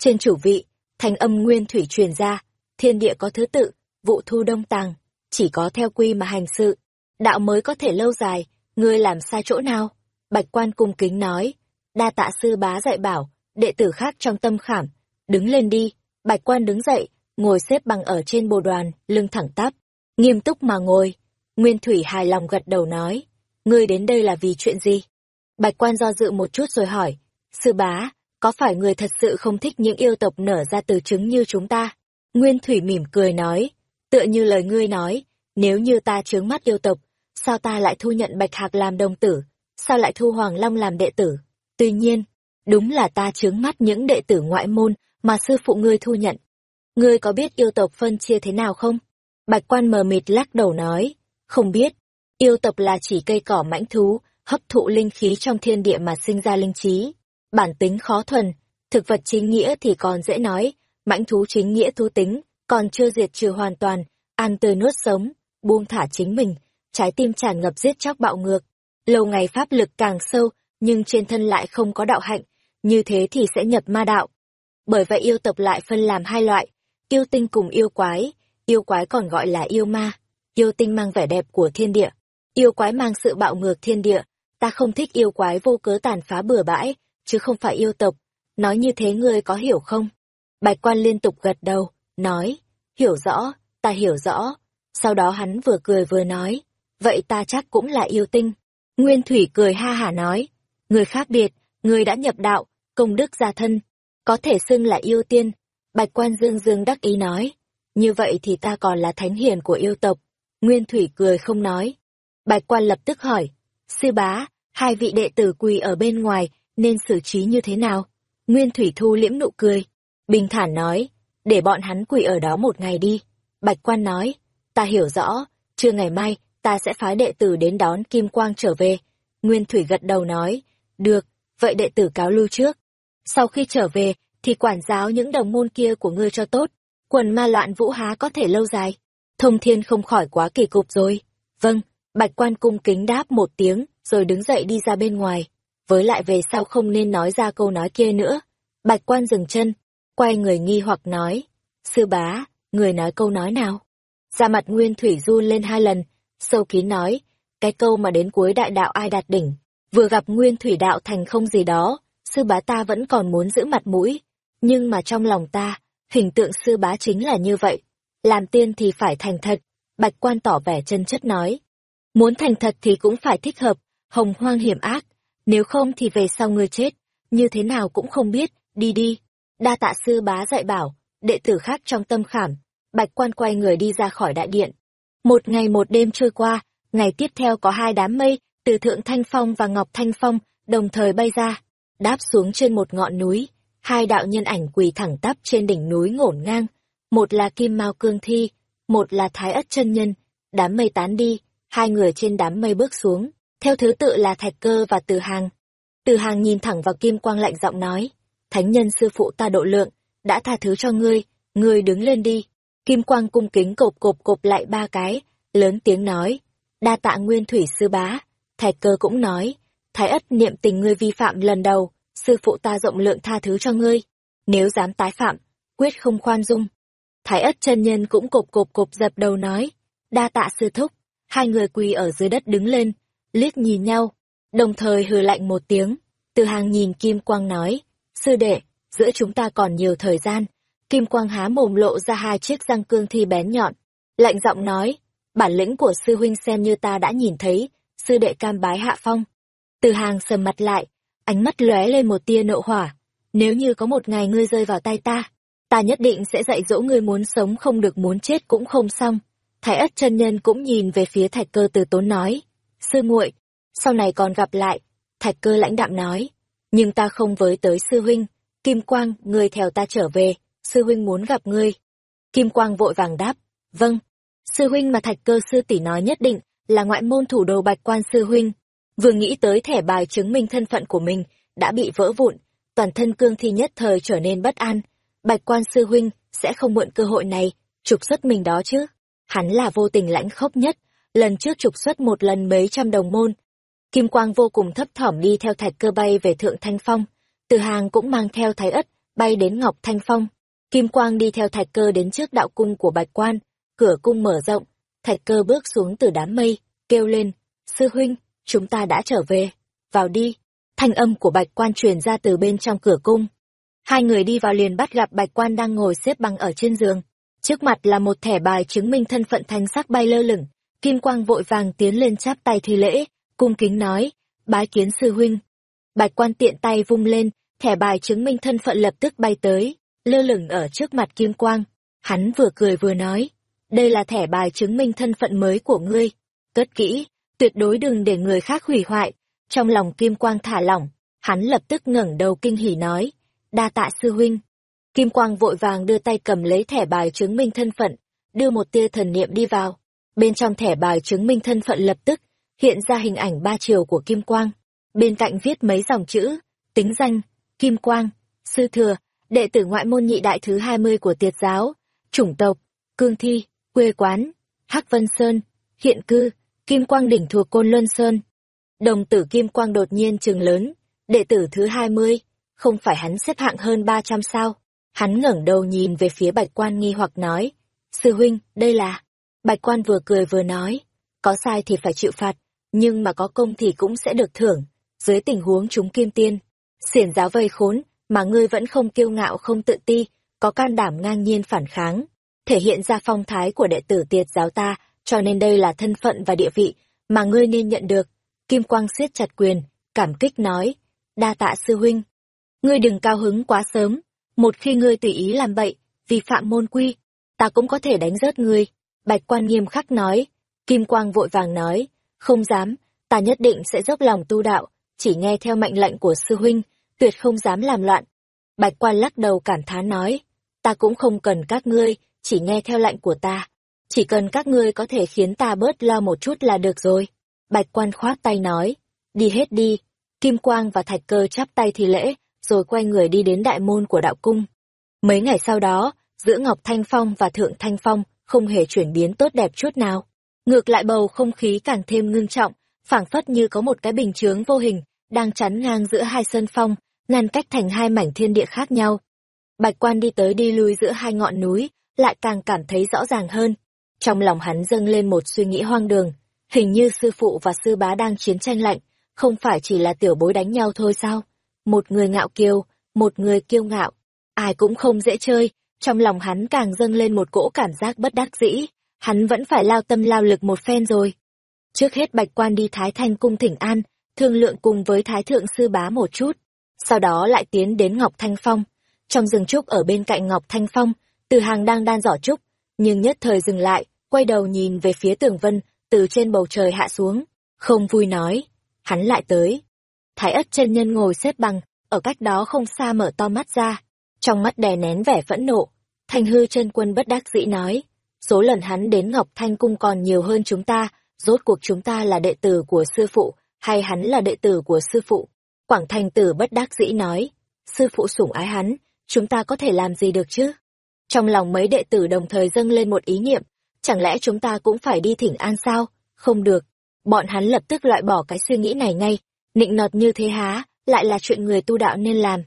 Trên chủ vị, thành âm nguyên thủy truyền ra, thiên địa có thứ tự, vụ thu đông tàng, chỉ có theo quy mà hành sự. Đạo mới có thể lâu dài, ngươi làm sai chỗ nào? Bạch quan cung kính nói, đa tạ sư bá dạy bảo, đệ tử khác trong tâm khảm, đứng lên đi, bạch quan đứng dậy, ngồi xếp bằng ở trên bồ đoàn, lưng thẳng tắp, nghiêm túc mà ngồi. Nguyên Thủy hài lòng gật đầu nói, ngươi đến đây là vì chuyện gì? Bạch quan do dự một chút rồi hỏi, sư bá, có phải người thật sự không thích những yêu tộc nở ra từ trứng như chúng ta? Nguyên Thủy mỉm cười nói, tựa như lời ngươi nói, nếu như ta trướng mắt yêu tộc, sao ta lại thu nhận Bạch Hạc làm đồng tử, sao lại thu Hoàng Long làm đệ tử? Tuy nhiên, đúng là ta trướng mắt những đệ tử ngoại môn mà sư phụ ngươi thu nhận. Ngươi có biết yêu tộc phân chia thế nào không? Bạch quan mờ mịt lắc đầu nói, không biết. Yêu tộc là chỉ cây cỏ mãnh thú, hấp thụ linh khí trong thiên địa mà sinh ra linh trí. Bản tính khó thuần, thực vật chính nghĩa thì còn dễ nói, mãnh thú chính nghĩa thú tính, còn chưa diệt trừ hoàn toàn, ăn tươi nuốt sống, buông thả chính mình, trái tim tràn ngập giết chóc bạo ngược. Lâu ngày pháp lực càng sâu, nhưng trên thân lại không có đạo hạnh, như thế thì sẽ nhập ma đạo. Bởi vậy yêu tộc lại phân làm hai loại, yêu tinh cùng yêu quái, yêu quái còn gọi là yêu ma. Yêu tinh mang vẻ đẹp của thiên địa, yêu quái mang sự bạo ngược thiên địa, ta không thích yêu quái vô cớ tàn phá bừa bãi, chứ không phải yêu tộc. Nói như thế ngươi có hiểu không? Bạch quan liên tục gật đầu, nói, hiểu rõ, ta hiểu rõ. Sau đó hắn vừa cười vừa nói, vậy ta chắc cũng là yêu tinh. Nguyên Thủy cười ha hả nói, người khác biệt, người đã nhập đạo, công đức gia thân, có thể xưng là yêu tiên. Bạch quan dương dương đắc ý nói, như vậy thì ta còn là thánh hiền của yêu tộc. Nguyên Thủy cười không nói. Bạch quan lập tức hỏi, sư bá, hai vị đệ tử quỳ ở bên ngoài, nên xử trí như thế nào? Nguyên Thủy thu liễm nụ cười, bình thản nói, để bọn hắn quỳ ở đó một ngày đi. Bạch quan nói, ta hiểu rõ, trưa ngày mai, ta sẽ phái đệ tử đến đón Kim Quang trở về. Nguyên Thủy gật đầu nói, được, vậy đệ tử cáo lưu trước. Sau khi trở về, thì quản giáo những đồng môn kia của ngươi cho tốt. Quần ma loạn vũ há có thể lâu dài. Thông thiên không khỏi quá kỳ cục rồi. Vâng, bạch quan cung kính đáp một tiếng, rồi đứng dậy đi ra bên ngoài. Với lại về sau không nên nói ra câu nói kia nữa. Bạch quan dừng chân, quay người nghi hoặc nói. Sư bá, người nói câu nói nào? Ra mặt nguyên thủy run lên hai lần, sâu kín nói, cái câu mà đến cuối đại đạo ai đạt đỉnh, vừa gặp nguyên thủy đạo thành không gì đó, sư bá ta vẫn còn muốn giữ mặt mũi, nhưng mà trong lòng ta, hình tượng sư bá chính là như vậy, làm tiên thì phải thành thật, bạch quan tỏ vẻ chân chất nói. Muốn thành thật thì cũng phải thích hợp, hồng hoang hiểm ác, nếu không thì về sau ngươi chết, như thế nào cũng không biết, đi đi. Đa tạ sư bá dạy bảo, đệ tử khác trong tâm khảm, bạch quan quay người đi ra khỏi đại điện. Một ngày một đêm trôi qua, ngày tiếp theo có hai đám mây, từ Thượng Thanh Phong và Ngọc Thanh Phong, đồng thời bay ra, đáp xuống trên một ngọn núi. Hai đạo nhân ảnh quỳ thẳng tắp trên đỉnh núi ngổn ngang, một là Kim Mao Cương Thi, một là Thái Ất chân Nhân. Đám mây tán đi, hai người trên đám mây bước xuống, theo thứ tự là Thạch Cơ và Từ Hàng. Từ Hàng nhìn thẳng vào Kim Quang lạnh giọng nói, Thánh nhân sư phụ ta độ lượng, đã tha thứ cho ngươi, ngươi đứng lên đi. Kim Quang cung kính cộp cộp cộp lại ba cái, lớn tiếng nói, đa tạ nguyên thủy sư bá. Thạch cơ cũng nói, thái ất niệm tình ngươi vi phạm lần đầu, sư phụ ta rộng lượng tha thứ cho ngươi. Nếu dám tái phạm, quyết không khoan dung. Thái ất chân nhân cũng cộp cộp cộp dập đầu nói, đa tạ sư thúc. Hai người quỳ ở dưới đất đứng lên, liếc nhìn nhau, đồng thời hừ lạnh một tiếng. Từ hàng nhìn Kim Quang nói, sư đệ, giữa chúng ta còn nhiều thời gian. Kim Quang há mồm lộ ra hai chiếc răng cương thi bén nhọn. Lạnh giọng nói, bản lĩnh của sư huynh xem như ta đã nhìn thấy, sư đệ cam bái hạ phong. Từ hàng sầm mặt lại, ánh mắt lóe lên một tia nộ hỏa. Nếu như có một ngày ngươi rơi vào tay ta, ta nhất định sẽ dạy dỗ ngươi muốn sống không được muốn chết cũng không xong. Thái ất chân nhân cũng nhìn về phía thạch cơ từ tốn nói. Sư muội sau này còn gặp lại. Thạch cơ lãnh đạm nói. Nhưng ta không với tới sư huynh. Kim Quang, ngươi theo ta trở về, sư huynh muốn gặp ngươi. Kim Quang vội vàng đáp. Vâng. Sư huynh mà thạch cơ sư tỷ nói nhất định là ngoại môn thủ đồ bạch quan sư huynh. Vừa nghĩ tới thẻ bài chứng minh thân phận của mình đã bị vỡ vụn, toàn thân cương thi nhất thời trở nên bất an. Bạch quan sư huynh sẽ không mượn cơ hội này, trục xuất mình đó chứ. Hắn là vô tình lãnh khốc nhất, lần trước trục xuất một lần mấy trăm đồng môn. Kim Quang vô cùng thấp thỏm đi theo thạch cơ bay về Thượng Thanh Phong. Từ hàng cũng mang theo thái ất, bay đến Ngọc Thanh Phong. Kim Quang đi theo thạch cơ đến trước đạo cung của Bạch Quan, cửa cung mở rộng, thạch cơ bước xuống từ đám mây, kêu lên, sư huynh, chúng ta đã trở về, vào đi. Thanh âm của Bạch Quan truyền ra từ bên trong cửa cung. Hai người đi vào liền bắt gặp Bạch Quan đang ngồi xếp bằng ở trên giường. Trước mặt là một thẻ bài chứng minh thân phận thanh sắc bay lơ lửng. Kim Quang vội vàng tiến lên chắp tay thi lễ, cung kính nói, bái kiến sư huynh. Bạch Quan tiện tay vung lên, thẻ bài chứng minh thân phận lập tức bay tới, lơ lửng ở trước mặt Kim Quang. Hắn vừa cười vừa nói, đây là thẻ bài chứng minh thân phận mới của ngươi. Cất kỹ, tuyệt đối đừng để người khác hủy hoại. Trong lòng Kim Quang thả lỏng, hắn lập tức ngẩng đầu kinh hỉ nói, đa tạ sư huynh. Kim Quang vội vàng đưa tay cầm lấy thẻ bài chứng minh thân phận, đưa một tia thần niệm đi vào. Bên trong thẻ bài chứng minh thân phận lập tức hiện ra hình ảnh ba chiều của Kim Quang. Bên cạnh viết mấy dòng chữ, tính danh, Kim Quang, Sư Thừa, đệ tử ngoại môn nhị đại thứ hai mươi của tiệt giáo, chủng tộc, cương thi, quê quán, Hắc Vân Sơn, hiện cư, Kim Quang đỉnh thuộc Côn Luân Sơn. Đồng tử Kim Quang đột nhiên trừng lớn, đệ tử thứ hai mươi không phải hắn xếp hạng hơn ba trăm sao? Hắn ngẩng đầu nhìn về phía Bạch Quan nghi hoặc nói, Sư huynh, đây là... Bạch Quan vừa cười vừa nói, có sai thì phải chịu phạt, nhưng mà có công thì cũng sẽ được thưởng, dưới tình huống chúng kim tiên. Xiển giáo vây khốn, mà ngươi vẫn không kiêu ngạo không tự ti, có can đảm ngang nhiên phản kháng, thể hiện ra phong thái của đệ tử tiệt giáo ta, cho nên đây là thân phận và địa vị mà ngươi nên nhận được. Kim Quang siết chặt quyền, cảm kích nói, đa tạ sư huynh. Ngươi đừng cao hứng quá sớm, một khi ngươi tùy ý làm bậy, vi phạm môn quy, ta cũng có thể đánh rớt ngươi. Bạch quan nghiêm khắc nói, Kim Quang vội vàng nói, không dám, ta nhất định sẽ dốc lòng tu đạo, chỉ nghe theo mệnh lệnh của sư huynh, tuyệt không dám làm loạn. Bạch quan lắc đầu cảm thán nói, ta cũng không cần các ngươi, chỉ nghe theo lệnh của ta. Chỉ cần các ngươi có thể khiến ta bớt lo một chút là được rồi. Bạch quan khoát tay nói, đi hết đi. Kim Quang và Thạch Cơ chắp tay thì lễ, rồi quay người đi đến đại môn của đạo cung. Mấy ngày sau đó, giữa Ngọc Thanh Phong và Thượng Thanh Phong không hề chuyển biến tốt đẹp chút nào. Ngược lại bầu không khí càng thêm ngưng trọng, phảng phất như có một cái bình chướng vô hình, đang chắn ngang giữa hai sơn phong, ngăn cách thành hai mảnh thiên địa khác nhau. Bạch quan đi tới đi lui giữa hai ngọn núi, lại càng cảm thấy rõ ràng hơn. Trong lòng hắn dâng lên một suy nghĩ hoang đường, hình như sư phụ và sư bá đang chiến tranh lạnh, không phải chỉ là tiểu bối đánh nhau thôi sao? Một người ngạo kiêu, một người kiêu ngạo, ai cũng không dễ chơi, trong lòng hắn càng dâng lên một cỗ cảm giác bất đắc dĩ, hắn vẫn phải lao tâm lao lực một phen rồi. Trước hết bạch quan đi Thái Thanh cung thỉnh an, thương lượng cùng với Thái Thượng Sư Bá một chút, sau đó lại tiến đến Ngọc Thanh Phong. Trong rừng trúc ở bên cạnh Ngọc Thanh Phong, từ hàng đang đan giỏ trúc, nhưng nhất thời dừng lại, quay đầu nhìn về phía tường vân, từ trên bầu trời hạ xuống, không vui nói, hắn lại tới. Thái ất chân nhân ngồi xếp bằng, ở cách đó không xa mở to mắt ra, trong mắt đè nén vẻ phẫn nộ. Thanh hư chân quân bất đắc dĩ nói, số lần hắn đến Ngọc Thanh Cung còn nhiều hơn chúng ta, rốt cuộc chúng ta là đệ tử của sư phụ, hay hắn là đệ tử của sư phụ? Quảng Thành Tử bất đắc dĩ nói, sư phụ sủng ái hắn, chúng ta có thể làm gì được chứ? Trong lòng mấy đệ tử đồng thời dâng lên một ý niệm, chẳng lẽ chúng ta cũng phải đi thỉnh an sao? Không được. Bọn hắn lập tức loại bỏ cái suy nghĩ này ngay, nịnh nọt như thế há, lại là chuyện người tu đạo nên làm.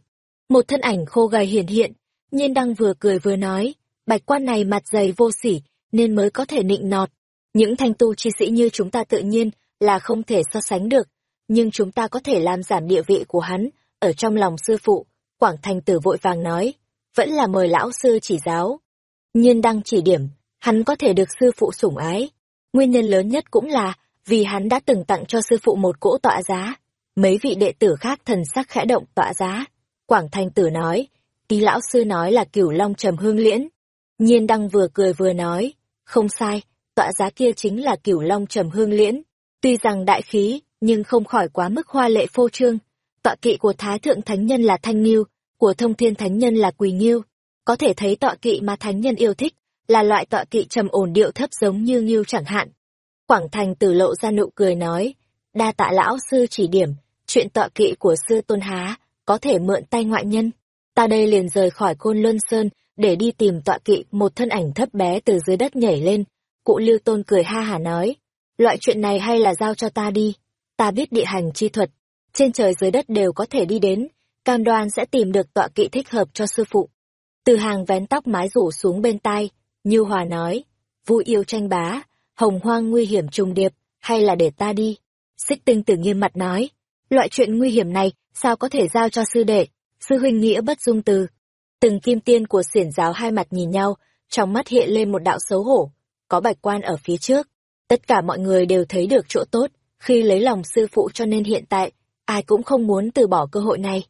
Một thân ảnh khô gầy hiển hiện, nhiên đăng vừa cười vừa nói, bạch quan này mặt dày vô sỉ, nên mới có thể nịnh nọt. Những thanh tu chi sĩ như chúng ta tự nhiên là không thể so sánh được, nhưng chúng ta có thể làm giảm địa vị của hắn ở trong lòng sư phụ. Quảng Thành Tử vội vàng nói, vẫn là mời lão sư chỉ giáo. Nhiên đăng chỉ điểm, hắn có thể được sư phụ sủng ái. Nguyên nhân lớn nhất cũng là vì hắn đã từng tặng cho sư phụ một cỗ tọa giá. Mấy vị đệ tử khác thần sắc khẽ động tọa giá. Quảng Thành Tử nói, tí lão sư nói là cửu long trầm hương liễn. Nhiên đăng vừa cười vừa nói, không sai, tọa giá kia chính là cửu long trầm hương liễn. Tuy rằng đại khí, nhưng không khỏi quá mức hoa lệ phô trương. Tọa kỵ của Thái Thượng Thánh Nhân là Thanh Nghiêu, của Thông Thiên Thánh Nhân là Quỳ Nghiêu. Có thể thấy tọa kỵ mà Thánh Nhân yêu thích, là loại tọa kỵ trầm ổn điệu thấp giống như Nghiêu chẳng hạn. Quảng Thành tử lộ ra nụ cười nói, đa tạ lão sư chỉ điểm, chuyện tọa kỵ của sư tôn há, có thể mượn tay ngoại nhân. Ta đây liền rời khỏi Côn Luân Sơn, để đi tìm tọa kỵ một thân ảnh thấp bé từ dưới đất nhảy lên. Cụ Lưu Tôn cười ha hả nói, loại chuyện này hay là giao cho ta đi ta biết địa hành chi thuật, trên trời dưới đất đều có thể đi đến, cam đoan sẽ tìm được tọa kỵ thích hợp cho sư phụ. Từ hàng vén tóc mái rủ xuống bên tai, Như Hòa nói, vui yêu tranh bá, hồng hoang nguy hiểm trùng điệp, hay là để ta đi. Xích tinh tử nghiêm mặt nói, loại chuyện nguy hiểm này, sao có thể giao cho sư đệ, sư huynh nghĩa bất dung từ. Từng kim tiên của xiển giáo hai mặt nhìn nhau, trong mắt hiện lên một đạo xấu hổ, có bạch quan ở phía trước. Tất cả mọi người đều thấy được chỗ tốt, khi lấy lòng sư phụ cho nên hiện tại, ai cũng không muốn từ bỏ cơ hội này.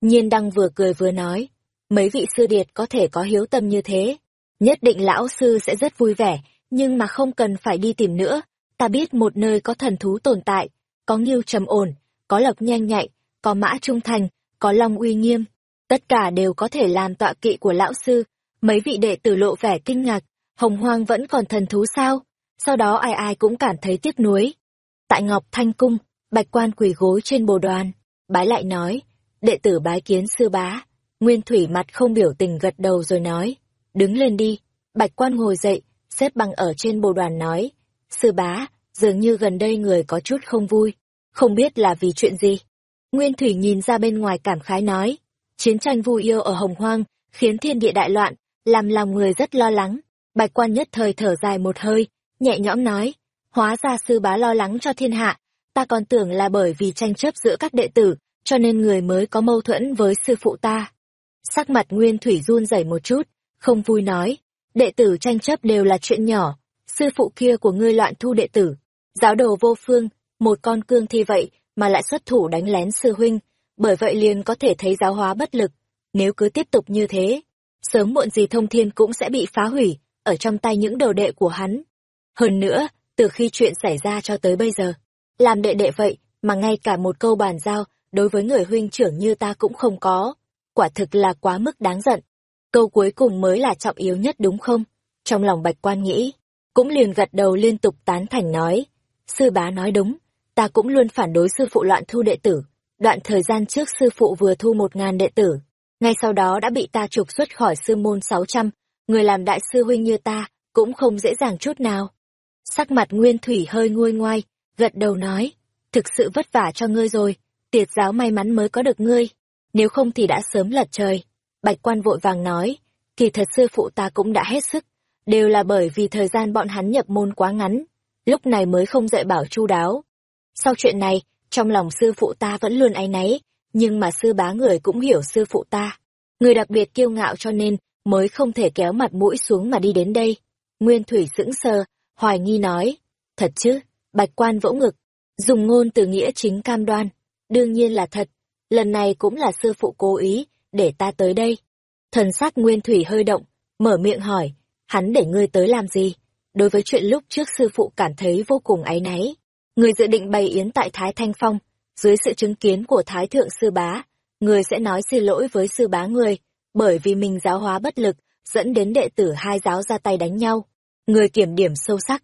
Nhiên đăng vừa cười vừa nói, mấy vị sư điệt có thể có hiếu tâm như thế. Nhất định lão sư sẽ rất vui vẻ, nhưng mà không cần phải đi tìm nữa. Ta biết một nơi có thần thú tồn tại, có nghiêu trầm ổn, có lộc nhanh nhạy, có mã trung thành, có long uy nghiêm. Tất cả đều có thể làm tọa kỵ của lão sư. Mấy vị đệ tử lộ vẻ kinh ngạc, hồng hoang vẫn còn thần thú sao? Sau đó ai ai cũng cảm thấy tiếc nuối. Tại Ngọc Thanh Cung, bạch quan quỳ gối trên bồ đoàn, bái lại nói, đệ tử bái kiến sư bá. Nguyên thủy mặt không biểu tình gật đầu rồi nói, đứng lên đi. Bạch quan ngồi dậy, xếp bằng ở trên bồ đoàn nói, sư bá, dường như gần đây người có chút không vui, không biết là vì chuyện gì. Nguyên thủy nhìn ra bên ngoài cảm khái nói, chiến tranh vu yêu ở Hồng Hoang, khiến thiên địa đại loạn, làm lòng người rất lo lắng. Bạch quan nhất thời thở dài một hơi, nhẹ nhõm nói, hóa ra sư bá lo lắng cho thiên hạ, ta còn tưởng là bởi vì tranh chấp giữa các đệ tử, cho nên người mới có mâu thuẫn với sư phụ ta. Sắc mặt Nguyên Thủy run rẩy một chút, không vui nói, đệ tử tranh chấp đều là chuyện nhỏ, sư phụ kia của ngươi loạn thu đệ tử, giáo đồ vô phương, một con cương thi vậy mà lại xuất thủ đánh lén sư huynh, bởi vậy liền có thể thấy giáo hóa bất lực, nếu cứ tiếp tục như thế, sớm muộn gì thông thiên cũng sẽ bị phá hủy, ở trong tay những đồ đệ của hắn. Hơn nữa, từ khi chuyện xảy ra cho tới bây giờ, làm đệ đệ vậy mà ngay cả một câu bàn giao đối với người huynh trưởng như ta cũng không có, quả thực là quá mức đáng giận. Câu cuối cùng mới là trọng yếu nhất đúng không? Trong lòng bạch quan nghĩ, cũng liền gật đầu liên tục tán thành nói, sư bá nói đúng, ta cũng luôn phản đối sư phụ loạn thu đệ tử. Đoạn thời gian trước sư phụ vừa thu một ngàn đệ tử, ngay sau đó đã bị ta trục xuất khỏi sư môn sáu trăm người làm đại sư huynh như ta, cũng không dễ dàng chút nào. Sắc mặt Nguyên Thủy hơi nguôi ngoai, gật đầu nói, thực sự vất vả cho ngươi rồi, tiệt giáo may mắn mới có được ngươi, nếu không thì đã sớm lật trời. Bạch quan vội vàng nói, kỳ thật sư phụ ta cũng đã hết sức, đều là bởi vì thời gian bọn hắn nhập môn quá ngắn, lúc này mới không dạy bảo chu đáo. Sau chuyện này, trong lòng sư phụ ta vẫn luôn áy náy, nhưng mà sư bá người cũng hiểu sư phụ ta. Người đặc biệt kiêu ngạo cho nên mới không thể kéo mặt mũi xuống mà đi đến đây. Nguyên Thủy sững sờ, hoài nghi nói, thật chứ, bạch quan vỗ ngực, dùng ngôn từ nghĩa chính cam đoan, đương nhiên là thật, lần này cũng là sư phụ cố ý, để ta tới đây. Thần sắc Nguyên Thủy hơi động, mở miệng hỏi, hắn để ngươi tới làm gì? Đối với chuyện lúc trước sư phụ cảm thấy vô cùng áy náy, người dự định bày yến tại Thái Thanh Phong, dưới sự chứng kiến của Thái Thượng Sư Bá, người sẽ nói xin lỗi với Sư Bá người, bởi vì mình giáo hóa bất lực, dẫn đến đệ tử hai giáo ra tay đánh nhau. Người kiểm điểm sâu sắc.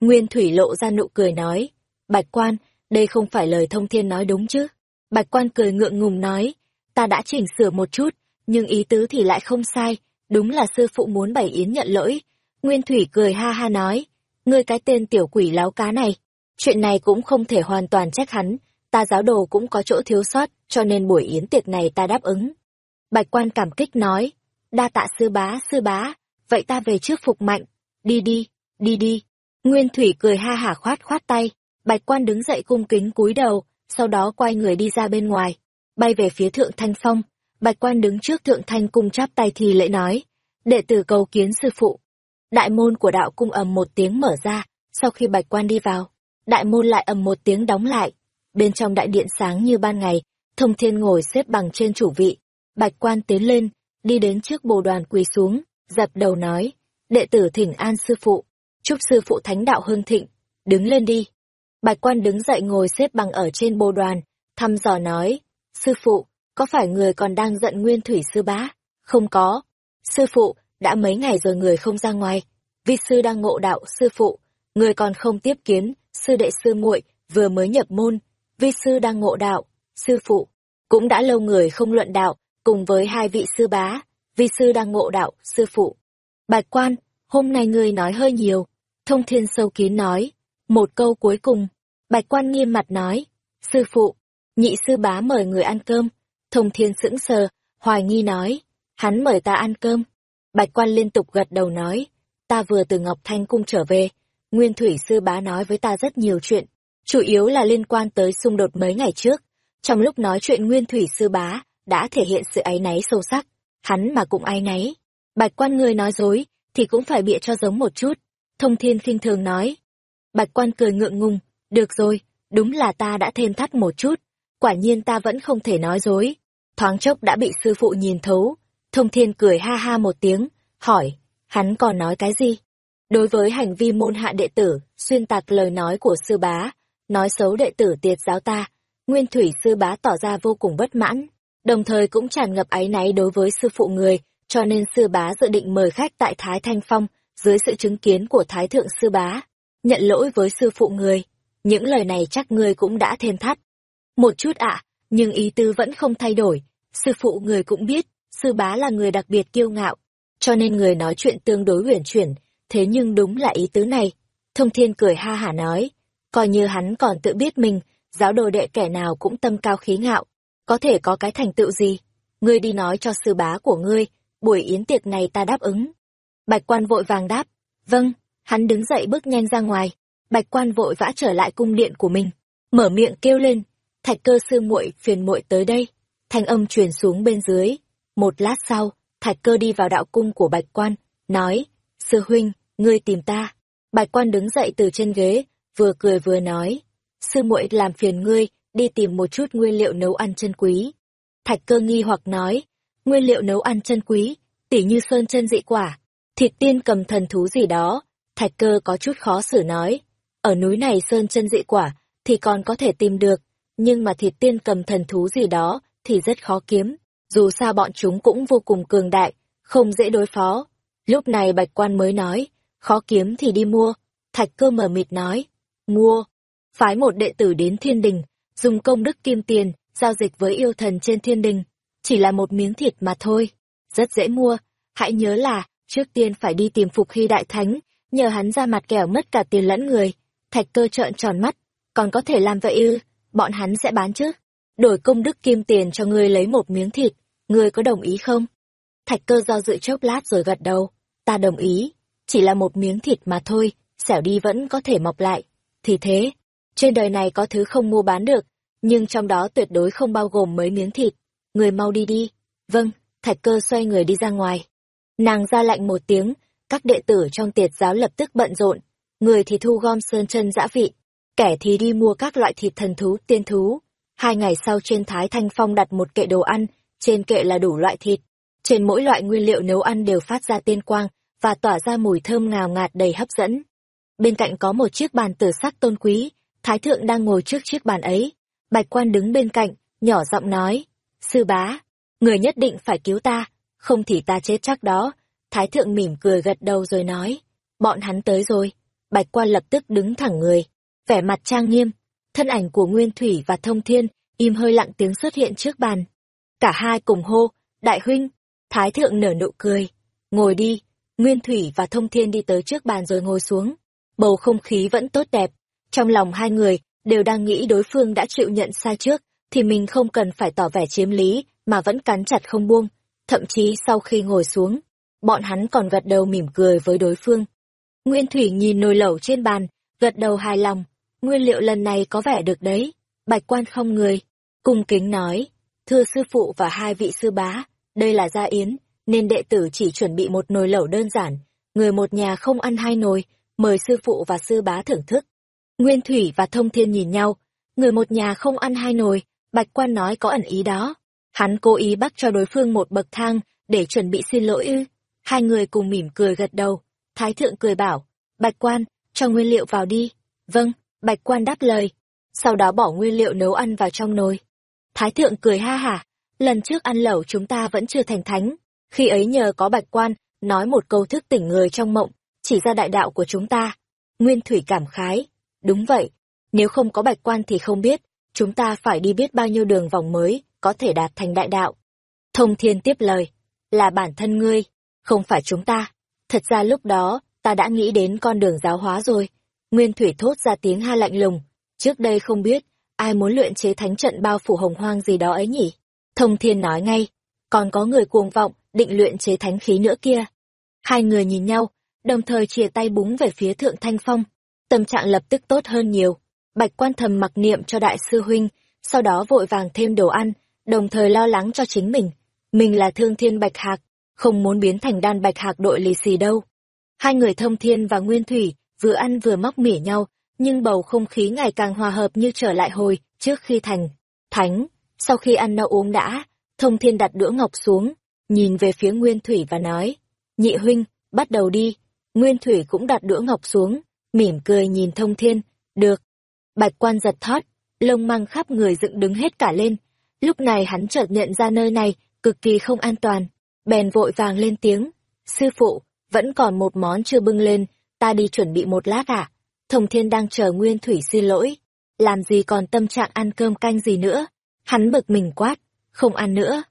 Nguyên Thủy lộ ra nụ cười nói, Bạch Quan, đây không phải lời thông thiên nói đúng chứ? Bạch Quan cười ngượng ngùng nói, ta đã chỉnh sửa một chút, nhưng ý tứ thì lại không sai, đúng là sư phụ muốn bày yến nhận lỗi. Nguyên Thủy cười ha ha nói, ngươi cái tên tiểu quỷ láo cá này, chuyện này cũng không thể hoàn toàn trách hắn, ta giáo đồ cũng có chỗ thiếu sót, cho nên buổi yến tiệc này ta đáp ứng. Bạch quan cảm kích nói, đa tạ sư bá, sư bá, vậy ta về trước phục mạnh, đi đi, đi đi. Nguyên Thủy cười ha hả khoát khoát tay, bạch quan đứng dậy cung kính cúi đầu, sau đó quay người đi ra bên ngoài, bay về phía thượng thanh phong. Bạch quan đứng trước thượng thanh cung chắp tay thì lễ nói, đệ tử cầu kiến sư phụ. Đại môn của đạo cung ầm một tiếng mở ra, sau khi bạch quan đi vào, đại môn lại ầm một tiếng đóng lại. Bên trong đại điện sáng như ban ngày, thông thiên ngồi xếp bằng trên chủ vị, Bạch quan tiến lên, đi đến trước bồ đoàn quỳ xuống, dập đầu nói, đệ tử thỉnh an sư phụ, chúc sư phụ thánh đạo hưng thịnh, đứng lên đi. Bạch quan đứng dậy ngồi xếp bằng ở trên bồ đoàn, thăm dò nói, sư phụ, có phải người còn đang giận nguyên thủy sư bá? Không có. Sư phụ, đã mấy ngày rồi người không ra ngoài. Vi sư đang ngộ đạo sư phụ, người còn không tiếp kiến, sư đệ sư muội vừa mới nhập môn. Vi sư đang ngộ đạo, sư phụ, cũng đã lâu người không luận đạo, cùng với hai vị sư bá, vi sư đang ngộ đạo, sư phụ. Bạch quan, hôm nay ngươi nói hơi nhiều. Thông thiên sâu kín nói. Một câu cuối cùng, bạch quan nghiêm mặt nói. Sư phụ, nhị sư bá mời người ăn cơm. Thông thiên sững sờ, hoài nghi nói, hắn mời ta ăn cơm. Bạch quan liên tục gật đầu nói, ta vừa từ Ngọc Thanh Cung trở về, Nguyên Thủy Sư Bá nói với ta rất nhiều chuyện, chủ yếu là liên quan tới xung đột mấy ngày trước. Trong lúc nói chuyện Nguyên Thủy Sư Bá đã thể hiện sự áy náy sâu sắc, hắn mà cũng áy náy. Bạch quan người nói dối, thì cũng phải bịa cho giống một chút. Thông thiên khinh thường nói. Bạch quan cười ngượng ngùng, được rồi, đúng là ta đã thêm thắt một chút. Quả nhiên ta vẫn không thể nói dối. Thoáng chốc đã bị sư phụ nhìn thấu. Thông thiên cười ha ha một tiếng, hỏi, hắn còn nói cái gì? Đối với hành vi môn hạ đệ tử, xuyên tạc lời nói của sư bá, nói xấu đệ tử tiệt giáo ta, nguyên thủy sư bá tỏ ra vô cùng bất mãn, đồng thời cũng tràn ngập áy náy đối với sư phụ người, cho nên sư bá dự định mời khách tại Thái Thanh Phong, dưới sự chứng kiến của Thái Thượng sư bá, nhận lỗi với sư phụ người. Những lời này chắc ngươi cũng đã thêm thắt. Một chút ạ, nhưng ý tư vẫn không thay đổi, sư phụ người cũng biết, sư bá là người đặc biệt kiêu ngạo, cho nên người nói chuyện tương đối huyền chuyển, thế nhưng đúng là ý tứ này. Thông thiên cười ha hả nói, coi như hắn còn tự biết mình, giáo đồ đệ kẻ nào cũng tâm cao khí ngạo, có thể có cái thành tựu gì. Ngươi đi nói cho sư bá của ngươi, buổi yến tiệc này ta đáp ứng. Bạch quan vội vàng đáp, vâng, hắn đứng dậy bước nhanh ra ngoài, bạch quan vội vã trở lại cung điện của mình, mở miệng kêu lên, thạch cơ sư muội phiền muội tới đây, thanh âm truyền xuống bên dưới. Một lát sau, thạch cơ đi vào đạo cung của bạch quan, nói, sư huynh, ngươi tìm ta. Bạch quan đứng dậy từ trên ghế, vừa cười vừa nói, sư muội làm phiền ngươi, đi tìm một chút nguyên liệu nấu ăn chân quý. Thạch cơ nghi hoặc nói, nguyên liệu nấu ăn chân quý, tỉ như sơn chân dị quả, thịt tiên cầm thần thú gì đó. Thạch cơ có chút khó xử nói, ở núi này sơn chân dị quả thì còn có thể tìm được, nhưng mà thịt tiên cầm thần thú gì đó thì rất khó kiếm, dù sao bọn chúng cũng vô cùng cường đại, không dễ đối phó. Lúc này bạch quan mới nói, khó kiếm thì đi mua. Thạch cơ mờ mịt nói, mua. Phái một đệ tử đến thiên đình, dùng công đức kim tiền, giao dịch với yêu thần trên thiên đình. Chỉ là một miếng thịt mà thôi. Rất dễ mua. Hãy nhớ là, trước tiên phải đi tìm Phục Hy Đại Thánh, nhờ hắn ra mặt kẻo mất cả tiền lẫn người. Thạch cơ trợn tròn mắt, còn có thể làm vậy ư, bọn hắn sẽ bán chứ. Đổi công đức kim tiền cho ngươi lấy một miếng thịt, ngươi có đồng ý không? Thạch cơ do dự chốc lát rồi gật đầu, ta đồng ý, chỉ là một miếng thịt mà thôi, xẻo đi vẫn có thể mọc lại. Thì thế, trên đời này có thứ không mua bán được, nhưng trong đó tuyệt đối không bao gồm mấy miếng thịt. Người mau đi đi. Vâng, thạch cơ xoay người đi ra ngoài. Nàng ra lạnh một tiếng, các đệ tử trong tiệt giáo lập tức bận rộn. Người thì thu gom sơn chân dã vị, kẻ thì đi mua các loại thịt thần thú, tiên thú. Hai ngày sau trên Thái Thanh Phong đặt một kệ đồ ăn, trên kệ là đủ loại thịt. Trên mỗi loại nguyên liệu nấu ăn đều phát ra tiên quang, và tỏa ra mùi thơm ngào ngạt đầy hấp dẫn. Bên cạnh có một chiếc bàn tử sắc tôn quý, Thái thượng đang ngồi trước chiếc bàn ấy. Bạch quan đứng bên cạnh, nhỏ giọng nói, sư bá, người nhất định phải cứu ta, không thì ta chết chắc đó. Thái thượng mỉm cười gật đầu rồi nói, bọn hắn tới rồi. Bạch quan lập tức đứng thẳng người, vẻ mặt trang nghiêm, thân ảnh của Nguyên Thủy và Thông Thiên, im hơi lặng tiếng xuất hiện trước bàn. Cả hai cùng hô, đại huynh, Thái thượng nở nụ cười, ngồi đi, Nguyên Thủy và Thông Thiên đi tới trước bàn rồi ngồi xuống. Bầu không khí vẫn tốt đẹp. Trong lòng hai người đều đang nghĩ đối phương đã chịu nhận sai trước, thì mình không cần phải tỏ vẻ chiếm lý, mà vẫn cắn chặt không buông. Thậm chí sau khi ngồi xuống, bọn hắn còn gật đầu mỉm cười với đối phương. Nguyên Thủy nhìn nồi lẩu trên bàn, gật đầu hài lòng. Nguyên liệu lần này có vẻ được đấy. Bạch quan không người. Cung kính nói, thưa sư phụ và hai vị sư bá, đây là gia yến, nên đệ tử chỉ chuẩn bị một nồi lẩu đơn giản, người một nhà không ăn hai nồi, mời sư phụ và sư bá thưởng thức. Nguyên Thủy và Thông Thiên nhìn nhau, người một nhà không ăn hai nồi, Bạch Quan nói có ẩn ý đó. Hắn cố ý bắt cho đối phương một bậc thang để chuẩn bị xin lỗi ư. Hai người cùng mỉm cười gật đầu. Thái thượng cười bảo, Bạch Quan, cho nguyên liệu vào đi. Vâng, Bạch Quan đáp lời. Sau đó bỏ nguyên liệu nấu ăn vào trong nồi. Thái thượng cười ha hả, lần trước ăn lẩu chúng ta vẫn chưa thành thánh, khi ấy nhờ có bạch quan, nói một câu thức tỉnh người trong mộng, chỉ ra đại đạo của chúng ta. Nguyên Thủy cảm khái. Đúng vậy, nếu không có bạch quan thì không biết, chúng ta phải đi biết bao nhiêu đường vòng mới, có thể đạt thành đại đạo. Thông thiên tiếp lời, là bản thân ngươi, không phải chúng ta. Thật ra lúc đó, ta đã nghĩ đến con đường giáo hóa rồi. Nguyên Thủy thốt ra tiếng ha lạnh lùng, trước đây không biết, ai muốn luyện chế thánh trận bao phủ hồng hoang gì đó ấy nhỉ? Thông thiên nói ngay, còn có người cuồng vọng, định luyện chế thánh khí nữa kia. Hai người nhìn nhau, đồng thời chìa tay búng về phía thượng thanh phong. Tâm trạng lập tức tốt hơn nhiều. Bạch quan thầm mặc niệm cho đại sư huynh, sau đó vội vàng thêm đồ ăn, đồng thời lo lắng cho chính mình. Mình là thương thiên bạch hạc, không muốn biến thành đan bạch hạc đội lì xì đâu. Hai người thông thiên và nguyên thủy, vừa ăn vừa móc mỉa nhau, nhưng bầu không khí ngày càng hòa hợp như trở lại hồi, trước khi thành. Thánh, sau khi ăn no uống đã, thông thiên đặt đũa ngọc xuống, nhìn về phía nguyên thủy và nói, nhị huynh, bắt đầu đi. Nguyên thủy cũng đặt đũa ngọc xuống, mỉm cười nhìn thông thiên, được. Bạch quan giật thót, lông măng khắp người dựng đứng hết cả lên. Lúc này hắn chợt nhận ra nơi này cực kỳ không an toàn, bèn vội vàng lên tiếng. Sư phụ, vẫn còn một món chưa bưng lên, ta đi chuẩn bị một lát à? Thông thiên đang chờ Nguyên Thủy xin lỗi. Làm gì còn tâm trạng ăn cơm canh gì nữa? Hắn bực mình quát, không ăn nữa.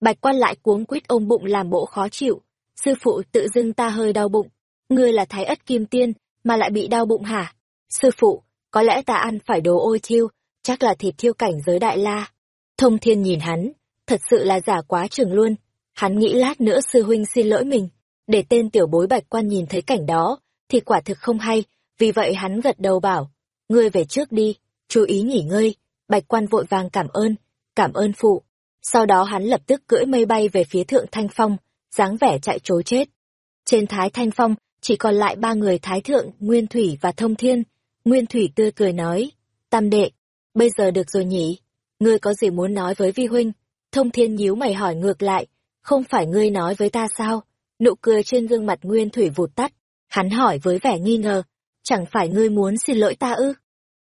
Bạch quan lại cuống quýt ôm bụng làm bộ khó chịu. Sư phụ tự dưng ta hơi đau bụng. Ngươi là thái ất kim tiên, mà lại bị đau bụng hả? Sư phụ, có lẽ ta ăn phải đồ ôi thiêu, chắc là thịt thiêu cảnh giới đại la. Thông thiên nhìn hắn, thật sự là giả quá trường luôn. Hắn nghĩ lát nữa sư huynh xin lỗi mình, để tên tiểu bối bạch quan nhìn thấy cảnh đó, thì quả thực không hay, vì vậy hắn gật đầu bảo, ngươi về trước đi, chú ý nghỉ ngơi, bạch quan vội vàng cảm ơn, cảm ơn phụ. Sau đó hắn lập tức cưỡi mây bay về phía thượng thanh phong, dáng vẻ chạy trối chết. Trên thái thanh phong, chỉ còn lại ba người thái thượng, nguyên thủy và thông thiên. Nguyên thủy tươi cười nói, tam đệ, bây giờ được rồi nhỉ, ngươi có gì muốn nói với vi huynh? Thông thiên nhíu mày hỏi ngược lại, không phải ngươi nói với ta sao? Nụ cười trên gương mặt Nguyên Thủy vụt tắt, hắn hỏi với vẻ nghi ngờ, chẳng phải ngươi muốn xin lỗi ta ư?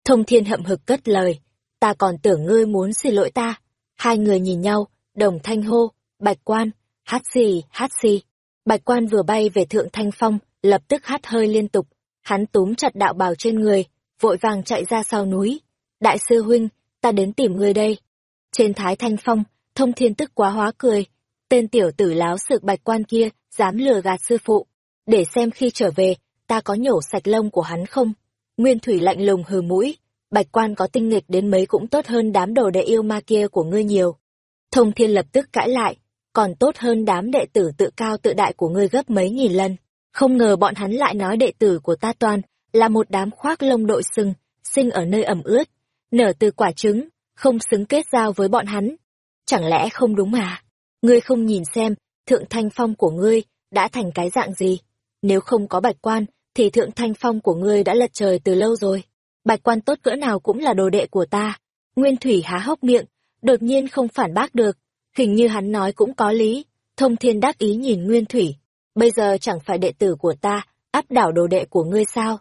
Thông thiên hậm hực cất lời, ta còn tưởng ngươi muốn xin lỗi ta. Hai người nhìn nhau, đồng thanh hô, bạch quan, hát xì, hát xì. Bạch quan vừa bay về thượng thanh phong, lập tức hát hơi liên tục, hắn túm chặt đạo bào trên người, vội vàng chạy ra sau núi. Đại sư huynh, ta đến tìm ngươi đây. Trên thái thanh phong, thông thiên tức quá hóa cười, tên tiểu tử láo sự bạch quan kia, dám lừa gạt sư phụ, để xem khi trở về, ta có nhổ sạch lông của hắn không. Nguyên thủy lạnh lùng hừ mũi, bạch quan có tinh nghịch đến mấy cũng tốt hơn đám đồ đệ yêu ma kia của ngươi nhiều. Thông thiên lập tức cãi lại, còn tốt hơn đám đệ tử tự cao tự đại của ngươi gấp mấy nghìn lần. Không ngờ bọn hắn lại nói đệ tử của ta toàn là một đám khoác lông đội sừng, sinh ở nơi ẩm ướt, nở từ quả trứng, không xứng kết giao với bọn hắn. Chẳng lẽ không đúng à? Ngươi không nhìn xem, thượng thanh phong của ngươi đã thành cái dạng gì? Nếu không có bạch quan, thì thượng thanh phong của ngươi đã lật trời từ lâu rồi. Bạch quan tốt cỡ nào cũng là đồ đệ của ta. Nguyên thủy há hốc miệng, đột nhiên không phản bác được. Hình như hắn nói cũng có lý. Thông thiên đắc ý nhìn Nguyên thủy. Bây giờ chẳng phải đệ tử của ta, áp đảo đồ đệ của ngươi sao?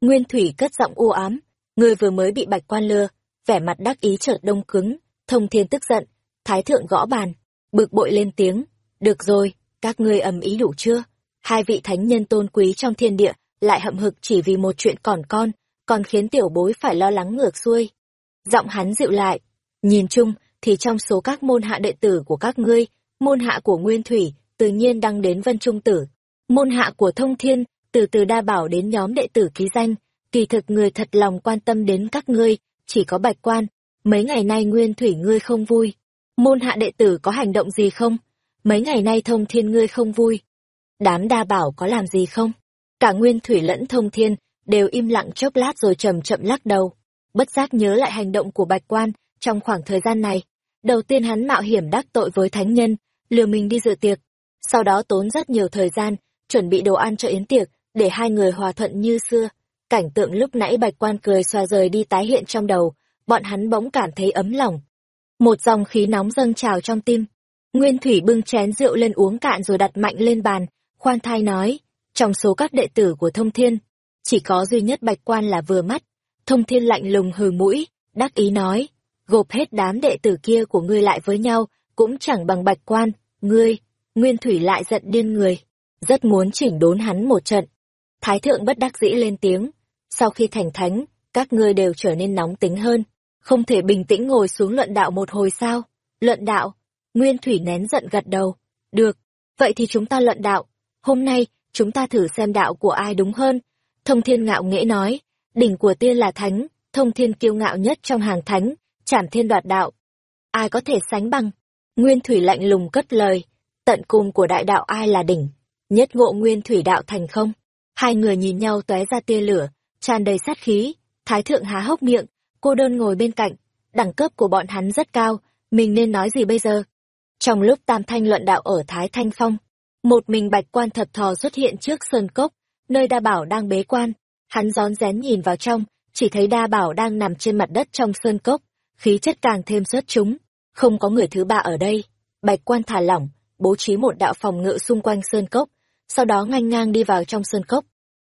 Nguyên thủy cất giọng u ám. Ngươi vừa mới bị bạch quan lừa, vẻ mặt đắc ý chợt đông cứng. Thông thiên tức giận, thái thượng gõ bàn, bực bội lên tiếng. Được rồi, các ngươi ầm ý đủ chưa? Hai vị thánh nhân tôn quý trong thiên địa lại hậm hực chỉ vì một chuyện còn con, còn khiến tiểu bối phải lo lắng ngược xuôi. Giọng hắn dịu lại, nhìn chung thì trong số các môn hạ đệ tử của các ngươi, môn hạ của Nguyên Thủy tự nhiên đăng đến Vân Trung Tử, môn hạ của Thông Thiên từ từ đa bảo đến nhóm đệ tử ký danh, kỳ thực người thật lòng quan tâm đến các ngươi, chỉ có bạch quan, mấy ngày nay Nguyên Thủy ngươi không vui. Môn hạ đệ tử có hành động gì không? mấy ngày nay thông thiên ngươi không vui. Đám đa bảo có làm gì không? Cả nguyên thủy lẫn thông thiên đều im lặng chốc lát rồi chậm chậm lắc đầu. Bất giác nhớ lại hành động của bạch quan trong khoảng thời gian này. Đầu tiên hắn mạo hiểm đắc tội với thánh nhân, lừa mình đi dự tiệc. Sau đó tốn rất nhiều thời gian, chuẩn bị đồ ăn cho yến tiệc, để hai người hòa thuận như xưa. Cảnh tượng lúc nãy bạch quan cười xoa rời đi tái hiện trong đầu, bọn hắn bỗng cảm thấy ấm lòng. Một dòng khí nóng dâng trào trong tim, Nguyên Thủy bưng chén rượu lên uống cạn rồi đặt mạnh lên bàn, khoan thai nói, trong số các đệ tử của Thông Thiên, chỉ có duy nhất Bạch Quan là vừa mắt. Thông Thiên lạnh lùng hừ mũi, đắc ý nói, gộp hết đám đệ tử kia của ngươi lại với nhau, cũng chẳng bằng Bạch Quan, ngươi, Nguyên Thủy lại giận điên người, rất muốn chỉnh đốn hắn một trận. Thái thượng bất đắc dĩ lên tiếng, sau khi thành thánh, các ngươi đều trở nên nóng tính hơn, không thể bình tĩnh ngồi xuống luận đạo một hồi sao? Luận đạo, Nguyên Thủy nén giận gật đầu. Được, vậy thì chúng ta luận đạo. Hôm nay, chúng ta thử xem đạo của ai đúng hơn. Thông thiên ngạo nghễ nói, đỉnh của tiên là thánh, thông thiên kiêu ngạo nhất trong hàng thánh, chảm thiên đoạt đạo. Ai có thể sánh bằng? Nguyên Thủy lạnh lùng cất lời, tận cùng của đại đạo ai là đỉnh, nhất ngộ Nguyên Thủy đạo thành không? Hai người nhìn nhau tóe ra tia lửa, tràn đầy sát khí, Thái thượng há hốc miệng, cô đơn ngồi bên cạnh, đẳng cấp của bọn hắn rất cao, mình nên nói gì bây giờ? Trong lúc Tam Thanh luận đạo ở Thái Thanh Phong, một mình bạch quan thập thò xuất hiện trước sơn cốc, nơi đa bảo đang bế quan. Hắn rón rén nhìn vào trong, chỉ thấy đa bảo đang nằm trên mặt đất trong sơn cốc, khí chất càng thêm xuất chúng. Không có người thứ ba ở đây. Bạch quan thả lỏng, bố trí một đạo phòng ngự xung quanh sơn cốc, sau đó ngang ngang đi vào trong sơn cốc.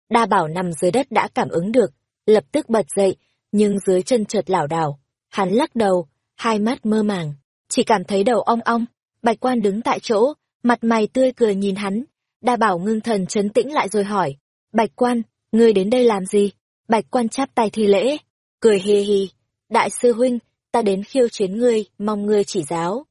Đa bảo nằm dưới đất đã cảm ứng được, lập tức bật dậy, nhưng dưới chân chợt lảo đảo. Hắn lắc đầu, hai mắt mơ màng, chỉ cảm thấy đầu ong ong. Bạch quan đứng tại chỗ, mặt mày tươi cười nhìn hắn. Đa bảo ngưng thần chấn tĩnh lại rồi hỏi, Bạch quan, ngươi đến đây làm gì? Bạch quan chắp tay thi lễ, cười hì hì. Đại sư huynh, ta đến khiêu chiến ngươi, mong ngươi chỉ giáo.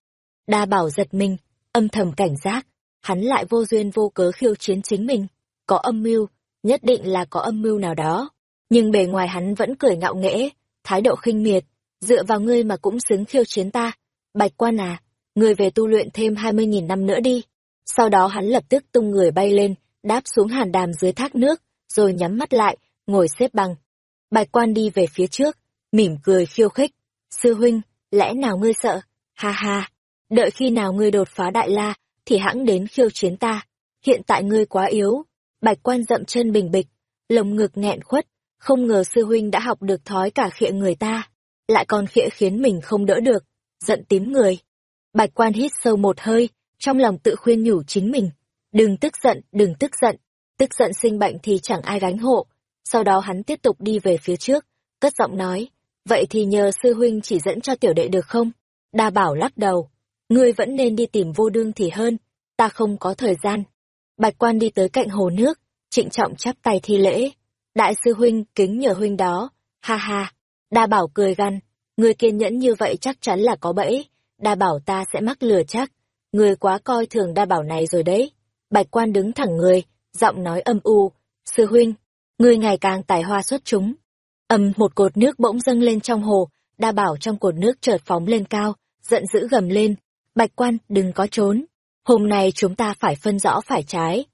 Đa bảo giật mình, âm thầm cảnh giác, hắn lại vô duyên vô cớ khiêu chiến chính mình. Có âm mưu, nhất định là có âm mưu nào đó. Nhưng bề ngoài hắn vẫn cười ngạo nghễ, thái độ khinh miệt, dựa vào ngươi mà cũng xứng khiêu chiến ta. Bạch quan à, ngươi về tu luyện thêm hai mươi nghìn năm nữa đi. Sau đó hắn lập tức tung người bay lên, đáp xuống hàn đàm dưới thác nước, rồi nhắm mắt lại, ngồi xếp bằng. Bạch quan đi về phía trước, mỉm cười khiêu khích. Sư huynh, lẽ nào ngươi sợ? Ha ha, đợi khi nào ngươi đột phá đại la, thì hãng đến khiêu chiến ta. Hiện tại ngươi quá yếu. Bạch quan dậm chân bình bịch, lồng ngực nghẹn khuất, không ngờ sư huynh đã học được thói cả khịa người ta, lại còn khịa khiến mình không đỡ được, giận tím người. Bạch quan hít sâu một hơi, trong lòng tự khuyên nhủ chính mình. Đừng tức giận, đừng tức giận. Tức giận sinh bệnh thì chẳng ai gánh hộ. Sau đó hắn tiếp tục đi về phía trước, cất giọng nói. Vậy thì nhờ sư huynh chỉ dẫn cho tiểu đệ được không? Đa bảo lắc đầu. Ngươi vẫn nên đi tìm vô đương thì hơn. Ta không có thời gian. Bạch quan đi tới cạnh hồ nước, trịnh trọng chắp tay thi lễ. Đại sư huynh kính nhờ huynh đó. Ha ha. Đa bảo cười gằn. Ngươi kiên nhẫn như vậy chắc chắn là có bẫy. Đa bảo ta sẽ mắc lừa chắc. Ngươi quá coi thường đa bảo này rồi đấy. Bạch quan đứng thẳng người, giọng nói âm u. Sư huynh, ngươi ngày càng tài hoa xuất chúng. Âm một cột nước bỗng dâng lên trong hồ, đa bảo trong cột nước chợt phóng lên cao, giận dữ gầm lên. Bạch quan, đừng có trốn. Hôm nay chúng ta phải phân rõ phải trái.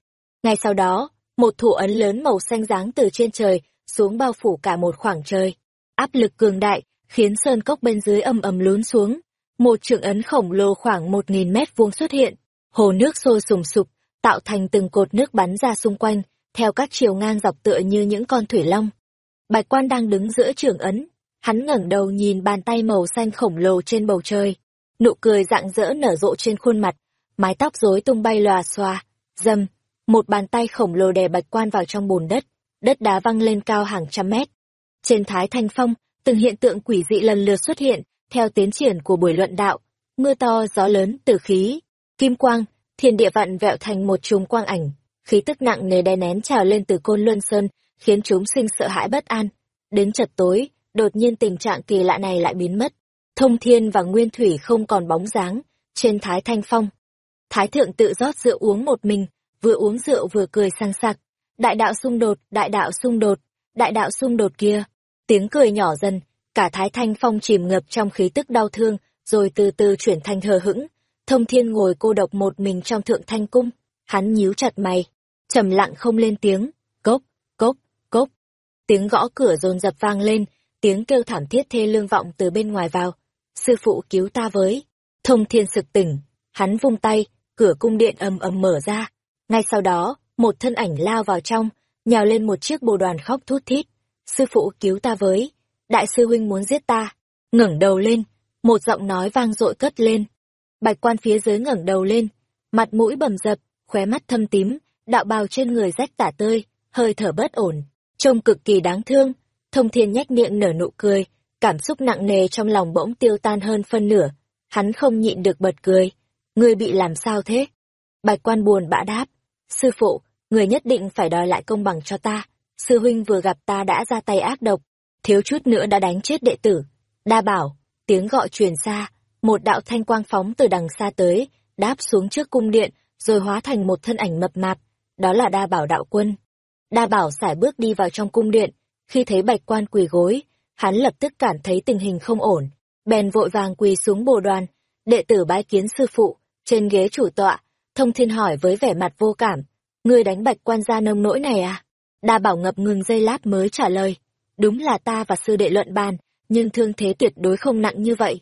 Ngay sau đó, một thủ ấn lớn màu xanh dáng từ trên trời, xuống bao phủ cả một khoảng trời. Áp lực cường đại, khiến sơn cốc bên dưới âm ầm lún xuống. Một trường ấn khổng lồ khoảng một nghìn mét vuông xuất hiện. Hồ nước sôi sùng sục, tạo thành từng cột nước bắn ra xung quanh, theo các chiều ngang dọc tựa như những con thủy long. Bạch quan đang đứng giữa trường ấn, hắn ngẩng đầu nhìn bàn tay màu xanh khổng lồ trên bầu trời. Nụ cười rạng rỡ nở rộ trên khuôn mặt, mái tóc rối tung bay lòa xòa, dâm, một bàn tay khổng lồ đè bạch quan vào trong bùn đất, đất đá văng lên cao hàng trăm mét. Trên Thái Thanh Phong, từng hiện tượng quỷ dị lần lượt xuất hiện, theo tiến triển của buổi luận đạo, mưa to, gió lớn, tử khí, kim quang, thiên địa vặn vẹo thành một chùm quang ảnh, khí tức nặng nề đè nén trào lên từ côn luân sơn, khiến chúng sinh sợ hãi bất an. Đến chật tối, đột nhiên tình trạng kỳ lạ này lại biến mất. Thông thiên và nguyên thủy không còn bóng dáng, trên Thái Thanh Phong. Thái thượng tự rót rượu uống một mình, vừa uống rượu vừa cười sang sặc. Đại đạo xung đột, đại đạo xung đột, đại đạo xung đột kia. Tiếng cười nhỏ dần, cả Thái Thanh Phong chìm ngập trong khí tức đau thương, rồi từ từ chuyển thành hờ hững. Thông Thiên ngồi cô độc một mình trong thượng thanh cung, hắn nhíu chặt mày, trầm lặng không lên tiếng, cốc, cốc, cốc. Tiếng gõ cửa dồn dập vang lên, tiếng kêu thảm thiết thê lương vọng từ bên ngoài vào. Sư phụ cứu ta với. Thông Thiên sực tỉnh, hắn vung tay, cửa cung điện ầm ầm mở ra, ngay sau đó, một thân ảnh lao vào trong, nhào lên một chiếc bồ đoàn khóc thút thít. Sư phụ cứu ta với. Đại sư huynh muốn giết ta. ngẩng đầu lên, một giọng nói vang dội cất lên. Bạch quan phía dưới ngẩng đầu lên, mặt mũi bầm dập, khóe mắt thâm tím, đạo bào trên người rách tả tơi, hơi thở bất ổn, trông cực kỳ đáng thương. Thông thiên nhếch miệng nở nụ cười, cảm xúc nặng nề trong lòng bỗng tiêu tan hơn phân nửa. Hắn không nhịn được bật cười. Ngươi bị làm sao thế? Bạch quan buồn bã đáp. Sư phụ, người nhất định phải đòi lại công bằng cho ta. Sư huynh vừa gặp ta đã ra tay ác độc, thiếu chút nữa đã đánh chết đệ tử. Đa bảo, tiếng gọi truyền xa, một đạo thanh quang phóng từ đằng xa tới, đáp xuống trước cung điện, rồi hóa thành một thân ảnh mập mạp. Đó là đa bảo đạo quân. Đa bảo sải bước đi vào trong cung điện, khi thấy bạch quan quỳ gối, hắn lập tức cảm thấy tình hình không ổn, bèn vội vàng quỳ xuống bồ đoàn, đệ tử bái kiến sư phụ, trên ghế chủ tọa, thông thiên hỏi với vẻ mặt vô cảm, ngươi đánh bạch quan gia nông nỗi này à? Đa bảo ngập ngừng giây lát mới trả lời, đúng là ta và sư đệ luận bàn, nhưng thương thế tuyệt đối không nặng như vậy.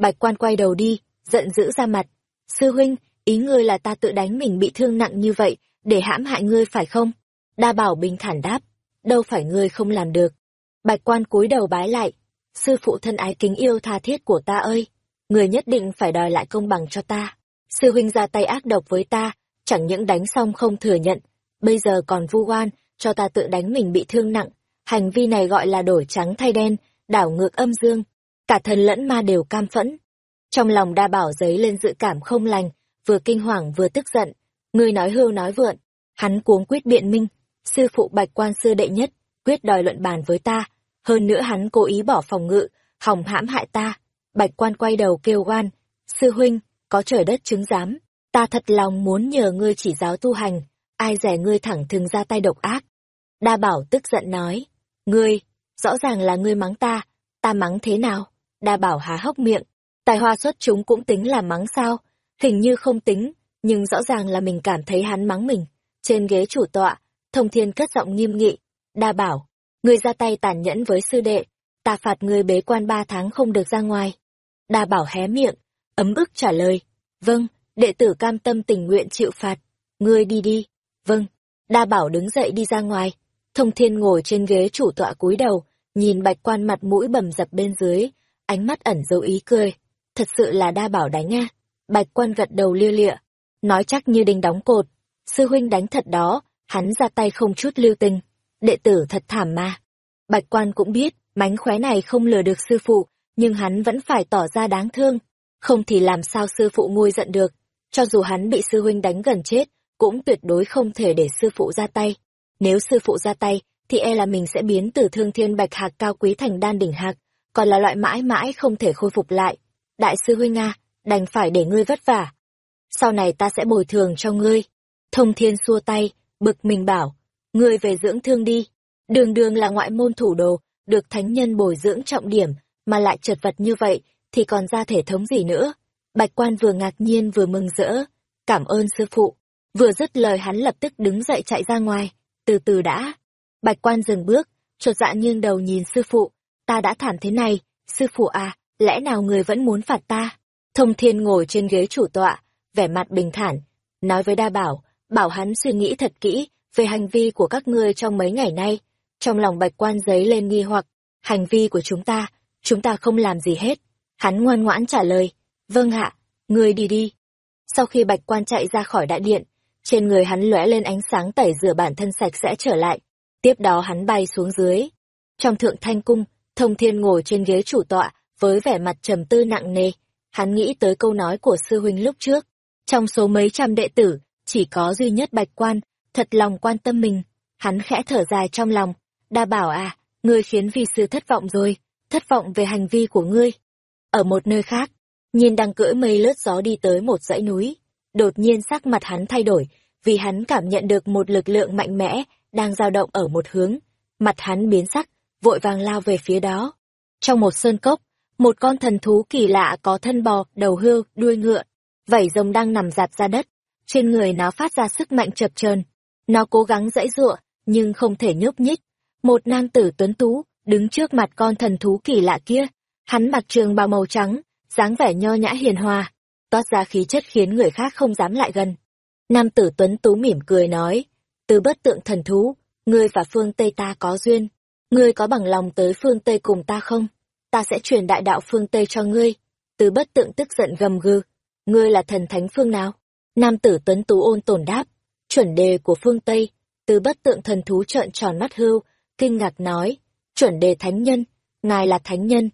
Bạch quan quay đầu đi, giận dữ ra mặt, sư huynh, ý ngươi là ta tự đánh mình bị thương nặng như vậy, để hãm hại ngươi phải không? Đa bảo bình thản đáp, đâu phải ngươi không làm được. Bạch quan cúi đầu bái lại, sư phụ thân ái kính yêu tha thiết của ta ơi, người nhất định phải đòi lại công bằng cho ta. Sư huynh ra tay ác độc với ta, chẳng những đánh xong không thừa nhận, bây giờ còn vu oan, cho ta tự đánh mình bị thương nặng. Hành vi này gọi là đổi trắng thay đen, đảo ngược âm dương. Cả thần lẫn ma đều cam phẫn. Trong lòng đa bảo giấy lên dự cảm không lành, vừa kinh hoàng vừa tức giận. Người nói hưu nói vượn. Hắn cuống quyết biện minh. Sư phụ bạch quan sư đệ nhất, quyết đòi luận bàn với ta. Hơn nữa hắn cố ý bỏ phòng ngự, hòng hãm hại ta. Bạch quan quay đầu kêu oan. Sư huynh, có trời đất chứng giám. Ta thật lòng muốn nhờ ngươi chỉ giáo tu hành. Ai rẻ ngươi thẳng thường ra tay độc ác. Đa bảo tức giận nói. Ngươi, rõ ràng là ngươi mắng ta. Ta mắng thế nào? Đa bảo há hốc miệng. Tài hoa xuất chúng cũng tính là mắng sao? Hình như không tính, nhưng rõ ràng là mình cảm thấy hắn mắng mình. Trên ghế chủ tọa, thông thiên cất giọng nghiêm nghị. Đa bảo, ngươi ra tay tàn nhẫn với sư đệ, ta phạt ngươi bế quan ba tháng không được ra ngoài. Đa bảo hé miệng, ấm ức trả lời. Vâng, đệ tử cam tâm tình nguyện chịu phạt. Ngươi đi đi. Vâng. Đa bảo đứng dậy đi ra ngoài. Thông thiên ngồi trên ghế chủ tọa cúi đầu, nhìn bạch quan mặt mũi bầm dập bên dưới, ánh mắt ẩn dấu ý cười. Thật sự là đa bảo đánh nha. Bạch quan gật đầu lia lịa, nói chắc như đinh đóng cột. Sư huynh đánh thật đó, hắn ra tay không chút lưu tình. Đệ tử thật thảm mà. Bạch quan cũng biết, mánh khóe này không lừa được sư phụ, nhưng hắn vẫn phải tỏ ra đáng thương. Không thì làm sao sư phụ nguôi giận được. Cho dù hắn bị sư huynh đánh gần chết, cũng tuyệt đối không thể để sư phụ ra tay. Nếu sư phụ ra tay, thì e là mình sẽ biến từ thương thiên bạch hạc cao quý thành đan đỉnh hạc, còn là loại mãi mãi không thể khôi phục lại. Đại sư huynh nga đành phải để ngươi vất vả. Sau này ta sẽ bồi thường cho ngươi. Thông thiên xua tay, bực mình bảo, ngươi về dưỡng thương đi. Đường đường là ngoại môn thủ đồ, được thánh nhân bồi dưỡng trọng điểm, mà lại chật vật như vậy, thì còn ra thể thống gì nữa. Bạch quan vừa ngạc nhiên vừa mừng rỡ, cảm ơn sư phụ. Vừa dứt lời hắn lập tức đứng dậy chạy ra ngoài, từ từ đã. Bạch quan dừng bước, chột dạ nghiêng đầu nhìn sư phụ, ta đã thảm thế này, sư phụ à, lẽ nào người vẫn muốn phạt ta? Thông thiên ngồi trên ghế chủ tọa, vẻ mặt bình thản, nói với đa bảo, bảo hắn suy nghĩ thật kỹ về hành vi của các ngươi trong mấy ngày nay. Trong lòng bạch quan giấy lên nghi hoặc, hành vi của chúng ta, chúng ta không làm gì hết. Hắn ngoan ngoãn trả lời, vâng hạ, ngươi đi đi. Sau khi bạch quan chạy ra khỏi đại điện, trên người hắn lóe lên ánh sáng tẩy rửa bản thân sạch sẽ trở lại. Tiếp đó hắn bay xuống dưới. Trong thượng thanh cung, thông thiên ngồi trên ghế chủ tọa, với vẻ mặt trầm tư nặng nề. Hắn nghĩ tới câu nói của sư huynh lúc trước. Trong số mấy trăm đệ tử, chỉ có duy nhất bạch quan, thật lòng quan tâm mình. Hắn khẽ thở dài trong lòng. Đa bảo à, ngươi khiến vi sư thất vọng rồi, thất vọng về hành vi của ngươi. Ở một nơi khác, nhìn đang cưỡi mây lướt gió đi tới một dãy núi. Đột nhiên sắc mặt hắn thay đổi, vì hắn cảm nhận được một lực lượng mạnh mẽ, đang dao động ở một hướng. Mặt hắn biến sắc, vội vàng lao về phía đó. Trong một sơn cốc, một con thần thú kỳ lạ có thân bò, đầu hươu, đuôi ngựa, vảy rồng đang nằm dạt ra đất. Trên người nó phát ra sức mạnh chập chờn. Nó cố gắng dãy giụa, nhưng không thể nhúc nhích. Một nam tử tuấn tú, đứng trước mặt con thần thú kỳ lạ kia. Hắn mặc trường bào màu trắng, dáng vẻ nho nhã hiền hòa, toát ra khí chất khiến người khác không dám lại gần. Nam tử tuấn tú mỉm cười nói, từ bất tượng thần thú, ngươi và phương Tây ta có duyên, ngươi có bằng lòng tới phương Tây cùng ta không? Ta sẽ truyền đại đạo phương Tây cho ngươi. Từ bất tượng tức giận gầm gừ, ngươi là thần thánh phương nào? Nam tử tuấn tú ôn tồn đáp, chuẩn đề của phương Tây, từ bất tượng thần thú trợn tròn mắt hưu, kinh ngạc nói, chuẩn đề thánh nhân, ngài là thánh nhân.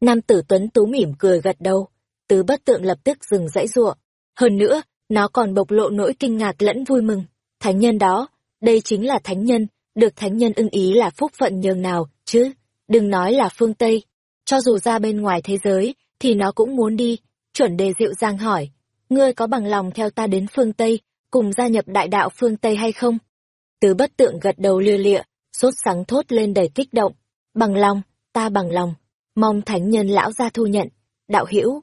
Nam tử tuấn tú mỉm cười gật đầu, từ bất tượng lập tức dừng dãy ruộng. Hơn nữa, nó còn bộc lộ nỗi kinh ngạc lẫn vui mừng. Thánh nhân đó, đây chính là thánh nhân, được thánh nhân ưng ý là phúc phận nhường nào, chứ, đừng nói là phương Tây. Cho dù ra bên ngoài thế giới, thì nó cũng muốn đi. Chuẩn đề dịu dàng hỏi, ngươi có bằng lòng theo ta đến phương Tây, cùng gia nhập đại đạo phương Tây hay không? tứ bất tượng gật đầu lia lịa, sốt sáng thốt lên đầy kích động. Bằng lòng, ta bằng lòng, mong thánh nhân lão gia thu nhận. Đạo hữu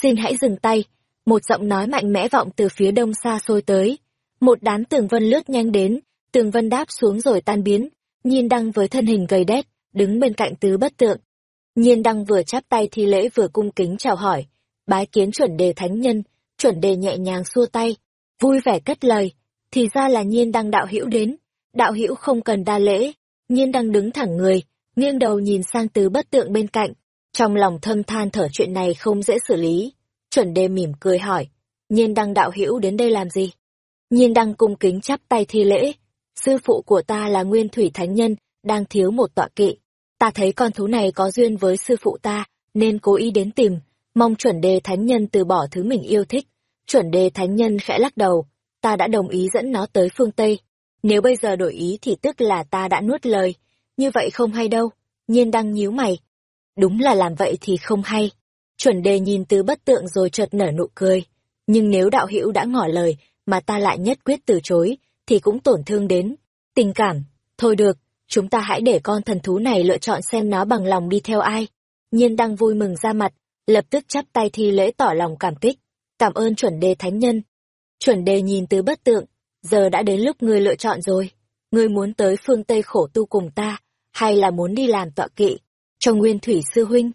xin hãy dừng tay. Một giọng nói mạnh mẽ vọng từ phía đông xa xôi tới. Một đám tường vân lướt nhanh đến, tường vân đáp xuống rồi tan biến. Nhiên đăng với thân hình gầy đét, đứng bên cạnh tứ bất tượng. Nhiên đăng vừa chắp tay thi lễ vừa cung kính chào hỏi. Bái kiến chuẩn đề thánh nhân, chuẩn đề nhẹ nhàng xua tay, vui vẻ cất lời. Thì ra là nhiên đăng đạo hữu đến. Đạo hữu không cần đa lễ, nhiên đăng đứng thẳng người, nghiêng đầu nhìn sang tứ bất tượng bên cạnh. Trong lòng thâm than thở chuyện này không dễ xử lý. Chuẩn đề mỉm cười hỏi, nhiên đăng đạo hữu đến đây làm gì? Nhiên đăng cung kính chắp tay thi lễ. Sư phụ của ta là Nguyên Thủy Thánh Nhân, đang thiếu một tọa kỵ. Ta thấy con thú này có duyên với sư phụ ta, nên cố ý đến tìm, mong chuẩn đề Thánh Nhân từ bỏ thứ mình yêu thích. Chuẩn đề Thánh Nhân khẽ lắc đầu, ta đã đồng ý dẫn nó tới phương Tây. Nếu bây giờ đổi ý thì tức là ta đã nuốt lời, như vậy không hay đâu. Nhiên đăng nhíu mày. Đúng là làm vậy thì không hay. Chuẩn đề nhìn tứ bất tượng rồi chợt nở nụ cười. Nhưng nếu đạo hữu đã ngỏ lời, mà ta lại nhất quyết từ chối, thì cũng tổn thương đến. Tình cảm, thôi được, chúng ta hãy để con thần thú này lựa chọn xem nó bằng lòng đi theo ai. Nhiên đang vui mừng ra mặt, lập tức chắp tay thi lễ tỏ lòng cảm kích. Cảm ơn chuẩn đề thánh nhân. Chuẩn đề nhìn tứ bất tượng, giờ đã đến lúc ngươi lựa chọn rồi. Ngươi muốn tới phương Tây khổ tu cùng ta, hay là muốn đi làm tọa kỵ, cho nguyên thủy sư huynh.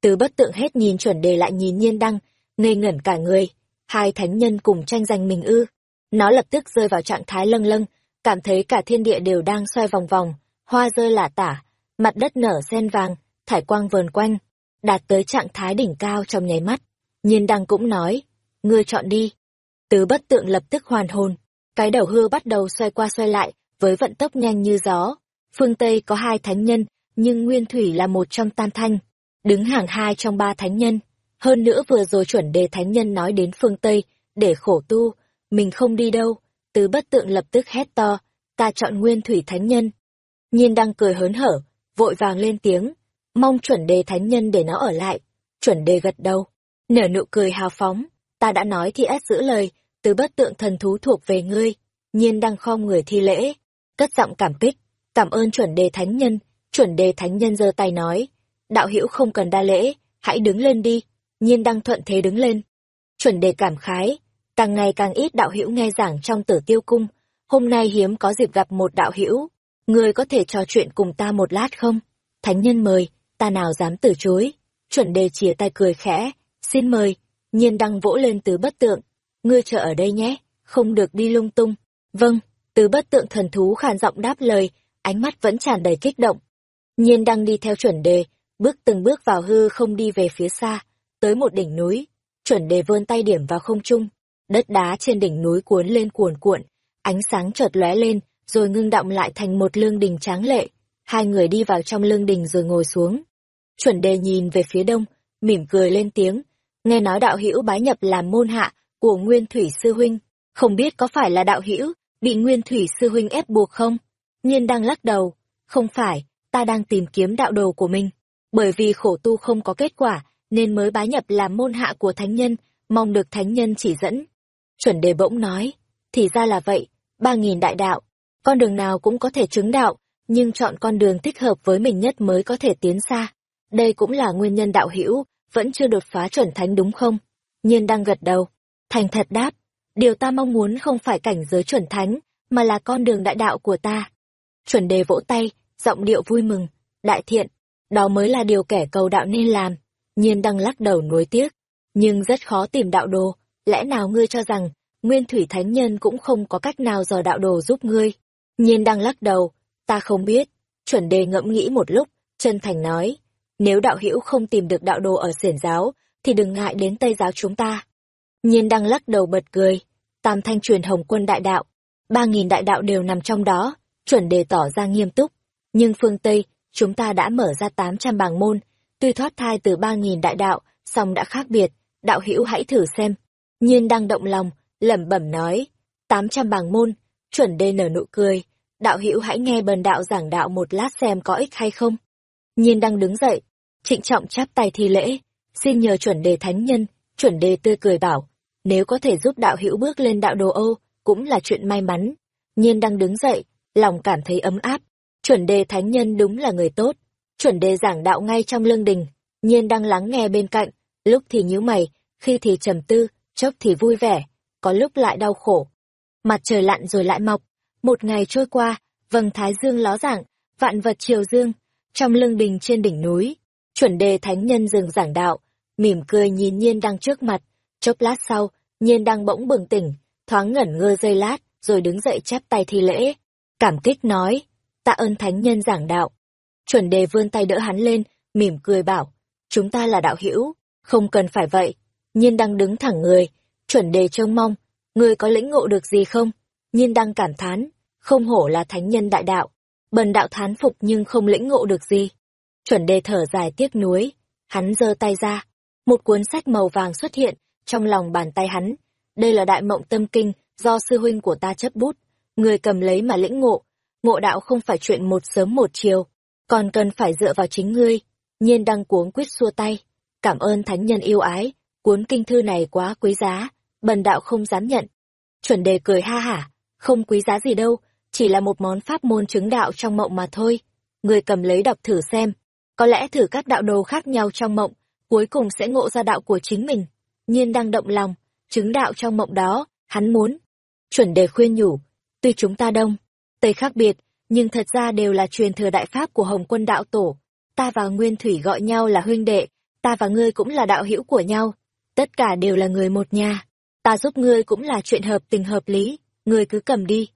Tứ bất tượng hết nhìn chuẩn đề lại nhìn nhiên đăng, ngây ngẩn cả người, hai thánh nhân cùng tranh giành mình ư. Nó lập tức rơi vào trạng thái lâng lâng, cảm thấy cả thiên địa đều đang xoay vòng vòng, hoa rơi lả tả, mặt đất nở sen vàng, thải quang vờn quanh, đạt tới trạng thái đỉnh cao trong nháy mắt. Nhiên đăng cũng nói, ngươi chọn đi. Tứ bất tượng lập tức hoàn hồn, cái đầu hư bắt đầu xoay qua xoay lại, với vận tốc nhanh như gió. Phương Tây có hai thánh nhân, nhưng Nguyên Thủy là một trong tam thanh, đứng hàng hai trong ba thánh nhân. Hơn nữa vừa rồi chuẩn đề thánh nhân nói đến phương Tây, để khổ tu, mình không đi đâu. Tứ bất tượng lập tức hét to, ta chọn Nguyên Thủy thánh nhân. Nhiên đang cười hớn hở, vội vàng lên tiếng, mong chuẩn đề thánh nhân để nó ở lại. Chuẩn đề gật đầu, nở nụ cười hào phóng, ta đã nói thì ắt giữ lời, tứ bất tượng thần thú thuộc về ngươi. Nhiên đang khom người thi lễ, cất giọng cảm kích, cảm ơn chuẩn đề thánh nhân, chuẩn đề thánh nhân giơ tay nói, đạo hữu không cần đa lễ, hãy đứng lên đi, nhiên đang thuận thế đứng lên. Chuẩn đề cảm khái, càng ngày càng ít đạo hữu nghe giảng trong tử tiêu cung, hôm nay hiếm có dịp gặp một đạo hữu, người có thể trò chuyện cùng ta một lát không? Thánh nhân mời, ta nào dám từ chối. Chuẩn đề chìa tay cười khẽ, xin mời, nhiên đăng vỗ lên từ bất tượng, ngươi chờ ở đây nhé, không được đi lung tung. Vâng, từ bất tượng thần thú khàn giọng đáp lời, ánh mắt vẫn tràn đầy kích động. Nhiên đăng đi theo chuẩn đề, bước từng bước vào hư không đi về phía xa, tới một đỉnh núi. Chuẩn đề vươn tay điểm vào không trung, đất đá trên đỉnh núi cuốn lên cuồn cuộn, ánh sáng chợt lóe lên, rồi ngưng động lại thành một lương đình tráng lệ. Hai người đi vào trong lương đình rồi ngồi xuống. Chuẩn đề nhìn về phía đông, mỉm cười lên tiếng, nghe nói đạo hữu bái nhập làm môn hạ của Nguyên Thủy Sư Huynh, không biết có phải là đạo hữu bị Nguyên Thủy Sư Huynh ép buộc không? Nhiên đang lắc đầu, không phải, ta đang tìm kiếm đạo đồ của mình. Bởi vì khổ tu không có kết quả, nên mới bái nhập làm môn hạ của thánh nhân, mong được thánh nhân chỉ dẫn. Chuẩn đề bỗng nói, thì ra là vậy, ba nghìn đại đạo, con đường nào cũng có thể chứng đạo, nhưng chọn con đường thích hợp với mình nhất mới có thể tiến xa. Đây cũng là nguyên nhân đạo hữu vẫn chưa đột phá chuẩn thánh đúng không? Nhiên đang gật đầu, thành thật đáp, điều ta mong muốn không phải cảnh giới chuẩn thánh, mà là con đường đại đạo của ta. Chuẩn đề vỗ tay, giọng điệu vui mừng, đại thiện, đó mới là điều kẻ cầu đạo nên làm. Nhiên đang lắc đầu nuối tiếc, nhưng rất khó tìm đạo đồ, lẽ nào ngươi cho rằng, nguyên thủy thánh nhân cũng không có cách nào dò đạo đồ giúp ngươi. Nhiên đang lắc đầu, ta không biết, chuẩn đề ngẫm nghĩ một lúc, chân thành nói, nếu đạo hữu không tìm được đạo đồ ở xiển giáo, thì đừng ngại đến Tây giáo chúng ta. Nhiên đang lắc đầu bật cười, tam thanh truyền hồng quân đại đạo, ba nghìn đại đạo đều nằm trong đó, chuẩn đề tỏ ra nghiêm túc. Nhưng phương Tây, chúng ta đã mở ra tám trăm bảng môn, tuy thoát thai từ ba nghìn đại đạo, song đã khác biệt, đạo hữu hãy thử xem. Nhiên đang động lòng, lẩm bẩm nói, tám trăm bảng môn, chuẩn đề nở nụ cười, đạo hữu hãy nghe bần đạo giảng đạo một lát xem có ích hay không. Nhiên đang đứng dậy, trịnh trọng chắp tay thi lễ, xin nhờ chuẩn đề thánh nhân, chuẩn đề tươi cười bảo, nếu có thể giúp đạo hữu bước lên đạo đồ ô, cũng là chuyện may mắn. Nhiên đang đứng dậy, lòng cảm thấy ấm áp. Chuẩn đề thánh nhân đúng là người tốt. Chuẩn đề giảng đạo ngay trong lương đình, nhiên đang lắng nghe bên cạnh, lúc thì nhíu mày, khi thì trầm tư, chốc thì vui vẻ, có lúc lại đau khổ. Mặt trời lặn rồi lại mọc, một ngày trôi qua, vầng thái dương ló dạng, vạn vật chiều dương, trong lưng đình trên đỉnh núi, chuẩn đề thánh nhân dừng giảng đạo, mỉm cười nhìn nhiên đang trước mặt, chốc lát sau, nhiên đang bỗng bừng tỉnh, thoáng ngẩn ngơ giây lát, rồi đứng dậy chắp tay thi lễ. Cảm kích nói, tạ ơn thánh nhân giảng đạo. Chuẩn đề vươn tay đỡ hắn lên, mỉm cười bảo, chúng ta là đạo hữu, không cần phải vậy. Nhiên đang đứng thẳng người, chuẩn đề trông mong, người có lĩnh ngộ được gì không? Nhiên đang cảm thán, không hổ là thánh nhân đại đạo. Bần đạo thán phục nhưng không lĩnh ngộ được gì. Chuẩn đề thở dài tiếc nuối, hắn giơ tay ra. Một cuốn sách màu vàng xuất hiện, trong lòng bàn tay hắn. Đây là đại mộng tâm kinh, do sư huynh của ta chấp bút. Người cầm lấy mà lĩnh ngộ. Ngộ đạo không phải chuyện một sớm một chiều, còn cần phải dựa vào chính ngươi. Nhiên đang cuống quyết xua tay. Cảm ơn thánh nhân yêu ái, cuốn kinh thư này quá quý giá, bần đạo không dám nhận. Chuẩn đề cười ha hả, không quý giá gì đâu, chỉ là một món pháp môn chứng đạo trong mộng mà thôi. Người cầm lấy đọc thử xem, có lẽ thử các đạo đồ khác nhau trong mộng, cuối cùng sẽ ngộ ra đạo của chính mình. Nhiên đang động lòng, chứng đạo trong mộng đó, hắn muốn. Chuẩn đề khuyên nhủ, tuy chúng ta đông, tây khác biệt, nhưng thật ra đều là truyền thừa đại pháp của Hồng Quân đạo tổ. Ta và Nguyên Thủy gọi nhau là huynh đệ, ta và ngươi cũng là đạo hữu của nhau, tất cả đều là người một nhà. Ta giúp ngươi cũng là chuyện hợp tình hợp lý, ngươi cứ cầm đi.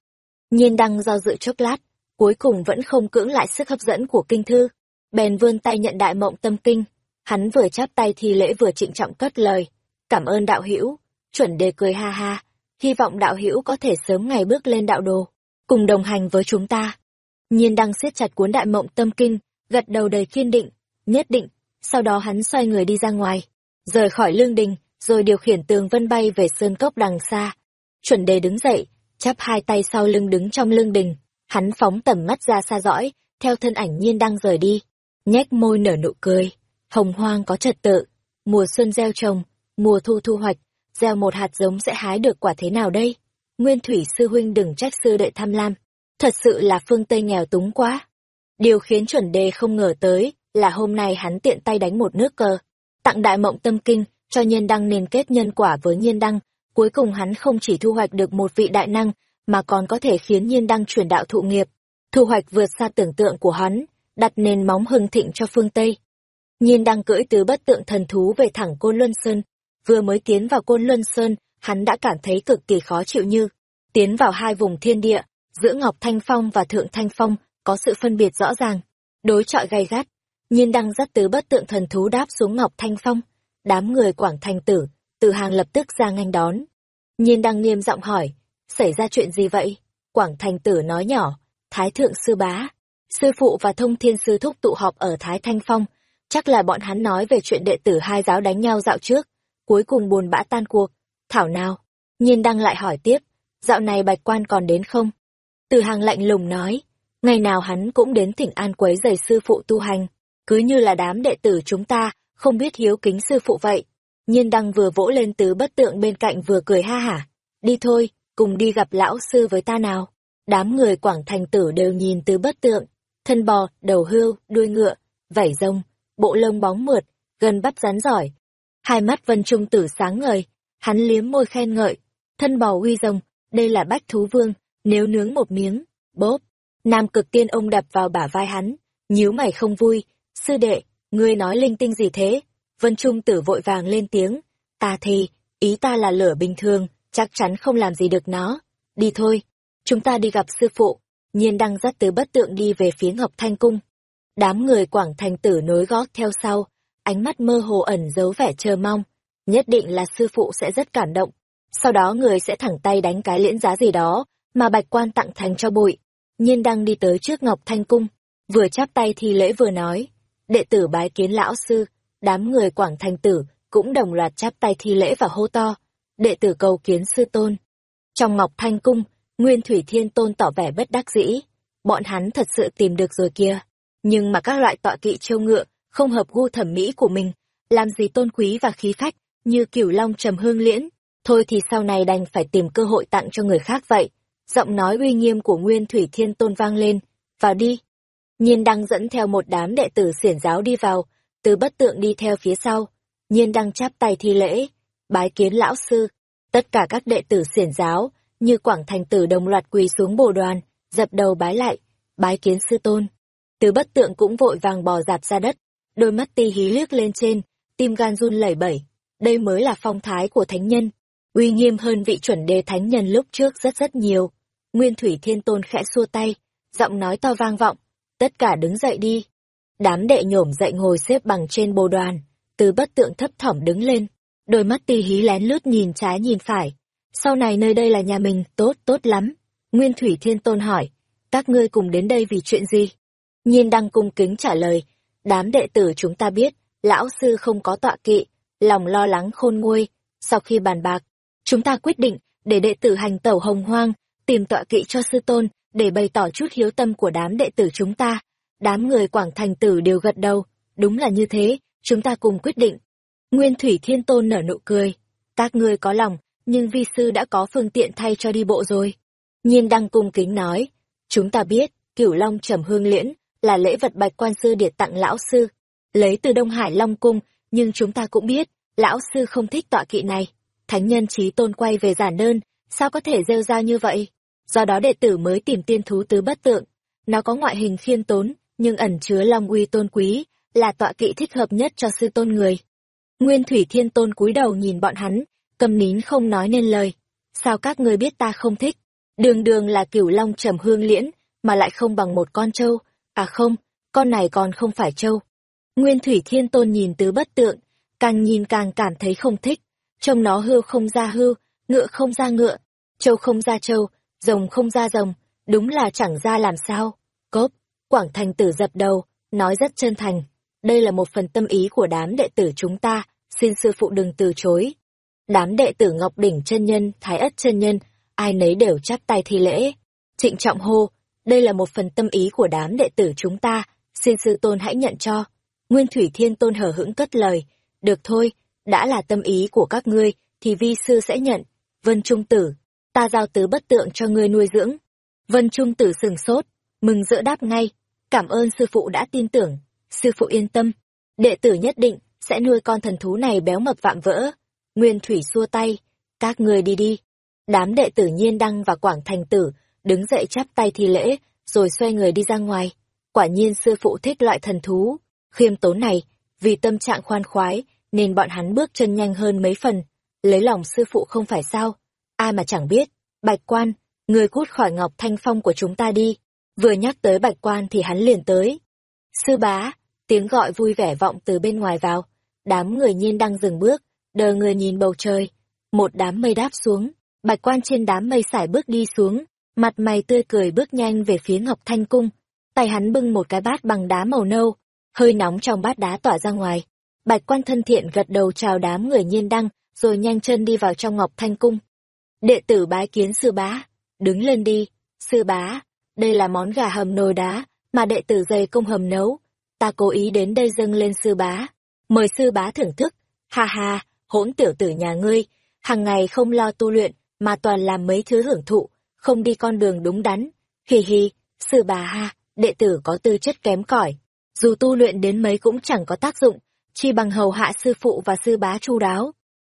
Nhiên đăng do dự chốc lát, cuối cùng vẫn không cưỡng lại sức hấp dẫn của kinh thư. Bèn vươn tay nhận đại mộng tâm kinh, hắn vừa chắp tay thì lễ vừa trịnh trọng cất lời. Cảm ơn đạo hữu, chuẩn đề cười ha ha, hy vọng đạo hữu có thể sớm ngày bước lên đạo đồ, cùng đồng hành với chúng ta. Nhiên đăng siết chặt cuốn đại mộng tâm kinh, gật đầu đầy kiên định, nhất định, sau đó hắn xoay người đi ra ngoài, rời khỏi lương đình, rồi điều khiển tường vân bay về sơn cốc đằng xa. Chuẩn đề đứng dậy, chắp hai tay sau lưng đứng trong lương đình, hắn phóng tầm mắt ra xa dõi, theo thân ảnh nhiên đang rời đi, nhếch môi nở nụ cười, hồng hoang có trật tự, mùa xuân gieo trồng, mùa thu thu hoạch, gieo một hạt giống sẽ hái được quả thế nào đây? Nguyên thủy sư huynh đừng trách sư đệ tham lam, thật sự là phương Tây nghèo túng quá. Điều khiến chuẩn đề không ngờ tới là hôm nay hắn tiện tay đánh một nước cờ, tặng đại mộng tâm kinh cho nhiên đăng nền kết nhân quả với nhiên đăng, cuối cùng hắn không chỉ thu hoạch được một vị đại năng, mà còn có thể khiến nhiên đăng truyền đạo thụ nghiệp, thu hoạch vượt xa tưởng tượng của hắn, đặt nền móng hưng thịnh cho phương Tây. Nhiên đăng cưỡi tứ bất tượng thần thú về thẳng Côn Luân Sơn, vừa mới tiến vào Côn Luân Sơn, hắn đã cảm thấy cực kỳ khó chịu như tiến vào hai vùng thiên địa, giữa Ngọc Thanh Phong và Thượng Thanh Phong có sự phân biệt rõ ràng, đối chọi gay gắt. Nhiên đăng dắt tứ bất tượng thần thú đáp xuống Ngọc Thanh Phong, đám người Quảng Thành Tử, từ hàng lập tức ra nghênh đón. Nhiên đăng nghiêm giọng hỏi, xảy ra chuyện gì vậy? Quảng Thành Tử nói nhỏ, Thái Thượng Sư Bá, Sư Phụ và Thông Thiên Sư Thúc tụ họp ở Thái Thanh Phong, chắc là bọn hắn nói về chuyện đệ tử hai giáo đánh nhau dạo trước, cuối cùng buồn bã tan cuộc. Thảo nào? Nhiên đăng lại hỏi tiếp, dạo này bạch quan còn đến không? Từ hàng lạnh lùng nói, ngày nào hắn cũng đến thỉnh an quấy giày sư phụ tu hành, cứ như là đám đệ tử chúng ta, không biết hiếu kính sư phụ vậy. Nhiên đăng vừa vỗ lên tứ bất tượng bên cạnh vừa cười ha hả. Đi thôi, cùng đi gặp lão sư với ta nào. Đám người quảng thành tử đều nhìn tứ bất tượng, thân bò, đầu hươu, đuôi ngựa, vảy rông, bộ lông bóng mượt, gần bắp rắn giỏi. Hai mắt vân trung tử sáng ngời, hắn liếm môi khen ngợi, thân bò uy rồng, đây là bách thú vương, nếu nướng một miếng, bốp. Nam cực tiên ông đập vào bả vai hắn, nhíu mày không vui, sư đệ, ngươi nói linh tinh gì thế? Vân Trung tử vội vàng lên tiếng, ta thì, ý ta là lửa bình thường, chắc chắn không làm gì được nó. Đi thôi, chúng ta đi gặp sư phụ, nhiên đăng dắt tứ bất tượng đi về phía Ngọc Thanh Cung. Đám người quảng thành tử nối gót theo sau, ánh mắt mơ hồ ẩn giấu vẻ chờ mong, nhất định là sư phụ sẽ rất cảm động. Sau đó người sẽ thẳng tay đánh cái liễn giá gì đó, mà bạch quan tặng thành cho bụi. Nhiên đăng đi tới trước Ngọc Thanh Cung, vừa chắp tay thi lễ vừa nói, đệ tử bái kiến lão sư, đám người quảng thành tử cũng đồng loạt chắp tay thi lễ và hô to, đệ tử cầu kiến sư tôn. Trong Ngọc Thanh Cung, Nguyên Thủy Thiên Tôn tỏ vẻ bất đắc dĩ, bọn hắn thật sự tìm được rồi kia. Nhưng mà các loại tọa kỵ châu ngựa không hợp gu thẩm mỹ của mình, làm gì tôn quý và khí phách như cửu long trầm hương liễn, thôi thì sau này đành phải tìm cơ hội tặng cho người khác vậy. Giọng nói uy nghiêm của Nguyên Thủy Thiên Tôn vang lên, vào đi. Nhiên đăng dẫn theo một đám đệ tử xiển giáo đi vào, từ bất tượng đi theo phía sau. Nhiên đăng chắp tay thi lễ, bái kiến lão sư. Tất cả các đệ tử xiển giáo, như Quảng Thành Tử đồng loạt quỳ xuống bồ đoàn, dập đầu bái lại, bái kiến sư tôn. Từ bất tượng cũng vội vàng bò dạp ra đất, đôi mắt ti hí liếc lên trên, tim gan run lẩy bẩy. Đây mới là phong thái của thánh nhân, uy nghiêm hơn vị chuẩn đề thánh nhân lúc trước rất rất nhiều. Nguyên Thủy Thiên Tôn khẽ xua tay, giọng nói to vang vọng, tất cả đứng dậy đi. Đám đệ nhổm dậy ngồi xếp bằng trên bồ đoàn, từ bất tượng thấp thỏm đứng lên, đôi mắt ti hí lén lướt nhìn trái nhìn phải. Sau này nơi đây là nhà mình, tốt, tốt lắm. Nguyên Thủy Thiên Tôn hỏi, các ngươi cùng đến đây vì chuyện gì? Nhiên đăng cung kính trả lời, đám đệ tử chúng ta biết, lão sư không có tọa kỵ, lòng lo lắng khôn nguôi. Sau khi bàn bạc, chúng ta quyết định để đệ tử hành tẩu hồng hoang, tìm tọa kỵ cho sư tôn, để bày tỏ chút hiếu tâm của đám đệ tử chúng ta. Đám người Quảng Thành Tử đều gật đầu, đúng là như thế, chúng ta cùng quyết định. Nguyên Thủy Thiên Tôn nở nụ cười, các ngươi có lòng, nhưng vi sư đã có phương tiện thay cho đi bộ rồi. Nhiên đăng cung kính nói, chúng ta biết, cửu long trầm hương liễn, là lễ vật bạch quan sư điệt tặng lão sư, lấy từ Đông Hải Long Cung, nhưng chúng ta cũng biết, lão sư không thích tọa kỵ này. Thánh nhân trí tôn quay về giản đơn, sao có thể rêu ra như vậy? Do đó đệ tử mới tìm tiên thú tứ bất tượng. Nó có ngoại hình khiêm tốn, nhưng ẩn chứa long uy tôn quý, là tọa kỵ thích hợp nhất cho sư tôn người. Nguyên Thủy Thiên Tôn cúi đầu nhìn bọn hắn, cầm nín không nói nên lời. Sao các ngươi biết ta không thích? Đường đường là cửu long trầm hương liễn, mà lại không bằng một con trâu. À không, con này còn không phải trâu. Nguyên Thủy Thiên Tôn nhìn tứ bất tượng, càng nhìn càng cảm thấy không thích. Trông nó hưu không ra hưu, ngựa không ra ngựa, trâu không ra trâu, rồng không ra rồng, đúng là chẳng ra làm sao. Cốp, Quảng Thành tử dập đầu, nói rất chân thành. Đây là một phần tâm ý của đám đệ tử chúng ta, xin sư phụ đừng từ chối. Đám đệ tử Ngọc Đỉnh chân nhân, Thái Ất chân nhân, ai nấy đều chắp tay thi lễ. Trịnh trọng hô, đây là một phần tâm ý của đám đệ tử chúng ta, xin sư tôn hãy nhận cho. Nguyên Thủy Thiên Tôn hở hững cất lời, được thôi, đã là tâm ý của các ngươi, thì vi sư sẽ nhận. Vân Trung Tử, ta giao tứ bất tượng cho ngươi nuôi dưỡng. Vân Trung Tử sừng sốt, mừng rỡ đáp ngay, cảm ơn sư phụ đã tin tưởng, sư phụ yên tâm, đệ tử nhất định sẽ nuôi con thần thú này béo mập vạm vỡ. Nguyên Thủy xua tay, các ngươi đi đi. Đám đệ tử nhiên đăng và Quảng Thành Tử đứng dậy chắp tay thi lễ, rồi xoay người đi ra ngoài. Quả nhiên sư phụ thích loại thần thú, khiêm tốn này, vì tâm trạng khoan khoái, nên bọn hắn bước chân nhanh hơn mấy phần. Lấy lòng sư phụ không phải sao, ai mà chẳng biết, bạch quan, người cút khỏi ngọc thanh phong của chúng ta đi. Vừa nhắc tới bạch quan thì hắn liền tới. Sư bá, tiếng gọi vui vẻ vọng từ bên ngoài vào, đám người nhiên đang dừng bước, đờ người nhìn bầu trời. Một đám mây đáp xuống, bạch quan trên đám mây sải bước đi xuống, mặt mày tươi cười bước nhanh về phía ngọc thanh cung. Tay hắn bưng một cái bát bằng đá màu nâu, hơi nóng trong bát đá tỏa ra ngoài. Bạch quan thân thiện gật đầu chào đám người nhiên đăng, rồi nhanh chân đi vào trong ngọc thanh cung. Đệ tử bái kiến sư bá, đứng lên đi, sư bá, đây là món gà hầm nồi đá, mà đệ tử dày công hầm nấu. Ta cố ý đến đây dâng lên sư bá, mời sư bá thưởng thức. Ha ha, hỗn tiểu tử nhà ngươi, hàng ngày không lo tu luyện, mà toàn làm mấy thứ hưởng thụ, không đi con đường đúng đắn. Hì hì, sư bá ha, đệ tử có tư chất kém cỏi, dù tu luyện đến mấy cũng chẳng có tác dụng, chi bằng hầu hạ sư phụ và sư bá chu đáo.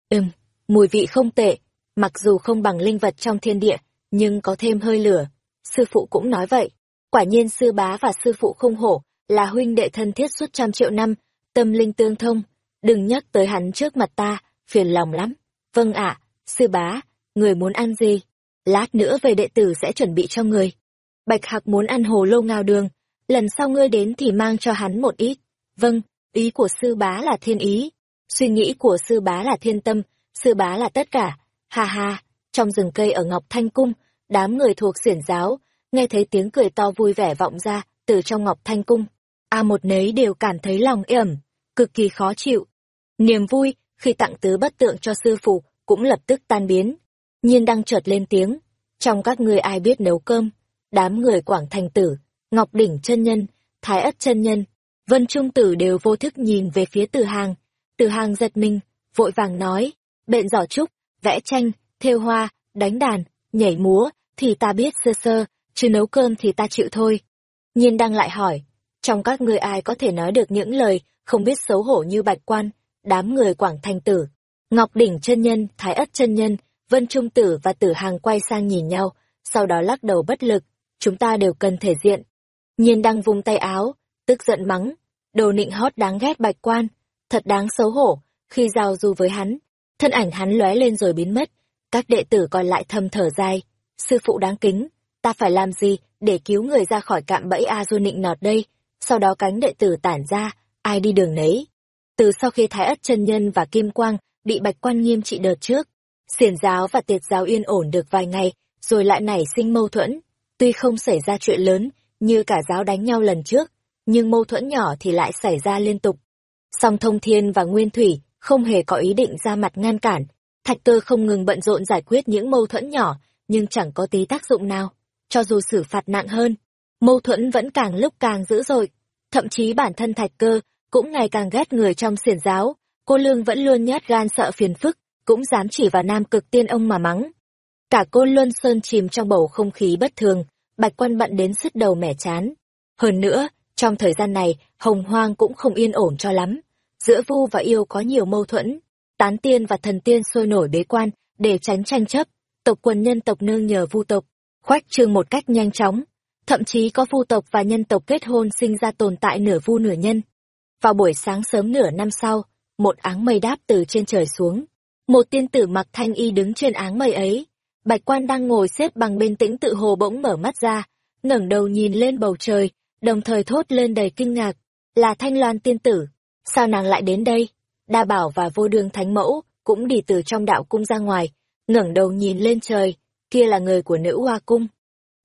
Ừm, mùi vị không tệ, mặc dù không bằng linh vật trong thiên địa, nhưng có thêm hơi lửa. Sư phụ cũng nói vậy. Quả nhiên sư bá và sư phụ không hổ, là huynh đệ thân thiết suốt trăm triệu năm, tâm linh tương thông. Đừng nhắc tới hắn trước mặt ta, phiền lòng lắm. Vâng ạ, sư bá, người muốn ăn gì? Lát nữa về đệ tử sẽ chuẩn bị cho người. Bạch Hạc muốn ăn hồ lô ngao đường, lần sau ngươi đến thì mang cho hắn một ít. Vâng, ý của sư bá là thiên ý, suy nghĩ của sư bá là thiên tâm, sư bá là tất cả. Ha ha, trong rừng cây ở Ngọc Thanh Cung, đám người thuộc xiển giáo, nghe thấy tiếng cười to vui vẻ vọng ra từ trong Ngọc Thanh Cung. A một nấy đều cảm thấy lòng ẩm, cực kỳ khó chịu. Niềm vui khi tặng tứ bất tượng cho sư phụ cũng lập tức tan biến. Nhiên đang chợt lên tiếng, trong các ngươi ai biết nấu cơm, đám người Quảng Thành Tử, Ngọc Đỉnh chân nhân, Thái Ất chân nhân, Vân Trung Tử đều vô thức nhìn về phía Từ Hàng. Từ Hàng giật mình, vội vàng nói, bện giỏ trúc, vẽ tranh, thêu hoa, đánh đàn, nhảy múa, thì ta biết sơ sơ, chứ nấu cơm thì ta chịu thôi. Nhiên đang lại hỏi, trong các người ai có thể nói được những lời không biết xấu hổ như bạch quan, đám người Quảng Thành Tử. Ngọc Đỉnh chân nhân, Thái Ất chân nhân, Vân Trung Tử và Tử Hàng quay sang nhìn nhau, sau đó lắc đầu bất lực, chúng ta đều cần thể diện. Nhiên đang vung tay áo, tức giận mắng, đồ nịnh hót đáng ghét bạch quan, thật đáng xấu hổ, khi giao du với hắn, thân ảnh hắn lóe lên rồi biến mất, các đệ tử còn lại thầm thở dài, sư phụ đáng kính, ta phải làm gì để cứu người ra khỏi cạm bẫy A Du nịnh nọt đây, sau đó cánh đệ tử tản ra, ai đi đường nấy. Từ sau khi Thái Ất chân Nhân và Kim Quang bị bạch quan nghiêm trị đợt trước, xiển giáo và tiệt giáo yên ổn được vài ngày, rồi lại nảy sinh mâu thuẫn. Tuy không xảy ra chuyện lớn, như cả giáo đánh nhau lần trước, nhưng mâu thuẫn nhỏ thì lại xảy ra liên tục. Song Thông Thiên và Nguyên Thủy không hề có ý định ra mặt ngăn cản. Thạch Cơ không ngừng bận rộn giải quyết những mâu thuẫn nhỏ, nhưng chẳng có tí tác dụng nào. Cho dù xử phạt nặng hơn, mâu thuẫn vẫn càng lúc càng dữ dội. Thậm chí bản thân Thạch Cơ cũng ngày càng ghét người trong xiển giáo. Cô Lương vẫn luôn nhát gan sợ phiền phức, cũng dám chỉ vào nam cực tiên ông mà mắng. Cả cô luân sơn chìm trong bầu không khí bất thường, bạch quan bận đến sứt đầu mẻ chán. Hơn nữa, trong thời gian này, hồng hoang cũng không yên ổn cho lắm. Giữa vu và yêu có nhiều mâu thuẫn. Tán tiên và thần tiên sôi nổi bế quan, để tránh tranh chấp. Tộc quần nhân tộc nương nhờ vu tộc, khoách trương một cách nhanh chóng. Thậm chí có vu tộc và nhân tộc kết hôn sinh ra tồn tại nửa vu nửa nhân. Vào buổi sáng sớm nửa năm sau, một áng mây đáp từ trên trời xuống. Một tiên tử mặc thanh y đứng trên áng mây ấy, Bạch quan đang ngồi xếp bằng bên tĩnh tự hồ bỗng mở mắt ra, ngẩng đầu nhìn lên bầu trời, đồng thời thốt lên đầy kinh ngạc. Là thanh loan tiên tử, sao nàng lại đến đây? Đa bảo và vô đường thánh mẫu, cũng đi từ trong đạo cung ra ngoài, ngẩng đầu nhìn lên trời, kia là người của nữ hoa cung.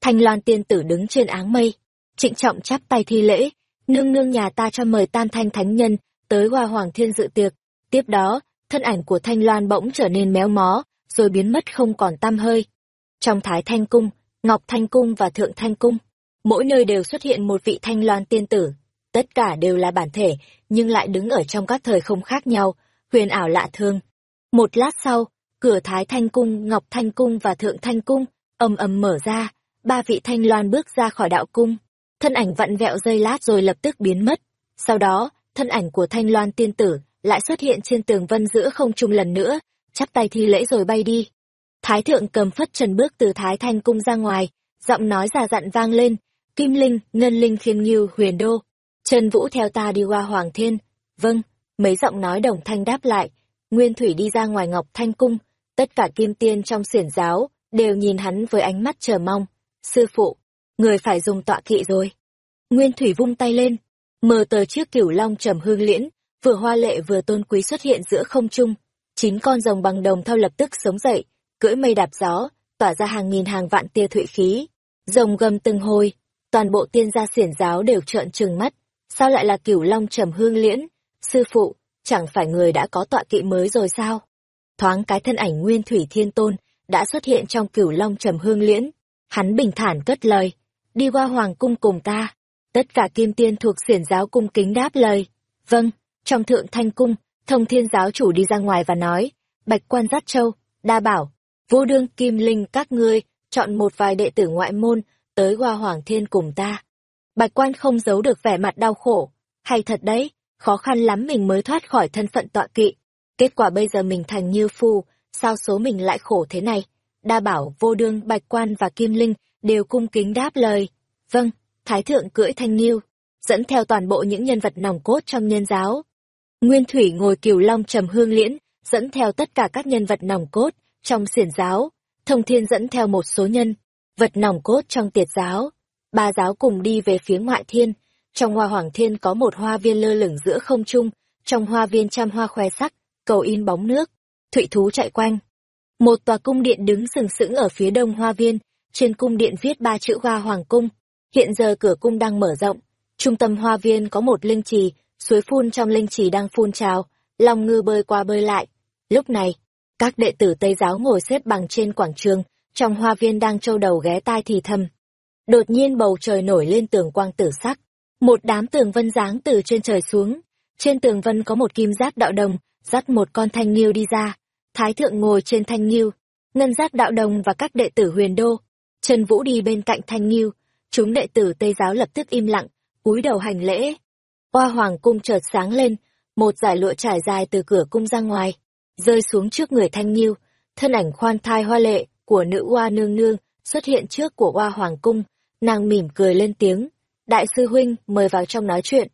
Thanh loan tiên tử đứng trên áng mây, trịnh trọng chắp tay thi lễ, nương nương nhà ta cho mời tam thanh thánh nhân, tới hoa hoàng thiên dự tiệc. Tiếp đó, thân ảnh của thanh loan bỗng trở nên méo mó, rồi biến mất không còn tăm hơi. Trong Thái Thanh Cung, Ngọc Thanh Cung và Thượng Thanh Cung, mỗi nơi đều xuất hiện một vị thanh loan tiên tử. Tất cả đều là bản thể, nhưng lại đứng ở trong các thời không khác nhau, huyền ảo lạ thương. Một lát sau, cửa Thái Thanh Cung, Ngọc Thanh Cung và Thượng Thanh Cung ầm ầm mở ra, ba vị thanh loan bước ra khỏi đạo cung. Thân ảnh vặn vẹo dây lát rồi lập tức biến mất. Sau đó, thân ảnh của thanh loan tiên tử lại xuất hiện trên tường vân giữa không trung lần nữa, chắp tay thi lễ rồi bay đi. Thái thượng cầm phất trần bước từ Thái Thanh cung ra ngoài, giọng nói già dặn vang lên, Kim Linh, Ngân Linh khiên nghiêu huyền đô. Trần Vũ theo ta đi qua Hoàng Thiên. Vâng, mấy giọng nói đồng thanh đáp lại. Nguyên Thủy đi ra ngoài Ngọc Thanh cung, tất cả kim tiên trong xiển giáo, đều nhìn hắn với ánh mắt chờ mong. Sư phụ, người phải dùng tọa kỵ rồi. Nguyên Thủy vung tay lên, mờ tờ chiếc cửu long trầm hương liễn, vừa hoa lệ vừa tôn quý xuất hiện giữa không trung chín con rồng bằng đồng thao lập tức sống dậy, cưỡi mây đạp gió, tỏa ra hàng nghìn hàng vạn tia thụy khí. Rồng gầm từng hồi, toàn bộ tiên gia xiển giáo đều trợn trừng mắt, sao lại là cửu long trầm hương liễn? Sư phụ, chẳng phải người đã có tọa kỵ mới rồi sao? Thoáng cái thân ảnh nguyên thủy thiên tôn đã xuất hiện trong cửu long trầm hương liễn. Hắn bình thản cất lời, đi qua hoàng cung cùng ta. Tất cả kim tiên thuộc xiển giáo cung kính đáp lời. Vâng, trong thượng thanh cung, thông thiên giáo chủ đi ra ngoài và nói, bạch quan giắt châu, đa bảo, vô đương kim linh các ngươi, chọn một vài đệ tử ngoại môn, tới qua hoàng thiên cùng ta. Bạch quan không giấu được vẻ mặt đau khổ, hay thật đấy, khó khăn lắm mình mới thoát khỏi thân phận tọa kỵ. Kết quả bây giờ mình thành như phu, sao số mình lại khổ thế này? Đa bảo, vô đương, bạch quan và kim linh đều cung kính đáp lời. Vâng, thái thượng cưỡi thanh nghiêu, dẫn theo toàn bộ những nhân vật nòng cốt trong nhân giáo, Nguyên Thủy ngồi kiều long trầm hương liễn, dẫn theo tất cả các nhân vật nòng cốt trong xiển giáo, thông thiên dẫn theo một số nhân, vật nòng cốt trong tiệt giáo. Ba giáo cùng đi về phía ngoại thiên, trong hoa hoàng thiên có một hoa viên lơ lửng giữa không trung, trong hoa viên trăm hoa khoe sắc, cầu in bóng nước, thụy thú chạy quanh. Một tòa cung điện đứng sừng sững ở phía đông hoa viên, trên cung điện viết ba chữ hoa hoàng cung. Hiện giờ cửa cung đang mở rộng, trung tâm hoa viên có một linh trì suối phun trong linh trì đang phun trào, long ngư bơi qua bơi lại. Lúc này, các đệ tử Tây giáo ngồi xếp bằng trên quảng trường, trong hoa viên đang trâu đầu ghé tai thì thầm. Đột nhiên bầu trời nổi lên tường quang tử sắc, một đám tường vân dáng từ trên trời xuống. Trên tường vân có một kim giác đạo đồng, dắt một con thanh nghiêu đi ra. Thái thượng ngồi trên thanh nghiêu, ngân giác đạo đồng và các đệ tử huyền đô. Trần Vũ đi bên cạnh thanh nghiêu, chúng đệ tử Tây giáo lập tức im lặng, cúi đầu hành lễ. Hoa hoàng cung chợt sáng lên, một giải lụa trải dài từ cửa cung ra ngoài. rơi xuống trước người Thanh niêu thân ảnh khoan thai hoa lệ của nữ hoa nương nương xuất hiện trước của hoa hoàng cung, nàng mỉm cười lên tiếng, đại sư huynh mời vào trong nói chuyện.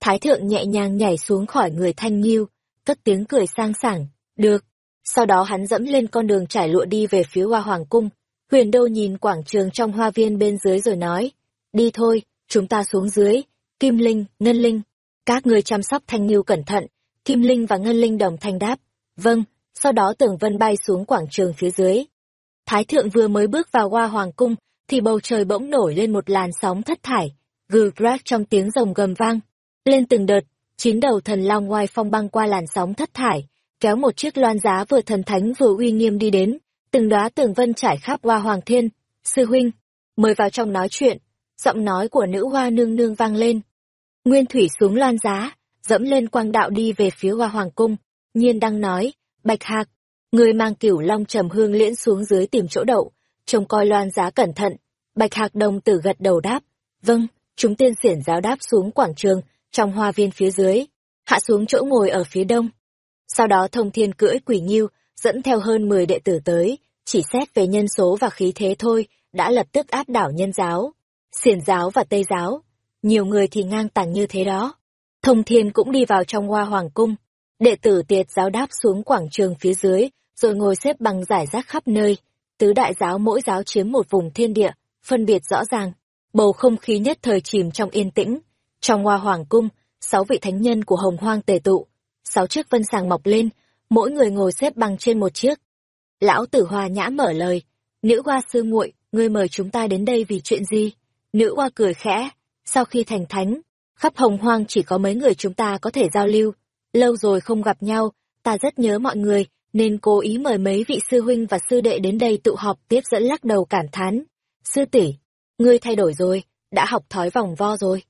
Thái thượng nhẹ nhàng nhảy xuống khỏi người Thanh nghiêu, cất tiếng cười sang sảng, được. Sau đó hắn dẫm lên con đường trải lụa đi về phía hoa hoàng cung, huyền đô nhìn quảng trường trong hoa viên bên dưới rồi nói, đi thôi, chúng ta xuống dưới, Kim Linh, Ngân Linh, các người chăm sóc Thanh Nghiêu cẩn thận, Kim Linh và Ngân Linh đồng thanh đáp, vâng, sau đó tưởng vân bay xuống quảng trường phía dưới. Thái thượng vừa mới bước vào hoa hoàng cung, thì bầu trời bỗng nổi lên một làn sóng thất thải, gừ rác trong tiếng rồng gầm vang. Lên từng đợt, chín đầu thần long ngoài phong băng qua làn sóng thất thải, kéo một chiếc loan giá vừa thần thánh vừa uy nghiêm đi đến, từng đóa tường vân trải khắp hoa hoàng thiên. Sư huynh, mời vào trong nói chuyện, giọng nói của nữ hoa nương nương vang lên. Nguyên thủy xuống loan giá, dẫm lên quang đạo đi về phía hoa hoàng cung, nhiên đang nói, bạch hạc, người mang cửu long trầm hương liễn xuống dưới tìm chỗ đậu, trông coi loan giá cẩn thận, bạch hạc đồng tử gật đầu đáp, vâng, chúng tiên xiển giáo đáp xuống quảng trường, trong hoa viên phía dưới, hạ xuống chỗ ngồi ở phía đông. Sau đó thông thiên cưỡi quỷ nghiêu, dẫn theo hơn 10 đệ tử tới, chỉ xét về nhân số và khí thế thôi, đã lập tức áp đảo nhân giáo, xiển giáo và tây giáo. Nhiều người thì ngang tàng như thế đó. Thông thiên cũng đi vào trong hoa hoàng cung. Đệ tử tiệt giáo đáp xuống quảng trường phía dưới, rồi ngồi xếp bằng giải rác khắp nơi. Tứ đại giáo mỗi giáo chiếm một vùng thiên địa, phân biệt rõ ràng. Bầu không khí nhất thời chìm trong yên tĩnh. Trong hoa hoàng cung, sáu vị thánh nhân của hồng hoang tề tụ. Sáu chiếc vân sàng mọc lên, mỗi người ngồi xếp bằng trên một chiếc. Lão tử hoa nhã mở lời. Nữ hoa sư muội, ngươi mời chúng ta đến đây vì chuyện gì? Nữ hoa cười khẽ. Sau khi thành thánh, khắp hồng hoang chỉ có mấy người chúng ta có thể giao lưu. Lâu rồi không gặp nhau, ta rất nhớ mọi người, nên cố ý mời mấy vị sư huynh và sư đệ đến đây tụ họp tiếp dẫn lắc đầu cảm thán. Sư tỷ, ngươi thay đổi rồi, đã học thói vòng vo rồi.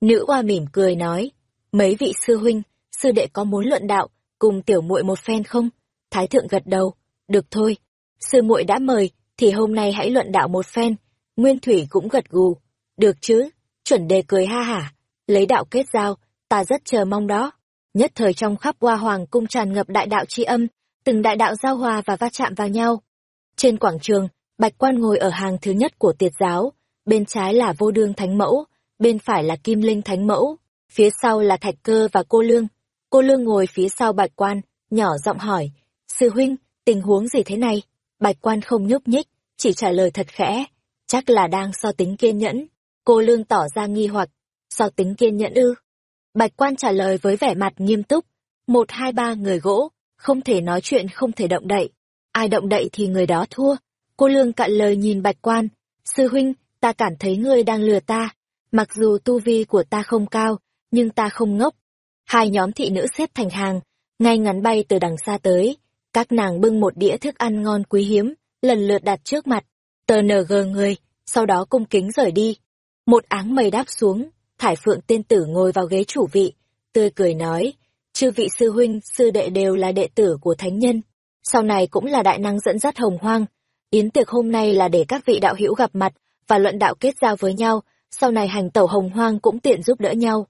Nữ hoa mỉm cười nói, mấy vị sư huynh, sư đệ có muốn luận đạo, cùng tiểu muội một phen không? Thái thượng gật đầu, được thôi. Sư muội đã mời, thì hôm nay hãy luận đạo một phen. Nguyên thủy cũng gật gù, được chứ? Chuẩn đề cười ha hả, lấy đạo kết giao, ta rất chờ mong đó. Nhất thời trong khắp hoa hoàng cung tràn ngập đại đạo tri âm, từng đại đạo giao hòa và va chạm vào nhau. Trên quảng trường, Bạch Quan ngồi ở hàng thứ nhất của tiệt giáo, bên trái là vô đương thánh mẫu, bên phải là kim linh thánh mẫu, phía sau là thạch cơ và cô lương. Cô lương ngồi phía sau Bạch Quan, nhỏ giọng hỏi, sư huynh, tình huống gì thế này? Bạch Quan không nhúc nhích, chỉ trả lời thật khẽ, chắc là đang so tính kiên nhẫn. Cô lương tỏ ra nghi hoặc, so tính kiên nhẫn ư? Bạch Quan trả lời với vẻ mặt nghiêm túc, một hai ba người gỗ, không thể nói chuyện không thể động đậy. Ai động đậy thì người đó thua. Cô Lương cạn lời nhìn Bạch Quan. Sư huynh, ta cảm thấy ngươi đang lừa ta. Mặc dù tu vi của ta không cao, nhưng ta không ngốc. Hai nhóm thị nữ xếp thành hàng, ngay ngắn bay từ đằng xa tới. Các nàng bưng một đĩa thức ăn ngon quý hiếm, lần lượt đặt trước mặt. Tờ nờ gờ người, sau đó cung kính rời đi. Một áng mây đáp xuống, Thải Phượng tiên tử ngồi vào ghế chủ vị, tươi cười nói, chư vị sư huynh, sư đệ đều là đệ tử của thánh nhân, sau này cũng là đại năng dẫn dắt hồng hoang. Yến tiệc hôm nay là để các vị đạo hữu gặp mặt và luận đạo kết giao với nhau, sau này hành tẩu hồng hoang cũng tiện giúp đỡ nhau.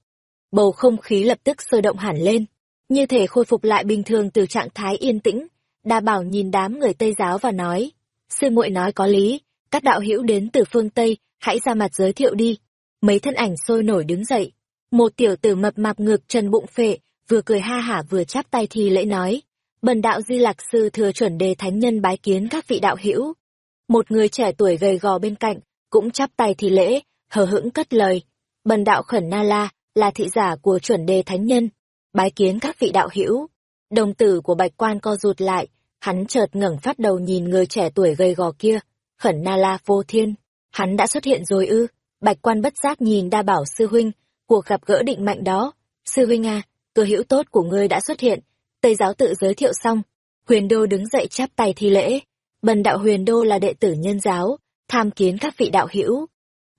Bầu không khí lập tức sôi động hẳn lên, như thể khôi phục lại bình thường từ trạng thái yên tĩnh. Đa bảo nhìn đám người Tây giáo và nói, sư muội nói có lý, các đạo hữu đến từ phương Tây, hãy ra mặt giới thiệu đi. Mấy thân ảnh sôi nổi đứng dậy, một tiểu tử mập mạp ngược trần bụng phệ, vừa cười ha hả vừa chắp tay thi lễ nói, bần đạo di lạc sư thừa chuẩn đề thánh nhân bái kiến các vị đạo hữu. Một người trẻ tuổi gầy gò bên cạnh cũng chắp tay thi lễ hờ hững cất lời bần đạo khẩn na la là thị giả của chuẩn đề thánh nhân bái kiến các vị đạo hữu. Đồng tử của bạch quan co rụt lại hắn chợt ngẩng phát đầu nhìn người trẻ tuổi gầy gò kia khẩn na la vô thiên hắn đã xuất hiện rồi ư? Bạch quan bất giác nhìn đa bảo sư huynh cuộc gặp gỡ định mạnh đó sư huynh à cơ hữu tốt của ngươi đã xuất hiện Tây giáo tự giới thiệu xong, Huyền Đô đứng dậy chắp tay thi lễ. Bần đạo Huyền Đô là đệ tử nhân giáo, tham kiến các vị đạo hữu.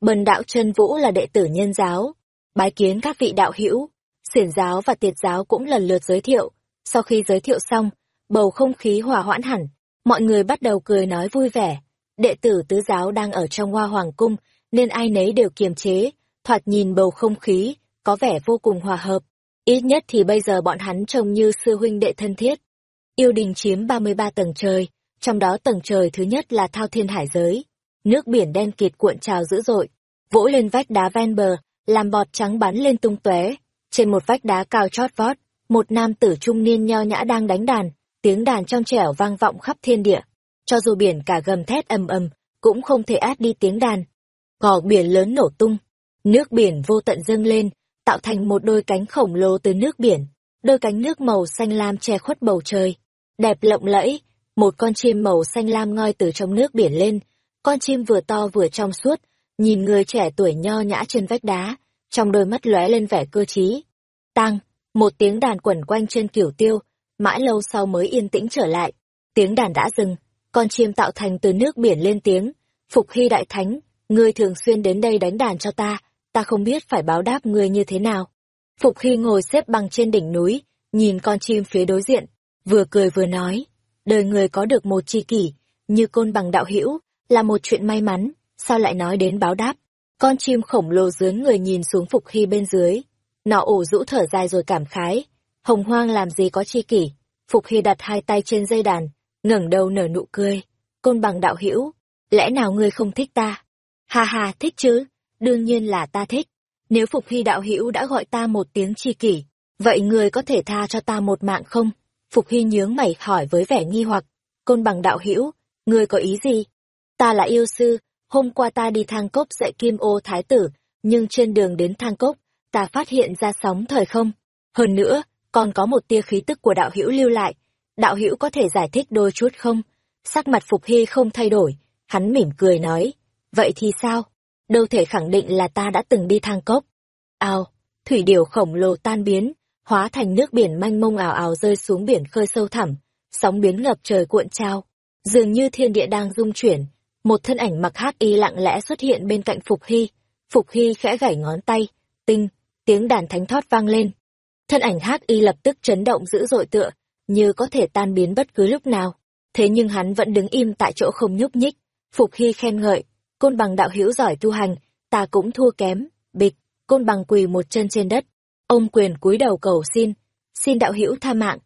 Bần đạo chân Vũ là đệ tử nhân giáo, bái kiến các vị đạo hữu. Xiển giáo và tiệt giáo cũng lần lượt giới thiệu. Sau khi giới thiệu xong, bầu không khí hòa hoãn hẳn, mọi người bắt đầu cười nói vui vẻ. Đệ tử tứ giáo đang ở trong hoa hoàng cung, nên ai nấy đều kiềm chế, thoạt nhìn bầu không khí, có vẻ vô cùng hòa hợp. Ít nhất thì bây giờ bọn hắn trông như sư huynh đệ thân thiết. Yêu đình chiếm 33 tầng trời, trong đó tầng trời thứ nhất là thao thiên hải giới. Nước biển đen kịt cuộn trào dữ dội, vỗ lên vách đá ven bờ, làm bọt trắng bắn lên tung tóe. Trên một vách đá cao chót vót, một nam tử trung niên nho nhã đang đánh đàn, tiếng đàn trong trẻo vang vọng khắp thiên địa. Cho dù biển cả gầm thét ầm ầm, cũng không thể át đi tiếng đàn. Cỏ biển lớn nổ tung, nước biển vô tận dâng lên, tạo thành một đôi cánh khổng lồ từ nước biển. Đôi cánh nước màu xanh lam che khuất bầu trời, đẹp lộng lẫy, một con chim màu xanh lam ngoi từ trong nước biển lên, con chim vừa to vừa trong suốt, nhìn người trẻ tuổi nho nhã trên vách đá, trong đôi mắt lóe lên vẻ cơ trí. Tăng, một tiếng đàn quẩn quanh trên kiểu tiêu, mãi lâu sau mới yên tĩnh trở lại. Tiếng đàn đã dừng, con chim tạo thành từ nước biển lên tiếng, Phục Hy Đại Thánh, ngươi thường xuyên đến đây đánh đàn cho ta, ta không biết phải báo đáp ngươi như thế nào. Phục Hy ngồi xếp bằng trên đỉnh núi, nhìn con chim phía đối diện, vừa cười vừa nói, đời người có được một tri kỷ, như côn bằng đạo hữu là một chuyện may mắn, sao lại nói đến báo đáp. Con chim khổng lồ dưới người nhìn xuống Phục Hy bên dưới, nó ủ rũ thở dài rồi cảm khái, hồng hoang làm gì có tri kỷ. Phục Hy đặt hai tay trên dây đàn, ngẩng đầu nở nụ cười, côn bằng đạo hữu lẽ nào ngươi không thích ta? Ha ha, thích chứ, đương nhiên là ta thích. Nếu Phục Hy đạo hữu đã gọi ta một tiếng tri kỷ, vậy người có thể tha cho ta một mạng không? Phục Hy nhướng mày hỏi với vẻ nghi hoặc, côn bằng đạo hữu, người có ý gì? Ta là yêu sư, hôm qua ta đi thang cốc dạy kim ô thái tử, nhưng trên đường đến thang cốc, ta phát hiện ra sóng thời không. Hơn nữa, còn có một tia khí tức của đạo hữu lưu lại. Đạo hữu có thể giải thích đôi chút không? Sắc mặt Phục Hy không thay đổi, hắn mỉm cười nói, vậy thì sao? Đâu thể khẳng định là ta đã từng đi thang cốc. Ao, thủy điều khổng lồ tan biến, hóa thành nước biển manh mông ảo ảo rơi xuống biển khơi sâu thẳm, sóng biến ngập trời cuộn trao. Dường như thiên địa đang rung chuyển, một thân ảnh mặc hắc y lặng lẽ xuất hiện bên cạnh Phục Hy. Phục Hy khẽ gảy ngón tay, tinh, tiếng đàn thánh thoát vang lên. Thân ảnh hắc y lập tức chấn động dữ dội tựa, như có thể tan biến bất cứ lúc nào. Thế nhưng hắn vẫn đứng im tại chỗ không nhúc nhích. Phục Hy khen ngợi, côn bằng đạo hữu giỏi tu hành, ta cũng thua kém, bịch, côn bằng quỳ một chân trên đất, ông quyền cúi đầu cầu xin, xin đạo hữu tha mạng.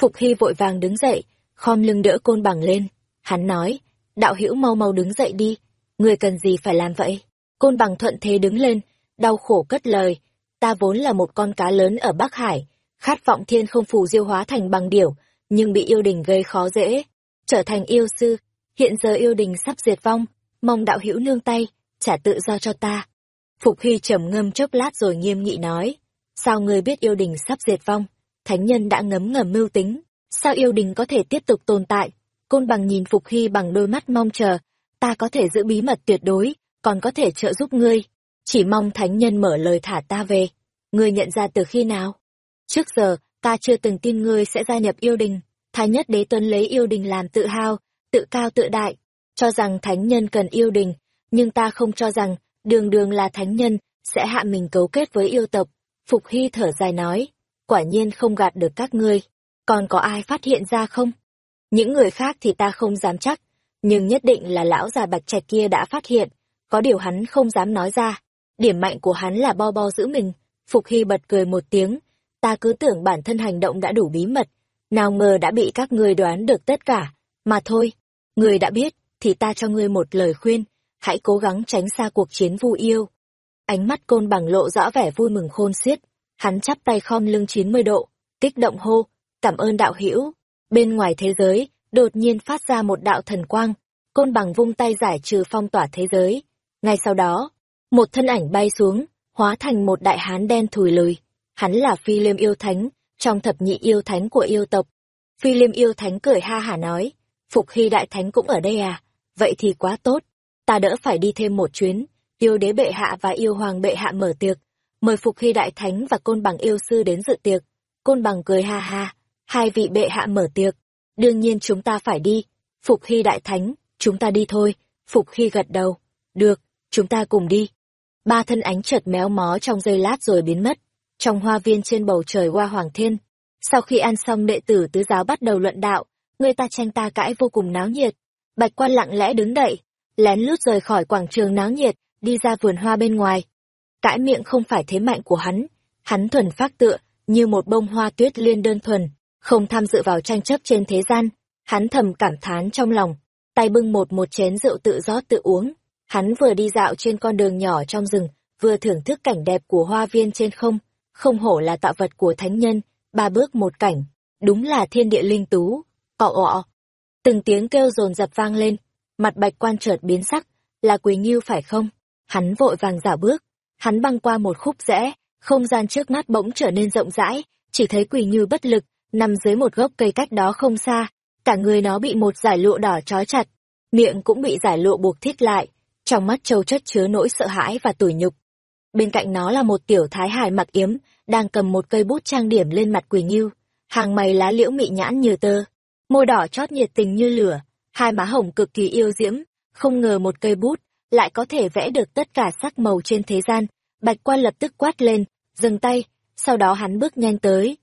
Phục Hy vội vàng đứng dậy, khom lưng đỡ côn bằng lên, hắn nói, đạo hữu mau mau đứng dậy đi, người cần gì phải làm vậy? Côn bằng thuận thế đứng lên, đau khổ cất lời, ta vốn là một con cá lớn ở Bắc Hải, khát vọng thiên không phù diêu hóa thành bằng điểu, nhưng bị yêu đình gây khó dễ, trở thành yêu sư, hiện giờ yêu đình sắp diệt vong, mong đạo hữu nương tay, trả tự do cho ta. Phục Hy trầm ngâm chốc lát rồi nghiêm nghị nói, sao ngươi biết yêu đình sắp diệt vong? Thánh nhân đã ngấm ngầm mưu tính, sao yêu đình có thể tiếp tục tồn tại? Côn bằng nhìn Phục Hy bằng đôi mắt mong chờ, ta có thể giữ bí mật tuyệt đối, còn có thể trợ giúp ngươi. Chỉ mong thánh nhân mở lời thả ta về. Ngươi nhận ra từ khi nào? Trước giờ, ta chưa từng tin ngươi sẽ gia nhập yêu đình. Thái nhất đế tuấn lấy yêu đình làm tự hào, tự cao tự đại, cho rằng thánh nhân cần yêu đình, nhưng ta không cho rằng đường đường là thánh nhân sẽ hạ mình cấu kết với yêu tộc. Phục Hy thở dài nói, quả nhiên không gạt được các ngươi, còn có ai phát hiện ra không? Những người khác thì ta không dám chắc, nhưng nhất định là lão già bạch trạch kia đã phát hiện, có điều hắn không dám nói ra. Điểm mạnh của hắn là bo bo giữ mình, Phục Hy bật cười một tiếng, ta cứ tưởng bản thân hành động đã đủ bí mật, nào ngờ đã bị các ngươi đoán được tất cả, mà thôi, người đã biết, thì ta cho ngươi một lời khuyên, hãy cố gắng tránh xa cuộc chiến vu yêu. Ánh mắt côn bằng lộ rõ vẻ vui mừng khôn xiết, hắn chắp tay khom lưng chín mươi độ, kích động hô, cảm ơn đạo hữu. Bên ngoài thế giới, đột nhiên phát ra một đạo thần quang, côn bằng vung tay giải trừ phong tỏa thế giới. Ngay sau đó, một thân ảnh bay xuống, hóa thành một đại hán đen thùi lùi. Hắn là phi liêm yêu thánh, trong thập nhị yêu thánh của yêu tộc. Phi liêm yêu thánh cười ha hả nói, Phục Hy Đại Thánh cũng ở đây à? Vậy thì quá tốt. Ta đỡ phải đi thêm một chuyến. Yêu đế bệ hạ và yêu hoàng bệ hạ mở tiệc. Mời Phục Hy Đại Thánh và Côn Bằng yêu sư đến dự tiệc. Côn Bằng cười ha ha. Hai vị bệ hạ mở tiệc. Đương nhiên chúng ta phải đi. Phục Hy Đại Thánh, chúng ta đi thôi. Phục Hy gật đầu. Được, chúng ta cùng đi. Ba thân ánh chợt méo mó trong giây lát rồi biến mất. Trong hoa viên trên bầu trời hoa hoàng thiên. Sau khi ăn xong đệ tử tứ giáo bắt đầu luận đạo, người ta tranh ta cãi vô cùng náo nhiệt. Bạch quan lặng lẽ đứng đậy, lén lút rời khỏi quảng trường náo nhiệt, đi ra vườn hoa bên ngoài. Cãi miệng không phải thế mạnh của hắn, hắn thuần phát tựa, như một bông hoa tuyết liên đơn thuần, không tham dự vào tranh chấp trên thế gian. Hắn thầm cảm thán trong lòng, tay bưng một một chén rượu tự rót tự uống. Hắn vừa đi dạo trên con đường nhỏ trong rừng, vừa thưởng thức cảnh đẹp của hoa viên trên không, không hổ là tạo vật của thánh nhân, ba bước một cảnh, đúng là thiên địa linh tú, cọ ọ. Từng tiếng kêu rồn rập vang lên, mặt bạch quan chợt biến sắc, là Quỳ Nghiêu phải không? Hắn vội vàng giả bước, hắn băng qua một khúc rẽ, không gian trước mắt bỗng trở nên rộng rãi, chỉ thấy Quỳ Nghiêu bất lực, nằm dưới một gốc cây cách đó không xa, cả người nó bị một giải lụa đỏ trói chặt, miệng cũng bị giải lụa buộc thít lại, trong mắt châu chất chứa nỗi sợ hãi và tủi nhục. Bên cạnh nó là một tiểu thái hải mặc yếm, đang cầm một cây bút trang điểm lên mặt Quỳ Nghiêu, hàng mày lá liễu mị nhãn như tơ, môi đỏ chót nhiệt tình như lửa, hai má hồng cực kỳ yêu diễm, không ngờ một cây bút lại có thể vẽ được tất cả sắc màu trên thế gian. Bạch quan lập tức quát lên, dừng tay, sau đó hắn bước nhanh tới.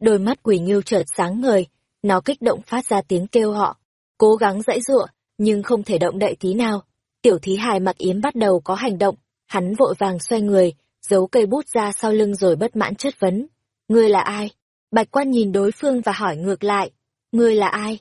Đôi mắt quỷ nghiêu chợt sáng ngời, nó kích động phát ra tiếng kêu họ, cố gắng dãy giụa, nhưng không thể động đậy tí nào. Tiểu thí hài mặc yếm bắt đầu có hành động, hắn vội vàng xoay người, giấu cây bút ra sau lưng rồi bất mãn chất vấn. Ngươi là ai? Bạch quan nhìn đối phương và hỏi ngược lại. Ngươi là ai?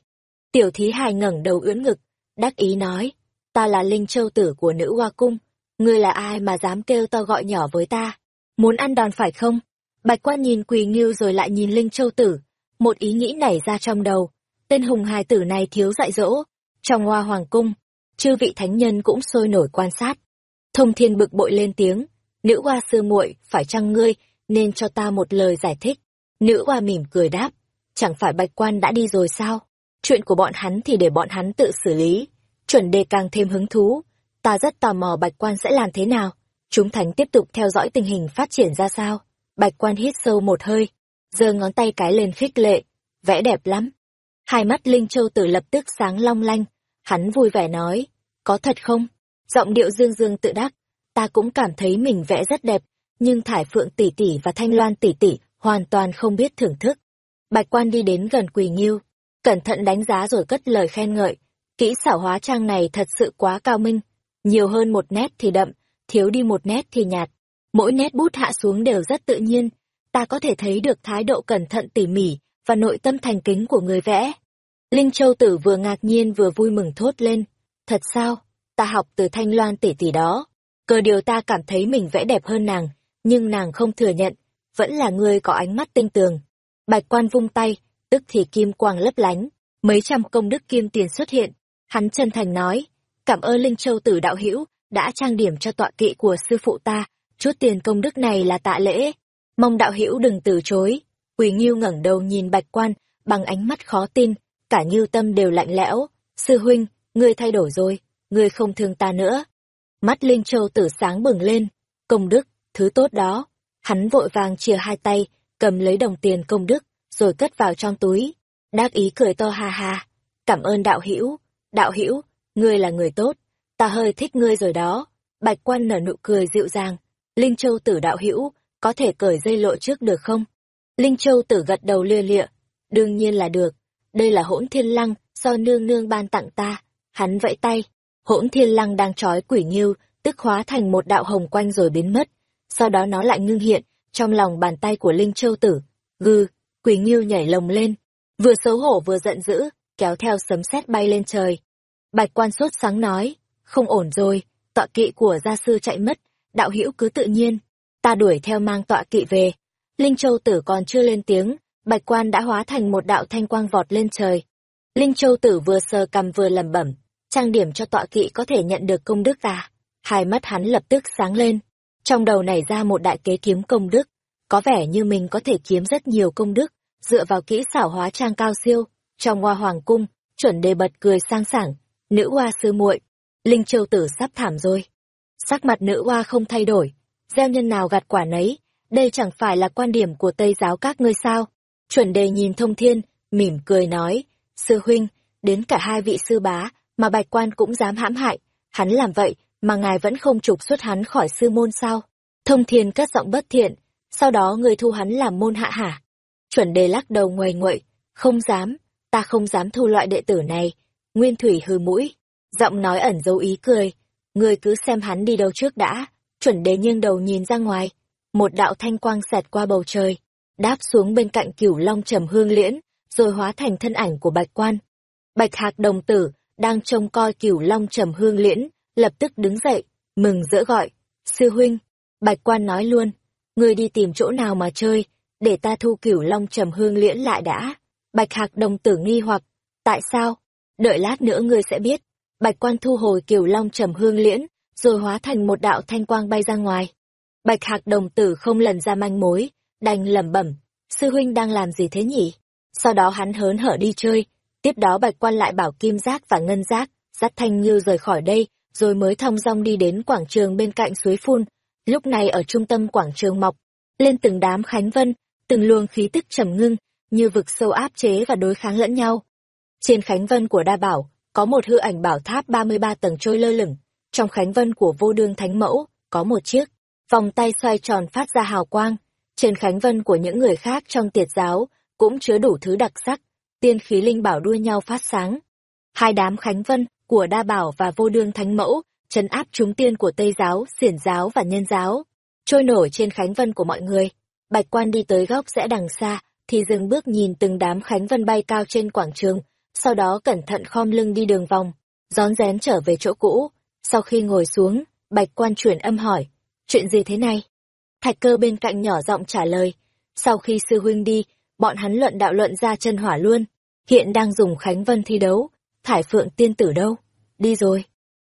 Tiểu thí hài ngẩng đầu ưỡn ngực, đắc ý nói. Ta là Linh Châu Tử của nữ hoa cung. Ngươi là ai mà dám kêu to gọi nhỏ với ta? Muốn ăn đòn phải không? Bạch quan nhìn quỳ Ngưu rồi lại nhìn Linh Châu Tử. Một ý nghĩ nảy ra trong đầu. Tên hùng hài tử này thiếu dạy dỗ. Trong hoa hoàng cung, chư vị thánh nhân cũng sôi nổi quan sát. Thông thiên bực bội lên tiếng. Nữ hoa sư muội phải chăng ngươi, nên cho ta một lời giải thích. Nữ hoa mỉm cười đáp. Chẳng phải bạch quan đã đi rồi sao? Chuyện của bọn hắn thì để bọn hắn tự xử lý. Chuẩn đề càng thêm hứng thú. Ta rất tò mò bạch quan sẽ làm thế nào. Chúng thánh tiếp tục theo dõi tình hình phát triển ra sao. Bạch quan hít sâu một hơi. giơ ngón tay cái lên khích lệ. Vẽ đẹp lắm. Hai mắt Linh Châu Tử lập tức sáng long lanh. Hắn vui vẻ nói. Có thật không? Giọng điệu dương dương tự đắc. Ta cũng cảm thấy mình vẽ rất đẹp. Nhưng Thải Phượng tỷ tỷ và Thanh Loan tỷ tỷ hoàn toàn không biết thưởng thức. Bạch quan đi đến gần Quỳ Nghiêu, cẩn thận đánh giá rồi cất lời khen ngợi. Kỹ xảo hóa trang này thật sự quá cao minh. Nhiều hơn một nét thì đậm, thiếu đi một nét thì nhạt. Mỗi nét bút hạ xuống đều rất tự nhiên. Ta có thể thấy được thái độ cẩn thận tỉ mỉ và nội tâm thành kính của người vẽ. Linh Châu Tử vừa ngạc nhiên vừa vui mừng thốt lên. Thật sao? Ta học từ Thanh Loan tỷ tỷ đó. Cờ điều ta cảm thấy mình vẽ đẹp hơn nàng, nhưng nàng không thừa nhận. Vẫn là người có ánh mắt tinh tường. Bạch quan vung tay, tức thì kim quang lấp lánh, mấy trăm công đức kim tiền xuất hiện. Hắn chân thành nói, cảm ơn Linh Châu tử đạo hữu đã trang điểm cho tọa kỵ của sư phụ ta, chút tiền công đức này là tạ lễ. Mong đạo hữu đừng từ chối. Quỳ Nghiêu ngẩng đầu nhìn Bạch Quan, bằng ánh mắt khó tin, cả Nghiêu tâm đều lạnh lẽo. Sư huynh, ngươi thay đổi rồi, ngươi không thương ta nữa. Mắt Linh Châu tử sáng bừng lên, công đức, thứ tốt đó. Hắn vội vàng chia hai tay, cầm lấy đồng tiền công đức, rồi cất vào trong túi. Đắc ý cười to ha ha. Cảm ơn đạo hữu đạo hữu ngươi là người tốt, ta hơi thích ngươi rồi đó. Bạch quan nở nụ cười dịu dàng. Linh Châu tử đạo hữu có thể cởi dây lộ trước được không? Linh Châu tử gật đầu lia lịa. Đương nhiên là được. Đây là hỗn thiên lăng do nương nương ban tặng ta. Hắn vẫy tay. Hỗn thiên lăng đang trói quỷ nghiêu, tức hóa thành một đạo hồng quanh rồi biến mất. Sau đó nó lại ngưng hiện, trong lòng bàn tay của Linh Châu Tử. Gư, Quỳ Nghiêu nhảy lồng lên, vừa xấu hổ vừa giận dữ, kéo theo sấm sét bay lên trời. Bạch quan sốt sáng nói, không ổn rồi, tọa kỵ của gia sư chạy mất, đạo hữu cứ tự nhiên, ta đuổi theo mang tọa kỵ về. Linh Châu Tử còn chưa lên tiếng, bạch quan đã hóa thành một đạo thanh quang vọt lên trời. Linh Châu Tử vừa sờ cầm vừa lẩm bẩm, trang điểm cho tọa kỵ có thể nhận được công đức à. Hai mắt hắn lập tức sáng lên, trong đầu nảy ra một đại kế kiếm công đức, có vẻ như mình có thể kiếm rất nhiều công đức, dựa vào kỹ xảo hóa trang cao siêu, trong hoa hoàng cung, chuẩn đề bật cười sang sảng, nữ hoa sư muội, linh châu tử sắp thảm rồi. Sắc mặt nữ hoa không thay đổi, gieo nhân nào gặt quả nấy, đây chẳng phải là quan điểm của Tây giáo các ngươi sao? Chuẩn đề nhìn thông thiên, mỉm cười nói, sư huynh, đến cả hai vị sư bá, mà bạch quan cũng dám hãm hại, hắn làm vậy mà ngài vẫn không trục xuất hắn khỏi sư môn sao? Thông thiên cất giọng bất thiện, sau đó người thu hắn làm môn hạ hả? Chuẩn đề lắc đầu ngoài nguậy, không dám, ta không dám thu loại đệ tử này. Nguyên thủy hừ mũi, giọng nói ẩn dấu ý cười, người cứ xem hắn đi đâu trước đã. Chuẩn đề nghiêng đầu nhìn ra ngoài, một đạo thanh quang xẹt qua bầu trời, đáp xuống bên cạnh cửu long trầm hương liễn, rồi hóa thành thân ảnh của bạch quan. Bạch hạc đồng tử, đang trông coi cửu long trầm hương liễn, lập tức đứng dậy, mừng rỡ gọi. Sư huynh, bạch quan nói luôn, ngươi đi tìm chỗ nào mà chơi, để ta thu cửu long trầm hương liễn lại đã. Bạch hạc đồng tử nghi hoặc, tại sao? Đợi lát nữa ngươi sẽ biết. Bạch quan thu hồi cửu long trầm hương liễn, rồi hóa thành một đạo thanh quang bay ra ngoài. Bạch hạc đồng tử không lần ra manh mối, đành lẩm bẩm, sư huynh đang làm gì thế nhỉ? Sau đó hắn hớn hở đi chơi, tiếp đó bạch quan lại bảo kim giác và ngân giác, dắt thanh như rời khỏi đây, rồi mới thong dong đi đến quảng trường bên cạnh suối phun. Lúc này ở trung tâm quảng trường mọc, lên từng đám khánh vân, từng luồng khí tức trầm ngưng, như vực sâu áp chế và đối kháng lẫn nhau. Trên khánh vân của đa bảo, có một hư ảnh bảo tháp 33 tầng trôi lơ lửng, trong khánh vân của vô đương thánh mẫu, có một chiếc, vòng tay xoay tròn phát ra hào quang. Trên khánh vân của những người khác trong tiệt giáo, cũng chứa đủ thứ đặc sắc, tiên khí linh bảo đua nhau phát sáng. Hai đám khánh vân của đa bảo và vô đương thánh mẫu, trấn áp chúng tiên của Tây giáo, xiển giáo và nhân giáo, trôi nổi trên khánh vân của mọi người. Bạch quan đi tới góc rẽ đằng xa, thì dừng bước nhìn từng đám khánh vân bay cao trên quảng trường, sau đó cẩn thận khom lưng đi đường vòng, rón rén trở về chỗ cũ. Sau khi ngồi xuống, bạch quan chuyển âm hỏi, chuyện gì thế này? Thạch cơ bên cạnh nhỏ giọng trả lời, sau khi sư huynh đi, bọn hắn luận đạo luận ra chân hỏa luôn, hiện đang dùng khánh vân thi đấu, thải phượng tiên tử đâu? Đi rồi.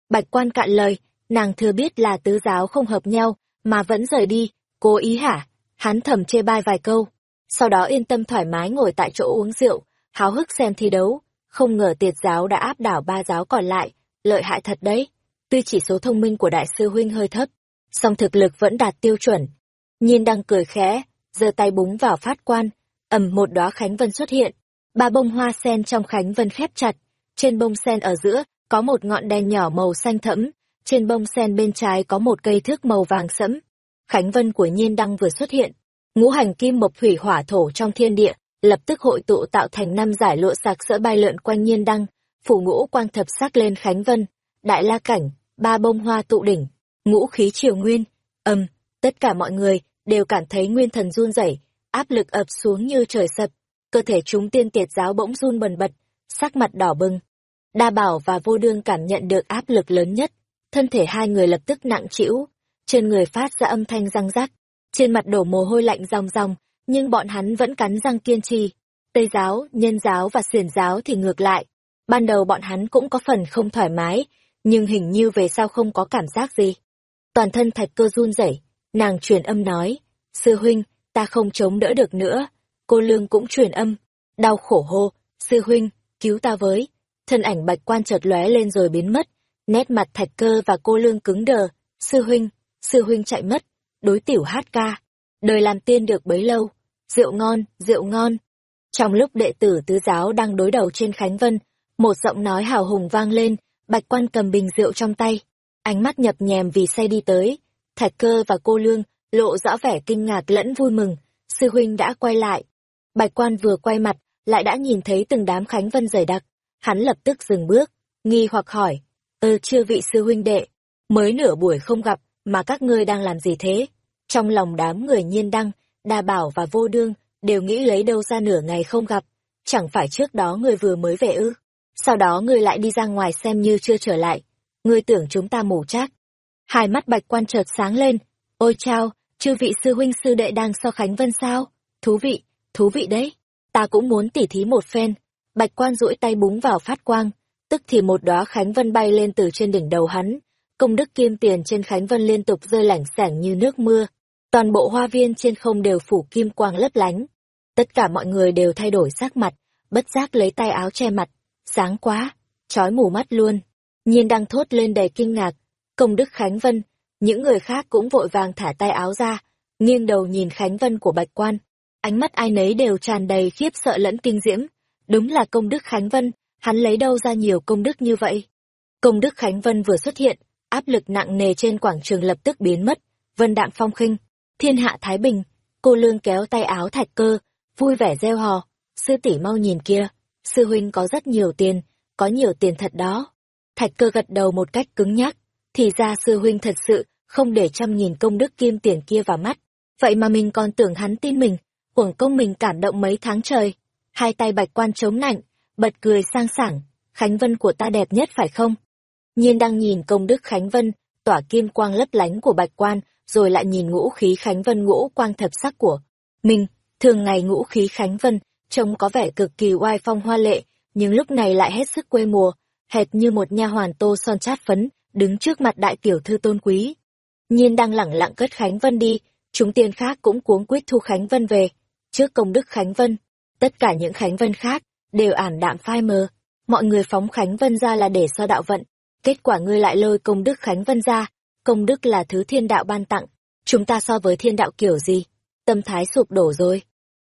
Bạch quan cạn lời, nàng thừa biết là tứ giáo không hợp nhau, mà vẫn rời đi, cố ý hả? Hắn thầm chê bai vài câu, sau đó yên tâm thoải mái ngồi tại chỗ uống rượu, háo hức xem thi đấu, không ngờ tiệt giáo đã áp đảo ba giáo còn lại, lợi hại thật đấy. Tuy chỉ số thông minh của đại sư huynh hơi thấp, song thực lực vẫn đạt tiêu chuẩn. Nhiên đang cười khẽ, giơ tay búng vào phát quan, ầm một đóa khánh vân xuất hiện. Ba bông hoa sen trong khánh vân khép chặt, trên bông sen ở giữa có một ngọn đèn nhỏ màu xanh thẫm, trên bông sen bên trái có một cây thước màu vàng sẫm. Khánh vân của Nhiên Đăng vừa xuất hiện, ngũ hành kim mộc thủy hỏa thổ trong thiên địa lập tức hội tụ tạo thành năm giải lụa sạc sỡ bay lượn quanh nhiên đăng, phủ ngũ quang thập sắc lên khánh vân, đại la cảnh, ba bông hoa tụ đỉnh, ngũ khí triều nguyên, âm, tất cả mọi người đều cảm thấy nguyên thần run rẩy, áp lực ập xuống như trời sập, cơ thể chúng tiên tiệt giáo bỗng run bần bật, sắc mặt đỏ bừng. Đa bảo và vô đương cảm nhận được áp lực lớn nhất, thân thể hai người lập tức nặng trĩu, trên người phát ra âm thanh răng rắc, trên mặt đổ mồ hôi lạnh ròng ròng, nhưng bọn hắn vẫn cắn răng kiên trì. Tây giáo, nhân giáo và xiển giáo thì ngược lại. Ban đầu bọn hắn cũng có phần không thoải mái, nhưng hình như về sau không có cảm giác gì. Toàn thân thạch cơ run rẩy, nàng truyền âm nói, sư huynh, ta không chống đỡ được nữa. Cô lương cũng truyền âm, đau khổ hô, sư huynh, cứu ta với. Thân ảnh bạch quan chợt lóe lên rồi biến mất, nét mặt thạch cơ và cô lương cứng đờ, sư huynh, sư huynh chạy mất, đối tiểu hát ca, đời làm tiên được bấy lâu, rượu ngon, rượu ngon. Trong lúc đệ tử tứ giáo đang đối đầu trên Khánh Vân, một giọng nói hào hùng vang lên, bạch quan cầm bình rượu trong tay, ánh mắt nhập nhèm vì say đi tới. Thạch cơ và cô lương lộ rõ vẻ kinh ngạc lẫn vui mừng, sư huynh đã quay lại. Bạch quan vừa quay mặt, lại đã nhìn thấy từng đám Khánh Vân dày đặc, hắn lập tức dừng bước, nghi hoặc hỏi, ờ, ơ chưa vị sư huynh đệ, mới nửa buổi không gặp, mà các ngươi đang làm gì thế? Trong lòng đám người nhiên đăng, đa bảo và vô đương, đều nghĩ lấy đâu ra nửa ngày không gặp. Chẳng phải trước đó người vừa mới về ư. Sau đó người lại đi ra ngoài xem như chưa trở lại. Ngươi tưởng chúng ta mù trác. Hai mắt bạch quan chợt sáng lên. Ôi chao, chư vị sư huynh sư đệ đang so khánh vân sao? Thú vị, thú vị đấy. Ta cũng muốn tỉ thí một phen. Bạch quan duỗi tay búng vào phát quang. Tức thì một đóa khánh vân bay lên từ trên đỉnh đầu hắn. Công đức kim tiền trên khánh vân liên tục rơi lảnh sảng như nước mưa Toàn bộ hoa viên trên không đều phủ kim quang lấp lánh. Tất cả mọi người đều thay đổi sắc mặt, bất giác lấy tay áo che mặt. Sáng quá, trói mù mắt luôn. Nhiên đang thốt lên đầy kinh ngạc. Công đức Khánh Vân, những người khác cũng vội vàng thả tay áo ra, nghiêng đầu nhìn Khánh Vân của Bạch Quan. Ánh mắt ai nấy đều tràn đầy khiếp sợ lẫn kinh diễm. Đúng là công đức Khánh Vân, hắn lấy đâu ra nhiều công đức như vậy. Công đức Khánh Vân vừa xuất hiện, áp lực nặng nề trên quảng trường lập tức biến mất. Vân đạm phong khinh, thiên hạ thái bình cô lương kéo tay áo thạch cơ vui vẻ reo hò sư tỷ mau nhìn kia sư huynh có rất nhiều tiền có nhiều tiền thật đó thạch cơ gật đầu một cách cứng nhắc thì ra sư huynh thật sự không để trăm nghìn công đức kim tiền kia vào mắt vậy mà mình còn tưởng hắn tin mình uổng công mình cảm động mấy tháng trời hai tay bạch quan chống nạnh, bật cười sang sảng, Khánh Vân của ta đẹp nhất phải không? Nhiên đang nhìn công đức Khánh Vân, tỏa kim quang lấp lánh của bạch quan, rồi lại nhìn ngũ khí Khánh Vân ngũ quang thập sắc của mình. Thường ngày ngũ khí Khánh Vân, trông có vẻ cực kỳ oai phong hoa lệ, nhưng lúc này lại hết sức quê mùa, hệt như một nha hoàn tô son chát phấn, đứng trước mặt đại tiểu thư tôn quý. Nhiên đang lẳng lặng cất Khánh Vân đi, chúng tiên khác cũng cuống quýt thu Khánh Vân về. Trước công đức Khánh Vân, tất cả những Khánh Vân khác đều ảm đạm phai mờ. Mọi người phóng Khánh Vân ra là để so đạo vận, kết quả ngươi lại lôi công đức Khánh Vân ra. Công đức là thứ thiên đạo ban tặng, chúng ta so với thiên đạo kiểu gì? Tâm thái sụp đổ rồi.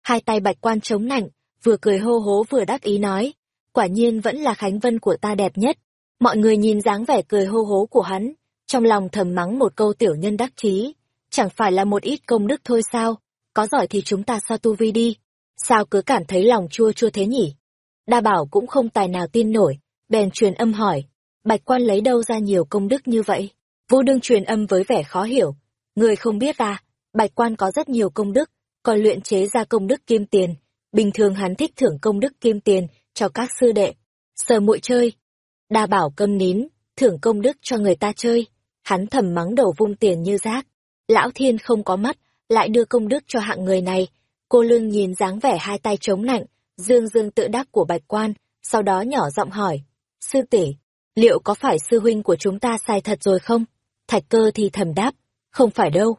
Hai tay bạch quan chống nảnh, vừa cười hô hố vừa đắc ý nói, quả nhiên vẫn là Khánh Vân của ta đẹp nhất. Mọi người nhìn dáng vẻ cười hô hố của hắn, trong lòng thầm mắng một câu tiểu nhân đắc chí, chẳng phải là một ít công đức thôi sao, có giỏi thì chúng ta so tu vi đi, sao cứ cảm thấy lòng chua chua thế nhỉ? Đa bảo cũng không tài nào tin nổi, bèn truyền âm hỏi, bạch quan lấy đâu ra nhiều công đức như vậy? Vô đương truyền âm với vẻ khó hiểu, người không biết à, bạch quan có rất nhiều công đức, còn luyện chế ra công đức kim tiền, bình thường hắn thích thưởng công đức kim tiền cho các sư đệ. Sờ muội chơi. Đa bảo câm nín, thưởng công đức cho người ta chơi. Hắn thầm mắng đầu vung tiền như rác. Lão thiên không có mắt, lại đưa công đức cho hạng người này. Cô lương nhìn dáng vẻ hai tay chống nạnh, dương dương tự đắc của bạch quan, sau đó nhỏ giọng hỏi. Sư tỷ liệu có phải sư huynh của chúng ta sai thật rồi không? Thạch cơ thì thầm đáp, không phải đâu.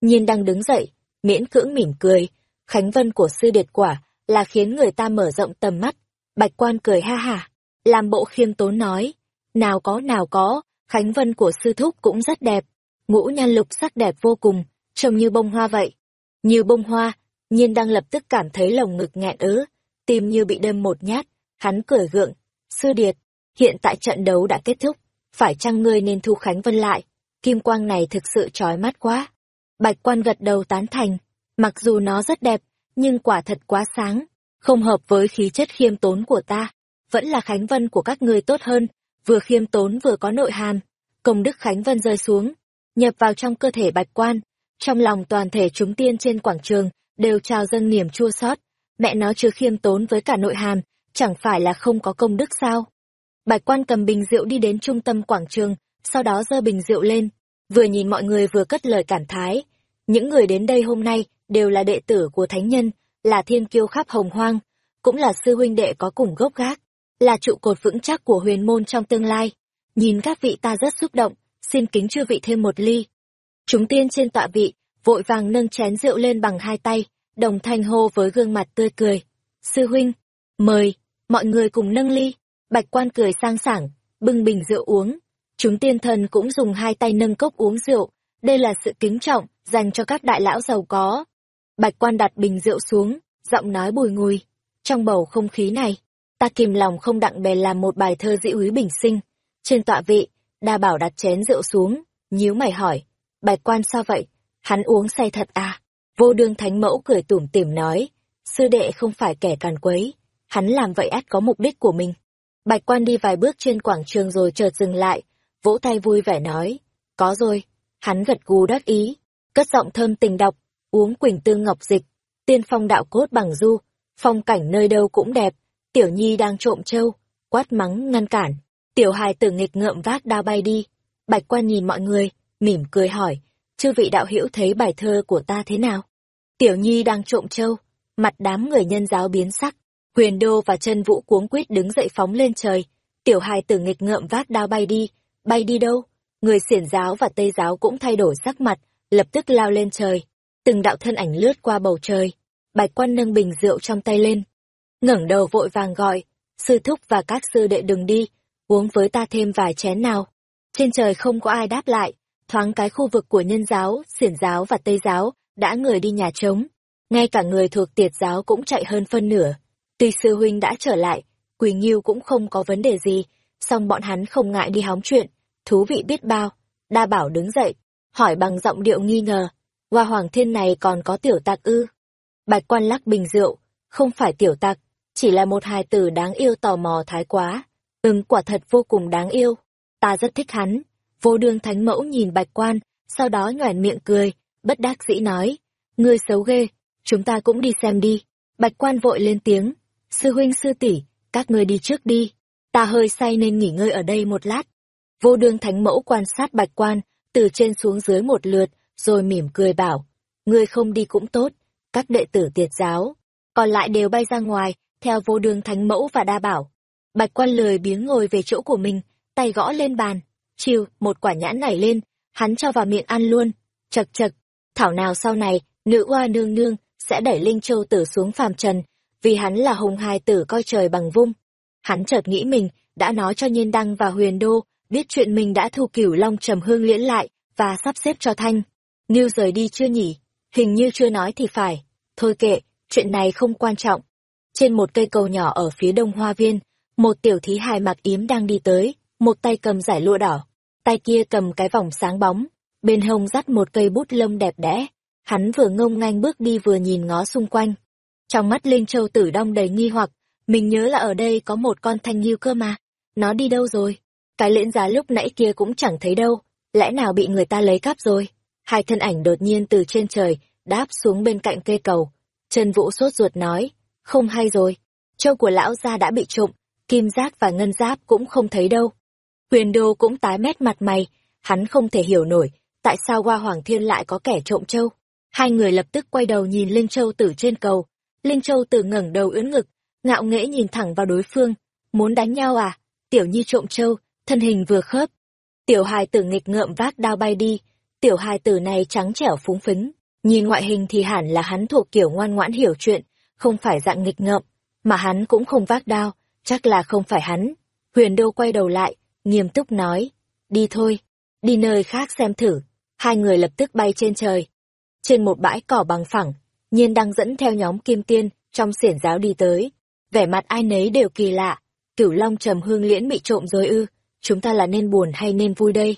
Nhiên đang đứng dậy, miễn cưỡng mỉm cười. Khánh vân của sư điệt quả là khiến người ta mở rộng tầm mắt. Bạch quan cười ha hả, làm bộ khiêm tốn nói, nào có nào có, khánh vân của sư thúc cũng rất đẹp, ngũ nhan lục sắc đẹp vô cùng, trông như bông hoa vậy. Như bông hoa, nhiên đang lập tức cảm thấy lồng ngực nghẹn ứ, tim như bị đâm một nhát, hắn cười gượng, sư điệt, hiện tại trận đấu đã kết thúc, phải chăng ngươi nên thu khánh vân lại, kim quang này thực sự trói mắt quá. Bạch quan gật đầu tán thành, mặc dù nó rất đẹp, nhưng quả thật quá sáng, không hợp với khí chất khiêm tốn của ta. Vẫn là Khánh Vân của các ngươi tốt hơn, vừa khiêm tốn vừa có nội hàm. Công đức Khánh Vân rơi xuống, nhập vào trong cơ thể bạch quan. Trong lòng toàn thể chúng tiên trên quảng trường, đều trao dâng niềm chua xót Mẹ nó chưa khiêm tốn với cả nội hàm, chẳng phải là không có công đức sao? Bạch quan cầm bình rượu đi đến trung tâm quảng trường, sau đó giơ bình rượu lên, vừa nhìn mọi người vừa cất lời cảm thái. Những người đến đây hôm nay đều là đệ tử của thánh nhân, là thiên kiêu khắp hồng hoang, cũng là sư huynh đệ có cùng gốc gác, là trụ cột vững chắc của huyền môn trong tương lai. Nhìn các vị ta rất xúc động, xin kính chư vị thêm một ly. Chúng tiên trên tọa vị, vội vàng nâng chén rượu lên bằng hai tay, đồng thanh hô với gương mặt tươi cười. Sư huynh, mời, mọi người cùng nâng ly. Bạch quan cười sang sảng, bưng bình rượu uống. Chúng tiên thần cũng dùng hai tay nâng cốc uống rượu, đây là sự kính trọng dành cho các đại lão giàu có. Bạch quan đặt bình rượu xuống, giọng nói bùi ngùi. Trong bầu không khí này, ta kìm lòng không đặng bè làm một bài thơ dĩ úy bình sinh. Trên tọa vị, đa bảo đặt chén rượu xuống, nhíu mày hỏi. Bạch quan sao vậy? Hắn uống say thật à? Vô đương thánh mẫu cười tủm tỉm nói. Sư đệ không phải kẻ càn quấy. Hắn làm vậy ắt có mục đích của mình. Bạch quan đi vài bước trên quảng trường rồi chợt dừng lại, vỗ tay vui vẻ nói. Có rồi. Hắn gật gù đắc ý, cất giọng thơm tình đọc, uống quỳnh tương ngọc dịch, tiên phong đạo cốt bằng du, phong cảnh nơi đâu cũng đẹp, tiểu nhi đang trộm trâu, quát mắng ngăn cản, tiểu hài tử nghịch ngợm vác đao bay đi, bạch quan nhìn mọi người, mỉm cười hỏi, chư vị đạo hữu thấy bài thơ của ta thế nào? Tiểu nhi đang trộm trâu, mặt đám người nhân giáo biến sắc, huyền đô và chân vũ cuống quýt đứng dậy phóng lên trời, tiểu hài tử nghịch ngợm vác đao bay đi, bay đi đâu? Người xiển giáo và tây giáo cũng thay đổi sắc mặt, lập tức lao lên trời từng đạo thân ảnh lướt qua bầu trời bạch quan nâng bình rượu trong tay lên ngẩng đầu vội vàng gọi sư thúc và các sư đệ đừng đi uống với ta thêm vài chén nào trên trời không có ai đáp lại thoáng cái khu vực của nhân giáo xiển giáo và tây giáo đã người đi nhà trống ngay cả người thuộc tiệt giáo cũng chạy hơn phân nửa tuy sư huynh đã trở lại quỳ nghiêu cũng không có vấn đề gì song bọn hắn không ngại đi hóng chuyện thú vị biết bao đa bảo đứng dậy hỏi bằng giọng điệu nghi ngờ Hoa hoàng thiên này còn có tiểu tạc ư? Bạch quan lắc bình rượu, không phải tiểu tạc, chỉ là một hài tử đáng yêu tò mò thái quá. Ừm quả thật vô cùng đáng yêu, ta rất thích hắn. Vô đương thánh mẫu nhìn bạch quan, sau đó nhoẻn miệng cười, bất đắc dĩ nói, ngươi xấu ghê, chúng ta cũng đi xem đi. Bạch quan vội lên tiếng, sư huynh sư tỷ các ngươi đi trước đi, ta hơi say nên nghỉ ngơi ở đây một lát. Vô đương thánh mẫu quan sát bạch quan, từ trên xuống dưới một lượt, rồi mỉm cười bảo, ngươi không đi cũng tốt, các đệ tử tiệt giáo, còn lại đều bay ra ngoài, theo vô đường thánh mẫu và đa bảo. Bạch quan lười biếng ngồi về chỗ của mình, tay gõ lên bàn, chiêu một quả nhãn nảy lên, hắn cho vào miệng ăn luôn, chật chật, thảo nào sau này, nữ oa nương nương, sẽ đẩy Linh Châu tử xuống phàm trần, vì hắn là hùng hài tử coi trời bằng vung. Hắn chợt nghĩ mình, đã nói cho Nhiên Đăng và Huyền Đô, biết chuyện mình đã thu cửu long trầm hương liễn lại, và sắp xếp cho Thanh. Như rời đi chưa nhỉ? Hình như chưa nói thì phải. Thôi kệ, chuyện này không quan trọng. Trên một cây cầu nhỏ ở phía đông hoa viên, một tiểu thí hài mặc yếm đang đi tới, một tay cầm giải lụa đỏ, tay kia cầm cái vòng sáng bóng, bên hông dắt một cây bút lông đẹp đẽ. Hắn vừa ngông ngang bước đi vừa nhìn ngó xung quanh. Trong mắt Linh Châu tử đong đầy nghi hoặc, mình nhớ là ở đây có một con thanh nghiêu cơ mà. Nó đi đâu rồi? Cái lễn giá lúc nãy kia cũng chẳng thấy đâu, lẽ nào bị người ta lấy cắp rồi? Hai thân ảnh đột nhiên từ trên trời, đáp xuống bên cạnh cây cầu. Trần Vũ sốt ruột nói, không hay rồi, châu của lão gia đã bị trộm, kim giác và ngân giáp cũng không thấy đâu. Huyền đô cũng tái mét mặt mày, hắn không thể hiểu nổi, tại sao qua Hoàng Thiên lại có kẻ trộm châu. Hai người lập tức quay đầu nhìn Linh Châu Tử trên cầu. Linh Châu Tử ngẩng đầu ưỡn ngực, ngạo nghễ nhìn thẳng vào đối phương. Muốn đánh nhau à? Tiểu Nhi trộm châu, thân hình vừa khớp. Tiểu hài tử nghịch ngợm vác đao bay đi. Tiểu hài tử này trắng trẻo phúng phính. Nhìn ngoại hình thì hẳn là hắn thuộc kiểu ngoan ngoãn hiểu chuyện, không phải dạng nghịch ngợm. Mà hắn cũng không vác đao, chắc là không phải hắn. Huyền Đô quay đầu lại, nghiêm túc nói. Đi thôi, đi nơi khác xem thử. Hai người lập tức bay trên trời. Trên một bãi cỏ bằng phẳng, nhiên đang dẫn theo nhóm kim tiên trong xiển giáo đi tới. Vẻ mặt ai nấy đều kỳ lạ. Cửu Long trầm hương liễn bị trộm rồi ư, chúng ta là nên buồn hay nên vui đây?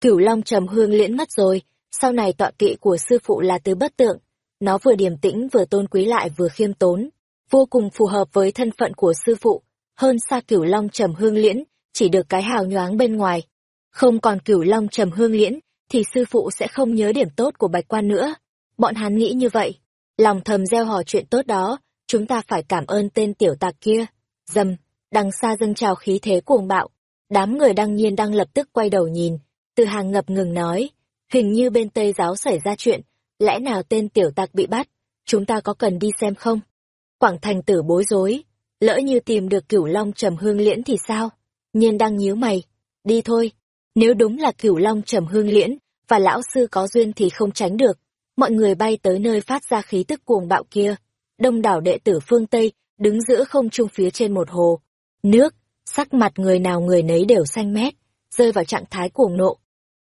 Cửu Long trầm hương liễn mất rồi, sau này tọa kỵ của sư phụ là tứ bất tượng. Nó vừa điềm tĩnh vừa tôn quý lại vừa khiêm tốn, vô cùng phù hợp với thân phận của sư phụ, hơn xa cửu long trầm hương liễn, chỉ được cái hào nhoáng bên ngoài. Không còn cửu long trầm hương liễn, thì sư phụ sẽ không nhớ điểm tốt của bạch quan nữa. Bọn hắn nghĩ như vậy. Lòng thầm gieo hò chuyện tốt đó, chúng ta phải cảm ơn tên tiểu tạc kia. Dầm, đằng xa dâng trào khí thế cuồng bạo. Đám người đăng nhiên đang lập tức quay đầu nhìn, từ hàng ngập ngừng nói, hình như bên Tây giáo xảy ra chuyện, lẽ nào tên tiểu tạc bị bắt, chúng ta có cần đi xem không? Quảng thành tử bối rối, lỡ như tìm được cửu long trầm hương liễn thì sao? Nhiên đang nhíu mày, đi thôi, nếu đúng là cửu long trầm hương liễn, và lão sư có duyên thì không tránh được. Mọi người bay tới nơi phát ra khí tức cuồng bạo kia. Đông đảo đệ tử phương Tây đứng giữa không trung phía trên một hồ. Nước, sắc mặt người nào người nấy đều xanh mét, rơi vào trạng thái cuồng nộ.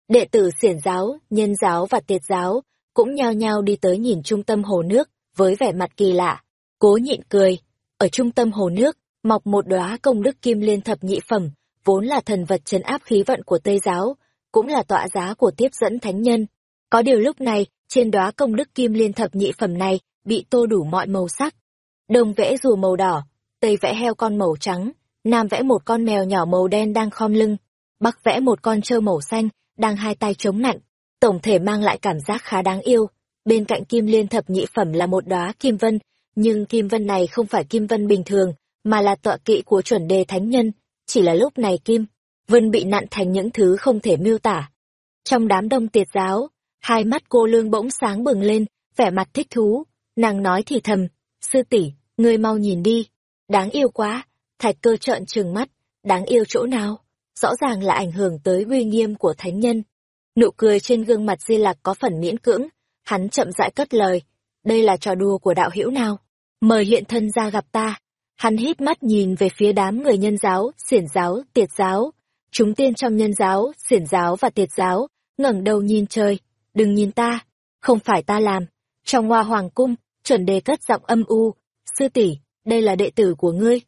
Đệ tử xiển giáo, nhân giáo và tiệt giáo cũng nhao nhao đi tới nhìn trung tâm hồ nước với vẻ mặt kỳ lạ. Cố nhịn cười, ở trung tâm hồ nước mọc một đóa công đức kim liên thập nhị phẩm, vốn là thần vật trấn áp khí vận của Tây giáo, cũng là tọa giá của tiếp dẫn thánh nhân. Có điều lúc này, trên đóa công đức kim liên thập nhị phẩm này bị tô đủ mọi màu sắc. Đông vẽ rùa màu đỏ, tây vẽ heo con màu trắng, nam vẽ một con mèo nhỏ màu đen đang khom lưng, bắc vẽ một con trâu màu xanh đang hai tay chống nạnh, tổng thể mang lại cảm giác khá đáng yêu. Bên cạnh kim liên thập nhị phẩm là một đóa kim vân, nhưng kim vân này không phải kim vân bình thường, mà là tọa kỵ của chuẩn đề thánh nhân, chỉ là lúc này kim vân bị nặn thành những thứ không thể miêu tả. Trong đám đông tiệt giáo, hai mắt cô lương bỗng sáng bừng lên, vẻ mặt thích thú, nàng nói thì thầm, sư tỷ, ngươi mau nhìn đi, đáng yêu quá, thạch cơ trợn trừng mắt, đáng yêu chỗ nào? rõ ràng là ảnh hưởng tới uy nghiêm của thánh nhân. Nụ cười trên gương mặt Di lạc có phần miễn cưỡng, hắn chậm rãi cất lời, đây là trò đùa của đạo hữu nào, mời hiện thân ra gặp ta. Hắn hít mắt nhìn về phía đám người nhân giáo, xiển giáo, tiệt giáo, chúng tiên trong nhân giáo, xiển giáo và tiệt giáo, ngẩng đầu nhìn trời, đừng nhìn ta, không phải ta làm. Trong hoa hoàng cung, chuẩn đề cất giọng âm u, sư tỷ, đây là đệ tử của ngươi.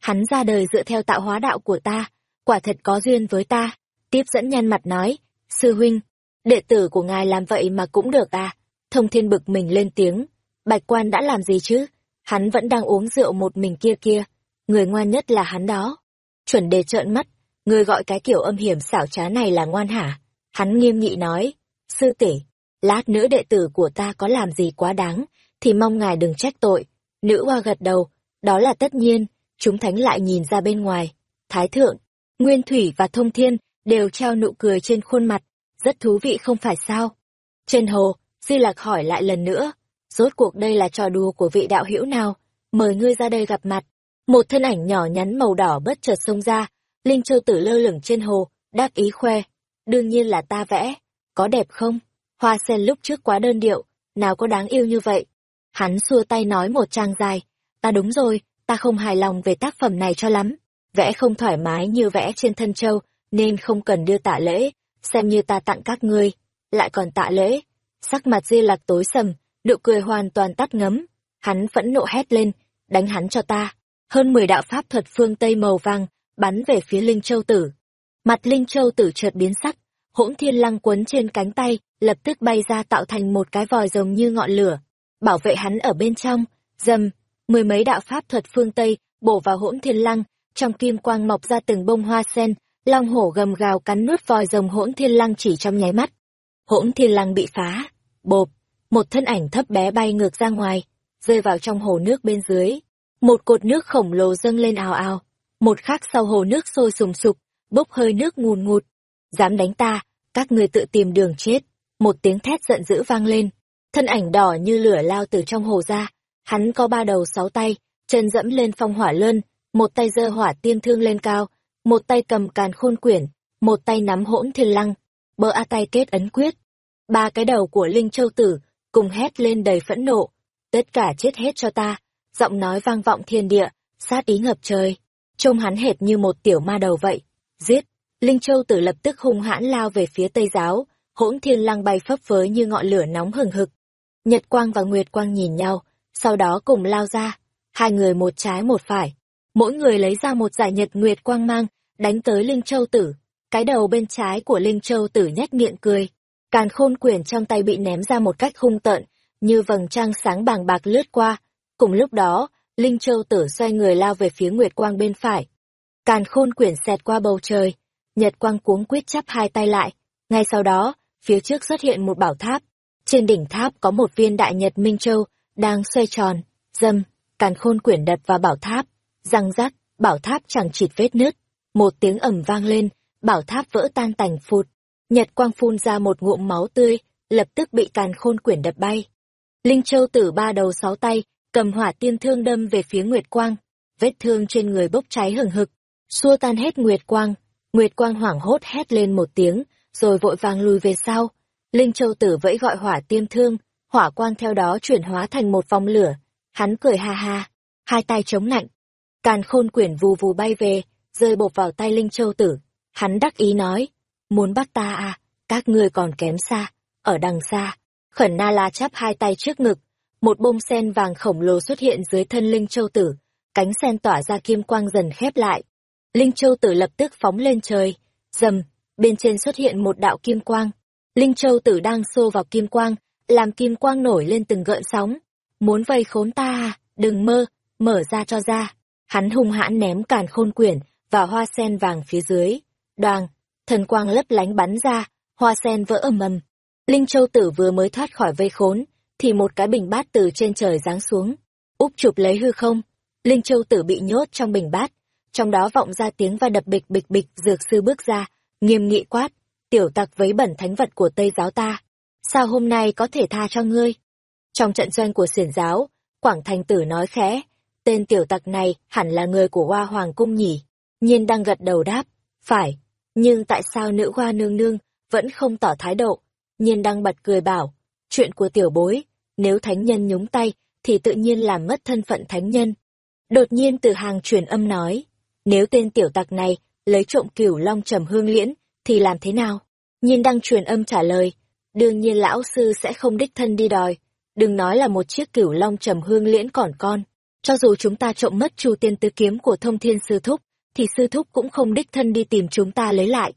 Hắn ra đời dựa theo tạo hóa đạo của ta, quả thật có duyên với ta. Tiếp dẫn nhăn mặt nói, sư huynh, đệ tử của ngài làm vậy mà cũng được à. Thông thiên bực mình lên tiếng, bạch quan đã làm gì chứ? Hắn vẫn đang uống rượu một mình kia kia, người ngoan nhất là hắn đó. Chuẩn đề trợn mắt, người gọi cái kiểu âm hiểm xảo trá này là ngoan hả? Hắn nghiêm nghị nói, sư tỷ, lát nữa đệ tử của ta có làm gì quá đáng, thì mong ngài đừng trách tội. Nữ hoa gật đầu, đó là tất nhiên, chúng thánh lại nhìn ra bên ngoài. Thái thượng, Nguyên Thủy và Thông Thiên đều treo nụ cười trên khuôn mặt, rất thú vị không phải sao? Trên hồ, Di Lạc hỏi lại lần nữa, rốt cuộc đây là trò đùa của vị đạo hữu nào, mời ngươi ra đây gặp mặt. Một thân ảnh nhỏ nhắn màu đỏ bất chợt xông ra, Linh Châu Tử lơ lửng trên hồ, đắc ý khoe, đương nhiên là ta vẽ, có đẹp không? Hoa sen lúc trước quá đơn điệu, nào có đáng yêu như vậy. Hắn xua tay nói một trang dài, ta đúng rồi, ta không hài lòng về tác phẩm này cho lắm. Vẽ không thoải mái như vẽ trên thân châu, nên không cần đưa tạ lễ, xem như ta tặng các ngươi, lại còn tạ lễ. Sắc mặt di lạc tối sầm, nụ cười hoàn toàn tắt ngấm. Hắn phẫn nộ hét lên, đánh hắn cho ta. Hơn mười đạo pháp thuật phương Tây màu vàng, bắn về phía Linh Châu Tử. Mặt Linh Châu Tử chợt biến sắc, hỗn thiên lăng quấn trên cánh tay, lập tức bay ra tạo thành một cái vòi rồng như ngọn lửa. Bảo vệ hắn ở bên trong, dầm, mười mấy đạo pháp thuật phương Tây bổ vào hỗn thiên lăng, trong kim quang mọc ra từng bông hoa sen, long hổ gầm gào cắn nuốt vòi rồng hỗn thiên lăng chỉ trong nháy mắt. Hỗn thiên lăng bị phá, bộp, một thân ảnh thấp bé bay ngược ra ngoài, rơi vào trong hồ nước bên dưới. Một cột nước khổng lồ dâng lên ào ào, một khắc sau hồ nước sôi sùng sục, bốc hơi nước ngùn ngụt. Dám đánh ta, các người tự tìm đường chết. Một tiếng thét giận dữ vang lên, thân ảnh đỏ như lửa lao từ trong hồ ra. Hắn có ba đầu sáu tay, chân dẫm lên phong hỏa lơn, một tay giơ hỏa tiên thương lên cao, một tay cầm càn khôn quyển, một tay nắm hỗn thiên lăng, bờ a tay kết ấn quyết. Ba cái đầu của Linh Châu Tử cùng hét lên đầy phẫn nộ, tất cả chết hết cho ta, giọng nói vang vọng thiên địa, sát ý ngập trời. Trông hắn hệt như một tiểu ma đầu vậy. Giết! Linh Châu Tử lập tức hung hãn lao về phía Tây Giáo, hỗn thiên lăng bay phấp phới như ngọn lửa nóng hừng hực. Nhật Quang và Nguyệt Quang nhìn nhau, sau đó cùng lao ra. Hai người một trái một phải. Mỗi người lấy ra một giải nhật Nguyệt Quang mang, đánh tới Linh Châu Tử. Cái đầu bên trái của Linh Châu Tử nhếch miệng cười. Càn khôn quyển trong tay bị ném ra một cách hung tợn, như vầng trăng sáng bàng bạc lướt qua. Cùng lúc đó, Linh Châu Tử xoay người lao về phía Nguyệt Quang bên phải. Càn khôn quyển xẹt qua bầu trời, Nhật Quang cuống quyết chắp hai tay lại. Ngay sau đó, phía trước xuất hiện một bảo tháp. Trên đỉnh tháp có một viên đại nhật Minh Châu, đang xoay tròn, dâm, càn khôn quyển đập vào bảo tháp. Răng rắc, bảo tháp chẳng chịt vết nứt. Một tiếng ầm vang lên, bảo tháp vỡ tan tành phụt. Nhật Quang phun ra một ngụm máu tươi, lập tức bị càn khôn quyển đập bay. Linh Châu tử ba đầu sáu tay, cầm hỏa tiên thương đâm về phía Nguyệt Quang. Vết thương trên người bốc cháy hừng hực, xua tan hết Nguyệt Quang. Nguyệt Quang hoảng hốt hét lên một tiếng, rồi vội vàng lùi về sau. Linh Châu Tử vẫy gọi hỏa tiên thương, hỏa quang theo đó chuyển hóa thành một vòng lửa. Hắn cười ha ha, hai tay chống nạnh. Càn khôn quyển vù vù bay về, rơi bột vào tay Linh Châu Tử. Hắn đắc ý nói, muốn bắt ta à, các ngươi còn kém xa, ở đằng xa. Khẩn Na La chắp hai tay trước ngực, một bông sen vàng khổng lồ xuất hiện dưới thân Linh Châu Tử, cánh sen tỏa ra kim quang dần khép lại. Linh Châu Tử lập tức phóng lên trời, dầm, bên trên xuất hiện một đạo kim quang. Linh Châu Tử đang xô vào kim quang, làm kim quang nổi lên từng gợn sóng. Muốn vây khốn ta à, đừng mơ, mở ra cho ra. Hắn hung hãn ném càn khôn quyển vào hoa sen vàng phía dưới. Đoàn, thần quang lấp lánh bắn ra, hoa sen vỡ ầm ầm. Linh Châu Tử vừa mới thoát khỏi vây khốn, thì một cái bình bát từ trên trời giáng xuống, úp chụp lấy hư không. Linh Châu Tử bị nhốt trong bình bát, trong đó vọng ra tiếng va đập bịch bịch bịch, dược sư bước ra, nghiêm nghị quát, tiểu tặc vấy bẩn thánh vật của Tây giáo ta, sao hôm nay có thể tha cho ngươi? Trong trận doanh của xiển giáo, Quảng Thành Tử nói khẽ, tên tiểu tặc này hẳn là người của Hoa Hoàng Cung nhỉ? Nhiên đang gật đầu đáp, phải, nhưng tại sao nữ hoa nương nương vẫn không tỏ thái độ? Nhiên đang bật cười bảo, chuyện của tiểu bối, nếu thánh nhân nhúng tay, thì tự nhiên làm mất thân phận thánh nhân. Đột nhiên từ hàng truyền âm nói, nếu tên tiểu tặc này lấy trộm cửu long trầm hương liễn, thì làm thế nào? Nhiên đang truyền âm trả lời, đương nhiên lão sư sẽ không đích thân đi đòi, đừng nói là một chiếc cửu long trầm hương liễn còn con. Cho dù chúng ta trộm mất chu tiên tứ kiếm của thông thiên sư thúc, thì sư thúc cũng không đích thân đi tìm chúng ta lấy lại.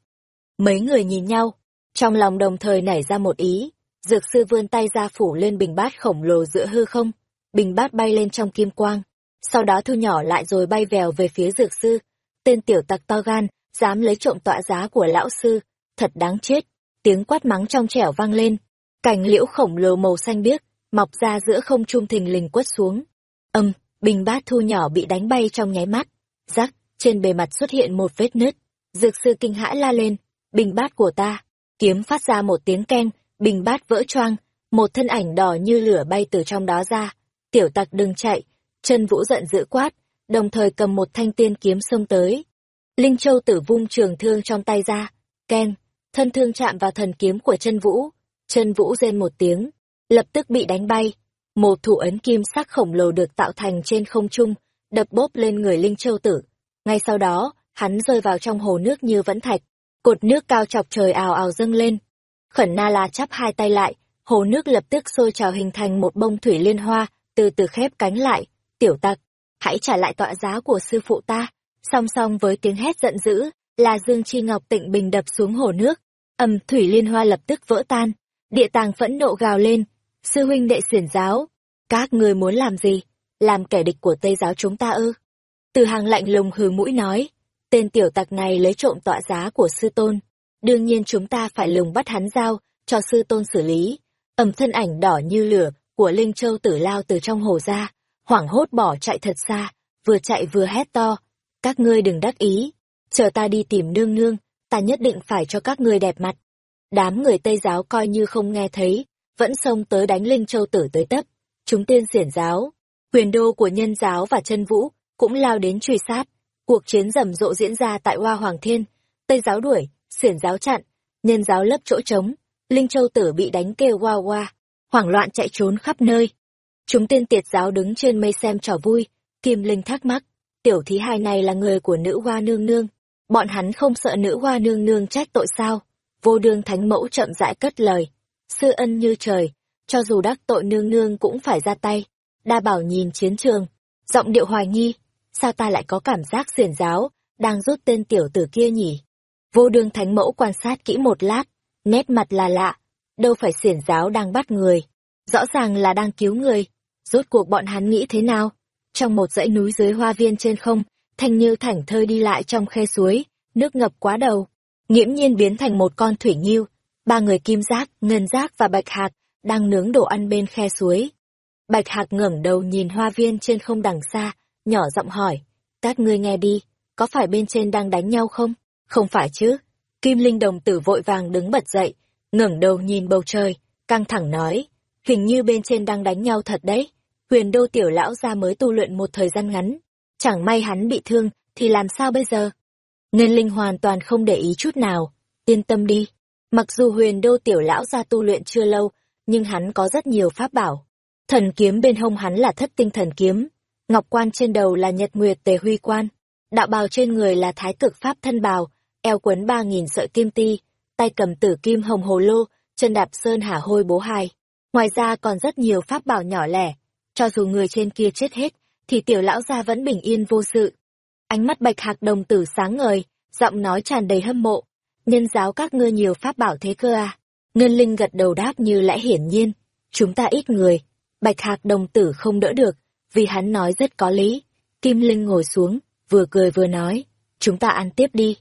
Mấy người nhìn nhau, trong lòng đồng thời nảy ra một ý, dược sư vươn tay ra phủ lên bình bát khổng lồ giữa hư không, bình bát bay lên trong kim quang, sau đó thu nhỏ lại rồi bay vèo về phía dược sư. Tên tiểu tặc to gan, dám lấy trộm tọa giá của lão sư, thật đáng chết. Tiếng quát mắng trong trẻo vang lên, cành liễu khổng lồ màu xanh biếc, mọc ra giữa không trung thình lình quất xuống. Âm, bình bát thu nhỏ bị đánh bay trong nháy mắt. Rắc, trên bề mặt xuất hiện một vết nứt. Dược sư kinh hãi la lên, bình bát của ta. Kiếm phát ra một tiếng keng, bình bát vỡ choang, một thân ảnh đỏ như lửa bay từ trong đó ra. Tiểu tặc đừng chạy, chân vũ giận dữ quát, đồng thời cầm một thanh tiên kiếm xông tới. Linh Châu tử vung trường thương trong tay ra, keng, thân thương chạm vào thần kiếm của chân vũ. Chân vũ rên một tiếng, lập tức bị đánh bay. Một thủ ấn kim sắc khổng lồ được tạo thành trên không trung, đập bốp lên người Linh Châu tử. Ngay sau đó, hắn rơi vào trong hồ nước như vẫn thạch. Cột nước cao chọc trời ào ào dâng lên. Khẩn na la chắp hai tay lại, hồ nước lập tức sôi trào hình thành một bông thủy liên hoa, từ từ khép cánh lại. Tiểu tặc, hãy trả lại tọa giá của sư phụ ta. Song song với tiếng hét giận dữ, là Dương Chi Ngọc tịnh bình đập xuống hồ nước. ầm thủy liên hoa lập tức vỡ tan. Địa tàng phẫn nộ gào lên. Sư huynh đệ xiển giáo, các người muốn làm gì? Làm kẻ địch của Tây giáo chúng ta ư? Từ hàng lạnh lùng hừ mũi nói, tên tiểu tặc này lấy trộm tọa giá của sư tôn. Đương nhiên chúng ta phải lùng bắt hắn giao, cho sư tôn xử lý. Ẩm thân ảnh đỏ như lửa của Linh Châu tử lao từ trong hồ ra, hoảng hốt bỏ chạy thật xa, vừa chạy vừa hét to. Các ngươi đừng đắc ý, chờ ta đi tìm nương nương, ta nhất định phải cho các ngươi đẹp mặt. Đám người Tây giáo coi như không nghe thấy, vẫn xông tới đánh Linh Châu tử tới tấp. Chúng tiên xiển giáo, quyền đô của nhân giáo và chân vũ, cũng lao đến truy sát. Cuộc chiến rầm rộ diễn ra tại Hoa Hoàng Thiên, Tây giáo đuổi, xiển giáo chặn, nhân giáo lấp chỗ trống, Linh Châu tử bị đánh kêu hoa hoa, hoảng loạn chạy trốn khắp nơi. Chúng tiên tiệt giáo đứng trên mây xem trò vui, Kim Linh thắc mắc, tiểu thí hai này là người của nữ hoa nương nương, bọn hắn không sợ nữ hoa nương nương trách tội sao? Vô đương thánh mẫu chậm rãi cất lời, sư ân như trời, cho dù đắc tội nương nương cũng phải ra tay. Đa bảo nhìn chiến trường, giọng điệu hoài nghi, sao ta lại có cảm giác xiển giáo, đang rút tên tiểu tử kia nhỉ? Vô đương thánh mẫu quan sát kỹ một lát, nét mặt là lạ, đâu phải xiển giáo đang bắt người, rõ ràng là đang cứu người. Rốt cuộc bọn hắn nghĩ thế nào? Trong một dãy núi dưới hoa viên trên không, thanh như thảnh thơi đi lại trong khe suối, nước ngập quá đầu. Nghiễm nhiên biến thành một con thủy nghiêu, ba người kim giác, ngân giác và bạch hạc đang nướng đồ ăn bên khe suối. Bạch hạc ngẩng đầu nhìn hoa viên trên không đằng xa, nhỏ giọng hỏi, các ngươi nghe đi, có phải bên trên đang đánh nhau không? Không phải chứ. Kim Linh đồng tử vội vàng đứng bật dậy, ngẩng đầu nhìn bầu trời, căng thẳng nói, hình như bên trên đang đánh nhau thật đấy. Huyền đô tiểu lão ra mới tu luyện một thời gian ngắn, chẳng may hắn bị thương, thì làm sao bây giờ? Nên Linh hoàn toàn không để ý chút nào, yên tâm đi. Mặc dù huyền đô tiểu lão ra tu luyện chưa lâu, nhưng hắn có rất nhiều pháp bảo. Thần kiếm bên hông hắn là thất tinh thần kiếm, ngọc quan trên đầu là nhật nguyệt tề huy quan, đạo bào trên người là thái cực pháp thân bào, eo quấn ba nghìn sợi kim ti, tay cầm tử kim hồng hồ lô, chân đạp sơn hả hôi bố hai. Ngoài ra còn rất nhiều pháp bảo nhỏ lẻ, cho dù người trên kia chết hết, thì tiểu lão gia vẫn bình yên vô sự. Ánh mắt bạch hạc đồng tử sáng ngời, giọng nói tràn đầy hâm mộ. Nhân giáo các ngươi nhiều pháp bảo thế cơ à? Ngân Linh gật đầu đáp như lẽ hiển nhiên. Chúng ta ít người. Bạch hạc đồng tử không đỡ được, vì hắn nói rất có lý. Kim Linh ngồi xuống, vừa cười vừa nói. Chúng ta ăn tiếp đi.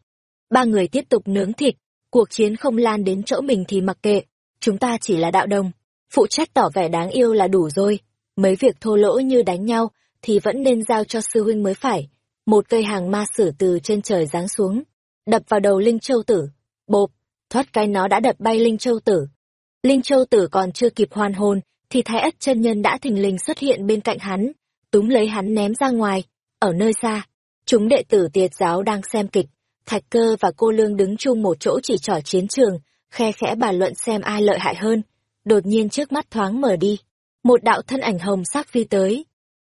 Ba người tiếp tục nướng thịt. Cuộc chiến không lan đến chỗ mình thì mặc kệ. Chúng ta chỉ là đạo đồng. Phụ trách tỏ vẻ đáng yêu là đủ rồi. Mấy việc thô lỗ như đánh nhau thì vẫn nên giao cho sư huynh mới phải. Một cây hàng ma sử từ trên trời giáng xuống, đập vào đầu Linh Châu Tử. Bộp, thoát cái nó đã đập bay Linh Châu Tử. Linh Châu Tử còn chưa kịp hoàn hồn, thì Thái Ất chân nhân đã thình lình xuất hiện bên cạnh hắn, túm lấy hắn ném ra ngoài, ở nơi xa. Chúng đệ tử tiệt giáo đang xem kịch, Thạch Cơ và cô Lương đứng chung một chỗ chỉ trỏ chiến trường, khe khẽ bàn luận xem ai lợi hại hơn. Đột nhiên trước mắt thoáng mở đi, một đạo thân ảnh hồng sắc phi tới.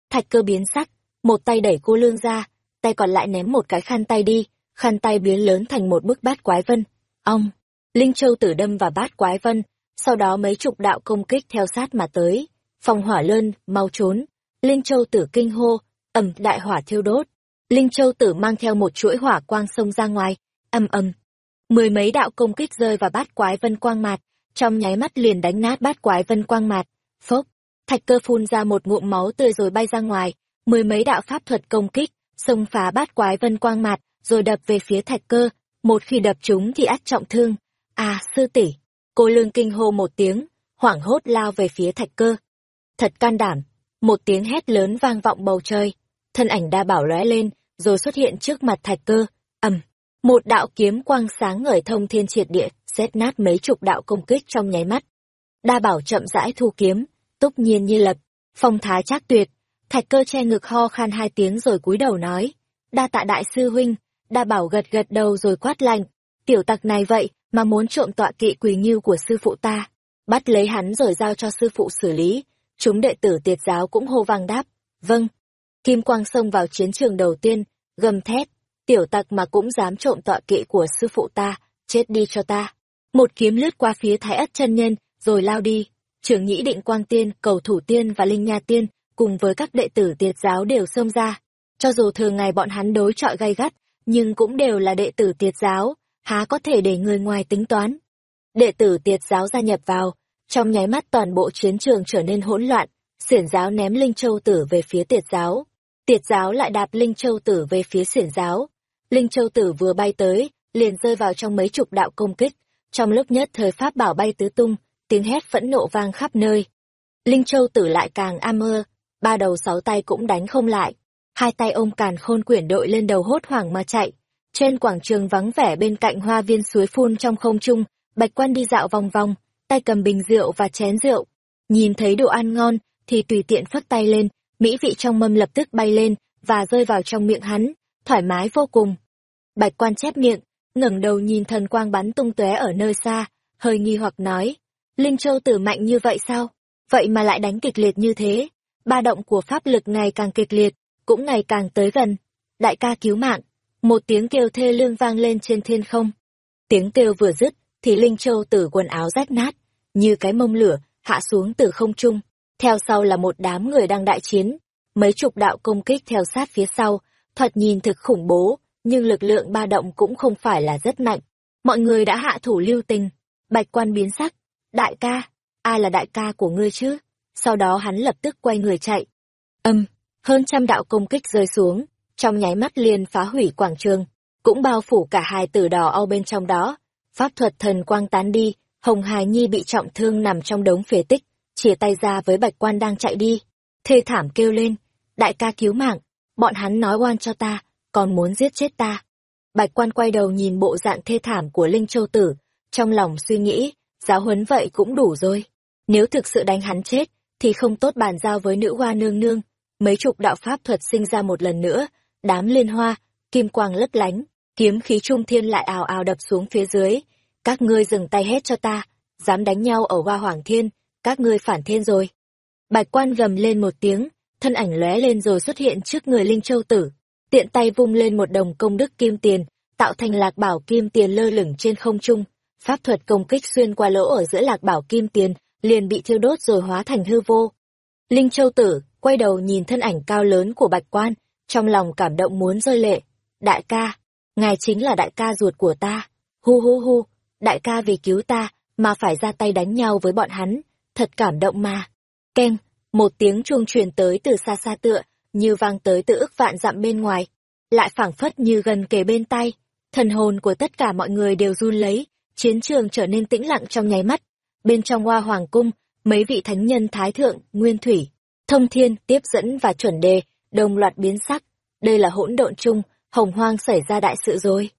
Thạch Cơ biến sắc, một tay đẩy cô Lương ra, tay còn lại ném một cái khăn tay đi, khăn tay biến lớn thành một bức bát quái vân. Ong! Linh Châu tử đâm vào bát quái vân, sau đó mấy chục đạo công kích theo sát mà tới. Phòng hỏa lơn, mau trốn. Linh Châu tử kinh hô, ầm đại hỏa thiêu đốt. Linh Châu tử mang theo một chuỗi hỏa quang sông ra ngoài, âm âm. Mười mấy đạo công kích rơi vào bát quái vân quang mạt, trong nháy mắt liền đánh nát bát quái vân quang mạt. Phốc, thạch cơ phun ra một ngụm máu tươi rồi bay ra ngoài, mười mấy đạo pháp thuật công kích, xông phá bát quái vân quang mạt, rồi đập về phía thạch cơ, một khi đập chúng thì ắt trọng thương. À, sư tỷ cô lương kinh hô một tiếng, hoảng hốt lao về phía thạch cơ. Thật can đảm, một tiếng hét lớn vang vọng bầu trời. Thân ảnh đa bảo lóe lên, rồi xuất hiện trước mặt thạch cơ, ầm. Một đạo kiếm quang sáng ngời thông thiên triệt địa, xét nát mấy chục đạo công kích trong nháy mắt. Đa bảo chậm rãi thu kiếm, túc nhiên như lập, phong thái trác tuyệt. Thạch cơ che ngực ho khan hai tiếng rồi cúi đầu nói. Đa tạ đại sư huynh, đa bảo gật gật đầu rồi quát lạnh. Tiểu tặc này vậy mà muốn trộm tọa kỵ quỳ nghiêu của sư phụ ta. Bắt lấy hắn rồi giao cho sư phụ xử lý. Chúng đệ tử tiệt giáo cũng hô vang đáp. Vâng. Kim quang xông vào chiến trường đầu tiên, gầm thét. Tiểu tặc mà cũng dám trộm tọa kỵ của sư phụ ta, chết đi cho ta. Một kiếm lướt qua phía thái ất chân nhân, rồi lao đi. Trưởng nhĩ định quang tiên, cầu thủ tiên và linh nha tiên, cùng với các đệ tử tiệt giáo đều xông ra. Cho dù thường ngày bọn hắn đối chọi gay gắt, nhưng cũng đều là đệ tử tiệt giáo, há có thể để người ngoài tính toán. Đệ tử tiệt giáo gia nhập vào, trong nháy mắt toàn bộ chiến trường trở nên hỗn loạn, xiển giáo ném Linh Châu Tử về phía tiệt giáo. Tiệt giáo lại đạp Linh Châu Tử về phía xiển giáo. Linh Châu Tử vừa bay tới, liền rơi vào trong mấy chục đạo công kích. Trong lúc nhất thời pháp bảo bay tứ tung, tiếng hét phẫn nộ vang khắp nơi. Linh Châu Tử lại càng am ơ, ba đầu sáu tay cũng đánh không lại. Hai tay ôm càn khôn quyển đội lên đầu hốt hoảng mà chạy. Trên quảng trường vắng vẻ bên cạnh hoa viên suối phun trong không trung, bạch quan đi dạo vòng vòng, tay cầm bình rượu và chén rượu. Nhìn thấy đồ ăn ngon, thì tùy tiện phất tay lên, mỹ vị trong mâm lập tức bay lên, và rơi vào trong miệng hắn, thoải mái vô cùng. Bạch quan chép miệng, ngẩng đầu nhìn thần quang bắn tung tóe ở nơi xa, hơi nghi hoặc nói, Linh Châu tử mạnh như vậy sao? Vậy mà lại đánh kịch liệt như thế, ba động của pháp lực ngày càng kịch liệt, cũng ngày càng tới gần. Đại ca cứu mạng, một tiếng kêu thê lương vang lên trên thiên không. Tiếng kêu vừa dứt, thì Linh Châu tử quần áo rách nát, như cái mông lửa, hạ xuống từ không trung. Theo sau là một đám người đang đại chiến, mấy chục đạo công kích theo sát phía sau, thoạt nhìn thực khủng bố, nhưng lực lượng ba động cũng không phải là rất mạnh. Mọi người đã hạ thủ lưu tình, bạch quan biến sắc. Đại ca, ai là đại ca của ngươi chứ? Sau đó hắn lập tức quay người chạy. Âm, hơn trăm đạo công kích rơi xuống, trong nháy mắt liền phá hủy quảng trường, cũng bao phủ cả hai tử đỏ au bên trong đó. Pháp thuật thần quang tán đi, Hồng hài Nhi bị trọng thương nằm trong đống phế tích, chia tay ra với bạch quan đang chạy đi. Thê thảm kêu lên, đại ca cứu mạng, bọn hắn nói oan cho ta, còn muốn giết chết ta. Bạch quan quay đầu nhìn bộ dạng thê thảm của Linh Châu Tử, trong lòng suy nghĩ, giáo huấn vậy cũng đủ rồi. Nếu thực sự đánh hắn chết, thì không tốt bàn giao với nữ hoa nương nương. Mấy chục đạo pháp thuật sinh ra một lần nữa, đám liên hoa, kim quang lấp lánh, kiếm khí trung thiên lại ào ào đập xuống phía dưới. Các ngươi dừng tay hết cho ta, dám đánh nhau ở hoa hoàng thiên, các ngươi phản thiên rồi. Bạch quan gầm lên một tiếng, thân ảnh lóe lên rồi xuất hiện trước người Linh Châu Tử. Tiện tay vung lên một đồng công đức kim tiền, tạo thành lạc bảo kim tiền lơ lửng trên không trung. Pháp thuật công kích xuyên qua lỗ ở giữa lạc bảo kim tiền, liền bị thiêu đốt rồi hóa thành hư vô. Linh Châu Tử, quay đầu nhìn thân ảnh cao lớn của bạch quan, trong lòng cảm động muốn rơi lệ. Đại ca, ngài chính là đại ca ruột của ta. Hu hu hu, đại ca vì cứu ta, mà phải ra tay đánh nhau với bọn hắn. Thật cảm động mà. Keng, một tiếng chuông truyền tới từ xa xa tựa, như vang tới từ ức vạn dặm bên ngoài. Lại phảng phất như gần kề bên tay. Thần hồn của tất cả mọi người đều run lấy, chiến trường trở nên tĩnh lặng trong nháy mắt. Bên trong hoa hoàng cung, mấy vị thánh nhân thái thượng, nguyên thủy, thông thiên, tiếp dẫn và chuẩn đề, đồng loạt biến sắc. Đây là hỗn độn chung, hồng hoang xảy ra đại sự rồi.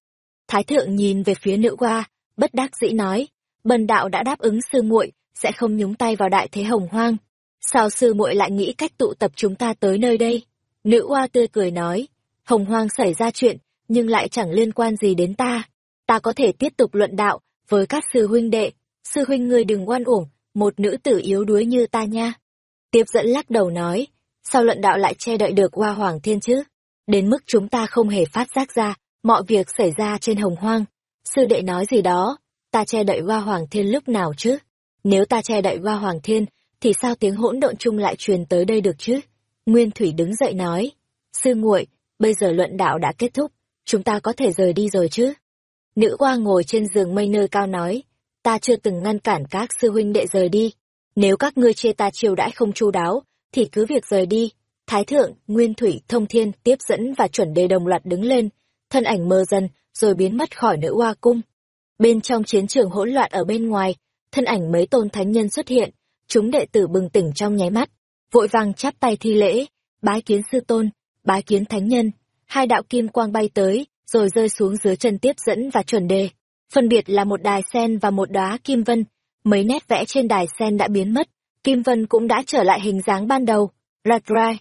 Thái thượng nhìn về phía nữ hoa, bất đắc dĩ nói, bần đạo đã đáp ứng sư muội sẽ không nhúng tay vào đại thế hồng hoang. Sao sư muội lại nghĩ cách tụ tập chúng ta tới nơi đây? Nữ hoa tươi cười nói, hồng hoang xảy ra chuyện, nhưng lại chẳng liên quan gì đến ta. Ta có thể tiếp tục luận đạo với các sư huynh đệ, sư huynh ngươi đừng oan uổng, một nữ tử yếu đuối như ta nha. Tiếp dẫn lắc đầu nói, sao luận đạo lại che đậy được hoa hoàng thiên chứ? Đến mức chúng ta không hề phát giác ra, mọi việc xảy ra trên hồng hoang. Sư đệ nói gì đó, ta che đậy hoa hoàng thiên lúc nào chứ? Nếu ta che đậy hoa hoàng thiên, thì sao tiếng hỗn độn chung lại truyền tới đây được chứ? Nguyên Thủy đứng dậy nói, sư muội, bây giờ luận đạo đã kết thúc, chúng ta có thể rời đi rồi chứ? Nữ hoa ngồi trên giường mây nơi cao nói, ta chưa từng ngăn cản các sư huynh đệ rời đi. Nếu các ngươi chê ta chiều đãi không chu đáo, thì cứ việc rời đi. Thái thượng, Nguyên Thủy, Thông Thiên, Tiếp dẫn và chuẩn đề đồng loạt đứng lên, thân ảnh mơ dần, rồi biến mất khỏi nữ hoa cung. Bên trong chiến trường hỗn loạn ở bên ngoài, thân ảnh mấy tôn thánh nhân xuất hiện, chúng đệ tử bừng tỉnh trong nháy mắt. vội vàng chắp tay thi lễ, bái kiến sư tôn, bái kiến thánh nhân, hai đạo kim quang bay tới, rồi rơi xuống dưới chân tiếp dẫn và chuẩn đề. Phân biệt là một đài sen và một đóa kim vân, mấy nét vẽ trên đài sen đã biến mất, kim vân cũng đã trở lại hình dáng ban đầu. rạch rai.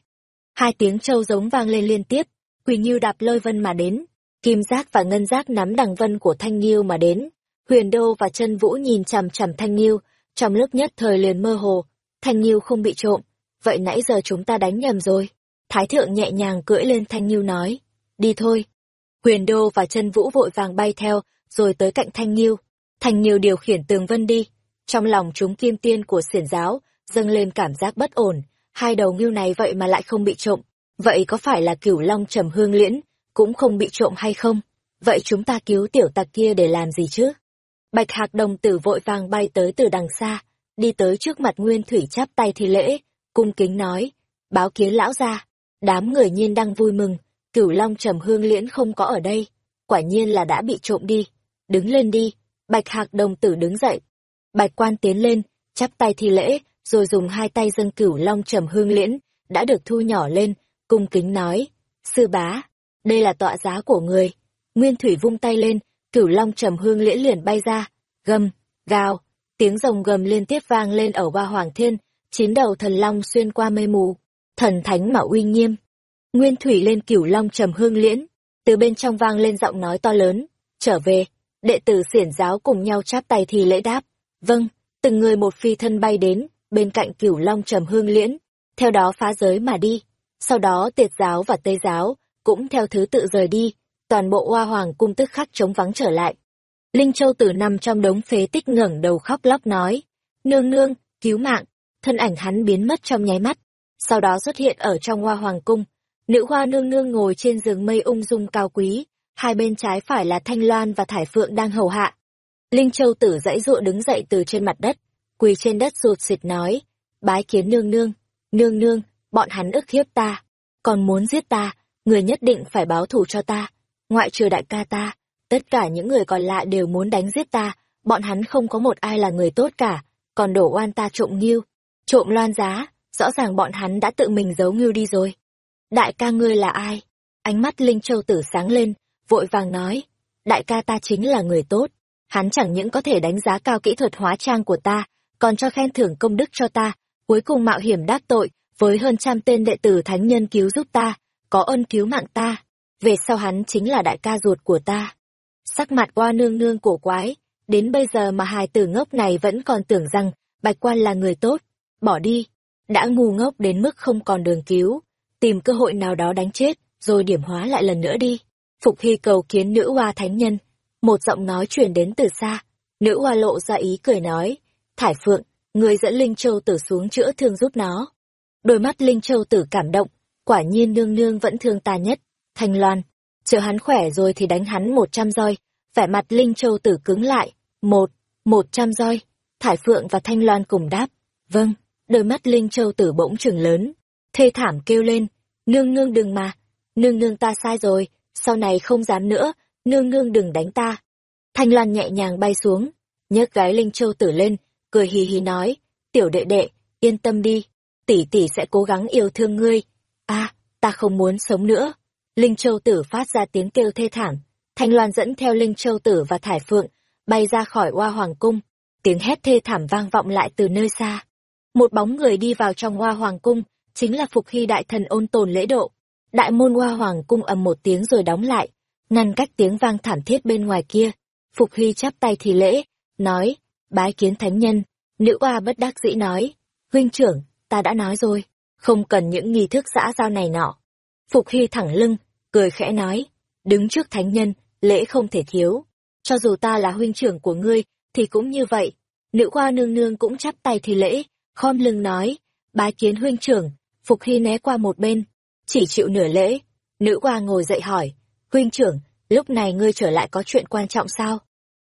Hai tiếng trâu giống vang lên liên tiếp, Quỳ Nhiêu đạp lôi vân mà đến, kim giác và ngân giác nắm đằng vân của Thanh Nhiêu mà đến. Huyền Đô và chân Vũ nhìn chằm chằm Thanh Nhiêu, trong lúc nhất thời liền mơ hồ, Thanh Nhiêu không bị trộm, vậy nãy giờ chúng ta đánh nhầm rồi. Thái thượng nhẹ nhàng cưỡi lên Thanh Nhiêu nói, đi thôi. Huyền Đô và chân Vũ vội vàng bay theo, rồi tới cạnh Thanh Nhiêu. Thanh Nhiêu điều khiển tường vân đi. Trong lòng chúng kim tiên của xiển giáo, dâng lên cảm giác bất ổn, hai đầu ngưu này vậy mà lại không bị trộm. Vậy có phải là cửu long trầm hương liễn, cũng không bị trộm hay không? Vậy chúng ta cứu tiểu tặc kia để làm gì chứ? Bạch hạc đồng tử vội vàng bay tới từ đằng xa, đi tới trước mặt Nguyên Thủy chắp tay thi lễ, cung kính nói, báo kiến lão ra, đám người nhiên đang vui mừng, cửu long trầm hương liễn không có ở đây, quả nhiên là đã bị trộm đi, đứng lên đi, bạch hạc đồng tử đứng dậy, bạch quan tiến lên, chắp tay thi lễ, rồi dùng hai tay dâng cửu long trầm hương liễn, đã được thu nhỏ lên, cung kính nói, sư bá, đây là tọa giá của người, Nguyên Thủy vung tay lên, cửu long trầm hương liễn liền bay ra, gầm, gào, tiếng rồng gầm liên tiếp vang lên ở ba hoàng thiên, chín đầu thần long xuyên qua mây mù, thần thánh mà uy nghiêm. Nguyên thủy lên cửu long trầm hương liễn, từ bên trong vang lên giọng nói to lớn, trở về, đệ tử xiển giáo cùng nhau chắp tay thì lễ đáp, vâng, từng người một phi thân bay đến, bên cạnh cửu long trầm hương liễn, theo đó phá giới mà đi, sau đó tiệt giáo và tây giáo, cũng theo thứ tự rời đi, toàn bộ hoa hoàng cung tức khắc trống vắng trở lại. Linh Châu Tử nằm trong đống phế tích ngẩng đầu khóc lóc nói, nương nương, cứu mạng, thân ảnh hắn biến mất trong nháy mắt, sau đó xuất hiện ở trong hoa hoàng cung. Nữ hoa nương nương ngồi trên giường mây ung dung cao quý, hai bên trái phải là Thanh Loan và Thải Phượng đang hầu hạ. Linh Châu Tử dãy dụa đứng dậy từ trên mặt đất, quỳ trên đất rụt xịt nói, bái kiến nương nương, nương nương, bọn hắn ức hiếp ta, còn muốn giết ta, người nhất định phải báo thù cho ta ngoại trừ đại ca ta, tất cả những người còn lại đều muốn đánh giết ta, bọn hắn không có một ai là người tốt cả, còn đổ oan ta trộm nghiêu, trộm loan giá, rõ ràng bọn hắn đã tự mình giấu nghiêu đi rồi. Đại ca ngươi là ai? Ánh mắt Linh Châu Tử sáng lên, vội vàng nói, đại ca ta chính là người tốt, hắn chẳng những có thể đánh giá cao kỹ thuật hóa trang của ta, còn cho khen thưởng công đức cho ta, cuối cùng mạo hiểm đắc tội, với hơn trăm tên đệ tử thánh nhân cứu giúp ta, có ơn cứu mạng ta về sau hắn chính là đại ca ruột của ta. Sắc mặt qua nương nương cổ quái, đến bây giờ mà hài tử ngốc này vẫn còn tưởng rằng bạch quan là người tốt, bỏ đi, đã ngu ngốc đến mức không còn đường cứu, tìm cơ hội nào đó đánh chết, rồi điểm hóa lại lần nữa đi. Phục Hy cầu kiến nữ hoa thánh nhân, một giọng nói truyền đến từ xa, nữ hoa lộ ra ý cười nói, Thải Phượng, người dẫn Linh Châu Tử xuống chữa thương giúp nó. Đôi mắt Linh Châu Tử cảm động, quả nhiên nương nương vẫn thương ta nhất, Thanh Loan, chờ hắn khỏe rồi thì đánh hắn một trăm roi. Vẻ mặt Linh Châu tử cứng lại. Một, một trăm roi. Thải Phượng và Thanh Loan cùng đáp. Vâng, đôi mắt Linh Châu tử bỗng trừng lớn. Thê thảm kêu lên. Nương nương đừng mà. Nương nương ta sai rồi, sau này không dám nữa. Nương nương đừng đánh ta. Thanh Loan nhẹ nhàng bay xuống, nhấc gái Linh Châu tử lên, cười hì hì nói. Tiểu đệ đệ, yên tâm đi. Tỷ tỷ sẽ cố gắng yêu thương ngươi. a ta không muốn sống nữa. Linh Châu Tử phát ra tiếng kêu thê thảm. Thanh Loan dẫn theo Linh Châu Tử và Thải Phượng, bay ra khỏi Hoa Hoàng Cung. Tiếng hét thê thảm vang vọng lại từ nơi xa. Một bóng người đi vào trong Hoa Hoàng Cung, chính là Phục Hy Đại Thần ôn tồn lễ độ. Đại môn Hoa Hoàng Cung ầm một tiếng rồi đóng lại, ngăn cách tiếng vang thảm thiết bên ngoài kia. Phục Hy chắp tay thì lễ, nói, bái kiến thánh nhân. Nữ oa bất đắc dĩ nói, huynh trưởng, ta đã nói rồi, không cần những nghi thức xã giao này nọ. Phục Hy thẳng lưng, cười khẽ nói, đứng trước thánh nhân, lễ không thể thiếu. Cho dù ta là huynh trưởng của ngươi, thì cũng như vậy. Nữ oa nương nương cũng chắp tay thì lễ, khom lưng nói, bái kiến huynh trưởng, Phục Hy né qua một bên, chỉ chịu nửa lễ. Nữ oa ngồi dậy hỏi, huynh trưởng, lúc này ngươi trở lại có chuyện quan trọng sao?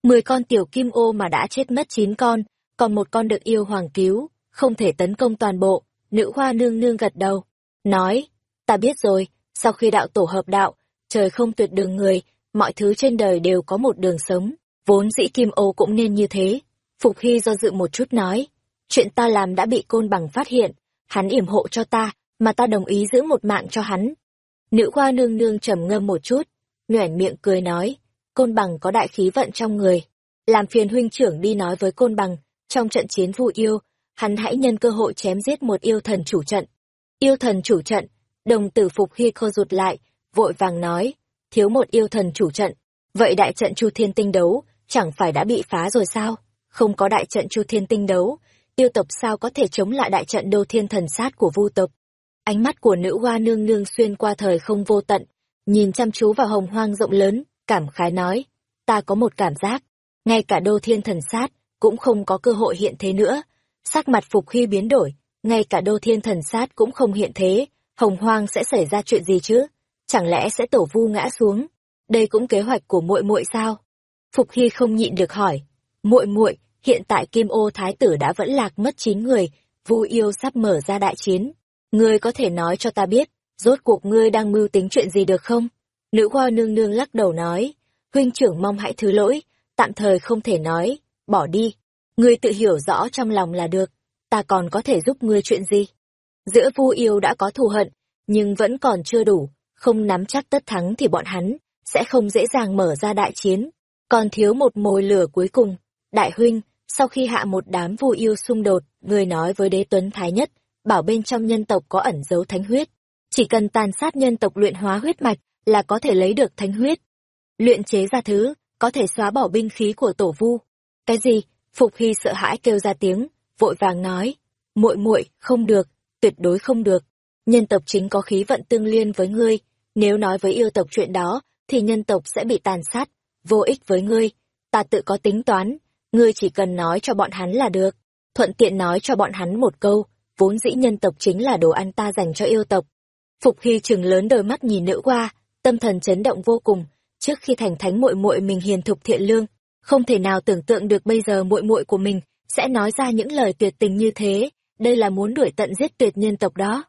Mười con tiểu kim ô mà đã chết mất chín con, còn một con được yêu hoàng cứu, không thể tấn công toàn bộ. Nữ hoa nương nương gật đầu, nói, ta biết rồi, sau khi đạo tổ hợp đạo, trời không tuyệt đường người, mọi thứ trên đời đều có một đường sống, vốn dĩ kim ô cũng nên như thế. Phục Hy do dự một chút nói, chuyện ta làm đã bị côn bằng phát hiện, hắn yểm hộ cho ta, mà ta đồng ý giữ một mạng cho hắn. Nữ hoa nương nương trầm ngâm một chút, nhoẻn miệng cười nói, côn bằng có đại khí vận trong người. Làm phiền huynh trưởng đi nói với côn bằng, trong trận chiến vu yêu, hắn hãy nhân cơ hội chém giết một yêu thần chủ trận. Yêu thần chủ trận, đồng tử phục khi khô rụt lại, vội vàng nói, thiếu một yêu thần chủ trận. Vậy đại trận chu thiên tinh đấu, chẳng phải đã bị phá rồi sao? Không có đại trận chu thiên tinh đấu, yêu tộc sao có thể chống lại đại trận đô thiên thần sát của vu tộc? Ánh mắt của nữ hoa nương nương xuyên qua thời không vô tận, nhìn chăm chú vào hồng hoang rộng lớn, cảm khái nói, ta có một cảm giác, ngay cả đô thiên thần sát, cũng không có cơ hội hiện thế nữa. Sắc mặt Phục khi biến đổi, ngay cả đô thiên thần sát cũng không hiện thế, hồng hoang sẽ xảy ra chuyện gì chứ? Chẳng lẽ sẽ tổ vu ngã xuống? Đây cũng kế hoạch của muội muội sao? Phục Hy không nhịn được hỏi, muội muội, hiện tại Kim Ô Thái tử đã vẫn lạc mất chín người, Vu yêu sắp mở ra đại chiến. Ngươi có thể nói cho ta biết, rốt cuộc ngươi đang mưu tính chuyện gì được không? Nữ hoa nương nương lắc đầu nói, huynh trưởng mong hãy thứ lỗi, tạm thời không thể nói, bỏ đi. Ngươi tự hiểu rõ trong lòng là được, ta còn có thể giúp ngươi chuyện gì? Giữa Vu yêu đã có thù hận, nhưng vẫn còn chưa đủ, không nắm chắc tất thắng thì bọn hắn sẽ không dễ dàng mở ra đại chiến. Còn thiếu một mồi lửa cuối cùng, đại huynh, sau khi hạ một đám Vu yêu xung đột, người nói với đế tuấn thái nhất, bảo bên trong nhân tộc có ẩn dấu thánh huyết. Chỉ cần tàn sát nhân tộc luyện hóa huyết mạch là có thể lấy được thánh huyết. Luyện chế ra thứ, có thể xóa bỏ binh khí của tổ vu. Cái gì? Phục Hy sợ hãi kêu ra tiếng, vội vàng nói, muội muội không được, tuyệt đối không được. Nhân tộc chính có khí vận tương liên với ngươi, nếu nói với yêu tộc chuyện đó, thì nhân tộc sẽ bị tàn sát, vô ích với ngươi. Ta tự có tính toán, ngươi chỉ cần nói cho bọn hắn là được. Thuận tiện nói cho bọn hắn một câu, vốn dĩ nhân tộc chính là đồ ăn ta dành cho yêu tộc. Phục Hy chừng lớn đôi mắt nhìn nữ qua, tâm thần chấn động vô cùng, trước khi thành thánh muội muội mình hiền thục thiện lương, không thể nào tưởng tượng được bây giờ muội muội của mình sẽ nói ra những lời tuyệt tình như thế, đây là muốn đuổi tận giết tuyệt nhân tộc đó.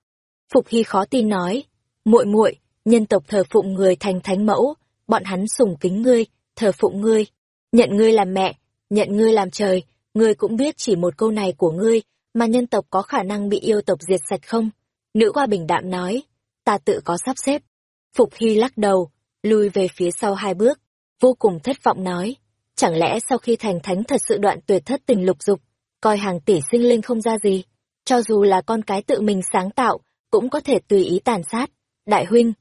Phục Hy khó tin nói, muội muội, nhân tộc thờ phụng người thành thánh mẫu, bọn hắn sùng kính ngươi, thờ phụng ngươi, nhận ngươi làm mẹ, nhận ngươi làm trời, ngươi cũng biết chỉ một câu này của ngươi, mà nhân tộc có khả năng bị yêu tộc diệt sạch không? Nữ hoa bình đạm nói, ta tự có sắp xếp. Phục Hy lắc đầu, lui về phía sau hai bước, vô cùng thất vọng nói, chẳng lẽ sau khi thành thánh thật sự đoạn tuyệt thất tình lục dục, coi hàng tỷ sinh linh không ra gì, cho dù là con cái tự mình sáng tạo, cũng có thể tùy ý tàn sát. Đại huynh,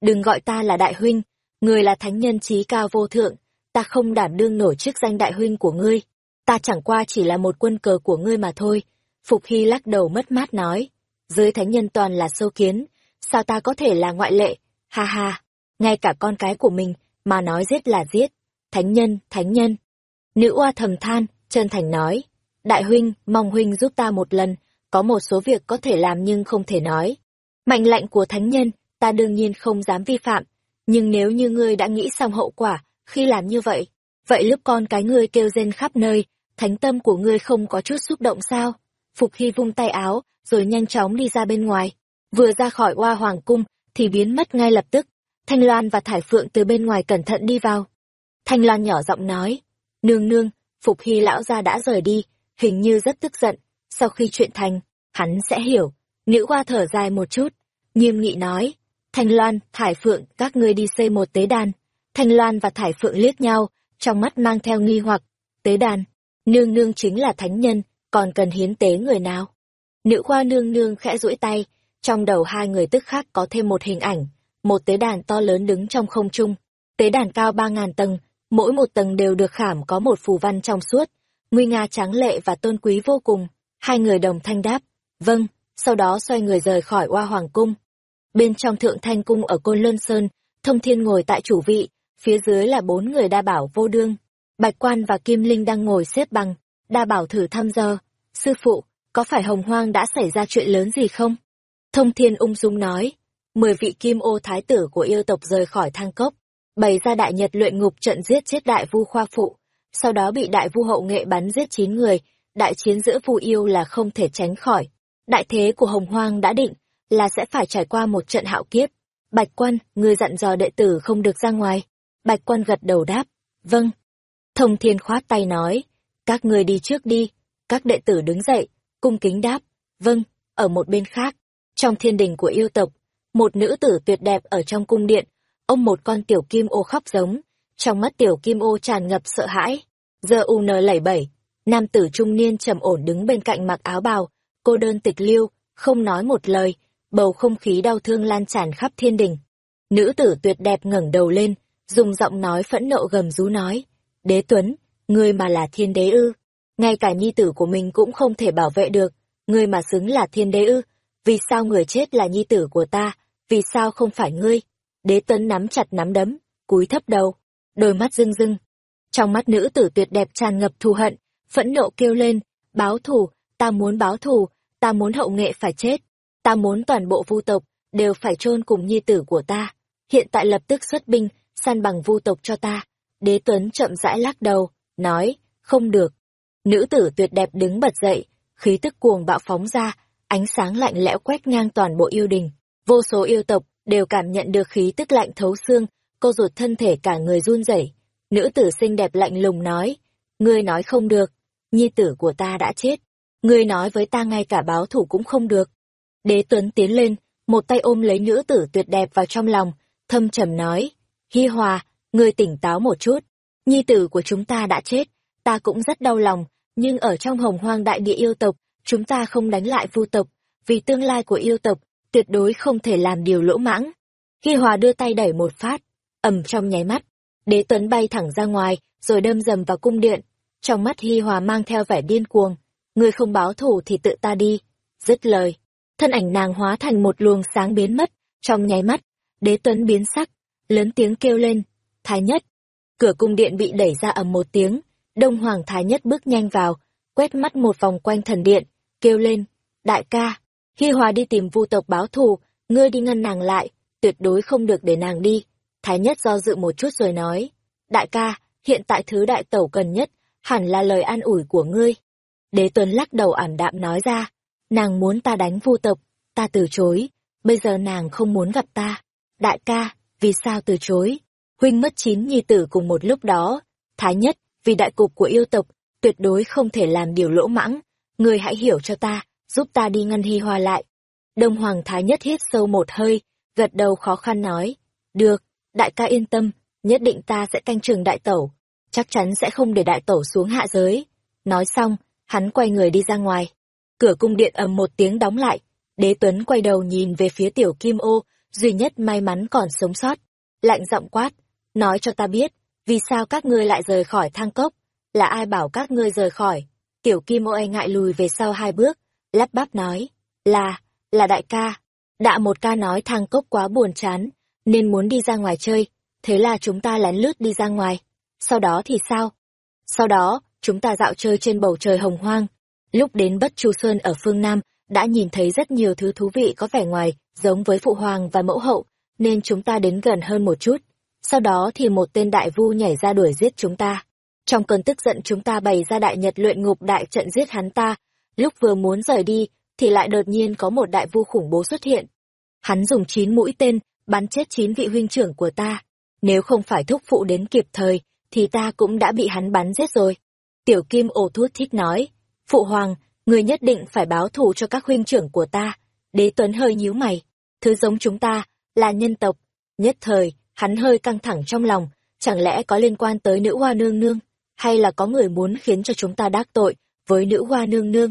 đừng gọi ta là đại huynh, người là thánh nhân trí cao vô thượng, ta không đảm đương nổi chức danh đại huynh của ngươi, ta chẳng qua chỉ là một quân cờ của ngươi mà thôi. Phục Hy lắc đầu mất mát nói, dưới thánh nhân toàn là sâu kiến, sao ta có thể là ngoại lệ, ha ha, ngay cả con cái của mình mà nói giết là giết, thánh nhân, thánh nhân. Nữ oa thầm than, chân thành nói, đại huynh, mong huynh giúp ta một lần, có một số việc có thể làm nhưng không thể nói. Mệnh lệnh của thánh nhân, ta đương nhiên không dám vi phạm, nhưng nếu như ngươi đã nghĩ xong hậu quả khi làm như vậy, vậy lúc con cái ngươi kêu rên khắp nơi, thánh tâm của ngươi không có chút xúc động sao? Phục Hy vung tay áo, rồi nhanh chóng đi ra bên ngoài. Vừa ra khỏi oa hoàng cung, thì biến mất ngay lập tức. Thanh Loan và Thải Phượng từ bên ngoài cẩn thận đi vào. Thanh Loan nhỏ giọng nói, nương nương, Phục Hy lão gia đã rời đi, hình như rất tức giận. Sau khi chuyện thành, hắn sẽ hiểu. Nữ hoa thở dài một chút, nghiêm nghị nói, Thanh Loan, Thải Phượng, các ngươi đi xây một tế đàn. Thanh Loan và Thải Phượng liếc nhau, trong mắt mang theo nghi hoặc. Tế đàn, nương nương chính là thánh nhân, còn cần hiến tế người nào? Nữ khoa nương nương khẽ duỗi tay, trong đầu hai người tức khắc có thêm một hình ảnh, một tế đàn to lớn đứng trong không trung. Tế đàn cao ba ngàn tầng, mỗi một tầng đều được khảm có một phù văn trong suốt, nguy nga tráng lệ và tôn quý vô cùng. Hai người đồng thanh đáp, vâng, sau đó xoay người rời khỏi oa hoàng cung. Bên trong thượng thanh cung ở Côn Lân Sơn, thông thiên ngồi tại chủ vị, phía dưới là bốn người đa bảo vô đương. Bạch quan và Kim Linh đang ngồi xếp bằng, đa bảo thử thăm dò. Sư phụ, có phải hồng hoang đã xảy ra chuyện lớn gì không? Thông thiên ung dung nói, mười vị kim ô thái tử của yêu tộc rời khỏi thang cốc, bày ra đại nhật luyện ngục trận giết chết đại vu khoa phụ, sau đó bị đại vu hậu nghệ bắn giết chín người, đại chiến giữa vu yêu là không thể tránh khỏi. Đại thế của hồng hoang đã định, là sẽ phải trải qua một trận hạo kiếp. Bạch quan, người dặn dò đệ tử không được ra ngoài. Bạch quan gật đầu đáp, vâng. Thông thiên khoát tay nói, các người đi trước đi. Các đệ tử đứng dậy, cung kính đáp, vâng, ở một bên khác, trong thiên đình của yêu tộc, một nữ tử tuyệt đẹp ở trong cung điện, ông một con tiểu kim ô khóc giống, trong mắt tiểu kim ô tràn ngập sợ hãi. Giờ u lẩy bẩy, nam tử trung niên trầm ổn đứng bên cạnh mặc áo bào, cô đơn tịch liêu, không nói một lời, bầu không khí đau thương lan tràn khắp thiên đình. Nữ tử tuyệt đẹp ngẩng đầu lên, dùng giọng nói phẫn nộ gầm rú nói, Đế Tuấn, ngươi mà là thiên đế ư, ngay cả nhi tử của mình cũng không thể bảo vệ được, ngươi mà xứng là thiên đế ư, vì sao người chết là nhi tử của ta, vì sao không phải ngươi? Đế Tuấn nắm chặt nắm đấm, cúi thấp đầu, đôi mắt rưng rưng. Trong mắt nữ tử tuyệt đẹp tràn ngập thù hận, phẫn nộ kêu lên, báo thù, ta muốn báo thù, ta muốn hậu nghệ phải chết, ta muốn toàn bộ vu tộc, đều phải chôn cùng nhi tử của ta. Hiện tại lập tức xuất binh, săn bằng vu tộc cho ta. Đế Tuấn chậm rãi lắc đầu, nói, không được. Nữ tử tuyệt đẹp đứng bật dậy, khí tức cuồng bạo phóng ra, ánh sáng lạnh lẽo quét ngang toàn bộ yêu đình. Vô số yêu tộc đều cảm nhận được khí tức lạnh thấu xương, cô ruột thân thể cả người run rẩy. Nữ tử xinh đẹp lạnh lùng nói, ngươi nói không được, nhi tử của ta đã chết, ngươi nói với ta ngay cả báo thủ cũng không được. Đế Tuấn tiến lên, một tay ôm lấy nữ tử tuyệt đẹp vào trong lòng, thâm trầm nói, Hi Hòa, ngươi tỉnh táo một chút, nhi tử của chúng ta đã chết, ta cũng rất đau lòng, nhưng ở trong hồng hoang đại địa yêu tộc, chúng ta không đánh lại vu tộc, vì tương lai của yêu tộc, tuyệt đối không thể làm điều lỗ mãng. khi Hòa đưa tay đẩy một phát, ầm trong nháy mắt, đế tuấn bay thẳng ra ngoài, rồi đâm dầm vào cung điện. Trong mắt Hi Hòa mang theo vẻ điên cuồng, ngươi không báo thủ thì tự ta đi. Dứt lời, thân ảnh nàng hóa thành một luồng sáng biến mất, trong nháy mắt, đế tuấn biến sắc, lớn tiếng kêu lên, thái nhất. Cửa cung điện bị đẩy ra ầm một tiếng, đông hoàng thái nhất bước nhanh vào, quét mắt một vòng quanh thần điện, kêu lên, đại ca, khi Hòa đi tìm vu tộc báo thù, ngươi đi ngăn nàng lại, tuyệt đối không được để nàng đi. Thái nhất do dự một chút rồi nói, đại ca, hiện tại thứ đại tẩu cần nhất, hẳn là lời an ủi của ngươi. Đế Tuấn lắc đầu ảm đạm nói ra, nàng muốn ta đánh vu tộc, ta từ chối, bây giờ nàng không muốn gặp ta. Đại ca, vì sao từ chối? Huynh mất chín nhi tử cùng một lúc đó. Thái nhất, vì đại cục của yêu tộc, tuyệt đối không thể làm điều lỗ mãng. Ngươi hãy hiểu cho ta, giúp ta đi ngăn hi hòa lại. Đông Hoàng Thái nhất hít sâu một hơi, gật đầu khó khăn nói. Được, đại ca yên tâm, nhất định ta sẽ canh trường đại tẩu, chắc chắn sẽ không để đại tẩu xuống hạ giới. Nói xong, hắn quay người đi ra ngoài. Cửa cung điện ầm một tiếng đóng lại, đế tuấn quay đầu nhìn về phía tiểu kim ô, duy nhất may mắn còn sống sót. Lạnh giọng quát, nói cho ta biết, vì sao các ngươi lại rời khỏi thang cốc, là ai bảo các ngươi rời khỏi. Tiểu kim ô e ngại lùi về sau hai bước, lắp bắp nói, là, là đại ca. Đạ một ca nói thang cốc quá buồn chán, nên muốn đi ra ngoài chơi, thế là chúng ta lén lướt đi ra ngoài. Sau đó thì sao? Sau đó, chúng ta dạo chơi trên bầu trời hồng hoang. Lúc đến Bất Chu Sơn ở phương Nam, đã nhìn thấy rất nhiều thứ thú vị có vẻ ngoài, giống với phụ hoàng và mẫu hậu, nên chúng ta đến gần hơn một chút. Sau đó thì một tên đại vu nhảy ra đuổi giết chúng ta. Trong cơn tức giận chúng ta bày ra đại nhật luyện ngục đại trận giết hắn ta, lúc vừa muốn rời đi, thì lại đột nhiên có một đại vu khủng bố xuất hiện. Hắn dùng chín mũi tên, bắn chết chín vị huynh trưởng của ta. Nếu không phải thúc phụ đến kịp thời, thì ta cũng đã bị hắn bắn giết rồi. Tiểu Kim ổ thút thích nói, Phụ Hoàng, người nhất định phải báo thù cho các huynh trưởng của ta. Đế Tuấn hơi nhíu mày, thứ giống chúng ta, là nhân tộc. Nhất thời, hắn hơi căng thẳng trong lòng, chẳng lẽ có liên quan tới nữ hoa nương nương, hay là có người muốn khiến cho chúng ta đắc tội với nữ hoa nương nương?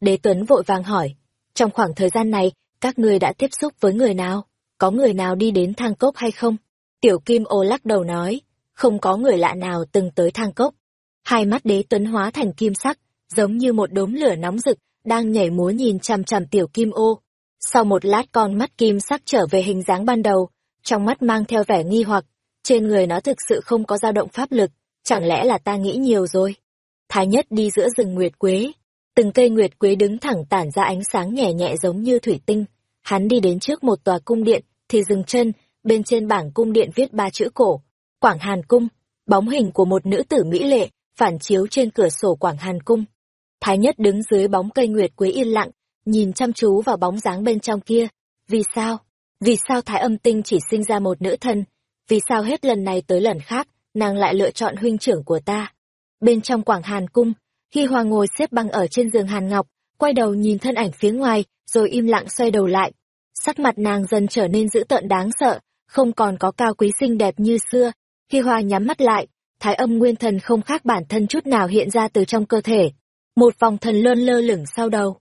Đế Tuấn vội vàng hỏi, trong khoảng thời gian này, các ngươi đã tiếp xúc với người nào? Có người nào đi đến thang cốc hay không? Tiểu Kim ô lắc đầu nói, không có người lạ nào từng tới thang cốc. Hai mắt đế Tuấn hóa thành kim sắc, giống như một đốm lửa nóng rực, đang nhảy múa nhìn chằm chằm tiểu Kim ô. Sau một lát con mắt kim sắc trở về hình dáng ban đầu, trong mắt mang theo vẻ nghi hoặc, trên người nó thực sự không có dao động pháp lực, chẳng lẽ là ta nghĩ nhiều rồi? Thái nhất đi giữa rừng nguyệt quế, Từng cây nguyệt quế đứng thẳng tản ra ánh sáng nhẹ nhẹ giống như thủy tinh. Hắn đi đến trước một tòa cung điện, thì dừng chân, bên trên bảng cung điện viết ba chữ cổ. Quảng Hàn Cung, bóng hình của một nữ tử mỹ lệ, phản chiếu trên cửa sổ Quảng Hàn Cung. Thái nhất đứng dưới bóng cây nguyệt quế yên lặng, nhìn chăm chú vào bóng dáng bên trong kia. Vì sao? Vì sao Thái âm tinh chỉ sinh ra một nữ thân? Vì sao hết lần này tới lần khác, nàng lại lựa chọn huynh trưởng của ta? Bên trong Quảng Hàn Cung, khi Hòa ngồi xếp bằng ở trên giường hàn ngọc, quay đầu nhìn thân ảnh phía ngoài, rồi im lặng xoay đầu lại. Sắc mặt nàng dần trở nên dữ tợn đáng sợ, không còn có cao quý xinh đẹp như xưa. Khi Hoa nhắm mắt lại, thái âm nguyên thần không khác bản thân chút nào hiện ra từ trong cơ thể. Một vòng thần luân lơ lửng sau đầu.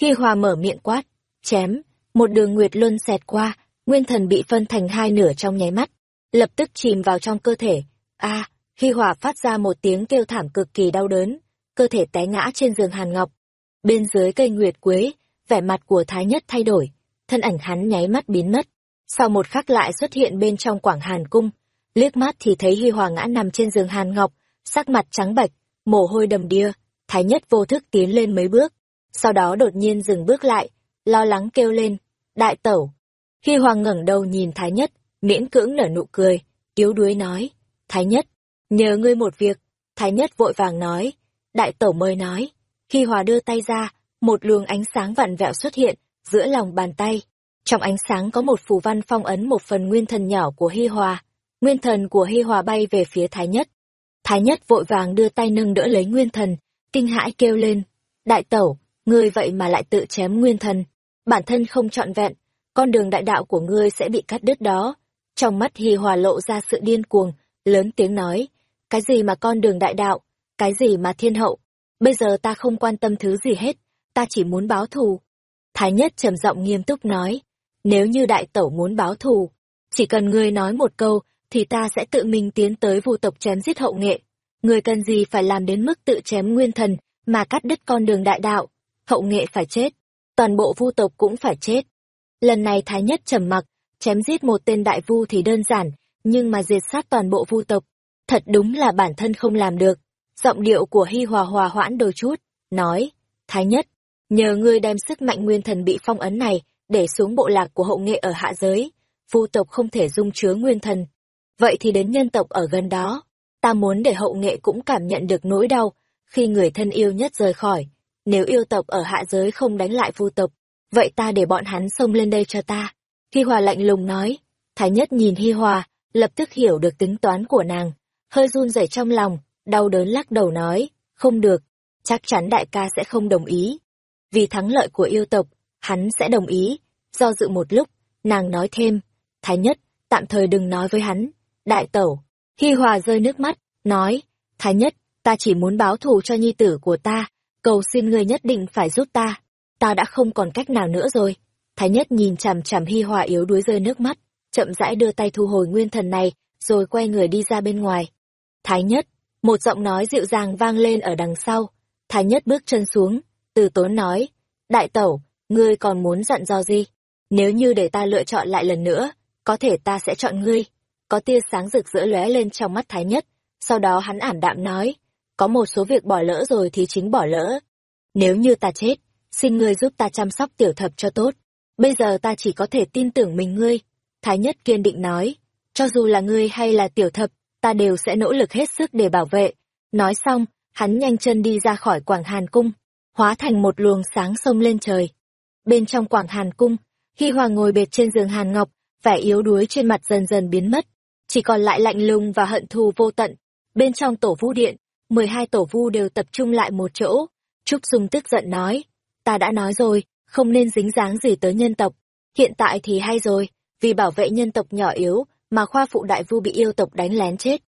Khi Hoa mở miệng quát, chém, một đường nguyệt luân xẹt qua, nguyên thần bị phân thành hai nửa trong nháy mắt, lập tức chìm vào trong cơ thể. A, khi Hòa phát ra một tiếng kêu thảm cực kỳ đau đớn, cơ thể té ngã trên giường Hàn Ngọc. Bên dưới cây nguyệt quế, vẻ mặt của Thái Nhất thay đổi, thân ảnh hắn nháy mắt biến mất. Sau một khắc lại xuất hiện bên trong quảng Hàn cung, liếc mắt thì thấy Hi Hòa ngã nằm trên giường Hàn Ngọc, sắc mặt trắng bệch, mồ hôi đầm đìa, Thái Nhất vô thức tiến lên mấy bước, sau đó đột nhiên dừng bước lại, lo lắng kêu lên, đại tẩu. Hi Hòa ngẩng đầu nhìn Thái Nhất, miễn cưỡng nở nụ cười, yếu đuối nói, Thái Nhất, nhờ ngươi một việc, Thái Nhất vội vàng nói, đại tẩu mời nói, khi Hòa đưa tay ra, một luồng ánh sáng vặn vẹo xuất hiện, giữa lòng bàn tay. Trong ánh sáng có một phù văn phong ấn một phần nguyên thần nhỏ của Hi Hòa. Nguyên thần của Hi Hòa bay về phía Thái Nhất. Thái Nhất vội vàng đưa tay nâng đỡ lấy nguyên thần, kinh hãi kêu lên. Đại tẩu, ngươi vậy mà lại tự chém nguyên thần. Bản thân không trọn vẹn, con đường đại đạo của ngươi sẽ bị cắt đứt đó. Trong mắt Hi Hòa lộ ra sự điên cuồng, lớn tiếng nói. Cái gì mà con đường đại đạo, cái gì mà thiên hậu. Bây giờ ta không quan tâm thứ gì hết, ta chỉ muốn báo thù. Thái nhất trầm giọng nghiêm túc nói, nếu như đại tẩu muốn báo thù, chỉ cần ngươi nói một câu, thì ta sẽ tự mình tiến tới vu tộc chém giết hậu nghệ. Ngươi cần gì phải làm đến mức tự chém nguyên thần, mà cắt đứt con đường đại đạo, hậu nghệ phải chết, toàn bộ vu tộc cũng phải chết. Lần này Thái nhất trầm mặc, chém giết một tên đại vu thì đơn giản, nhưng mà diệt sát toàn bộ vu tộc, thật đúng là bản thân không làm được. Giọng điệu của Hi Hòa hòa hoãn đôi chút, nói, Thái nhất, Nhờ ngươi đem sức mạnh nguyên thần bị phong ấn này để xuống bộ lạc của hậu nghệ ở hạ giới, vu tộc không thể dung chứa nguyên thần. Vậy thì đến nhân tộc ở gần đó, ta muốn để hậu nghệ cũng cảm nhận được nỗi đau khi người thân yêu nhất rời khỏi. Nếu yêu tộc ở hạ giới không đánh lại vu tộc, vậy ta để bọn hắn xông lên đây cho ta. Hi Hòa lạnh lùng nói, Thái Nhất nhìn Hi Hòa, lập tức hiểu được tính toán của nàng, hơi run rẩy trong lòng, đau đớn lắc đầu nói, không được, chắc chắn đại ca sẽ không đồng ý vì thắng lợi của yêu tộc, hắn sẽ đồng ý. Do dự một lúc, nàng nói thêm, Thái Nhất, tạm thời đừng nói với hắn. Đại tẩu, Hi Hòa rơi nước mắt, nói, Thái Nhất, ta chỉ muốn báo thù cho nhi tử của ta, cầu xin ngươi nhất định phải giúp ta. Ta đã không còn cách nào nữa rồi. Thái Nhất nhìn chằm chằm Hi Hòa yếu đuối rơi nước mắt, chậm rãi đưa tay thu hồi nguyên thần này, rồi quay người đi ra bên ngoài. Thái Nhất, một giọng nói dịu dàng vang lên ở đằng sau. Thái Nhất bước chân xuống, từ tốn nói, đại tẩu, ngươi còn muốn dặn dò gì? Nếu như để ta lựa chọn lại lần nữa, có thể ta sẽ chọn ngươi. Có tia sáng rực rỡ lóe lên trong mắt thái nhất, sau đó hắn ảm đạm nói, có một số việc bỏ lỡ rồi thì chính bỏ lỡ. Nếu như ta chết, xin ngươi giúp ta chăm sóc tiểu thập cho tốt. Bây giờ ta chỉ có thể tin tưởng mình ngươi. Thái nhất kiên định nói, cho dù là ngươi hay là tiểu thập, ta đều sẽ nỗ lực hết sức để bảo vệ. Nói xong, hắn nhanh chân đi ra khỏi Quảng Hàn Cung hóa thành một luồng sáng sông lên trời. Bên trong quảng hàn cung, Hy Hoàng ngồi bệt trên giường hàn ngọc, vẻ yếu đuối trên mặt dần dần biến mất, chỉ còn lại lạnh lùng và hận thù vô tận. Bên trong tổ vu điện, mười hai tổ vu đều tập trung lại một chỗ. Trúc Dung tức giận nói, ta đã nói rồi, không nên dính dáng gì tới nhân tộc. Hiện tại thì hay rồi, vì bảo vệ nhân tộc nhỏ yếu, mà khoa phụ đại vu bị yêu tộc đánh lén chết.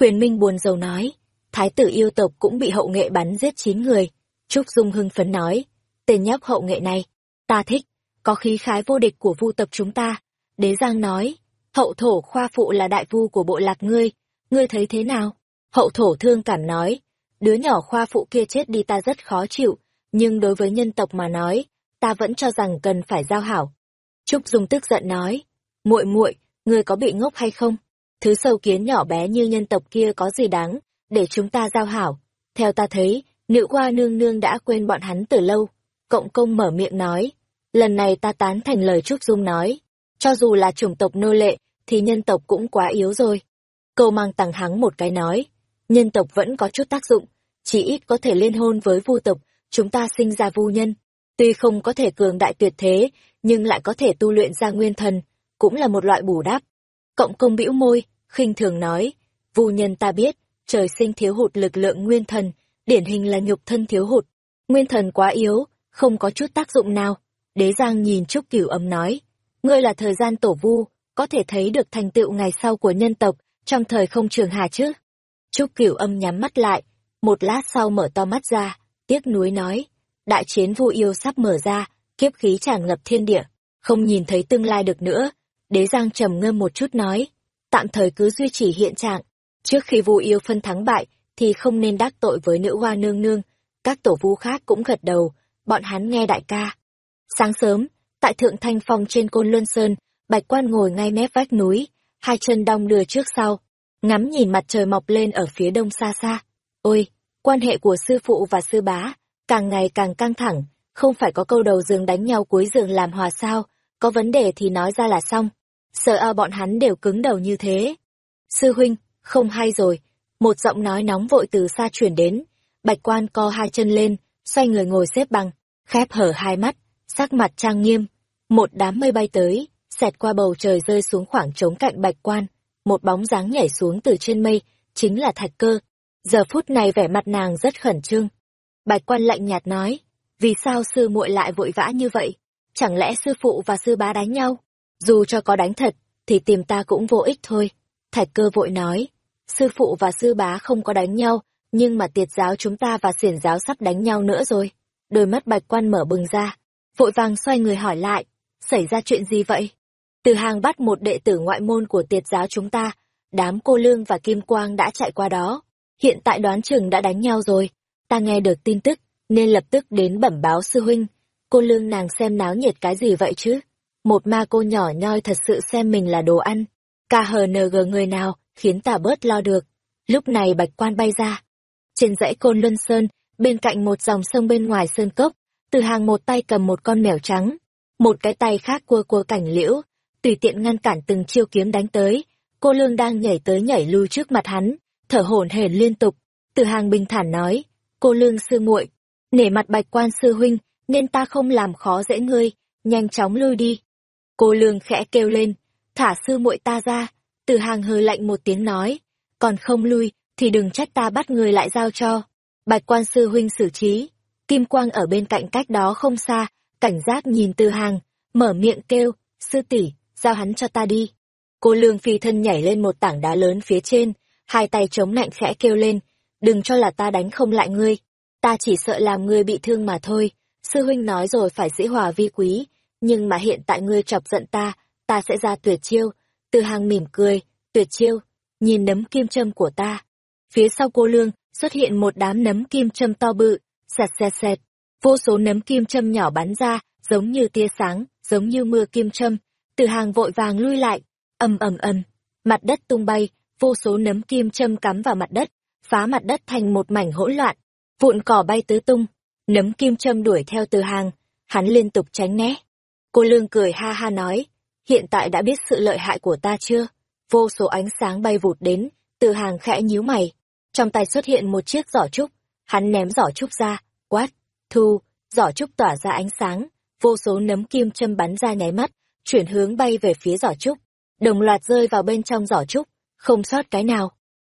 Huyền Minh buồn rầu nói, thái tử yêu tộc cũng bị hậu nghệ bắn giết chín người, Trúc Dung hưng phấn nói, tên nhóc hậu nghệ này, ta thích, có khí khái vô địch của vu tộc chúng ta. Đế Giang nói, hậu thổ khoa phụ là đại vu của bộ lạc ngươi, ngươi thấy thế nào? Hậu thổ thương cảm nói, đứa nhỏ khoa phụ kia chết đi ta rất khó chịu, nhưng đối với nhân tộc mà nói, ta vẫn cho rằng cần phải giao hảo. Trúc Dung tức giận nói, muội muội, ngươi có bị ngốc hay không? Thứ sâu kiến nhỏ bé như nhân tộc kia có gì đáng, để chúng ta giao hảo. Theo ta thấy, Nữ hoa nương nương đã quên bọn hắn từ lâu. Cộng công mở miệng nói. Lần này ta tán thành lời Trúc Dung nói. Cho dù là chủng tộc nô lệ, thì nhân tộc cũng quá yếu rồi. Câu mang tặng hắng một cái nói. Nhân tộc vẫn có chút tác dụng. Chỉ ít có thể liên hôn với vu tộc, chúng ta sinh ra vu nhân. Tuy không có thể cường đại tuyệt thế, nhưng lại có thể tu luyện ra nguyên thần, cũng là một loại bù đắp. Cộng công bĩu môi, khinh thường nói, vu nhân ta biết, trời sinh thiếu hụt lực lượng nguyên thần, điển hình là nhục thân thiếu hụt. Nguyên thần quá yếu, không có chút tác dụng nào. Đế Giang nhìn Trúc Cửu Âm nói, ngươi là thời gian tổ vu, có thể thấy được thành tựu ngày sau của nhân tộc trong thời không trường hà chứ. Trúc Cửu Âm nhắm mắt lại, một lát sau mở to mắt ra, tiếc nuối nói, đại chiến vu yêu sắp mở ra, kiếp khí tràn ngập thiên địa, không nhìn thấy tương lai được nữa. Đế Giang trầm ngâm một chút nói, tạm thời cứ duy trì hiện trạng, trước khi vu yêu phân thắng bại thì không nên đắc tội với nữ hoa nương nương. Các tổ vu khác cũng gật đầu, bọn hắn nghe đại ca. Sáng sớm, tại thượng thanh phong trên côn luân sơn, bạch quan ngồi ngay mép vách núi, hai chân đong đưa trước sau, ngắm nhìn mặt trời mọc lên ở phía đông xa xa. Ôi, quan hệ của sư phụ và sư bá, càng ngày càng căng thẳng, không phải có câu đầu giường đánh nhau cuối giường làm hòa sao, có vấn đề thì nói ra là xong. Sợ à bọn hắn đều cứng đầu như thế. Sư huynh, không hay rồi. Một giọng nói nóng vội từ xa chuyển đến. Bạch quan co hai chân lên, xoay người ngồi xếp bằng, khép hở hai mắt, sắc mặt trang nghiêm. Một đám mây bay tới, xẹt qua bầu trời rơi xuống khoảng trống cạnh bạch quan. Một bóng dáng nhảy xuống từ trên mây, chính là thạch cơ. Giờ phút này vẻ mặt nàng rất khẩn trương. Bạch quan lạnh nhạt nói, vì sao sư muội lại vội vã như vậy? Chẳng lẽ sư phụ và sư bá đánh nhau? Dù cho có đánh thật, thì tìm ta cũng vô ích thôi. Thạch cơ vội nói, sư phụ và sư bá không có đánh nhau, nhưng mà tiệt giáo chúng ta và xiển giáo sắp đánh nhau nữa rồi. Đôi mắt bạch quan mở bừng ra, vội vàng xoay người hỏi lại, xảy ra chuyện gì vậy? Từ hàng bắt một đệ tử ngoại môn của tiệt giáo chúng ta, đám cô lương và kim quang đã chạy qua đó. Hiện tại đoán chừng đã đánh nhau rồi. Ta nghe được tin tức, nên lập tức đến bẩm báo sư huynh. Cô lương nàng xem náo nhiệt cái gì vậy chứ? Một ma cô nhỏ nhoi thật sự xem mình là đồ ăn. KHNG người nào, khiến ta bớt lo được. Lúc này bạch quan bay ra. Trên dãy côn luân sơn, bên cạnh một dòng sông bên ngoài sơn cốc, từ hàng một tay cầm một con mèo trắng. Một cái tay khác cua cua cảnh liễu, tùy tiện ngăn cản từng chiêu kiếm đánh tới. Cô lương đang nhảy tới nhảy lui trước mặt hắn, thở hổn hển liên tục. Từ hàng bình thản nói, cô lương sư muội nể mặt bạch quan sư huynh, nên ta không làm khó dễ ngươi, nhanh chóng lui đi. Cô lương khẽ kêu lên, thả sư muội ta ra, từ hàng hừ lạnh một tiếng nói, còn không lui, thì đừng trách ta bắt người lại giao cho. Bạch quan sư huynh xử trí, kim quang ở bên cạnh cách đó không xa, cảnh giác nhìn từ hàng, mở miệng kêu, sư tỷ giao hắn cho ta đi. Cô lương phi thân nhảy lên một tảng đá lớn phía trên, hai tay chống lạnh khẽ kêu lên, đừng cho là ta đánh không lại ngươi, ta chỉ sợ làm ngươi bị thương mà thôi. Sư huynh nói rồi phải dĩ hòa vi quý, nhưng mà hiện tại ngươi chọc giận ta, ta sẽ ra tuyệt chiêu. Từ hàng mỉm cười, tuyệt chiêu, nhìn nấm kim châm của ta. Phía sau cô lương, xuất hiện một đám nấm kim châm to bự, sẹt sẹt sẹt. Vô số nấm kim châm nhỏ bắn ra, giống như tia sáng, giống như mưa kim châm. Từ hàng vội vàng lui lại, ầm ầm ầm, mặt đất tung bay, vô số nấm kim châm cắm vào mặt đất, phá mặt đất thành một mảnh hỗn loạn vụn cỏ bay tứ tung, nấm kim châm đuổi theo từ hàng, hắn liên tục tránh né. Cô Lương cười ha ha nói, hiện tại đã biết sự lợi hại của ta chưa? Vô số ánh sáng bay vụt đến, từ hàng khẽ nhíu mày. Trong tay xuất hiện một chiếc giỏ trúc, hắn ném giỏ trúc ra, quát, thu, giỏ trúc tỏa ra ánh sáng, vô số nấm kim châm bắn ra nháy mắt, chuyển hướng bay về phía giỏ trúc, đồng loạt rơi vào bên trong giỏ trúc, không sót cái nào.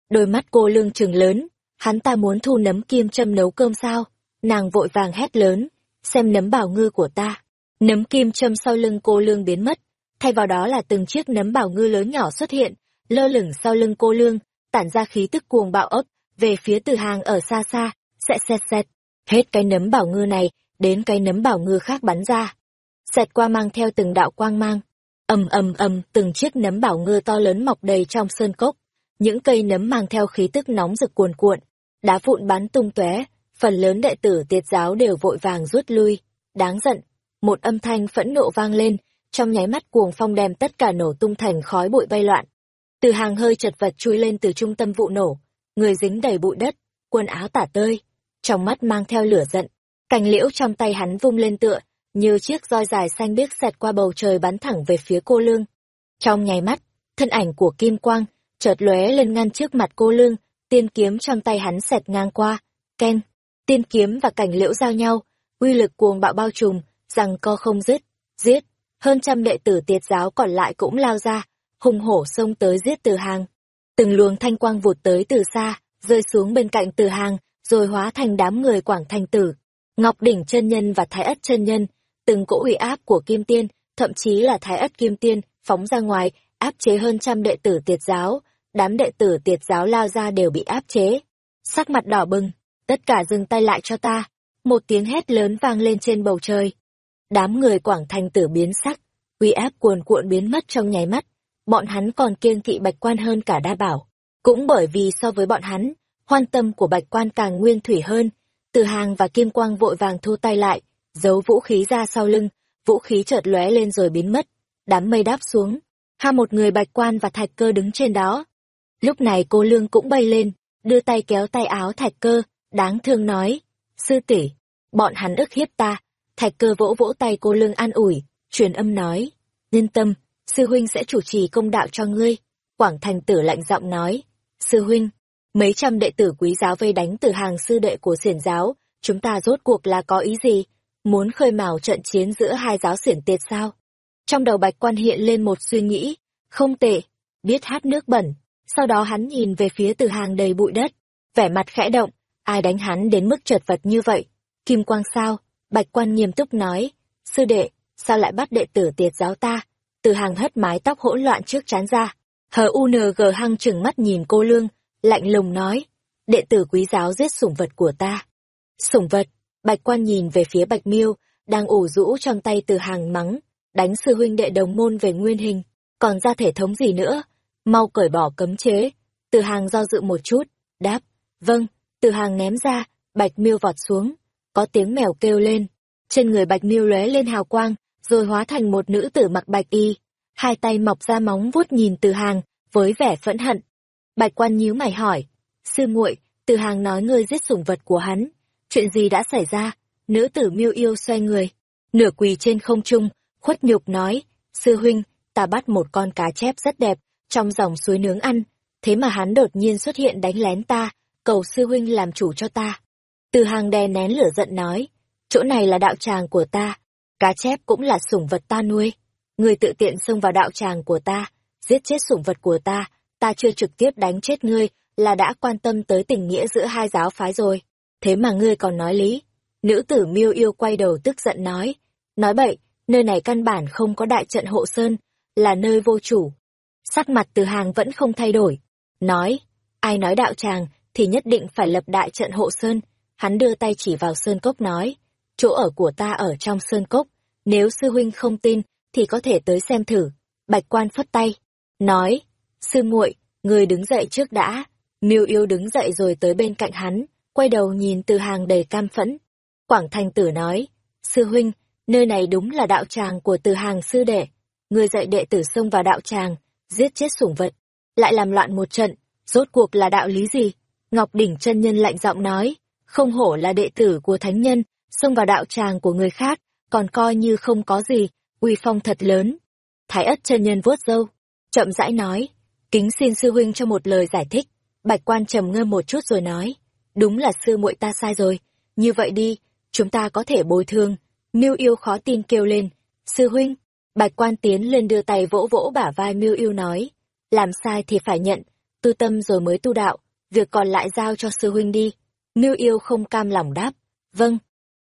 Đôi mắt cô lương trừng lớn, hắn ta muốn thu nấm kim châm nấu cơm sao? Nàng vội vàng hét lớn, xem nấm bảo ngư của ta. Nấm kim châm sau lưng cô lương biến mất, thay vào đó là từng chiếc nấm bảo ngư lớn nhỏ xuất hiện, lơ lửng sau lưng cô lương, tản ra khí tức cuồng bạo ấp, về phía từ hàng ở xa xa, sẽ xẹt xẹt. Hết cái nấm bảo ngư này, đến cái nấm bảo ngư khác bắn ra. Xẹt qua mang theo từng đạo quang mang. ầm ầm ầm từng chiếc nấm bảo ngư to lớn mọc đầy trong sơn cốc. Những cây nấm mang theo khí tức nóng rực cuồn cuộn, đá vụn bắn tung tóe phần lớn đệ tử tiệt giáo đều vội vàng rút lui. Đáng giận một âm thanh phẫn nộ vang lên trong nháy mắt cuồng phong đem tất cả nổ tung thành khói bụi bay loạn. Từ hàng hơi chật vật chui lên từ trung tâm vụ nổ người dính đầy bụi đất quần áo tả tơi trong mắt mang theo lửa giận. Cành liễu trong tay hắn vung lên tựa như chiếc roi dài xanh biếc xẹt qua bầu trời bắn thẳng về phía cô lương. Trong nháy mắt thân ảnh của kim quang chợt lóe lên ngăn trước mặt cô lương tiên kiếm trong tay hắn xẹt ngang qua, ken, tiên kiếm và cảnh liễu giao nhau, uy lực cuồng bạo bao trùm, rằng co không dứt, giết, hơn trăm đệ tử tiệt giáo còn lại cũng lao ra, hùng hổ xông tới giết từ hàng. Từng luồng thanh quang vụt tới từ xa, rơi xuống bên cạnh từ hàng, rồi hóa thành đám người quảng thành tử. Ngọc đỉnh chân nhân và thái ất chân nhân, từng cỗ uy áp của kim tiên, thậm chí là thái ất kim tiên, phóng ra ngoài, áp chế hơn trăm đệ tử tiệt giáo, đám đệ tử tiệt giáo lao ra đều bị áp chế. Sắc mặt đỏ bừng, tất cả dừng tay lại cho ta. Một tiếng hét lớn vang lên trên bầu trời. Đám người quảng thành tử biến sắc, uy áp cuồn cuộn biến mất trong nháy mắt. Bọn hắn còn kiêng kỵ bạch quan hơn cả đa bảo. Cũng bởi vì so với bọn hắn, hoan tâm của bạch quan càng nguyên thủy hơn. Từ hàng và kim quang vội vàng thu tay lại, giấu vũ khí ra sau lưng, vũ khí chợt lóe lên rồi biến mất. Đám mây đáp xuống, ha một người bạch quan và thạch cơ đứng trên đó. Lúc này cô Lương cũng bay lên, đưa tay kéo tay áo thạch cơ, đáng thương nói, sư tỷ bọn hắn ức hiếp ta. Thạch cơ vỗ vỗ tay cô Lương an ủi, truyền âm nói, yên tâm, sư huynh sẽ chủ trì công đạo cho ngươi. Quảng thành tử lạnh giọng nói, sư huynh, mấy trăm đệ tử quý giáo vây đánh từ hàng sư đệ của xiển giáo, chúng ta rốt cuộc là có ý gì? Muốn khơi mào trận chiến giữa hai giáo xiển tiệt sao? Trong đầu bạch quan hiện lên một suy nghĩ, không tệ, biết hát nước bẩn. Sau đó hắn nhìn về phía từ hàng đầy bụi đất, vẻ mặt khẽ động, ai đánh hắn đến mức chật vật như vậy? Kim quang sao? Bạch quan nghiêm túc nói, sư đệ, sao lại bắt đệ tử tiệt giáo ta? Từ hàng hất mái tóc hỗn loạn trước chán ra, hờ UNG hăng chừng mắt nhìn cô Lương, lạnh lùng nói, đệ tử quý giáo giết sủng vật của ta. Sủng vật, bạch quan nhìn về phía bạch miêu, đang ủ rũ trong tay từ hàng mắng, đánh sư huynh đệ đồng môn về nguyên hình, còn ra thể thống gì nữa, mau cởi bỏ cấm chế. Từ hàng do dự một chút, đáp, vâng, từ hàng ném ra, bạch miêu vọt xuống, có tiếng mèo kêu lên, trên người bạch miêu lóe lên hào quang, rồi hóa thành một nữ tử mặc bạch y, hai tay mọc ra móng vuốt nhìn từ hàng, với vẻ phẫn hận. Bạch quan nhíu mày hỏi, sư muội, từ hàng nói ngươi giết sủng vật của hắn, chuyện gì đã xảy ra? Nữ tử miêu yêu xoay người, nửa quỳ trên không trung, khuất nhục nói, sư huynh, ta bắt một con cá chép rất đẹp, trong dòng suối nướng ăn, thế mà hắn đột nhiên xuất hiện đánh lén ta, cầu sư huynh làm chủ cho ta. Từ hàng đè nén lửa giận nói, chỗ này là đạo tràng của ta, cá chép cũng là sủng vật ta nuôi. Người tự tiện xông vào đạo tràng của ta, giết chết sủng vật của ta, ta chưa trực tiếp đánh chết ngươi, là đã quan tâm tới tình nghĩa giữa hai giáo phái rồi. Thế mà ngươi còn nói lý. Nữ tử miêu yêu quay đầu tức giận nói. Nói bậy, nơi này căn bản không có đại trận hộ sơn, là nơi vô chủ. Sắc mặt từ hàng vẫn không thay đổi. Nói, ai nói đạo tràng thì nhất định phải lập đại trận hộ sơn. Hắn đưa tay chỉ vào sơn cốc nói, chỗ ở của ta ở trong sơn cốc, nếu sư huynh không tin thì có thể tới xem thử. Bạch quan phất tay, nói, sư muội, người đứng dậy trước đã. Miêu yêu đứng dậy rồi tới bên cạnh hắn, quay đầu nhìn từ hàng đầy cam phẫn. Quảng thành tử nói, sư huynh, nơi này đúng là đạo tràng của từ hàng sư đệ. Người dạy đệ tử xông vào đạo tràng, giết chết sủng vật, lại làm loạn một trận, rốt cuộc là đạo lý gì? Ngọc Đỉnh chân nhân lạnh giọng nói, không hổ là đệ tử của thánh nhân, xông vào đạo tràng của người khác, còn coi như không có gì, uy phong thật lớn. Thái ất chân nhân vuốt râu, chậm rãi nói, kính xin sư huynh cho một lời giải thích. Bạch quan trầm ngơ một chút rồi nói, đúng là sư muội ta sai rồi, như vậy đi, chúng ta có thể bồi thường. Miêu yêu khó tin kêu lên, sư huynh, bạch quan tiến lên đưa tay vỗ vỗ bả vai miêu yêu nói, làm sai thì phải nhận, tu tâm rồi mới tu đạo, việc còn lại giao cho sư huynh đi. Miêu yêu không cam lòng đáp, vâng.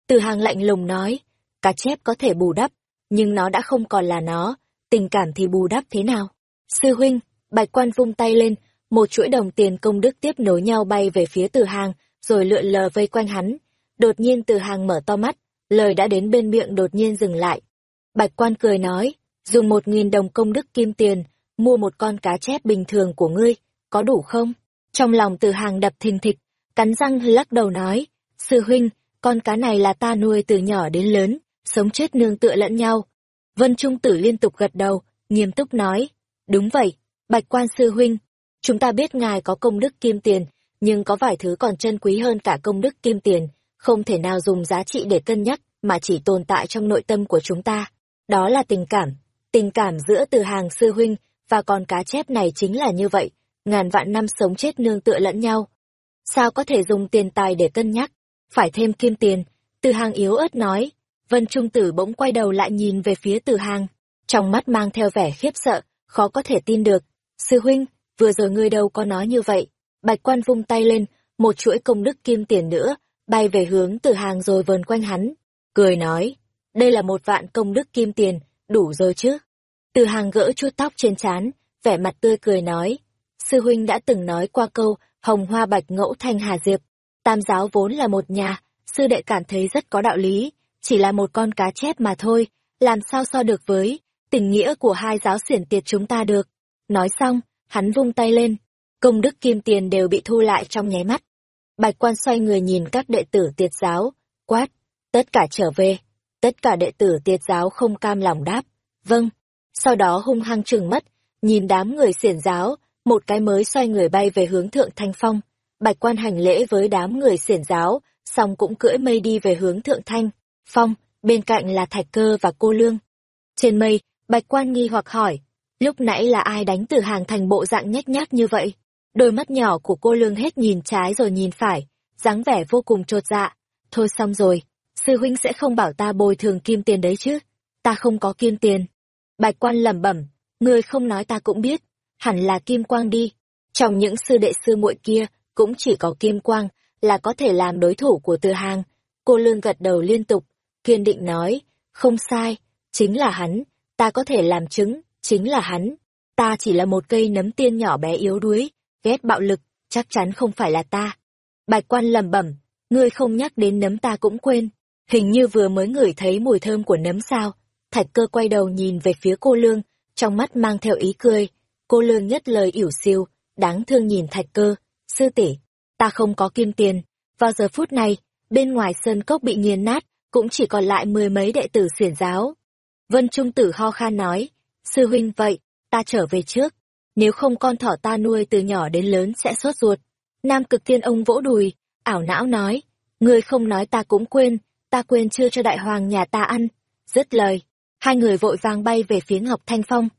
Từ hàng lạnh lùng nói, cá chép có thể bù đắp, nhưng nó đã không còn là nó, tình cảm thì bù đắp thế nào? Sư huynh, bạch quan vung tay lên, một chuỗi đồng tiền công đức tiếp nối nhau bay về phía từ hàng, rồi lượn lờ vây quanh hắn. Đột nhiên từ hàng mở to mắt, lời đã đến bên miệng đột nhiên dừng lại. Bạch quan cười nói, dùng một nghìn đồng công đức kim tiền, mua một con cá chép bình thường của ngươi, có đủ không? Trong lòng từ hàng đập thình thịch, cắn răng lắc đầu nói, sư huynh, con cá này là ta nuôi từ nhỏ đến lớn, sống chết nương tựa lẫn nhau. Vân Trung Tử liên tục gật đầu, nghiêm túc nói, đúng vậy, bạch quan sư huynh, chúng ta biết ngài có công đức kim tiền, nhưng có vài thứ còn chân quý hơn cả công đức kim tiền, không thể nào dùng giá trị để cân nhắc, mà chỉ tồn tại trong nội tâm của chúng ta. Đó là tình cảm, tình cảm giữa từ hàng sư huynh và con cá chép này chính là như vậy, ngàn vạn năm sống chết nương tựa lẫn nhau. Sao có thể dùng tiền tài để cân nhắc? Phải thêm kim tiền, từ hàng yếu ớt nói. Vân Trung Tử bỗng quay đầu lại nhìn về phía từ hàng, trong mắt mang theo vẻ khiếp sợ, khó có thể tin được. Sư huynh, vừa rồi ngươi đâu có nói như vậy. Bạch quan vung tay lên, một chuỗi công đức kim tiền nữa, bay về hướng từ hàng rồi vờn quanh hắn. Cười nói, đây là một vạn công đức kim tiền, đủ rồi chứ. Từ hàng gỡ chút tóc trên trán, vẻ mặt tươi cười nói. Sư huynh đã từng nói qua câu, hồng hoa bạch ngẫu thanh hà diệp. Tam giáo vốn là một nhà, sư đệ cảm thấy rất có đạo lý, chỉ là một con cá chép mà thôi, làm sao so được với tình nghĩa của hai giáo xiển tiệt chúng ta được. Nói xong, hắn vung tay lên, công đức kim tiền đều bị thu lại trong nháy mắt. Bạch quan xoay người nhìn các đệ tử tiệt giáo, quát, tất cả trở về. Tất cả đệ tử tiệt giáo không cam lòng đáp, vâng. Sau đó hung hăng trừng mắt, nhìn đám người xiển giáo, một cái mới xoay người bay về hướng thượng thanh phong. Bạch quan hành lễ với đám người xiển giáo, xong cũng cưỡi mây đi về hướng thượng thanh. Phong, bên cạnh là thạch cơ và cô lương. Trên mây, bạch quan nghi hoặc hỏi, lúc nãy là ai đánh từ hàng thành bộ dạng nhếch nhác như vậy? Đôi mắt nhỏ của cô lương hết nhìn trái rồi nhìn phải, dáng vẻ vô cùng chột dạ. Thôi xong rồi, sư huynh sẽ không bảo ta bồi thường kim tiền đấy chứ. Ta không có kim tiền. Bạch quan lẩm bẩm, người không nói ta cũng biết, hẳn là kim quang đi. Trong những sư đệ sư muội kia, cũng chỉ có kim quang là có thể làm đối thủ của từ hàng. Cô lương gật đầu liên tục, kiên định nói, không sai, chính là hắn, ta có thể làm chứng, chính là hắn. Ta chỉ là một cây nấm tiên nhỏ bé yếu đuối, ghét bạo lực, chắc chắn không phải là ta. Bạch quan lẩm bẩm, ngươi không nhắc đến nấm ta cũng quên, hình như vừa mới ngửi thấy mùi thơm của nấm sao. Thạch cơ quay đầu nhìn về phía cô lương, trong mắt mang theo ý cười. Cô lương nhất lời ỉu siêu, đáng thương nhìn thạch cơ, sư tỷ, ta không có kim tiền. Vào giờ phút này, bên ngoài sơn cốc bị nghiền nát, cũng chỉ còn lại mười mấy đệ tử xiển giáo. Vân Trung Tử ho khan nói, sư huynh vậy, ta trở về trước, nếu không con thỏ ta nuôi từ nhỏ đến lớn sẽ sốt ruột. Nam cực tiên ông vỗ đùi, ảo não nói, người không nói ta cũng quên, ta quên chưa cho đại hoàng nhà ta ăn. Dứt lời, hai người vội vàng bay về phía Ngọc Thanh Phong.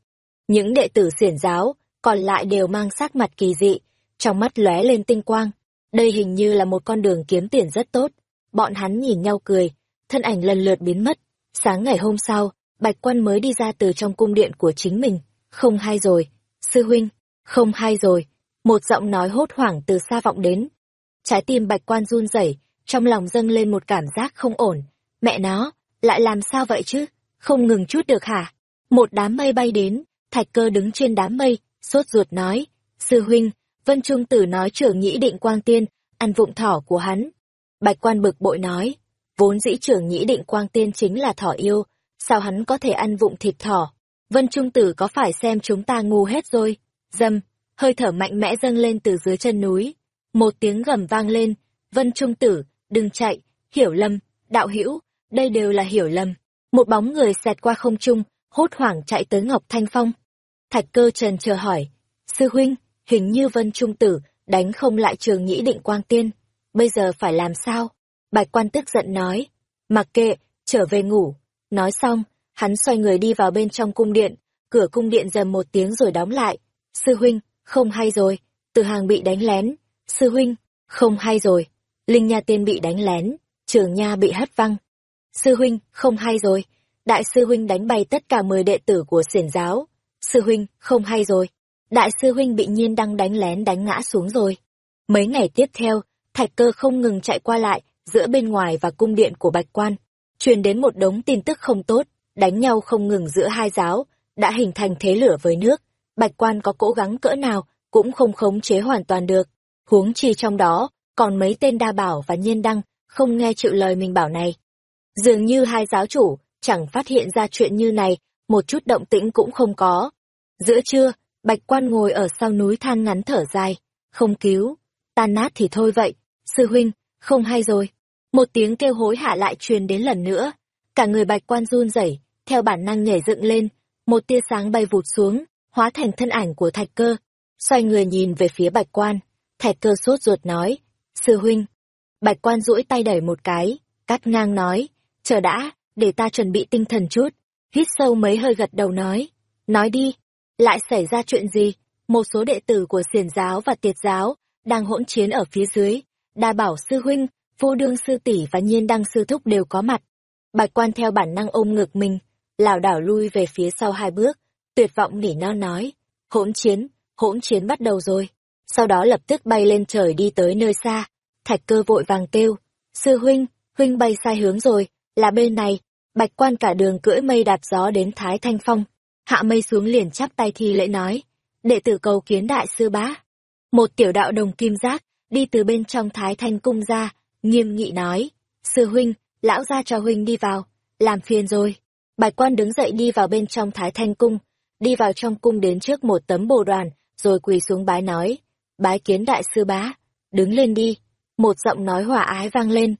Những đệ tử xiển giáo, còn lại đều mang sắc mặt kỳ dị, trong mắt lóe lên tinh quang. Đây hình như là một con đường kiếm tiền rất tốt. Bọn hắn nhìn nhau cười, thân ảnh lần lượt biến mất. Sáng ngày hôm sau, Bạch Quan mới đi ra từ trong cung điện của chính mình. Không hay rồi, sư huynh, không hay rồi. Một giọng nói hốt hoảng từ xa vọng đến. Trái tim Bạch Quan run rẩy, trong lòng dâng lên một cảm giác không ổn. Mẹ nó, lại làm sao vậy chứ? Không ngừng chút được hả? Một đám mây bay đến, thạch cơ đứng trên đám mây, sốt ruột nói. Sư huynh, Vân Trung Tử nói trưởng nhĩ định quang tiên, ăn vụng thỏ của hắn. Bạch quan bực bội nói, vốn dĩ trưởng nhĩ định quang tiên chính là thỏ yêu, sao hắn có thể ăn vụng thịt thỏ? Vân Trung Tử có phải xem chúng ta ngu hết rồi? Dâm, hơi thở mạnh mẽ dâng lên từ dưới chân núi. Một tiếng gầm vang lên, Vân Trung Tử, đừng chạy, hiểu lầm, đạo hữu đây đều là hiểu lầm. Một bóng người xẹt qua không trung, hốt hoảng chạy tới Ngọc Thanh Phong. Thạch cơ trần chờ hỏi, sư huynh, hình như Vân Trung Tử đánh không lại trường nhĩ định quang tiên. Bây giờ phải làm sao? Bạch quan tức giận nói. Mặc kệ, trở về ngủ. Nói xong, hắn xoay người đi vào bên trong cung điện, cửa cung điện dầm một tiếng rồi đóng lại. Sư huynh, không hay rồi, từ hàng bị đánh lén. Sư huynh, không hay rồi, Linh Nha Tiên bị đánh lén, trường Nha bị hất văng. Sư huynh, không hay rồi, đại sư huynh đánh bay tất cả mười đệ tử của xiển giáo. Sư huynh, không hay rồi, đại sư huynh bị nhiên đăng đánh lén đánh ngã xuống rồi. Mấy ngày tiếp theo, thạch cơ không ngừng chạy qua lại, giữa bên ngoài và cung điện của bạch quan. Truyền đến một đống tin tức không tốt, đánh nhau không ngừng giữa hai giáo, đã hình thành thế lửa với nước. Bạch quan có cố gắng cỡ nào, cũng không khống chế hoàn toàn được. Huống chi trong đó, còn mấy tên đa bảo và nhiên đăng, không nghe chịu lời mình bảo này. Dường như hai giáo chủ, chẳng phát hiện ra chuyện như này, một chút động tĩnh cũng không có. Giữa trưa, Bạch quan ngồi ở sau núi than ngắn thở dài, không cứu, tan nát thì thôi vậy, sư huynh, không hay rồi. Một tiếng kêu hối hả lại truyền đến lần nữa, cả người bạch quan run rẩy, theo bản năng nhảy dựng lên, một tia sáng bay vụt xuống, hóa thành thân ảnh của thạch cơ. Xoay người nhìn về phía bạch quan, thạch cơ sốt ruột nói, sư huynh. Bạch quan duỗi tay đẩy một cái, cắt ngang nói, chờ đã, để ta chuẩn bị tinh thần chút. Hít sâu mấy hơi gật đầu nói, nói đi, lại xảy ra chuyện gì? Một số đệ tử của xiển giáo và tiệt giáo đang hỗn chiến ở phía dưới. Đa bảo sư huynh, vô đương sư tỷ và nhiên đăng sư thúc đều có mặt. Bạch quan theo bản năng ôm ngực mình, lảo đảo lui về phía sau hai bước, tuyệt vọng nỉ non nói. Hỗn chiến, hỗn chiến bắt đầu rồi. Sau đó lập tức bay lên trời đi tới nơi xa. Thạch cơ vội vàng kêu. Sư huynh, huynh bay sai hướng rồi, là bên này. Bạch quan cả đường cưỡi mây đạp gió đến Thái Thanh Phong. Hạ mây xuống liền chắp tay thi lễ nói. Đệ tử cầu kiến đại sư bá. Một tiểu đạo đồng kim giác, đi từ bên trong Thái Thanh Cung ra, nghiêm nghị nói. Sư huynh, lão ra cho huynh đi vào, làm phiền rồi. Bạch quan đứng dậy đi vào bên trong Thái Thanh Cung, đi vào trong cung đến trước một tấm bồ đoàn, rồi quỳ xuống bái nói. Bái kiến đại sư bá, đứng lên đi. Một giọng nói hòa ái vang lên.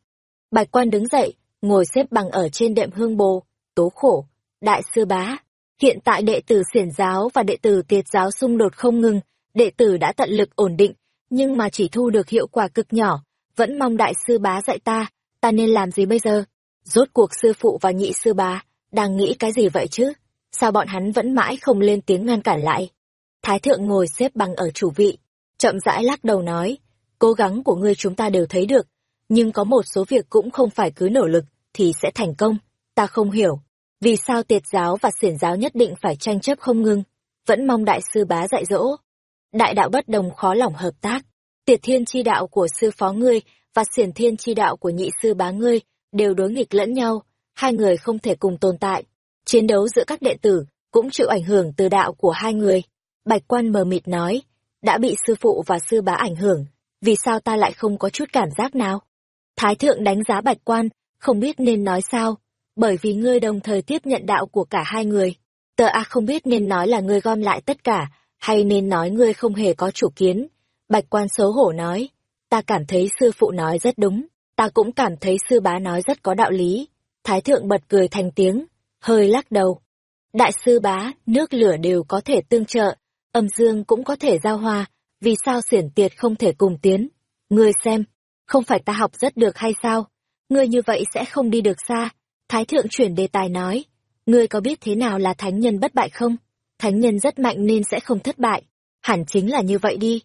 Bạch quan đứng dậy, ngồi xếp bằng ở trên đệm hương bồ, tố khổ. Đại sư bá, hiện tại đệ tử xiển giáo và đệ tử tiệt giáo xung đột không ngừng, đệ tử đã tận lực ổn định, nhưng mà chỉ thu được hiệu quả cực nhỏ, vẫn mong đại sư bá dạy ta, ta nên làm gì bây giờ? Rốt cuộc sư phụ và nhị sư bá, đang nghĩ cái gì vậy chứ? Sao bọn hắn vẫn mãi không lên tiếng ngăn cản lại? Thái thượng ngồi xếp bằng ở chủ vị, chậm rãi lắc đầu nói, cố gắng của ngươi chúng ta đều thấy được, nhưng có một số việc cũng không phải cứ nỗ lực, thì sẽ thành công. Ta không hiểu, vì sao tiệt giáo và xiển giáo nhất định phải tranh chấp không ngưng, vẫn mong đại sư bá dạy dỗ. Đại đạo bất đồng khó lòng hợp tác, tiệt thiên chi đạo của sư phó ngươi và xiển thiên chi đạo của nhị sư bá ngươi đều đối nghịch lẫn nhau, hai người không thể cùng tồn tại. Chiến đấu giữa các đệ tử cũng chịu ảnh hưởng từ đạo của hai người. Bạch quan mờ mịt nói, đã bị sư phụ và sư bá ảnh hưởng, vì sao ta lại không có chút cảm giác nào? Thái thượng đánh giá bạch quan, không biết nên nói sao, bởi vì ngươi đồng thời tiếp nhận đạo của cả hai người. Tờ A không biết nên nói là ngươi gom lại tất cả, hay nên nói ngươi không hề có chủ kiến. Bạch quan xấu hổ nói, ta cảm thấy sư phụ nói rất đúng, ta cũng cảm thấy sư bá nói rất có đạo lý. Thái thượng bật cười thành tiếng, hơi lắc đầu. Đại sư bá, nước lửa đều có thể tương trợ, âm dương cũng có thể giao hòa, vì sao xiển tiệt không thể cùng tiến? Ngươi xem, không phải ta học rất được hay sao? Ngươi như vậy sẽ không đi được xa. Thái thượng chuyển đề tài nói, ngươi có biết thế nào là thánh nhân bất bại không? Thánh nhân rất mạnh nên sẽ không thất bại. Hẳn chính là như vậy đi.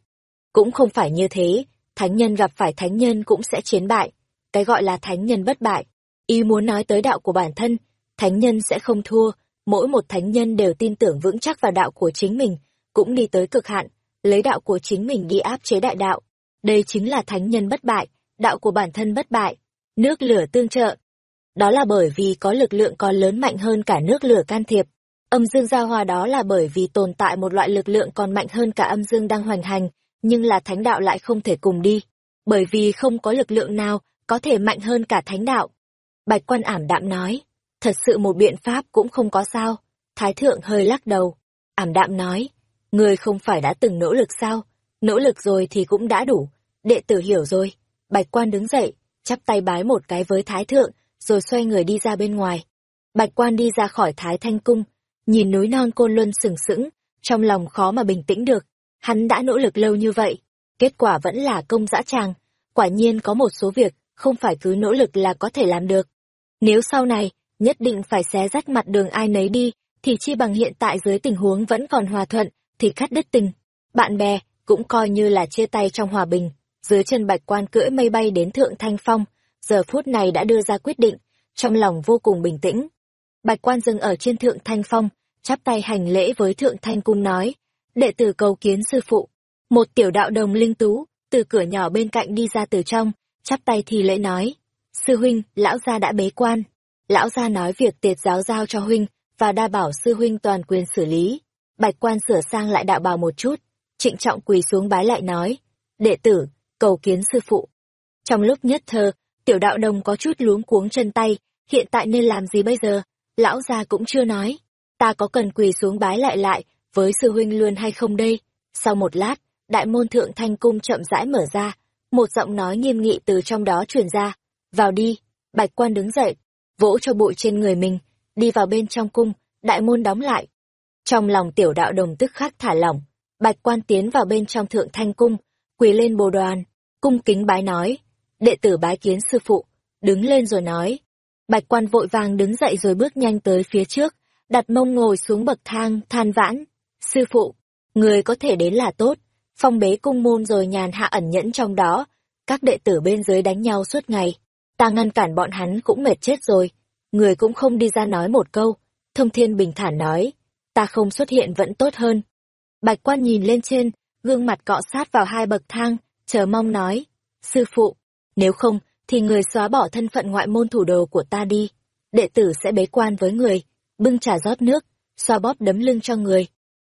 Cũng không phải như thế, thánh nhân gặp phải thánh nhân cũng sẽ chiến bại. Cái gọi là thánh nhân bất bại. Ý muốn nói tới đạo của bản thân, thánh nhân sẽ không thua, mỗi một thánh nhân đều tin tưởng vững chắc vào đạo của chính mình, cũng đi tới cực hạn, lấy đạo của chính mình đi áp chế đại đạo. Đây chính là thánh nhân bất bại, đạo của bản thân bất bại, nước lửa tương trợ. Đó là bởi vì có lực lượng còn lớn mạnh hơn cả nước lửa can thiệp. Âm dương giao hòa đó là bởi vì tồn tại một loại lực lượng còn mạnh hơn cả âm dương đang hoành hành, nhưng là thánh đạo lại không thể cùng đi. Bởi vì không có lực lượng nào có thể mạnh hơn cả thánh đạo. Bạch quan ảm đạm nói, thật sự một biện pháp cũng không có sao. Thái thượng hơi lắc đầu, ảm đạm nói, người không phải đã từng nỗ lực sao, nỗ lực rồi thì cũng đã đủ, đệ tử hiểu rồi. Bạch quan đứng dậy, chắp tay bái một cái với thái thượng, rồi xoay người đi ra bên ngoài. Bạch quan đi ra khỏi thái thanh cung, nhìn núi non côn luân sừng sững, trong lòng khó mà bình tĩnh được. Hắn đã nỗ lực lâu như vậy, kết quả vẫn là công dã tràng. Quả nhiên có một số việc, không phải cứ nỗ lực là có thể làm được. Nếu sau này, nhất định phải xé rách mặt đường ai nấy đi, thì chi bằng hiện tại dưới tình huống vẫn còn hòa thuận, thì cắt đứt tình. Bạn bè, cũng coi như là chia tay trong hòa bình. Dưới chân bạch quan cưỡi mây bay đến thượng thanh phong, giờ phút này đã đưa ra quyết định, trong lòng vô cùng bình tĩnh. Bạch quan dừng ở trên thượng thanh phong, chắp tay hành lễ với thượng thanh cung nói, đệ tử cầu kiến sư phụ. Một tiểu đạo đồng linh tú, từ cửa nhỏ bên cạnh đi ra từ trong, chắp tay thì lễ nói, sư huynh, lão gia đã bế quan. Lão gia nói việc tiệt giáo giao cho huynh, và đa bảo sư huynh toàn quyền xử lý. Bạch quan sửa sang lại đạo bào một chút, trịnh trọng quỳ xuống bái lại nói, đệ tử, cầu kiến sư phụ. Trong lúc nhất thơ, tiểu đạo đồng có chút luống cuống chân tay, hiện tại nên làm gì bây giờ? Lão gia cũng chưa nói, ta có cần quỳ xuống bái lại lại, với sư huynh luôn hay không đây? Sau một lát, đại môn thượng thanh cung chậm rãi mở ra, một giọng nói nghiêm nghị từ trong đó truyền ra, vào đi, bạch quan đứng dậy, vỗ cho bụi trên người mình, đi vào bên trong cung, đại môn đóng lại. Trong lòng tiểu đạo đồng tức khắc thả lỏng, bạch quan tiến vào bên trong thượng thanh cung, quỳ lên bồ đoàn, cung kính bái nói, đệ tử bái kiến sư phụ, đứng lên rồi nói. Bạch quan vội vàng đứng dậy rồi bước nhanh tới phía trước, đặt mông ngồi xuống bậc thang, than vãn. Sư phụ, người có thể đến là tốt, phong bế cung môn rồi nhàn hạ ẩn nhẫn trong đó, các đệ tử bên dưới đánh nhau suốt ngày. Ta ngăn cản bọn hắn cũng mệt chết rồi, người cũng không đi ra nói một câu. Thông thiên bình thản nói, ta không xuất hiện vẫn tốt hơn. Bạch quan nhìn lên trên, gương mặt cọ sát vào hai bậc thang, chờ mong nói, sư phụ, nếu không, thì người xóa bỏ thân phận ngoại môn thủ đồ của ta đi. đệ tử sẽ bế quan với người, bưng trà rót nước, xoa bóp đấm lưng cho người.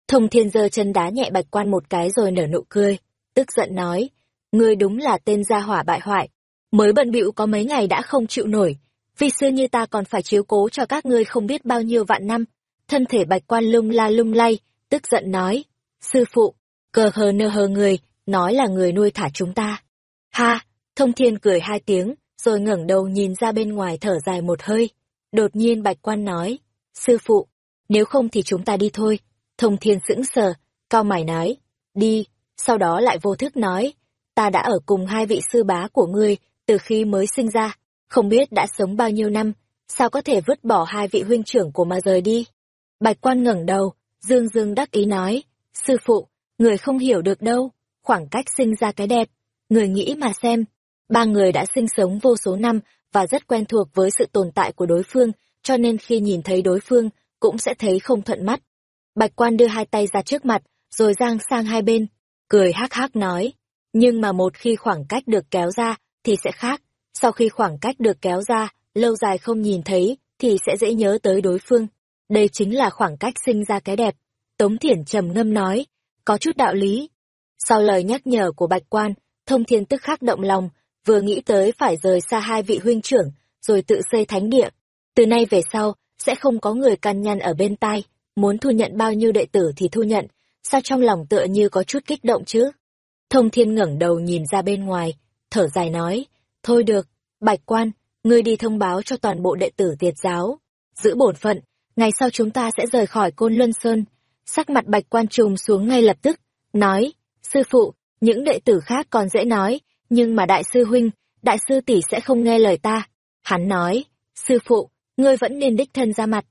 Thông thiên giơ chân đá nhẹ bạch quan một cái rồi nở nụ cười, tức giận nói, ngươi đúng là tên gia hỏa bại hoại, mới bận bịu có mấy ngày đã không chịu nổi, vì xưa như ta còn phải chiếu cố cho các ngươi không biết bao nhiêu vạn năm. Thân thể bạch quan lung la lung lay, tức giận nói, sư phụ, cờ hờ nơ hờ người, nói là người nuôi thả chúng ta. Ha, thông thiên cười hai tiếng, rồi ngẩng đầu nhìn ra bên ngoài thở dài một hơi. Đột nhiên bạch quan nói, sư phụ, nếu không thì chúng ta đi thôi. Thông thiên sững sờ, cao mải nói, đi, sau đó lại vô thức nói, ta đã ở cùng hai vị sư bá của ngươi từ khi mới sinh ra, không biết đã sống bao nhiêu năm, sao có thể vứt bỏ hai vị huynh trưởng của mà rời đi. Bạch quan ngẩng đầu, dương dương đắc ý nói, sư phụ, người không hiểu được đâu, khoảng cách sinh ra cái đẹp, người nghĩ mà xem. Ba người đã sinh sống vô số năm và rất quen thuộc với sự tồn tại của đối phương, cho nên khi nhìn thấy đối phương, cũng sẽ thấy không thuận mắt. Bạch quan đưa hai tay ra trước mặt, rồi giang sang hai bên, cười hắc hắc nói, nhưng mà một khi khoảng cách được kéo ra, thì sẽ khác. Sau khi khoảng cách được kéo ra, lâu dài không nhìn thấy, thì sẽ dễ nhớ tới đối phương. Đây chính là khoảng cách sinh ra cái đẹp. Tống Thiển trầm ngâm nói, có chút đạo lý. Sau lời nhắc nhở của Bạch Quan, Thông Thiên tức khắc động lòng, vừa nghĩ tới phải rời xa hai vị huynh trưởng, rồi tự xây thánh địa. Từ nay về sau, sẽ không có người can nhăn ở bên tai, muốn thu nhận bao nhiêu đệ tử thì thu nhận, sao trong lòng tựa như có chút kích động chứ? Thông Thiên ngẩng đầu nhìn ra bên ngoài, thở dài nói, thôi được, Bạch Quan, ngươi đi thông báo cho toàn bộ đệ tử tiệt giáo, giữ bổn phận, ngày sau chúng ta sẽ rời khỏi Côn Luân Sơn. Sắc mặt Bạch Quan trùng xuống ngay lập tức, nói, sư phụ, những đệ tử khác còn dễ nói, nhưng mà đại sư huynh, đại sư tỷ sẽ không nghe lời ta. Hắn nói, sư phụ, ngươi vẫn nên đích thân ra mặt.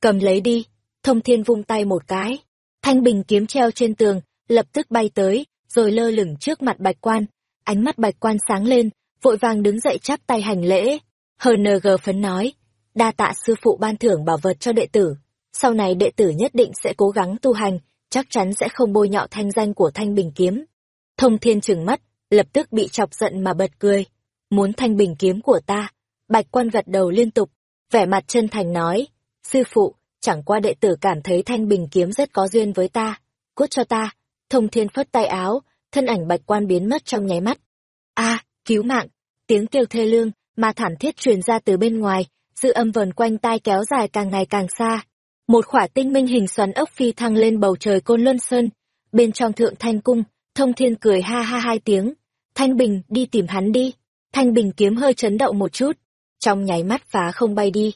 Cầm lấy đi, thông thiên vung tay một cái. Thanh bình kiếm treo trên tường, lập tức bay tới, rồi lơ lửng trước mặt bạch quan. Ánh mắt bạch quan sáng lên, vội vàng đứng dậy chắp tay hành lễ. HNG phấn nói, đa tạ sư phụ ban thưởng bảo vật cho đệ tử. Sau này đệ tử nhất định sẽ cố gắng tu hành, chắc chắn sẽ không bôi nhọ thanh danh của thanh bình kiếm. Thông thiên trừng mắt, lập tức bị chọc giận mà bật cười. Muốn thanh bình kiếm của ta, bạch quan gật đầu liên tục, vẻ mặt chân thành nói, sư phụ, chẳng qua đệ tử cảm thấy thanh bình kiếm rất có duyên với ta, cút cho ta, thông thiên phất tay áo, thân ảnh bạch quan biến mất trong nháy mắt. a cứu mạng, tiếng kêu thê lương, mà thảm thiết truyền ra từ bên ngoài, dư âm vần quanh tai kéo dài càng ngày càng xa. Một khỏa tinh minh hình xoắn ốc phi thăng lên bầu trời côn luân sơn, bên trong thượng thanh cung, thông thiên cười ha ha hai tiếng, thanh bình đi tìm hắn đi, thanh bình kiếm hơi chấn động một chút, trong nháy mắt phá không bay đi.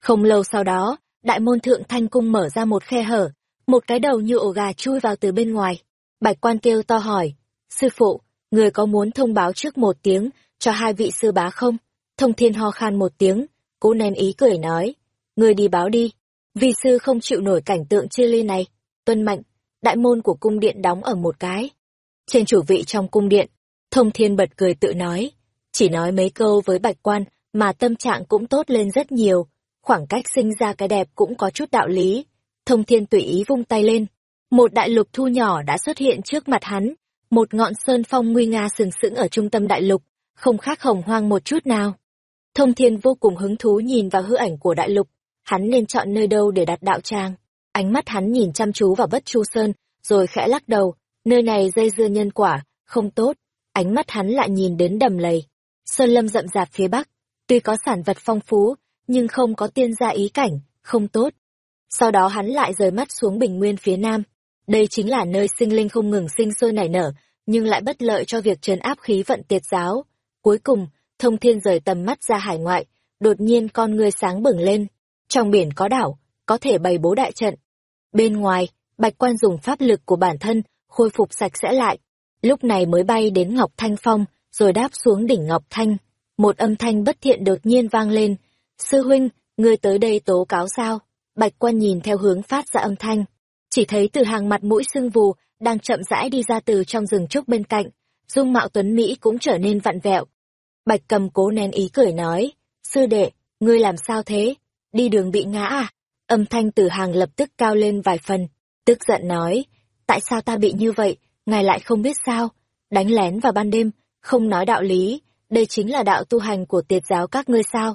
Không lâu sau đó, đại môn thượng thanh cung mở ra một khe hở, một cái đầu như ổ gà chui vào từ bên ngoài. Bạch quan kêu to hỏi, sư phụ, người có muốn thông báo trước một tiếng cho hai vị sư bá không? Thông thiên ho khan một tiếng, cố nén ý cười nói, người đi báo đi, vì sư không chịu nổi cảnh tượng chia ly này. Tuân mạnh, đại môn của cung điện đóng ở một cái. Trên chủ vị trong cung điện, thông thiên bật cười tự nói, chỉ nói mấy câu với bạch quan mà tâm trạng cũng tốt lên rất nhiều, khoảng cách sinh ra cái đẹp cũng có chút đạo lý. Thông thiên tùy ý vung tay lên, một đại lục thu nhỏ đã xuất hiện trước mặt hắn, một ngọn sơn phong nguy nga sừng sững ở trung tâm đại lục, không khác hồng hoang một chút nào. Thông thiên vô cùng hứng thú nhìn vào hư ảnh của đại lục, hắn nên chọn nơi đâu để đặt đạo tràng. Ánh mắt hắn nhìn chăm chú vào bất chu sơn, rồi khẽ lắc đầu, nơi này dây dưa nhân quả, không tốt. Ánh mắt hắn lại nhìn đến đầm lầy. Sơn lâm rậm rạp phía bắc, tuy có sản vật phong phú, nhưng không có tiên gia ý cảnh, không tốt. Sau đó hắn lại rời mắt xuống bình nguyên phía nam. Đây chính là nơi sinh linh không ngừng sinh sôi nảy nở, nhưng lại bất lợi cho việc trấn áp khí vận tiệt giáo. Cuối cùng, thông thiên rời tầm mắt ra hải ngoại, đột nhiên con người sáng bừng lên. Trong biển có đảo, có thể bày bố đại trận. Bên ngoài, bạch quan dùng pháp lực của bản thân, khôi phục sạch sẽ lại. Lúc này mới bay đến Ngọc Thanh Phong, rồi đáp xuống đỉnh Ngọc Thanh. Một âm thanh bất thiện đột nhiên vang lên. Sư huynh, ngươi tới đây tố cáo sao? Bạch quan nhìn theo hướng phát ra âm thanh. Chỉ thấy từ hàng mặt mũi sưng vù, đang chậm rãi đi ra từ trong rừng trúc bên cạnh. Dung mạo tuấn Mỹ cũng trở nên vặn vẹo. Bạch cầm cố nén ý cười nói. Sư đệ, ngươi làm sao thế? Đi đường bị ngã à? Âm thanh từ hàng lập tức cao lên vài phần. Tức giận nói. Tại sao ta bị như vậy? Ngài lại không biết sao? Đánh lén vào ban đêm, không nói đạo lý, đây chính là đạo tu hành của tiệt giáo các ngươi sao?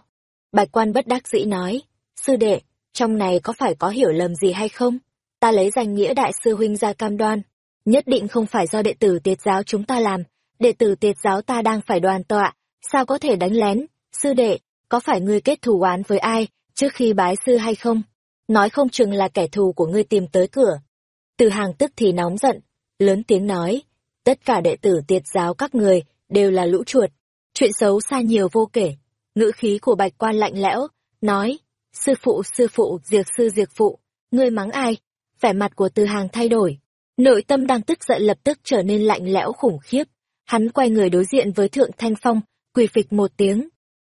Bạch quan bất đắc dĩ nói, sư đệ, trong này có phải có hiểu lầm gì hay không? Ta lấy danh nghĩa đại sư huynh ra cam đoan, nhất định không phải do đệ tử tiệt giáo chúng ta làm, đệ tử tiệt giáo ta đang phải đoàn tọa, sao có thể đánh lén, sư đệ, có phải ngươi kết thù oán với ai, trước khi bái sư hay không? Nói không chừng là kẻ thù của ngươi tìm tới cửa. Từ hàng tức thì nóng giận, lớn tiếng nói, tất cả đệ tử tiệt giáo các người đều là lũ chuột, chuyện xấu xa nhiều vô kể. Ngữ khí của bạch quan lạnh lẽo, nói, sư phụ sư phụ diệt sư diệt phụ, ngươi mắng ai? Vẻ mặt của từ hàng thay đổi, nội tâm đang tức giận lập tức trở nên lạnh lẽo khủng khiếp. Hắn quay người đối diện với thượng thanh phong, quỳ phịch một tiếng,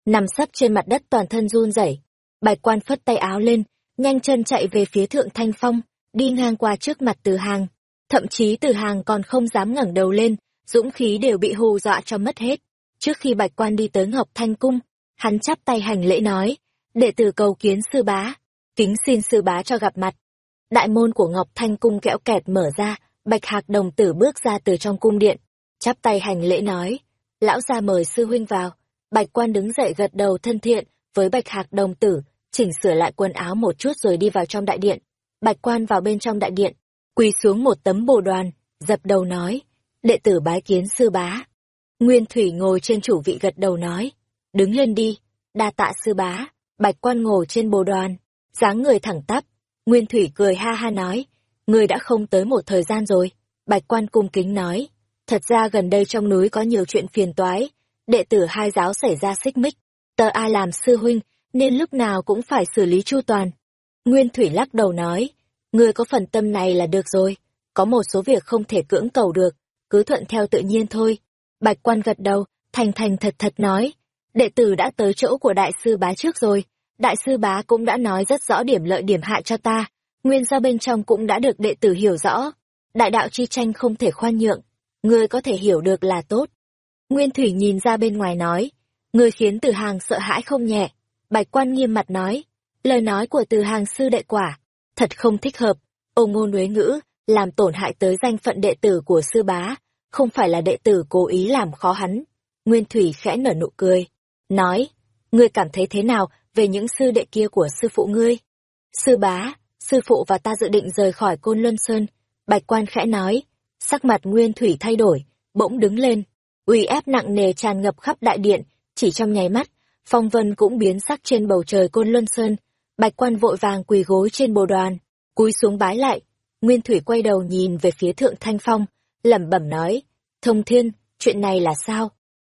nằm sấp trên mặt đất toàn thân run rẩy. Bạch quan phất tay áo lên, nhanh chân chạy về phía thượng thanh phong, đi ngang qua trước mặt từ hàng. Thậm chí từ hàng còn không dám ngẩng đầu lên, dũng khí đều bị hù dọa cho mất hết. Trước khi bạch quan đi tới Ngọc Thanh Cung, hắn chắp tay hành lễ nói, đệ tử cầu kiến sư bá, kính xin sư bá cho gặp mặt. Đại môn của Ngọc Thanh Cung kẽo kẹt mở ra, bạch hạc đồng tử bước ra từ trong cung điện, chắp tay hành lễ nói, lão gia mời sư huynh vào. Bạch quan đứng dậy gật đầu thân thiện với bạch hạc đồng tử, chỉnh sửa lại quần áo một chút rồi đi vào trong đại điện. Bạch quan vào bên trong đại điện, quỳ xuống một tấm bồ đoàn, dập đầu nói, đệ tử bái kiến sư bá. Nguyên Thủy ngồi trên chủ vị gật đầu nói, đứng lên đi, đa tạ sư bá, bạch quan ngồi trên bồ đoàn, dáng người thẳng tắp. Nguyên Thủy cười ha ha nói, người đã không tới một thời gian rồi. Bạch quan cung kính nói, thật ra gần đây trong núi có nhiều chuyện phiền toái, đệ tử hai giáo xảy ra xích mích, tờ ai làm sư huynh, nên lúc nào cũng phải xử lý chu toàn. Nguyên Thủy lắc đầu nói, người có phần tâm này là được rồi, có một số việc không thể cưỡng cầu được, cứ thuận theo tự nhiên thôi. Bạch quan gật đầu, thành thành thật thật nói, đệ tử đã tới chỗ của đại sư bá trước rồi, đại sư bá cũng đã nói rất rõ điểm lợi điểm hại cho ta, nguyên do bên trong cũng đã được đệ tử hiểu rõ. Đại đạo chi tranh không thể khoan nhượng, ngươi có thể hiểu được là tốt. Nguyên Thủy nhìn ra bên ngoài nói, ngươi khiến từ hàng sợ hãi không nhẹ. Bạch quan nghiêm mặt nói, lời nói của từ hàng sư đệ quả, thật không thích hợp, ô ngôn uế ngữ, làm tổn hại tới danh phận đệ tử của sư bá, không phải là đệ tử cố ý làm khó hắn. Nguyên Thủy khẽ nở nụ cười, nói, ngươi cảm thấy thế nào về những sư đệ kia của sư phụ ngươi? Sư bá, sư phụ và ta dự định rời khỏi Côn Luân Sơn, Bạch quan khẽ nói, sắc mặt Nguyên Thủy thay đổi, bỗng đứng lên, uy ép nặng nề tràn ngập khắp đại điện, chỉ trong nháy mắt, phong vân cũng biến sắc trên bầu trời Côn Luân Sơn, Bạch quan vội vàng quỳ gối trên bồ đoàn, cúi xuống bái lại, Nguyên Thủy quay đầu nhìn về phía Thượng Thanh Phong, lẩm bẩm nói, Thông Thiên, chuyện này là sao?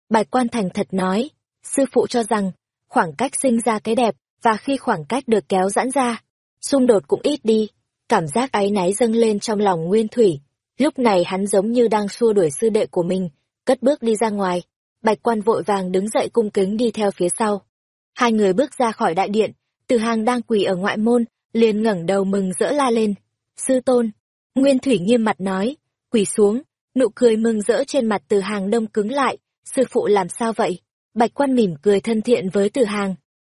Bạch quan thành thật nói, sư phụ cho rằng, khoảng cách sinh ra cái đẹp, và khi khoảng cách được kéo giãn ra, xung đột cũng ít đi, cảm giác áy náy dâng lên trong lòng Nguyên Thủy. Lúc này hắn giống như đang xua đuổi sư đệ của mình, cất bước đi ra ngoài. Bạch quan vội vàng đứng dậy cung kính đi theo phía sau. Hai người bước ra khỏi đại điện, từ hàng đang quỳ ở ngoại môn, liền ngẩng đầu mừng rỡ la lên. Sư tôn, Nguyên Thủy nghiêm mặt nói, quỳ xuống, nụ cười mừng rỡ trên mặt từ hàng đông cứng lại, sư phụ làm sao vậy? Bạch quan mỉm cười thân thiện với từ hàng.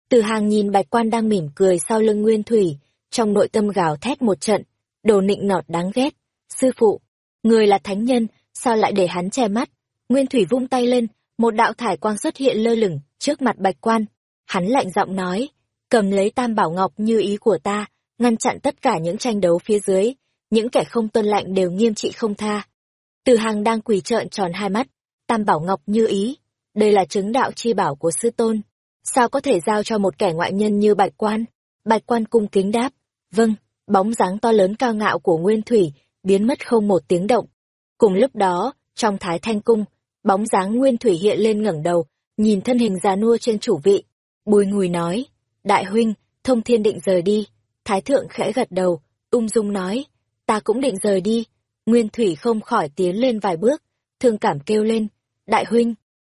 Từ hàng nhìn bạch quan đang mỉm cười sau lưng Nguyên Thủy, trong nội tâm gào thét một trận, đồ nịnh nọt đáng ghét. Sư phụ, người là thánh nhân, sao lại để hắn che mắt? Nguyên Thủy vung tay lên, một đạo thải quang xuất hiện lơ lửng trước mặt bạch quan. Hắn lạnh giọng nói, cầm lấy tam bảo ngọc như ý của ta, ngăn chặn tất cả những tranh đấu phía dưới, những kẻ không tuân lạnh đều nghiêm trị không tha. Từ hàng đang quỳ trợn tròn hai mắt, tam bảo ngọc như ý, đây là chứng đạo chi bảo của sư tôn, sao có thể giao cho một kẻ ngoại nhân như bạch quan? Bạch quan cung kính đáp, vâng, bóng dáng to lớn cao ngạo của Nguyên Thủy biến mất không một tiếng động. Cùng lúc đó, trong thái thanh cung, bóng dáng Nguyên Thủy hiện lên ngẩng đầu, nhìn thân hình già nua trên chủ vị. Bùi ngùi nói, đại huynh, thông thiên định rời đi. Thái thượng khẽ gật đầu, ung dung nói, ta cũng định rời đi. Nguyên Thủy không khỏi tiến lên vài bước, thương cảm kêu lên, đại huynh.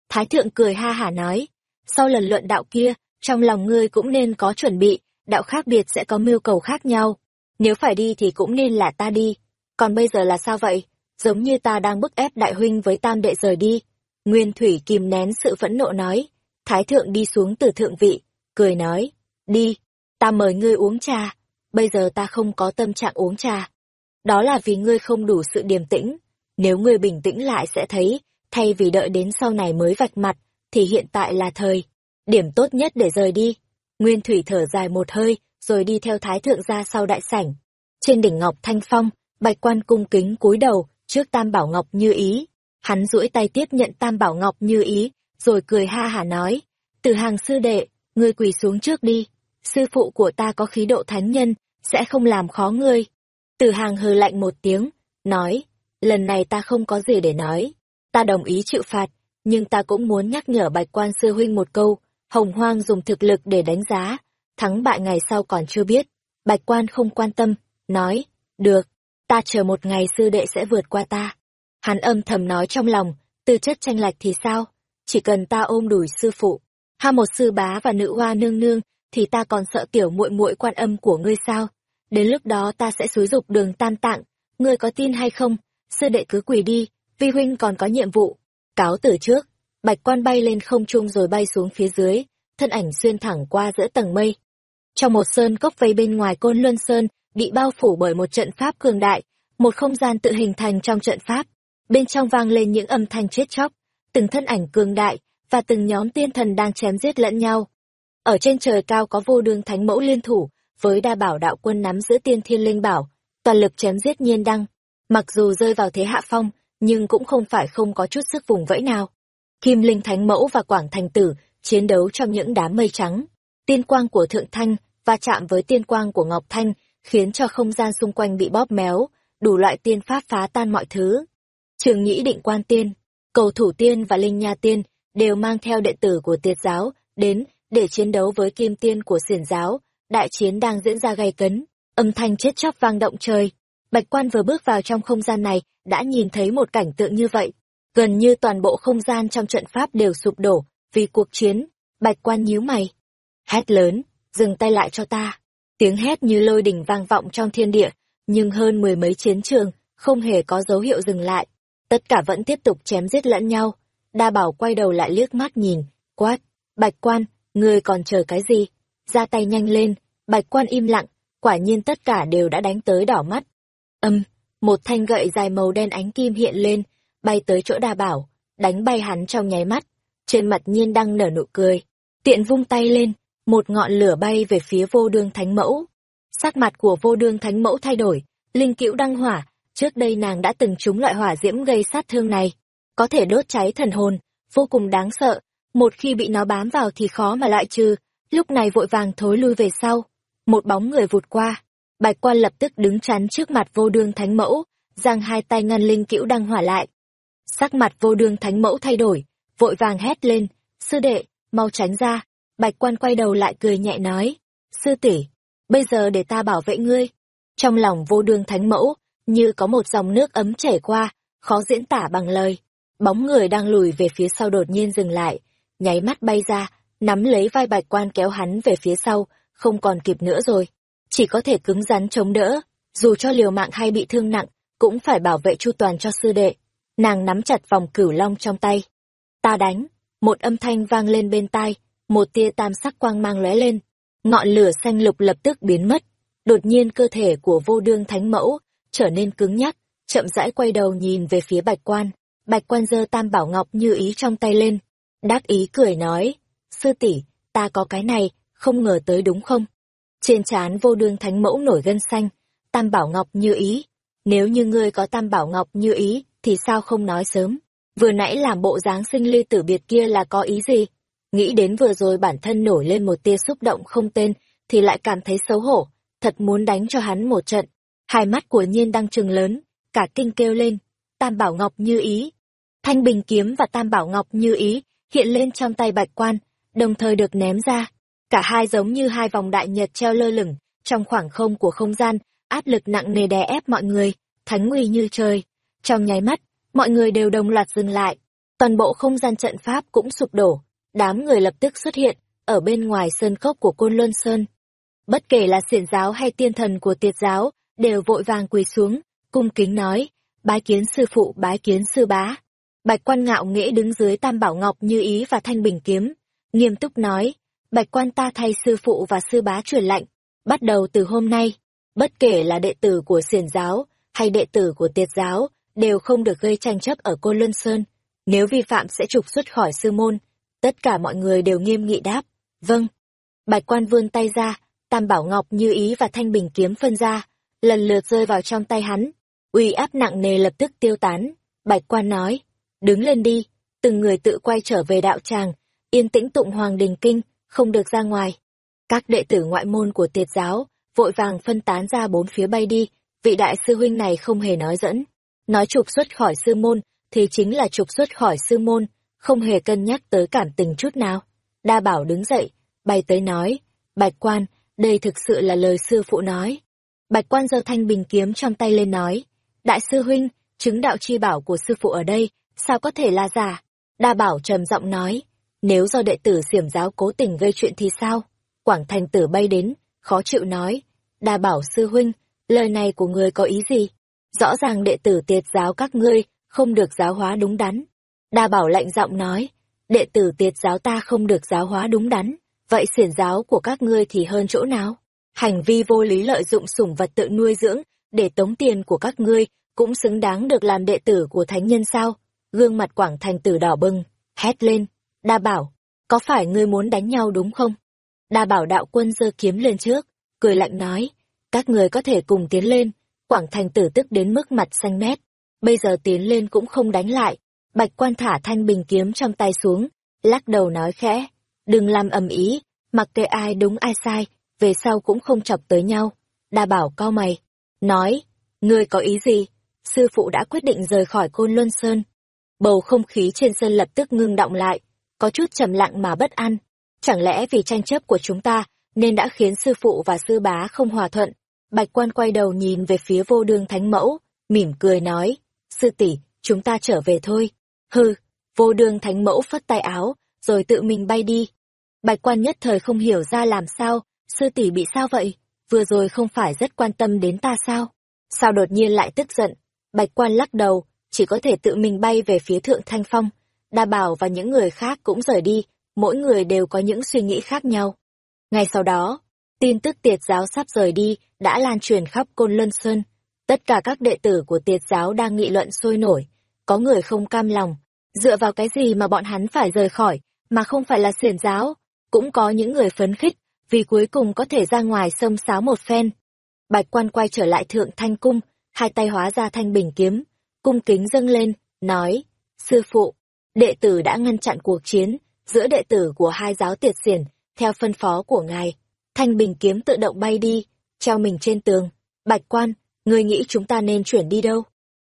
Thái thượng cười ha hả nói, sau lần luận đạo kia, trong lòng ngươi cũng nên có chuẩn bị, đạo khác biệt sẽ có mưu cầu khác nhau. Nếu phải đi thì cũng nên là ta đi. Còn bây giờ là sao vậy? Giống như ta đang bức ép đại huynh với tam đệ rời đi. Nguyên Thủy kìm nén sự phẫn nộ nói. Thái thượng đi xuống từ thượng vị, cười nói. Đi, ta mời ngươi uống trà. Bây giờ ta không có tâm trạng uống trà. Đó là vì ngươi không đủ sự điềm tĩnh. Nếu ngươi bình tĩnh lại sẽ thấy, thay vì đợi đến sau này mới vạch mặt, thì hiện tại là thời. Điểm tốt nhất để rời đi. Nguyên Thủy thở dài một hơi, rồi đi theo Thái Thượng ra sau đại sảnh. Trên đỉnh Ngọc Thanh Phong, Bạch Quan cung kính cúi đầu, trước Tam Bảo Ngọc Như Ý. Hắn duỗi tay tiếp nhận Tam Bảo Ngọc Như Ý, rồi cười ha hả nói, từ hàng sư đệ, ngươi quỳ xuống trước đi, sư phụ của ta có khí độ thánh nhân, sẽ không làm khó ngươi. Từ hàng hừ lạnh một tiếng, nói, lần này ta không có gì để nói, ta đồng ý chịu phạt, nhưng ta cũng muốn nhắc nhở bạch quan sư huynh một câu, hồng hoang dùng thực lực để đánh giá, thắng bại ngày sau còn chưa biết. Bạch quan không quan tâm, nói, được, ta chờ một ngày sư đệ sẽ vượt qua ta. Hắn âm thầm nói trong lòng, tư chất tranh lệch thì sao, chỉ cần ta ôm đùi sư phụ, ha một sư bá và nữ hoa nương nương, thì ta còn sợ tiểu muội muội quan âm của ngươi sao? Đến lúc đó ta sẽ xúi dục đường tan tạng, ngươi có tin hay không? Sư đệ cứ quỳ đi, vi huynh còn có nhiệm vụ. Cáo từ trước, bạch quan bay lên không trung rồi bay xuống phía dưới, thân ảnh xuyên thẳng qua giữa tầng mây. Trong một sơn cốc vây bên ngoài côn luân sơn, bị bao phủ bởi một trận pháp cường đại, một không gian tự hình thành trong trận pháp. Bên trong vang lên những âm thanh chết chóc, từng thân ảnh cường đại, và từng nhóm tiên thần đang chém giết lẫn nhau. Ở trên trời cao có vô đương thánh mẫu liên thủ, với đa bảo đạo quân nắm giữ tiên thiên linh bảo, toàn lực chém giết nhiên đăng. Mặc dù rơi vào thế hạ phong, nhưng cũng không phải không có chút sức vùng vẫy nào. Kim Linh Thánh Mẫu và Quảng Thành Tử chiến đấu trong những đám mây trắng. Tiên quang của Thượng Thanh va chạm với tiên quang của Ngọc Thanh, khiến cho không gian xung quanh bị bóp méo, đủ loại tiên pháp phá tan mọi thứ. Trường Nhĩ Định Quan Tiên, Cầu Thủ Tiên và Linh Nha Tiên đều mang theo đệ tử của tiệt giáo đến để chiến đấu với kim tiên của xiển giáo. Đại chiến đang diễn ra gay cấn, âm thanh chết chóc vang động trời. Bạch quan vừa bước vào trong không gian này, đã nhìn thấy một cảnh tượng như vậy. Gần như toàn bộ không gian trong trận pháp đều sụp đổ, vì cuộc chiến. Bạch quan nhíu mày. Hét lớn, dừng tay lại cho ta. Tiếng hét như lôi đỉnh vang vọng trong thiên địa, nhưng hơn mười mấy chiến trường, không hề có dấu hiệu dừng lại. Tất cả vẫn tiếp tục chém giết lẫn nhau. Đa bảo quay đầu lại liếc mắt nhìn, quát, bạch quan, ngươi còn chờ cái gì? Ra tay nhanh lên, bạch quan im lặng, quả nhiên tất cả đều đã đánh tới đỏ mắt. Âm, một thanh gậy dài màu đen ánh kim hiện lên, bay tới chỗ đa bảo, đánh bay hắn trong nháy mắt. Trên mặt nhiên đang nở nụ cười, tiện vung tay lên, một ngọn lửa bay về phía vô đương thánh mẫu. Sắc mặt của vô đương thánh mẫu thay đổi, linh cữu đăng hỏa, trước đây nàng đã từng trúng loại hỏa diễm gây sát thương này, có thể đốt cháy thần hồn, vô cùng đáng sợ, một khi bị nó bám vào thì khó mà loại trừ, lúc này vội vàng thối lui về sau. Một bóng người vụt qua, bạch quan lập tức đứng chắn trước mặt vô đương thánh mẫu, giang hai tay ngăn linh cữu đăng hỏa lại. Sắc mặt vô đương thánh mẫu thay đổi, vội vàng hét lên, sư đệ, mau tránh ra, bạch quan quay đầu lại cười nhẹ nói, sư tỷ bây giờ để ta bảo vệ ngươi. Trong lòng vô đương thánh mẫu, như có một dòng nước ấm chảy qua, khó diễn tả bằng lời. Bóng người đang lùi về phía sau đột nhiên dừng lại, nháy mắt bay ra, nắm lấy vai bạch quan kéo hắn về phía sau, không còn kịp nữa rồi. Chỉ có thể cứng rắn chống đỡ, dù cho liều mạng hay bị thương nặng, cũng phải bảo vệ chu toàn cho sư đệ. Nàng nắm chặt vòng cửu long trong tay. Ta đánh, một âm thanh vang lên bên tai, một tia tam sắc quang mang lóe lên. Ngọn lửa xanh lục lập tức biến mất. Đột nhiên cơ thể của vô đương thánh mẫu trở nên cứng nhắc, chậm rãi quay đầu nhìn về phía bạch quan. Bạch quan giơ tam bảo ngọc như ý trong tay lên, Đắc ý cười nói, sư tỷ, ta có cái này, không ngờ tới đúng không? Trên trán vô đương thánh mẫu nổi gân xanh, tam bảo ngọc như ý. Nếu như ngươi có tam bảo ngọc như ý, thì sao không nói sớm? Vừa nãy làm bộ dáng sinh ly tử biệt kia là có ý gì? Nghĩ đến vừa rồi bản thân nổi lên một tia xúc động không tên, thì lại cảm thấy xấu hổ, thật muốn đánh cho hắn một trận. Hai mắt của nhiên đang trừng lớn, cả kinh kêu lên, tam bảo ngọc như ý. Thanh bình kiếm và tam bảo ngọc như ý hiện lên trong tay bạch quan, đồng thời được ném ra. Cả hai giống như hai vòng đại nhật treo lơ lửng, trong khoảng không của không gian, áp lực nặng nề đè ép mọi người, thánh nguy như trời. Trong nháy mắt, mọi người đều đồng loạt dừng lại. Toàn bộ không gian trận pháp cũng sụp đổ, đám người lập tức xuất hiện, ở bên ngoài sơn cốc của Côn Luân Sơn. Bất kể là xiển giáo hay tiên thần của tiệt giáo, đều vội vàng quỳ xuống, cung kính nói, bái kiến sư phụ bái kiến sư bá. Bạch quan ngạo nghễ đứng dưới tam bảo ngọc như ý và thanh bình kiếm, nghiêm túc nói, bạch quan ta thay sư phụ và sư bá truyền lệnh, bắt đầu từ hôm nay, bất kể là đệ tử của xiển giáo hay đệ tử của tiệt giáo, đều không được gây tranh chấp ở Côn Luân Sơn, nếu vi phạm sẽ trục xuất khỏi sư môn. Tất cả mọi người đều nghiêm nghị đáp, vâng. Bạch quan vươn tay ra, Tam Bảo Ngọc như ý và Thanh Bình kiếm phân ra, lần lượt rơi vào trong tay hắn. Uy áp nặng nề lập tức tiêu tán. Bạch quan nói, đứng lên đi, từng người tự quay trở về đạo tràng, yên tĩnh tụng Hoàng Đình Kinh, không được ra ngoài. Các đệ tử ngoại môn của tiệt giáo, vội vàng phân tán ra bốn phía bay đi, vị đại sư huynh này không hề nói dẫn. Nói trục xuất khỏi sư môn, thì chính là trục xuất khỏi sư môn, không hề cân nhắc tới cảm tình chút nào. Đa bảo đứng dậy, bay tới nói, bạch quan, đây thực sự là lời sư phụ nói. Bạch quan giơ thanh bình kiếm trong tay lên nói, đại sư huynh, chứng đạo chi bảo của sư phụ ở đây, sao có thể là giả? Đa bảo trầm giọng nói, nếu do đệ tử xiểm giáo cố tình gây chuyện thì sao? Quảng thành tử bay đến, khó chịu nói, đa bảo sư huynh, lời này của người có ý gì? Rõ ràng đệ tử tiệt giáo các ngươi không được giáo hóa đúng đắn. Đa bảo lạnh giọng nói, đệ tử tiệt giáo ta không được giáo hóa đúng đắn, vậy xiển giáo của các ngươi thì hơn chỗ nào? Hành vi vô lý lợi dụng sủng vật tự nuôi dưỡng, để tống tiền của các ngươi, cũng xứng đáng được làm đệ tử của thánh nhân sao? Gương mặt quảng thành tử đỏ bừng, hét lên, đa bảo, có phải ngươi muốn đánh nhau đúng không? Đa bảo đạo quân giơ kiếm lên trước, cười lạnh nói, các người có thể cùng tiến lên, quảng thành tử tức đến mức mặt xanh mét, bây giờ tiến lên cũng không đánh lại, bạch quan thả thanh bình kiếm trong tay xuống, lắc đầu nói khẽ, đừng làm ầm ý, mặc kệ ai đúng ai sai, về sau cũng không chọc tới nhau. Đa bảo cao mày, nói, ngươi có ý gì? Sư phụ đã quyết định rời khỏi Côn Luân Sơn. Bầu không khí trên sân lập tức ngưng động lại, có chút trầm lặng mà bất an. Chẳng lẽ vì tranh chấp của chúng ta, nên đã khiến sư phụ và sư bá không hòa thuận? Bạch quan quay đầu nhìn về phía vô đường thánh mẫu, mỉm cười nói, sư tỷ chúng ta trở về thôi. Hừ, vô đường thánh mẫu phất tay áo, rồi tự mình bay đi. Bạch quan nhất thời không hiểu ra làm sao, sư tỷ bị sao vậy? Vừa rồi không phải rất quan tâm đến ta sao? Sao đột nhiên lại tức giận? Bạch quan lắc đầu, chỉ có thể tự mình bay về phía thượng thanh phong. Đa bảo và những người khác cũng rời đi, mỗi người đều có những suy nghĩ khác nhau. Ngay sau đó, tin tức tiệt giáo sắp rời đi đã lan truyền khắp Côn lân Sơn. Tất cả các đệ tử của tiệt giáo đang nghị luận sôi nổi. Có người không cam lòng, dựa vào cái gì mà bọn hắn phải rời khỏi, mà không phải là xiển giáo. Cũng có những người phấn khích, vì cuối cùng có thể ra ngoài sông sáo một phen. Bạch quan quay trở lại thượng thanh cung, hai tay hóa ra thanh bình kiếm, cung kính dâng lên, nói, sư phụ, đệ tử đã ngăn chặn cuộc chiến giữa đệ tử của hai giáo tiệt xiển, theo phân phó của ngài. Thanh bình kiếm tự động bay đi, treo mình trên tường. Bạch quan, người nghĩ chúng ta nên chuyển đi đâu?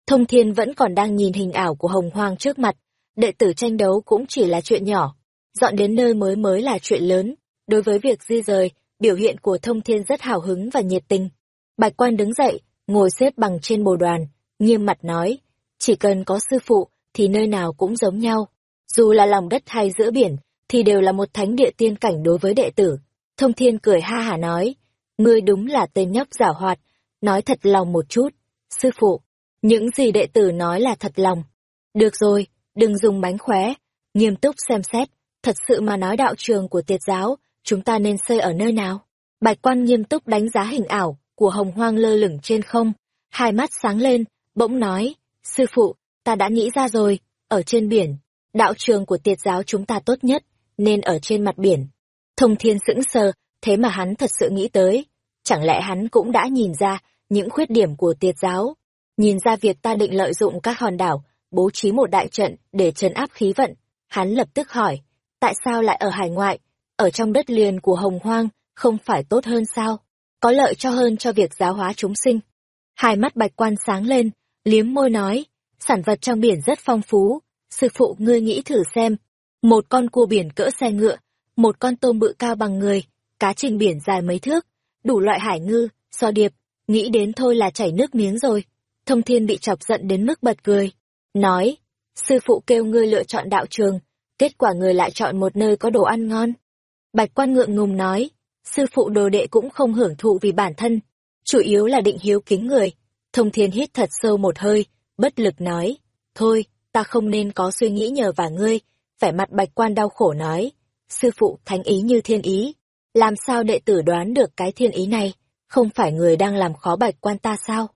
Thông thiên vẫn còn đang nhìn hình ảo của hồng hoang trước mặt, đệ tử tranh đấu cũng chỉ là chuyện nhỏ, dọn đến nơi mới mới là chuyện lớn. Đối với việc di rời, biểu hiện của thông thiên rất hào hứng và nhiệt tình. Bạch quan đứng dậy, ngồi xếp bằng trên bồ đoàn, nghiêm mặt nói, chỉ cần có sư phụ, thì nơi nào cũng giống nhau. Dù là lòng đất hay giữa biển, thì đều là một thánh địa tiên cảnh đối với đệ tử. Thông thiên cười ha hả nói, ngươi đúng là tên nhóc giả hoạt, nói thật lòng một chút. Sư phụ, những gì đệ tử nói là thật lòng. Được rồi, đừng dùng bánh khóe, nghiêm túc xem xét, thật sự mà nói đạo trường của tiệt giáo, chúng ta nên xây ở nơi nào? Bạch quan nghiêm túc đánh giá hình ảo của hồng hoang lơ lửng trên không, hai mắt sáng lên, bỗng nói, sư phụ, ta đã nghĩ ra rồi, ở trên biển, đạo trường của tiệt giáo chúng ta tốt nhất, nên ở trên mặt biển. Thông thiên sững sờ, thế mà hắn thật sự nghĩ tới, chẳng lẽ hắn cũng đã nhìn ra những khuyết điểm của tiệt giáo, nhìn ra việc ta định lợi dụng các hòn đảo, bố trí một đại trận để trấn áp khí vận. Hắn lập tức hỏi, tại sao lại ở hải ngoại, ở trong đất liền của hồng hoang, không phải tốt hơn sao? Có lợi cho hơn cho việc giáo hóa chúng sinh. Hai mắt bạch quan sáng lên, liếm môi nói, sản vật trong biển rất phong phú, sư phụ ngươi nghĩ thử xem. Một con cua biển cỡ xe ngựa, một con tôm bự cao bằng người, cá trình biển dài mấy thước, đủ loại hải ngư, so điệp, nghĩ đến thôi là chảy nước miếng rồi. Thông thiên bị chọc giận đến mức bật cười. Nói, sư phụ kêu ngươi lựa chọn đạo trường, kết quả người lại chọn một nơi có đồ ăn ngon. Bạch quan ngượng ngùng nói, sư phụ đồ đệ cũng không hưởng thụ vì bản thân, chủ yếu là định hiếu kính người. Thông thiên hít thật sâu một hơi, bất lực nói, thôi, ta không nên có suy nghĩ nhờ vào ngươi, vẻ mặt bạch quan đau khổ nói, sư phụ thánh ý như thiên ý, làm sao đệ tử đoán được cái thiên ý này, không phải người đang làm khó bạch quan ta sao?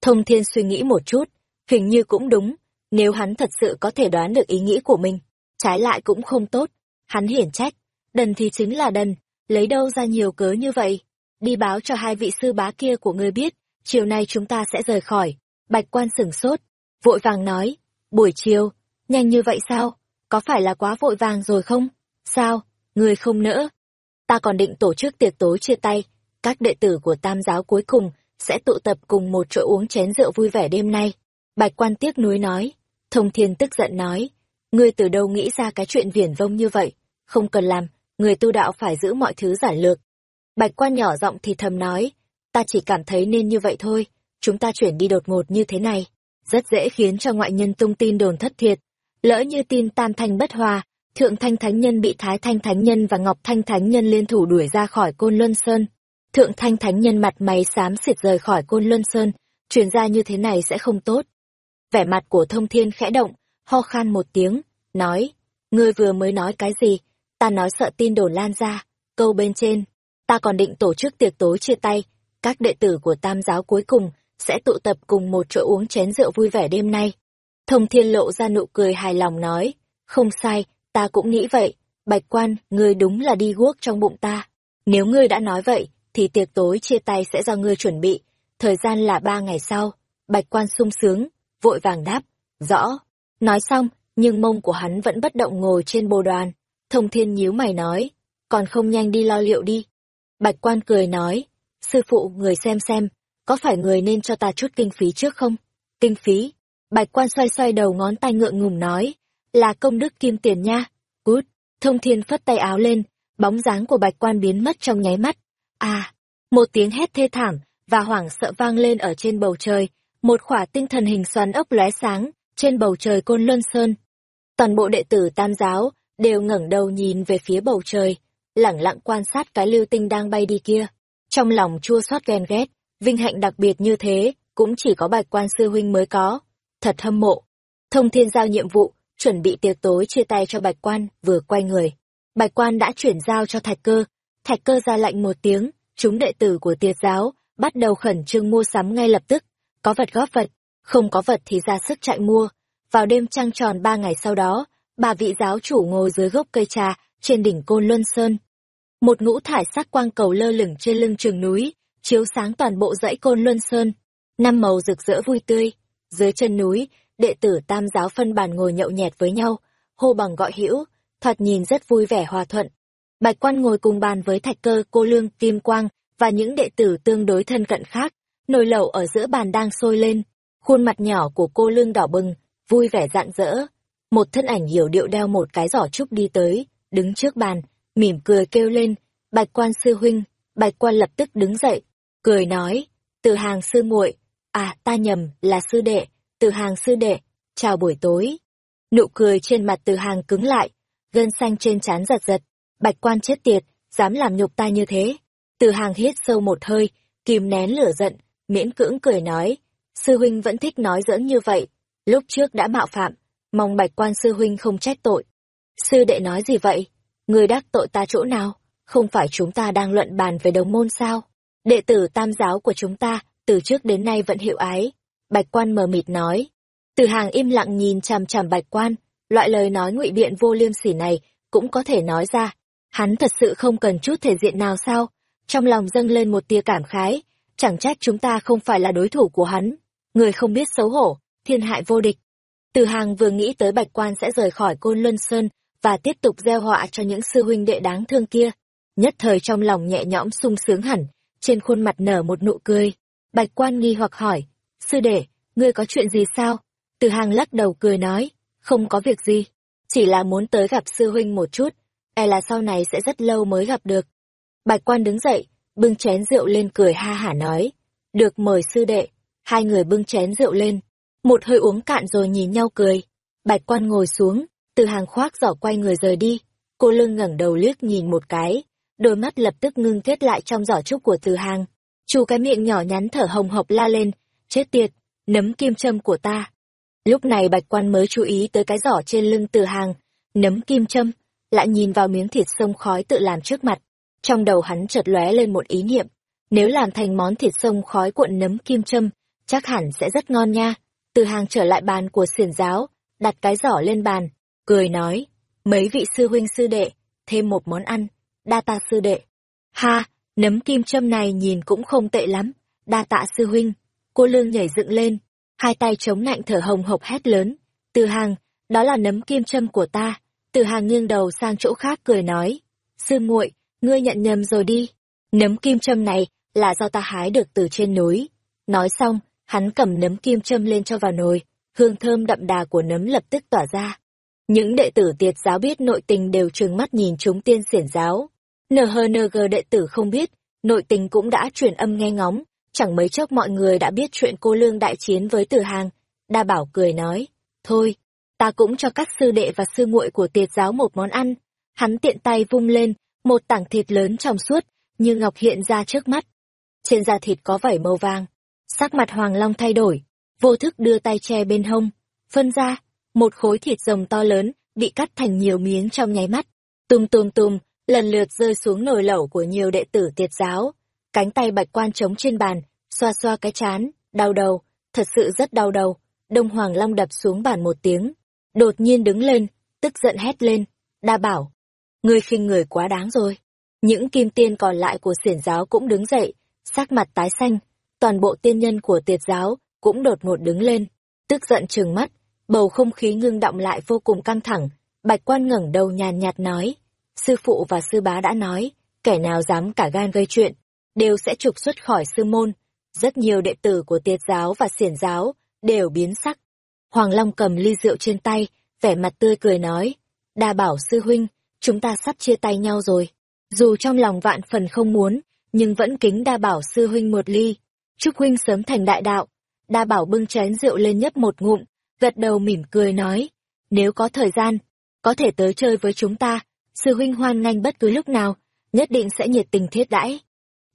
Thông thiên suy nghĩ một chút, hình như cũng đúng, nếu hắn thật sự có thể đoán được ý nghĩ của mình, trái lại cũng không tốt, hắn hiển trách, đần thì chính là đần, lấy đâu ra nhiều cớ như vậy? Đi báo cho hai vị sư bá kia của ngươi biết, chiều nay chúng ta sẽ rời khỏi. Bạch quan sửng sốt, vội vàng nói, buổi chiều, nhanh như vậy sao? Có phải là quá vội vàng rồi không? Sao, ngươi không nỡ? Ta còn định tổ chức tiệc tối chia tay, các đệ tử của tam giáo cuối cùng sẽ tụ tập cùng một chỗ uống chén rượu vui vẻ đêm nay. Bạch quan tiếc nuối nói, thông thiên tức giận nói, ngươi từ đâu nghĩ ra cái chuyện viển vông như vậy, không cần làm, người tu đạo phải giữ mọi thứ giản lược. Bạch quan nhỏ giọng thì thầm nói, ta chỉ cảm thấy nên như vậy thôi, chúng ta chuyển đi đột ngột như thế này, rất dễ khiến cho ngoại nhân tung tin đồn thất thiệt. Lỡ như tin tam thanh bất hòa, thượng thanh thánh nhân bị thái thanh thánh nhân và ngọc thanh thánh nhân liên thủ đuổi ra khỏi côn luân sơn. Thượng thanh thánh nhân mặt mày xám xịt rời khỏi côn luân sơn, truyền ra như thế này sẽ không tốt. Vẻ mặt của thông thiên khẽ động, ho khan một tiếng, nói, ngươi vừa mới nói cái gì, ta nói sợ tin đồn lan ra, câu bên trên, ta còn định tổ chức tiệc tối chia tay, các đệ tử của tam giáo cuối cùng sẽ tụ tập cùng một chỗ uống chén rượu vui vẻ đêm nay. Thông thiên lộ ra nụ cười hài lòng nói, không sai, ta cũng nghĩ vậy, bạch quan, ngươi đúng là đi guốc trong bụng ta. Nếu ngươi đã nói vậy, thì tiệc tối chia tay sẽ do ngươi chuẩn bị, thời gian là ba ngày sau. Bạch quan sung sướng, vội vàng đáp, rõ. Nói xong, nhưng mông của hắn vẫn bất động ngồi trên bồ đoàn. Thông thiên nhíu mày nói, còn không nhanh đi lo liệu đi. Bạch quan cười nói, sư phụ người xem xem, có phải người nên cho ta chút kinh phí trước không? Kinh phí? Bạch quan xoay xoay đầu ngón tay ngượng ngùng nói, là công đức kim tiền nha. Cút, thông thiên phất tay áo lên, bóng dáng của bạch quan biến mất trong nháy mắt. À, một tiếng hét thê thảm và hoảng sợ vang lên ở trên bầu trời, một khỏa tinh thần hình xoắn ốc lóe sáng trên bầu trời côn luân sơn. Toàn bộ đệ tử tam giáo đều ngẩng đầu nhìn về phía bầu trời, lẳng lặng quan sát cái lưu tinh đang bay đi kia. Trong lòng chua xót ghen ghét, vinh hạnh đặc biệt như thế, cũng chỉ có bạch quan sư huynh mới có. Thật hâm mộ. Thông thiên giao nhiệm vụ, chuẩn bị tiệc tối chia tay cho bạch quan, vừa quay người. Bạch quan đã chuyển giao cho thạch cơ. Thạch cơ ra lệnh một tiếng, chúng đệ tử của tiệt giáo, bắt đầu khẩn trương mua sắm ngay lập tức. Có vật góp vật, không có vật thì ra sức chạy mua. Vào đêm trăng tròn ba ngày sau đó, bà vị giáo chủ ngồi dưới gốc cây trà, trên đỉnh Côn Luân Sơn. Một ngũ thải sắc quang cầu lơ lửng trên lưng trường núi, chiếu sáng toàn bộ dãy Côn Luân Sơn. Năm màu rực rỡ vui tươi. Dưới chân núi, đệ tử tam giáo phân bàn ngồi nhậu nhẹt với nhau, hô bằng gọi hữu, thoạt nhìn rất vui vẻ hòa thuận. Bạch quan ngồi cùng bàn với thạch cơ, cô lương, kim quang và những đệ tử tương đối thân cận khác. Nồi lẩu ở giữa bàn đang sôi lên, khuôn mặt nhỏ của cô lương đỏ bừng, vui vẻ rạng rỡ. Một thân ảnh hiểu điệu đeo một cái giỏ trúc đi tới, đứng trước bàn, mỉm cười kêu lên, bạch quan sư huynh, bạch quan lập tức đứng dậy, cười nói, từ hàng sư muội, à ta nhầm, là sư đệ, từ hàng sư đệ, chào buổi tối. Nụ cười trên mặt từ hàng cứng lại, gân xanh trên trán giật giật, bạch quan chết tiệt, dám làm nhục ta như thế. Từ hàng hít sâu một hơi, kìm nén lửa giận, miễn cưỡng cười nói, sư huynh vẫn thích nói giỡn như vậy, lúc trước đã mạo phạm, mong bạch quan sư huynh không trách tội. Sư đệ nói gì vậy? Người đắc tội ta chỗ nào? Không phải chúng ta đang luận bàn về đồng môn sao? Đệ tử tam giáo của chúng ta, từ trước đến nay vẫn hiệu ái. Bạch quan mờ mịt nói. Từ hàng im lặng nhìn chằm chằm bạch quan, loại lời nói ngụy biện vô liêm sỉ này cũng có thể nói ra. Hắn thật sự không cần chút thể diện nào sao? Trong lòng dâng lên một tia cảm khái, chẳng trách chúng ta không phải là đối thủ của hắn. Người không biết xấu hổ, thiên hại vô địch. Từ hàng vừa nghĩ tới bạch quan sẽ rời khỏi côn luân sơn và tiếp tục gieo họa cho những sư huynh đệ đáng thương kia. Nhất thời trong lòng nhẹ nhõm sung sướng hẳn, trên khuôn mặt nở một nụ cười. Bạch quan nghi hoặc hỏi, sư đệ, ngươi có chuyện gì sao? Từ hàng lắc đầu cười nói, không có việc gì, chỉ là muốn tới gặp sư huynh một chút, e là sau này sẽ rất lâu mới gặp được. Bạch quan đứng dậy, bưng chén rượu lên cười ha hả nói, được mời sư đệ, hai người bưng chén rượu lên, một hơi uống cạn rồi nhìn nhau cười. Bạch quan ngồi xuống, từ hàng khoác giỏ quay người rời đi. Cô lưng ngẩng đầu liếc nhìn một cái, đôi mắt lập tức ngưng kết lại trong giỏ trúc của từ hàng. Chu cái miệng nhỏ nhắn thở hồng hộc la lên, chết tiệt, nấm kim châm của ta. Lúc này bạch quan mới chú ý tới cái giỏ trên lưng từ hàng, nấm kim châm, lại nhìn vào miếng thịt sông khói tự làm trước mặt. Trong đầu hắn chợt lóe lên một ý niệm, nếu làm thành món thịt sông khói cuộn nấm kim châm, chắc hẳn sẽ rất ngon nha. Từ hàng trở lại bàn của xiển giáo, đặt cái giỏ lên bàn, cười nói, mấy vị sư huynh sư đệ, thêm một món ăn, đa ta sư đệ. Ha, nấm kim châm này nhìn cũng không tệ lắm, đa tạ sư huynh. Cô lương nhảy dựng lên, hai tay chống nạnh thở hồng hộc hét lớn. Từ hàng, đó là nấm kim châm của ta. Từ hàng nghiêng đầu sang chỗ khác cười nói. Sư muội, ngươi nhận nhầm rồi đi. Nấm kim châm này là do ta hái được từ trên núi. Nói xong, hắn cầm nấm kim châm lên cho vào nồi, hương thơm đậm đà của nấm lập tức tỏa ra. Những đệ tử tiệt giáo biết nội tình đều trừng mắt nhìn chúng tiên xiển giáo. NHNG đệ tử không biết, nội tình cũng đã truyền âm nghe ngóng, chẳng mấy chốc mọi người đã biết chuyện cô lương đại chiến với tử hàng. Đa bảo cười nói, thôi, ta cũng cho các sư đệ và sư muội của tiệt giáo một món ăn. Hắn tiện tay vung lên, một tảng thịt lớn trong suốt, như ngọc hiện ra trước mắt. Trên da thịt có vảy màu vàng, sắc mặt Hoàng Long thay đổi, vô thức đưa tay che bên hông, phân ra, một khối thịt rồng to lớn, bị cắt thành nhiều miếng trong nháy mắt. Tùm tùm tùm, lần lượt rơi xuống nồi lẩu của nhiều đệ tử tiệt giáo. Cánh tay bạch quan trống trên bàn, xoa xoa cái chán, đau đầu, thật sự rất đau đầu. Đông Hoàng Long đập xuống bàn một tiếng, đột nhiên đứng lên, tức giận hét lên, đa bảo. Ngươi khinh người quá đáng rồi. Những kim tiên còn lại của xiển giáo cũng đứng dậy, sắc mặt tái xanh, toàn bộ tiên nhân của tiệt giáo cũng đột ngột đứng lên, tức giận trừng mắt, bầu không khí ngưng động lại vô cùng căng thẳng. Bạch quan ngẩng đầu nhàn nhạt nói, sư phụ và sư bá đã nói, kẻ nào dám cả gan gây chuyện, đều sẽ trục xuất khỏi sư môn. Rất nhiều đệ tử của tiệt giáo và xiển giáo đều biến sắc. Hoàng Long cầm ly rượu trên tay, vẻ mặt tươi cười nói, đa bảo sư huynh, chúng ta sắp chia tay nhau rồi. Dù trong lòng vạn phần không muốn, nhưng vẫn kính đa bảo sư huynh một ly. Chúc huynh sớm thành đại đạo. Đa bảo bưng chén rượu lên nhấp một ngụm, gật đầu mỉm cười nói, nếu có thời gian, có thể tới chơi với chúng ta, sư huynh hoan nghênh bất cứ lúc nào, nhất định sẽ nhiệt tình thiết đãi.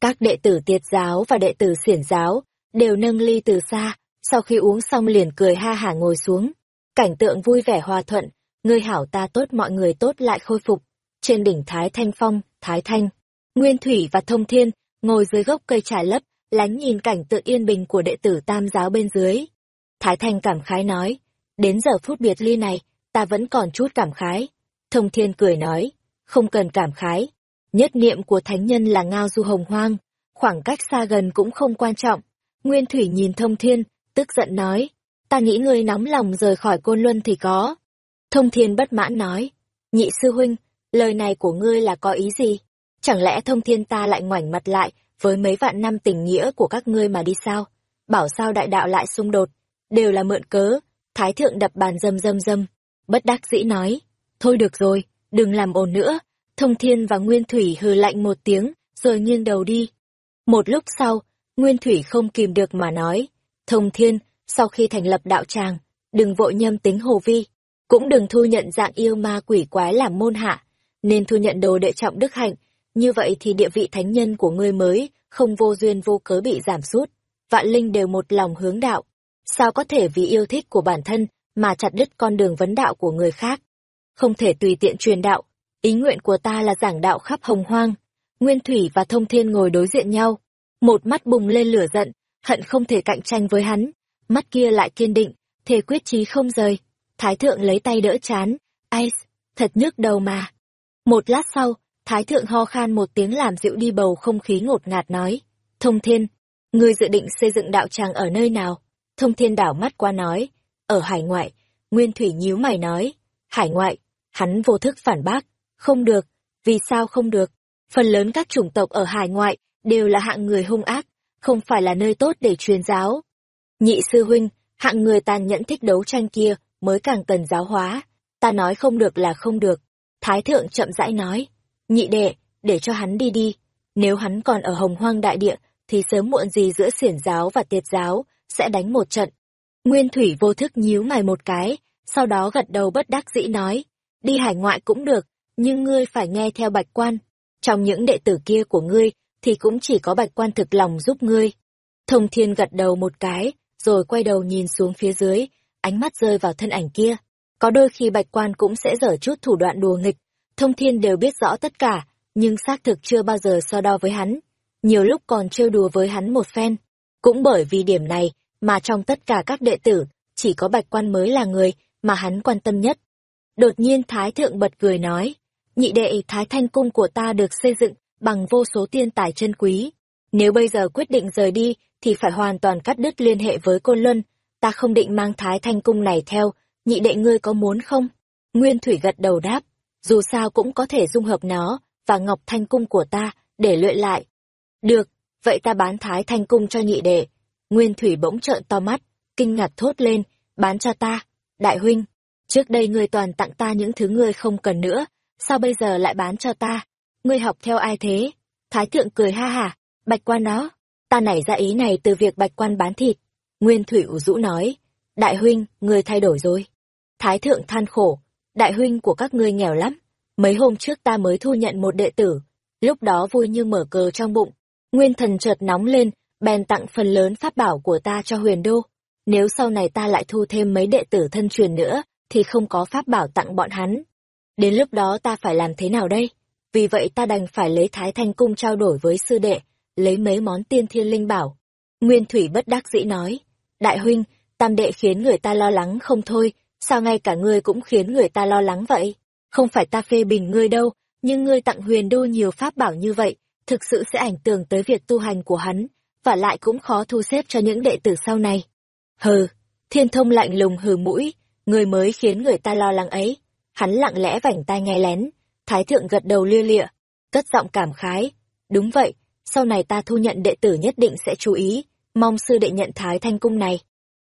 Các đệ tử tiệt giáo và đệ tử xiển giáo đều nâng ly từ xa, sau khi uống xong liền cười ha hả ngồi xuống. Cảnh tượng vui vẻ hòa thuận, người hảo ta tốt mọi người tốt lại khôi phục. Trên đỉnh Thái Thanh Phong, Thái Thanh, Nguyên Thủy và Thông Thiên ngồi dưới gốc cây trà lấp, lánh nhìn cảnh tượng yên bình của đệ tử tam giáo bên dưới. Thái Thanh cảm khái nói, đến giờ phút biệt ly này, ta vẫn còn chút cảm khái. Thông Thiên cười nói, không cần cảm khái. Nhất niệm của thánh nhân là ngao du hồng hoang, khoảng cách xa gần cũng không quan trọng. Nguyên Thủy nhìn Thông Thiên, tức giận nói, ta nghĩ ngươi nóng lòng rời khỏi côn luân thì có. Thông Thiên bất mãn nói, nhị sư huynh, lời này của ngươi là có ý gì? Chẳng lẽ Thông Thiên ta lại ngoảnh mặt lại với mấy vạn năm tình nghĩa của các ngươi mà đi sao? Bảo sao đại đạo lại xung đột, đều là mượn cớ, Thái thượng đập bàn dâm dâm dâm, bất đắc dĩ nói, thôi được rồi, đừng làm ồn nữa. Thông Thiên và Nguyên Thủy hừ lạnh một tiếng, rồi nghiêng đầu đi. Một lúc sau, Nguyên Thủy không kìm được mà nói, Thông Thiên, sau khi thành lập đạo tràng, đừng vội nhâm tính hồ vi, cũng đừng thu nhận dạng yêu ma quỷ quái làm môn hạ, nên thu nhận đồ đệ trọng đức hạnh, như vậy thì địa vị thánh nhân của ngươi mới không vô duyên vô cớ bị giảm sút. Vạn linh đều một lòng hướng đạo, sao có thể vì yêu thích của bản thân mà chặt đứt con đường vấn đạo của người khác. Không thể tùy tiện truyền đạo, ý nguyện của ta là giảng đạo khắp hồng hoang. Nguyên Thủy và Thông Thiên ngồi đối diện nhau, một mắt bùng lên lửa giận, hận không thể cạnh tranh với hắn, mắt kia lại kiên định, thề quyết chí không rời. Thái thượng lấy tay đỡ chán, ai, thật nhức đầu mà. Một lát sau, Thái thượng ho khan một tiếng làm dịu đi bầu không khí ngột ngạt nói, Thông Thiên, ngươi dự định xây dựng đạo tràng ở nơi nào? Thông thiên đảo mắt qua nói, ở hải ngoại, Nguyên Thủy nhíu mày nói, hải ngoại, hắn vô thức phản bác, không được, vì sao không được? Phần lớn các chủng tộc ở hải ngoại đều là hạng người hung ác, không phải là nơi tốt để truyền giáo. Nhị sư huynh, hạng người tàn nhẫn thích đấu tranh kia mới càng cần giáo hóa, ta nói không được là không được. Thái thượng chậm rãi nói, nhị đệ, để cho hắn đi đi, nếu hắn còn ở hồng hoang đại địa, thì sớm muộn gì giữa xiển giáo và tiệt giáo sẽ đánh một trận. Nguyên Thủy vô thức nhíu mày một cái, sau đó gật đầu bất đắc dĩ nói, đi hải ngoại cũng được, nhưng ngươi phải nghe theo bạch quan. Trong những đệ tử kia của ngươi, thì cũng chỉ có bạch quan thực lòng giúp ngươi. Thông thiên gật đầu một cái, rồi quay đầu nhìn xuống phía dưới, ánh mắt rơi vào thân ảnh kia. Có đôi khi bạch quan cũng sẽ dở chút thủ đoạn đùa nghịch, thông thiên đều biết rõ tất cả, nhưng xác thực chưa bao giờ so đo với hắn. Nhiều lúc còn trêu đùa với hắn một phen, cũng bởi vì điểm này mà trong tất cả các đệ tử, chỉ có bạch quan mới là người mà hắn quan tâm nhất. Đột nhiên Thái Thượng bật cười nói, nhị đệ Thái Thanh Cung của ta được xây dựng bằng vô số tiên tài chân quý. Nếu bây giờ quyết định rời đi, thì phải hoàn toàn cắt đứt liên hệ với Côn Luân. Ta không định mang thái thanh cung này theo, nhị đệ ngươi có muốn không? Nguyên Thủy gật đầu đáp, dù sao cũng có thể dung hợp nó và ngọc thanh cung của ta để luyện lại. Được, vậy ta bán thái thanh cung cho nhị đệ. Nguyên Thủy bỗng trợn to mắt, kinh ngạc thốt lên, bán cho ta. Đại huynh, trước đây ngươi toàn tặng ta những thứ ngươi không cần nữa, sao bây giờ lại bán cho ta? Ngươi học theo ai thế? Thái thượng cười ha hả, bạch quan đó. Ta nảy ra ý này từ việc bạch quan bán thịt. Nguyên Thủy ủ rũ nói, đại huynh, ngươi thay đổi rồi. Thái thượng than khổ, đại huynh của các ngươi nghèo lắm. Mấy hôm trước ta mới thu nhận một đệ tử, lúc đó vui như mở cờ trong bụng. Nguyên thần chợt nóng lên, bèn tặng phần lớn pháp bảo của ta cho huyền đô. Nếu sau này ta lại thu thêm mấy đệ tử thân truyền nữa, thì không có pháp bảo tặng bọn hắn. Đến lúc đó ta phải làm thế nào đây? Vì vậy ta đành phải lấy Thái Thanh Cung trao đổi với sư đệ, lấy mấy món tiên thiên linh bảo. Nguyên Thủy bất đắc dĩ nói, Đại huynh, tam đệ khiến người ta lo lắng không thôi, sao ngay cả ngươi cũng khiến người ta lo lắng vậy? Không phải ta phê bình ngươi đâu, nhưng ngươi tặng huyền đô nhiều pháp bảo như vậy, thực sự sẽ ảnh hưởng tới việc tu hành của hắn, và lại cũng khó thu xếp cho những đệ tử sau này. Hừ, thiên thông lạnh lùng hừ mũi, người mới khiến người ta lo lắng ấy. Hắn lặng lẽ vảnh tai nghe lén, thái thượng gật đầu lia lịa, cất giọng cảm khái. Đúng vậy, sau này ta thu nhận đệ tử nhất định sẽ chú ý, mong sư đệ nhận thái thanh cung này.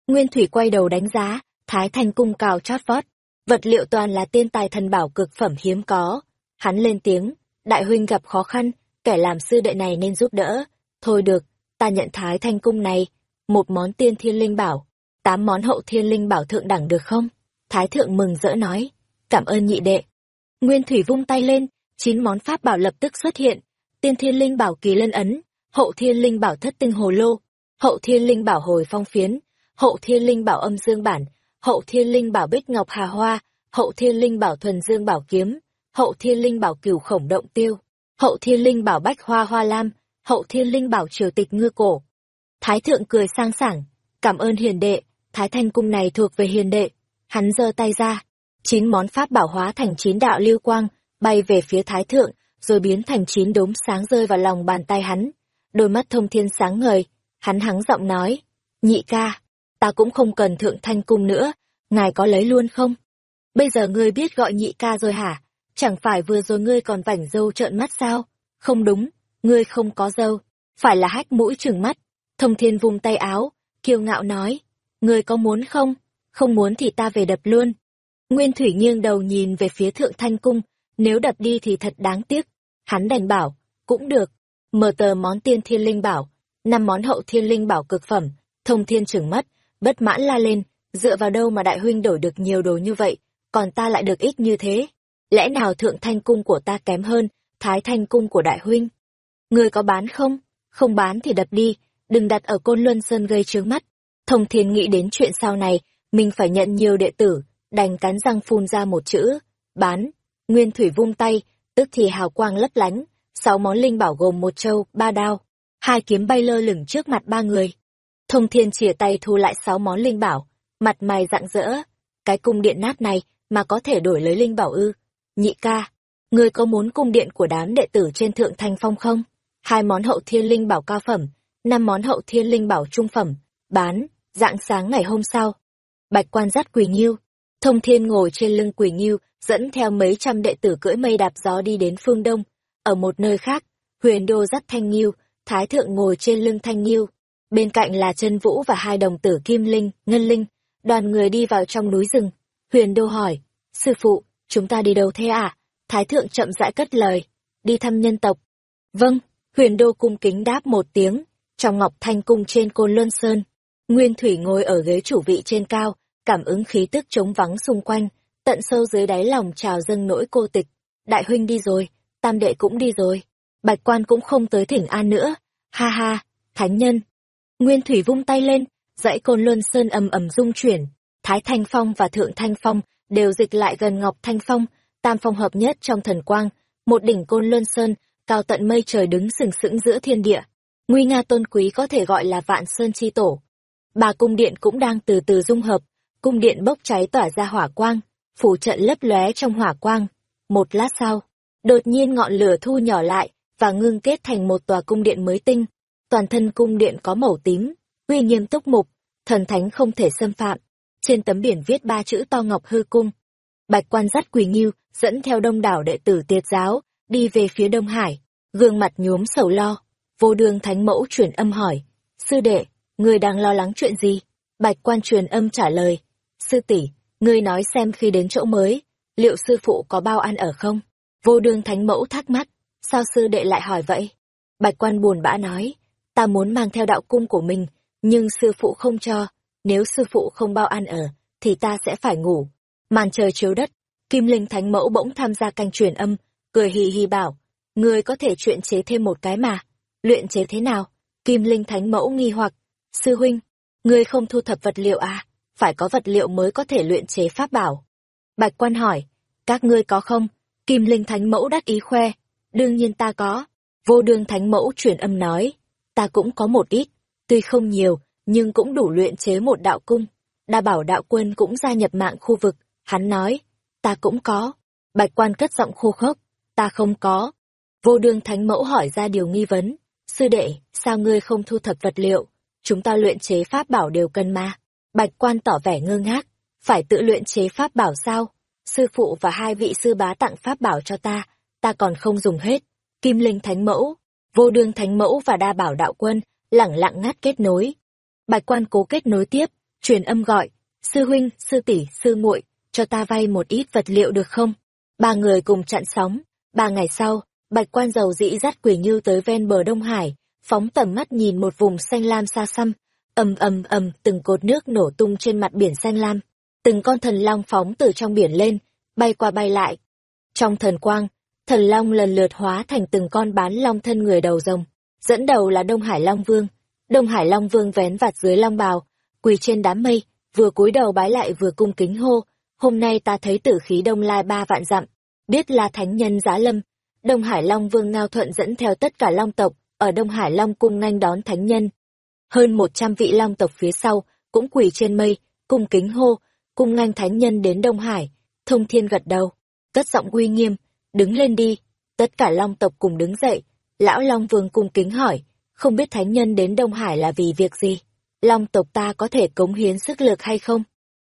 Nguyên Thủy quay đầu đánh giá, thái thanh cung cao chót vót, vật liệu toàn là tiên tài thần bảo cực phẩm hiếm có. Hắn lên tiếng, đại huynh gặp khó khăn, kẻ làm sư đệ này nên giúp đỡ. Thôi được, ta nhận thái thanh cung này, một món tiên thiên linh bảo, tám món hậu thiên linh bảo thượng đẳng được không? Thái thượng mừng rỡ nói, cảm ơn nhị đệ. Nguyên thủy vung tay lên, chín món pháp bảo lập tức xuất hiện, tiên thiên linh bảo kỳ lân ấn, hậu thiên linh bảo thất tinh hồ lô, hậu thiên linh bảo hồi phong phiến, hậu thiên linh bảo âm dương bản, hậu thiên linh bảo bích ngọc hà hoa, hậu thiên linh bảo thuần dương bảo kiếm, hậu thiên linh bảo cửu khổng động tiêu, hậu thiên linh bảo bách hoa hoa lam, hậu thiên linh bảo triều tịch ngư cổ. Thái thượng cười sang sảng, cảm ơn hiền đệ, thái thanh cung này thuộc về hiền đệ. Hắn giơ tay ra, chín món pháp bảo hóa thành chín đạo lưu quang, bay về phía thái thượng, rồi biến thành chín đốm sáng rơi vào lòng bàn tay hắn. Đôi mắt thông thiên sáng ngời, hắn hắng giọng nói, nhị ca, ta cũng không cần thượng thanh cung nữa, ngài có lấy luôn không? Bây giờ ngươi biết gọi nhị ca rồi hả? Chẳng phải vừa rồi ngươi còn vảnh dâu trợn mắt sao? Không đúng, ngươi không có dâu, phải là hách mũi trừng mắt. Thông thiên vung tay áo, kiêu ngạo nói, ngươi có muốn không? Không muốn thì ta về đập luôn. Nguyên Thủy nghiêng đầu nhìn về phía thượng thanh cung, nếu đập đi thì thật đáng tiếc. Hắn đành bảo, cũng được. Mở tờ món tiên thiên linh bảo, năm món hậu thiên linh bảo cực phẩm, thông thiên trừng mắt, bất mãn la lên, dựa vào đâu mà đại huynh đổi được nhiều đồ như vậy, còn ta lại được ít như thế. Lẽ nào thượng thanh cung của ta kém hơn, thái thanh cung của đại huynh? Người có bán không? Không bán thì đập đi, đừng đặt ở côn luân sơn gây trướng mắt. Thông thiên nghĩ đến chuyện sau này, mình phải nhận nhiều đệ tử, đành cắn răng phun ra một chữ, bán. Nguyên thủy vung tay, tức thì hào quang lấp lánh, sáu món linh bảo gồm một châu, ba đao, hai kiếm bay lơ lửng trước mặt ba người. Thông thiên chìa tay thu lại sáu món linh bảo, mặt mày rạng rỡ. Cái cung điện nát này mà có thể đổi lấy linh bảo ư. Nhị ca, ngươi có muốn cung điện của đám đệ tử trên thượng thanh phong không? Hai món hậu thiên linh bảo cao phẩm, năm món hậu thiên linh bảo trung phẩm, bán, dạng sáng ngày hôm sau. Bạch quan dắt quỳ nghiêu, thông thiên ngồi trên lưng quỷ nghiêu, dẫn theo mấy trăm đệ tử cưỡi mây đạp gió đi đến phương đông. Ở một nơi khác, huyền đô dắt thanh nghiêu, thái thượng ngồi trên lưng thanh nghiêu. Bên cạnh là chân vũ và hai đồng tử kim linh, ngân linh, đoàn người đi vào trong núi rừng. Huyền đô hỏi, sư phụ, chúng ta đi đâu thế à? Thái thượng chậm rãi cất lời, đi thăm nhân tộc. Vâng, huyền đô cung kính đáp một tiếng, trong ngọc thanh cung trên côn luân sơn. Nguyên thủy ngồi ở ghế chủ vị trên cao, cảm ứng khí tức trống vắng xung quanh, tận sâu dưới đáy lòng trào dâng nỗi cô tịch. Đại huynh đi rồi, tam đệ cũng đi rồi, bạch quan cũng không tới thỉnh an nữa. Ha ha, thánh nhân. Nguyên thủy vung tay lên, dãy côn luân sơn ầm ầm rung chuyển, Thái Thanh Phong và Thượng Thanh Phong đều dịch lại gần Ngọc Thanh Phong, tam phong hợp nhất trong thần quang, một đỉnh côn luân sơn, cao tận mây trời đứng sừng sững giữa thiên địa. Nguy nga tôn quý có thể gọi là vạn sơn chi tổ. Bà cung điện cũng đang từ từ dung hợp, cung điện bốc cháy tỏa ra hỏa quang, phủ trận lấp lóe trong hỏa quang. Một lát sau, đột nhiên ngọn lửa thu nhỏ lại, và ngưng kết thành một tòa cung điện mới tinh. Toàn thân cung điện có màu tím, uy nghiêm túc mục, thần thánh không thể xâm phạm. Trên tấm biển viết ba chữ to ngọc hư cung. Bạch quan dắt quỳ nghiêu, dẫn theo đông đảo đệ tử tiệt giáo, đi về phía Đông Hải, gương mặt nhuốm sầu lo. Vô đường thánh mẫu truyền âm hỏi, sư đệ, người đang lo lắng chuyện gì? Bạch quan truyền âm trả lời, sư tỷ, ngươi nói xem khi đến chỗ mới, liệu sư phụ có bao ăn ở không? Vô đường thánh mẫu thắc mắc, sao sư đệ lại hỏi vậy? Bạch quan buồn bã nói, ta muốn mang theo đạo cung của mình, nhưng sư phụ không cho, nếu sư phụ không bao ăn ở, thì ta sẽ phải ngủ. Màn trời chiếu đất, Kim Linh Thánh Mẫu bỗng tham gia canh truyền âm, cười hì hì bảo, ngươi có thể chuyện chế thêm một cái mà. Luyện chế thế nào? Kim Linh Thánh Mẫu nghi hoặc, sư huynh, ngươi không thu thập vật liệu à? Phải có vật liệu mới có thể luyện chế pháp bảo. Bạch quan hỏi, các ngươi có không? Kim Linh Thánh Mẫu đắc ý khoe, đương nhiên ta có. Vô đương Thánh Mẫu truyền âm nói, ta cũng có một ít, tuy không nhiều, nhưng cũng đủ luyện chế một đạo cung. Đa bảo đạo quân cũng gia nhập mạng khu vực, hắn nói, ta cũng có. Bạch quan cất giọng khô khốc, ta không có. Vô đương thánh mẫu hỏi ra điều nghi vấn, sư đệ, sao ngươi không thu thập vật liệu? Chúng ta luyện chế pháp bảo đều cần mà. Bạch quan tỏ vẻ ngơ ngác, phải tự luyện chế pháp bảo sao? Sư phụ và hai vị sư bá tặng pháp bảo cho ta, ta còn không dùng hết. Kim linh thánh mẫu, vô đương thánh mẫu và đa bảo đạo quân, lẳng lặng ngắt kết nối. Bạch quan cố kết nối tiếp, truyền âm gọi, sư huynh, sư tỷ, sư muội, cho ta vay một ít vật liệu được không? Ba người cùng chặn sóng, ba ngày sau, bạch quan dầu dĩ dắt quỷ như tới ven bờ Đông Hải, phóng tầm mắt nhìn một vùng xanh lam xa xăm, ầm ầm ầm từng cột nước nổ tung trên mặt biển xanh lam, từng con thần long phóng từ trong biển lên, bay qua bay lại. Trong thần quang, thần long lần lượt hóa thành từng con bán long thân người đầu rồng, dẫn đầu là Đông Hải Long Vương. Đông Hải Long Vương vén vạt dưới long bào, quỳ trên đám mây, vừa cúi đầu bái lại vừa cung kính hô, hôm nay ta thấy tử khí đông lai ba vạn dặm, biết là thánh nhân giá lâm. Đông Hải Long Vương Ngao Thuận dẫn theo tất cả long tộc, ở Đông Hải Long cung nghênh đón thánh nhân. Hơn một trăm vị long tộc phía sau, cũng quỳ trên mây, cung kính hô, cung nghênh thánh nhân đến Đông Hải. Thông thiên gật đầu, cất giọng uy nghiêm, đứng lên đi. Tất cả long tộc cùng đứng dậy, lão Long Vương cung kính hỏi, không biết thánh nhân đến Đông Hải là vì việc gì? Long tộc ta có thể cống hiến sức lực hay không?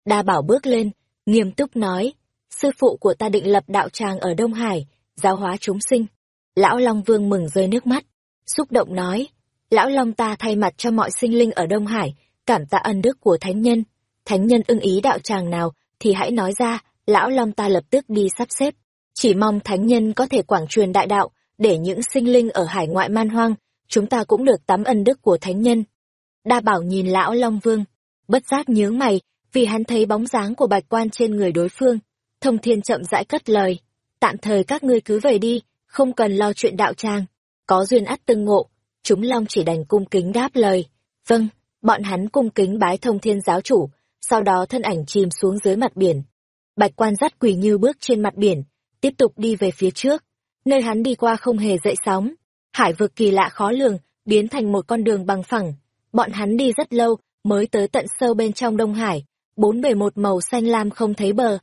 Đa bảo bước lên, nghiêm túc nói, sư phụ của ta định lập đạo tràng ở Đông Hải, giáo hóa chúng sinh. Lão Long Vương mừng rơi nước mắt, xúc động nói, Lão Long ta thay mặt cho mọi sinh linh ở Đông Hải, cảm tạ ân đức của thánh nhân. Thánh nhân ưng ý đạo tràng nào thì hãy nói ra, Lão Long ta lập tức đi sắp xếp. Chỉ mong thánh nhân có thể quảng truyền đại đạo, để những sinh linh ở hải ngoại man hoang, chúng ta cũng được tắm ân đức của thánh nhân. Đa bảo nhìn lão Long Vương, bất giác nhướng mày, vì hắn thấy bóng dáng của bạch quan trên người đối phương. Thông thiên chậm rãi cất lời, tạm thời các ngươi cứ về đi, không cần lo chuyện đạo tràng. Có duyên ắt tương ngộ, chúng long chỉ đành cung kính đáp lời. Vâng, bọn hắn cung kính bái thông thiên giáo chủ, sau đó thân ảnh chìm xuống dưới mặt biển. Bạch quan dắt quỳ như bước trên mặt biển, tiếp tục đi về phía trước. Nơi hắn đi qua không hề dậy sóng. Hải vực kỳ lạ khó lường, biến thành một con đường bằng phẳng. Bọn hắn đi rất lâu, mới tới tận sâu bên trong Đông Hải, bốn bề một màu xanh lam không thấy bờ.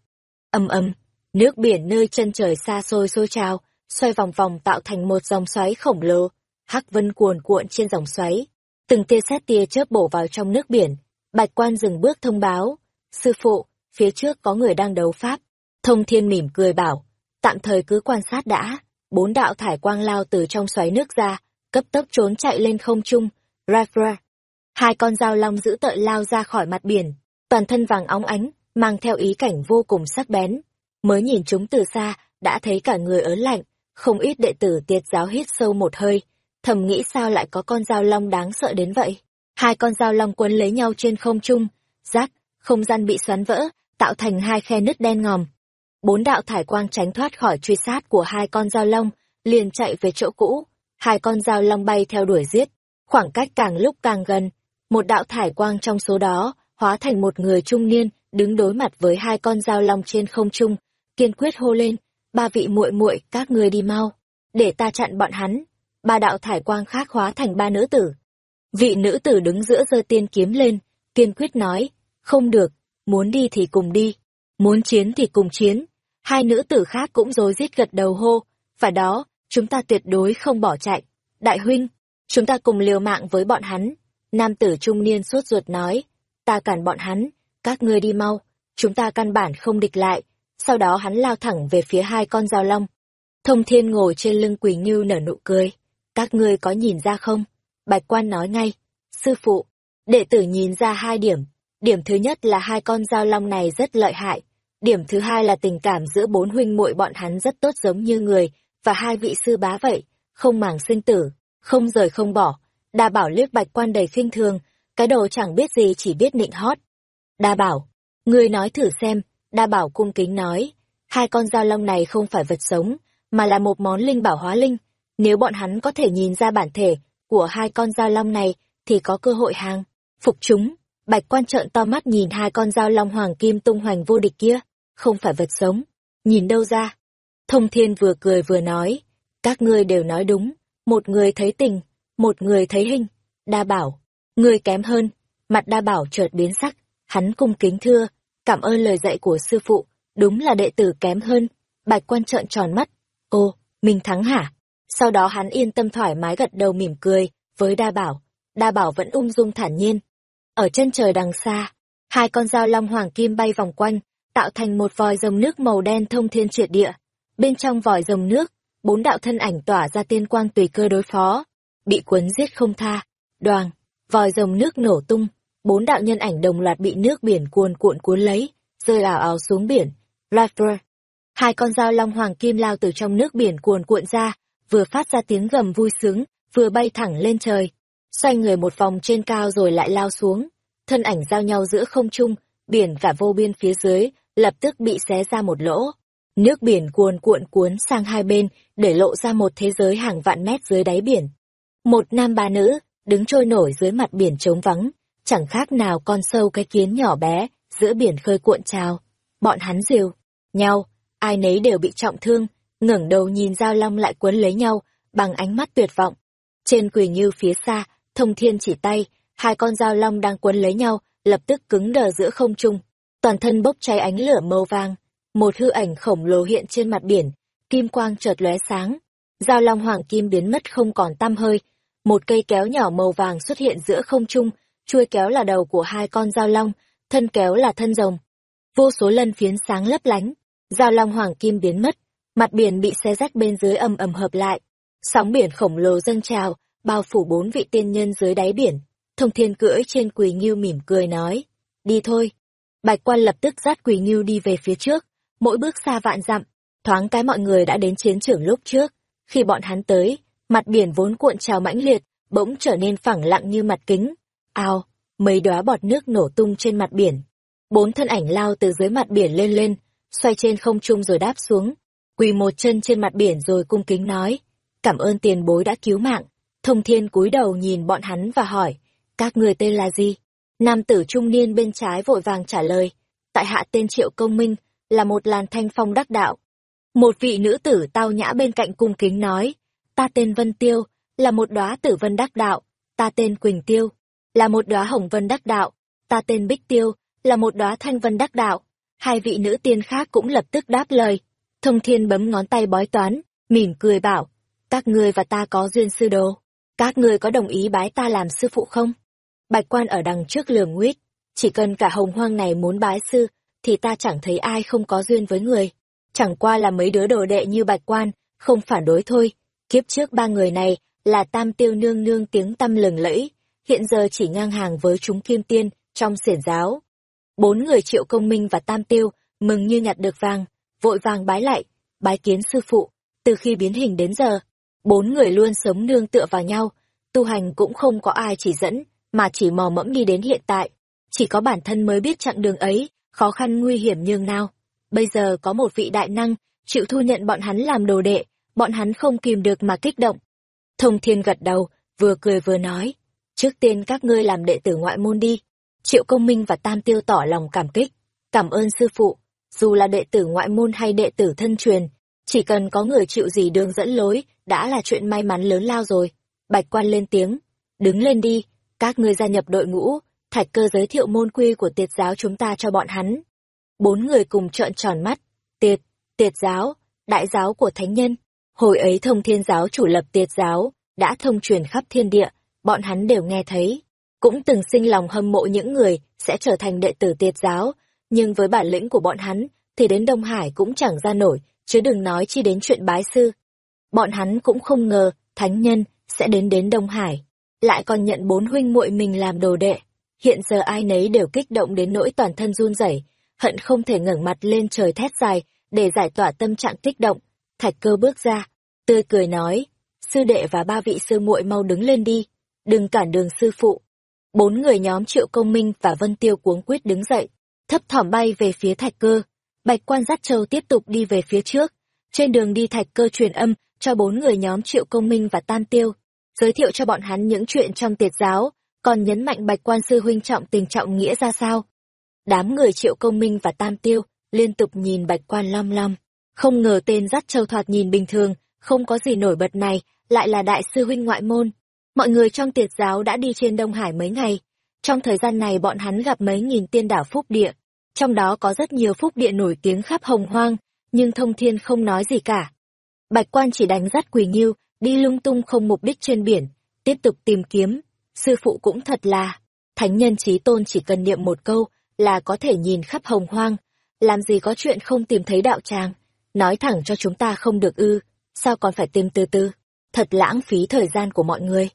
ầm ầm, nước biển nơi chân trời xa xôi xôi trào, xoay vòng vòng tạo thành một dòng xoáy khổng lồ, hắc vân cuồn cuộn trên dòng xoáy. Từng tia sét tia chớp bổ vào trong nước biển. Bạch quan dừng bước thông báo, sư phụ, phía trước có người đang đấu pháp. Thông thiên mỉm cười bảo, tạm thời cứ quan sát đã. Bốn đạo thải quang lao từ trong xoáy nước ra, cấp tốc trốn chạy lên không trung. rafra. Hai con dao long giữ tợn lao ra khỏi mặt biển, toàn thân vàng óng ánh, mang theo ý cảnh vô cùng sắc bén. Mới nhìn chúng từ xa, đã thấy cả người ớn lạnh, không ít đệ tử tiệt giáo hít sâu một hơi, thầm nghĩ sao lại có con dao long đáng sợ đến vậy. Hai con dao long quấn lấy nhau trên không trung, rác, không gian bị xoắn vỡ, tạo thành hai khe nứt đen ngòm. Bốn đạo thải quang tránh thoát khỏi truy sát của hai con dao long, liền chạy về chỗ cũ. Hai con dao long bay theo đuổi giết, khoảng cách càng lúc càng gần. Một đạo thải quang trong số đó, hóa thành một người trung niên, đứng đối mặt với hai con dao long trên không trung, kiên quyết hô lên, ba vị muội muội các ngươi đi mau, để ta chặn bọn hắn. Ba đạo thải quang khác hóa thành ba nữ tử. Vị nữ tử đứng giữa giơ tiên kiếm lên, kiên quyết nói, không được, muốn đi thì cùng đi, muốn chiến thì cùng chiến. Hai nữ tử khác cũng rối rít gật đầu hô, phải đó, chúng ta tuyệt đối không bỏ chạy. Đại huynh, chúng ta cùng liều mạng với bọn hắn. Nam tử trung niên sốt ruột nói, ta cản bọn hắn, các ngươi đi mau, chúng ta căn bản không địch lại. Sau đó hắn lao thẳng về phía hai con dao long. Thông thiên ngồi trên lưng quỳ như nở nụ cười. Các ngươi có nhìn ra không? Bạch quan nói ngay. Sư phụ, đệ tử nhìn ra hai điểm. Điểm thứ nhất là hai con dao long này rất lợi hại. Điểm thứ hai là tình cảm giữa bốn huynh muội bọn hắn rất tốt giống như người, và hai vị sư bá vậy, không màng sinh tử, không rời không bỏ. Đa bảo liếc bạch quan đầy khinh thường, cái đồ chẳng biết gì chỉ biết nịnh hót. Đa bảo, ngươi nói thử xem, đa bảo cung kính nói, hai con dao long này không phải vật sống, mà là một món linh bảo hóa linh. Nếu bọn hắn có thể nhìn ra bản thể của hai con dao long này, thì có cơ hội hàng, phục chúng. Bạch quan trợn to mắt nhìn hai con dao long hoàng kim tung hoành vô địch kia, không phải vật sống. Nhìn đâu ra? Thông thiên vừa cười vừa nói, các ngươi đều nói đúng, một người thấy tình, một người thấy hình. Đa bảo, người kém hơn, mặt đa bảo chợt biến sắc, hắn cung kính thưa, cảm ơn lời dạy của sư phụ, đúng là đệ tử kém hơn. Bạch quan trợn tròn mắt, ô, mình thắng hả? Sau đó hắn yên tâm thoải mái gật đầu mỉm cười, với đa bảo, đa bảo vẫn ung dung thản nhiên. Ở chân trời đằng xa, hai con dao long hoàng kim bay vòng quanh, tạo thành một vòi rồng nước màu đen thông thiên triệt địa. Bên trong vòi rồng nước, bốn đạo thân ảnh tỏa ra tiên quang tùy cơ đối phó, bị cuốn giết không tha. Đoàn, vòi rồng nước nổ tung, bốn đạo nhân ảnh đồng loạt bị nước biển cuồn cuộn cuốn lấy, rơi ảo ảo xuống biển. Raptor. Hai con dao long hoàng kim lao từ trong nước biển cuồn cuộn ra, vừa phát ra tiếng gầm vui sướng, vừa bay thẳng lên trời. Xoay người một vòng trên cao rồi lại lao xuống. Thân ảnh giao nhau giữa không trung, biển cả vô biên phía dưới, lập tức bị xé ra một lỗ. Nước biển cuồn cuộn cuốn sang hai bên, để lộ ra một thế giới hàng vạn mét dưới đáy biển. Một nam ba nữ, đứng trôi nổi dưới mặt biển trống vắng, chẳng khác nào con sâu cái kiến nhỏ bé, giữa biển khơi cuộn trào. Bọn hắn diều, nhau, ai nấy đều bị trọng thương, ngẩng đầu nhìn Giao Long lại quấn lấy nhau, bằng ánh mắt tuyệt vọng. Trên quỳ như phía xa, thông thiên chỉ tay, hai con Giao Long đang quấn lấy nhau, lập tức cứng đờ giữa không trung. Toàn thân bốc cháy ánh lửa màu vàng, một hư ảnh khổng lồ hiện trên mặt biển, kim quang chợt lóe sáng. Giao long hoàng kim biến mất không còn tăm hơi, một cây kéo nhỏ màu vàng xuất hiện giữa không trung, chuôi kéo là đầu của hai con giao long, thân kéo là thân rồng. Vô số lân phiến sáng lấp lánh, giao long hoàng kim biến mất, mặt biển bị xe rách bên dưới ầm ầm hợp lại. Sóng biển khổng lồ dâng trào, bao phủ bốn vị tiên nhân dưới đáy biển. Thông thiên cưỡi trên quỳ nghiêu mỉm cười nói, đi thôi. Bạch quan lập tức dắt quỳ nghiêu đi về phía trước, mỗi bước xa vạn dặm, thoáng cái mọi người đã đến chiến trường lúc trước. Khi bọn hắn tới, mặt biển vốn cuộn trào mãnh liệt, bỗng trở nên phẳng lặng như mặt kính. Ao, mấy đóa bọt nước nổ tung trên mặt biển. Bốn thân ảnh lao từ dưới mặt biển lên lên, xoay trên không trung rồi đáp xuống, quỳ một chân trên mặt biển rồi cung kính nói, cảm ơn tiền bối đã cứu mạng. Thông thiên cúi đầu nhìn bọn hắn và hỏi, các người tên là gì? Nam tử trung niên bên trái vội vàng trả lời, tại hạ tên Triệu Công Minh, là một làn thanh phong đắc đạo. Một vị nữ tử tao nhã bên cạnh cung kính nói, ta tên Vân Tiêu, là một đóa tử vân đắc đạo, ta tên Quỳnh Tiêu, là một đóa hồng vân đắc đạo, ta tên Bích Tiêu, là một đóa thanh vân đắc đạo. Hai vị nữ tiên khác cũng lập tức đáp lời. Thông thiên bấm ngón tay bói toán, mỉm cười bảo, các ngươi và ta có duyên sư đồ. Các ngươi có đồng ý bái ta làm sư phụ không? Bạch quan ở đằng trước lường nguyết, chỉ cần cả hồng hoang này muốn bái sư, thì ta chẳng thấy ai không có duyên với người. Chẳng qua là mấy đứa đồ đệ như bạch quan, không phản đối thôi. Kiếp trước ba người này là tam tiêu nương nương tiếng tâm lừng lẫy, hiện giờ chỉ ngang hàng với chúng kim tiên trong xiển giáo. Bốn người triệu công minh và tam tiêu, mừng như nhặt được vàng, vội vàng bái lại, bái kiến sư phụ. Từ khi biến hình đến giờ, bốn người luôn sống nương tựa vào nhau, tu hành cũng không có ai chỉ dẫn, mà chỉ mò mẫm đi đến hiện tại. Chỉ có bản thân mới biết chặng đường ấy, khó khăn nguy hiểm nhường nào. Bây giờ có một vị đại năng, chịu thu nhận bọn hắn làm đồ đệ, bọn hắn không kìm được mà kích động. Thông thiên gật đầu, vừa cười vừa nói, trước tiên các ngươi làm đệ tử ngoại môn đi. Triệu công minh và tam tiêu tỏ lòng cảm kích, cảm ơn sư phụ, dù là đệ tử ngoại môn hay đệ tử thân truyền, chỉ cần có người chịu gì đường dẫn lối, đã là chuyện may mắn lớn lao rồi. Bạch quan lên tiếng, đứng lên đi, các ngươi gia nhập đội ngũ, thạch cơ giới thiệu môn quy của tiệt giáo chúng ta cho bọn hắn. Bốn người cùng trợn tròn mắt, tiệt, tiệt giáo, đại giáo của thánh nhân. Hồi ấy thông thiên giáo chủ lập tiệt giáo, đã thông truyền khắp thiên địa, bọn hắn đều nghe thấy. Cũng từng sinh lòng hâm mộ những người sẽ trở thành đệ tử tiệt giáo, nhưng với bản lĩnh của bọn hắn, thì đến Đông Hải cũng chẳng ra nổi, chứ đừng nói chi đến chuyện bái sư. Bọn hắn cũng không ngờ, thánh nhân, sẽ đến đến Đông Hải, lại còn nhận bốn huynh muội mình làm đồ đệ. Hiện giờ ai nấy đều kích động đến nỗi toàn thân run rẩy, hận không thể ngẩng mặt lên trời thét dài, để giải tỏa tâm trạng kích động. Thạch cơ bước ra, tươi cười nói, sư đệ và ba vị sư muội mau đứng lên đi, đừng cản đường sư phụ. Bốn người nhóm Triệu Công Minh và Vân Tiêu cuống quýt đứng dậy, thấp thỏm bay về phía thạch cơ. Bạch quan dắt châu tiếp tục đi về phía trước. Trên đường đi thạch cơ truyền âm cho bốn người nhóm Triệu Công Minh và Tam Tiêu, giới thiệu cho bọn hắn những chuyện trong tiệt giáo, còn nhấn mạnh bạch quan sư huynh trọng tình trọng nghĩa ra sao. Đám người Triệu Công Minh và Tam Tiêu liên tục nhìn bạch quan long long. Không ngờ tên dắt châu thoạt nhìn bình thường, không có gì nổi bật này, lại là đại sư huynh ngoại môn. Mọi người trong tiệt giáo đã đi trên Đông Hải mấy ngày. Trong thời gian này bọn hắn gặp mấy nghìn tiên đảo phúc địa. Trong đó có rất nhiều phúc địa nổi tiếng khắp hồng hoang, nhưng thông thiên không nói gì cả. Bạch quan chỉ đánh dắt quỳ nghiêu, đi lung tung không mục đích trên biển, tiếp tục tìm kiếm. Sư phụ cũng thật là, thánh nhân trí tôn chỉ cần niệm một câu là có thể nhìn khắp hồng hoang, làm gì có chuyện không tìm thấy đạo tràng. Nói thẳng cho chúng ta không được ư, sao còn phải tìm từ từ, thật lãng phí thời gian của mọi người.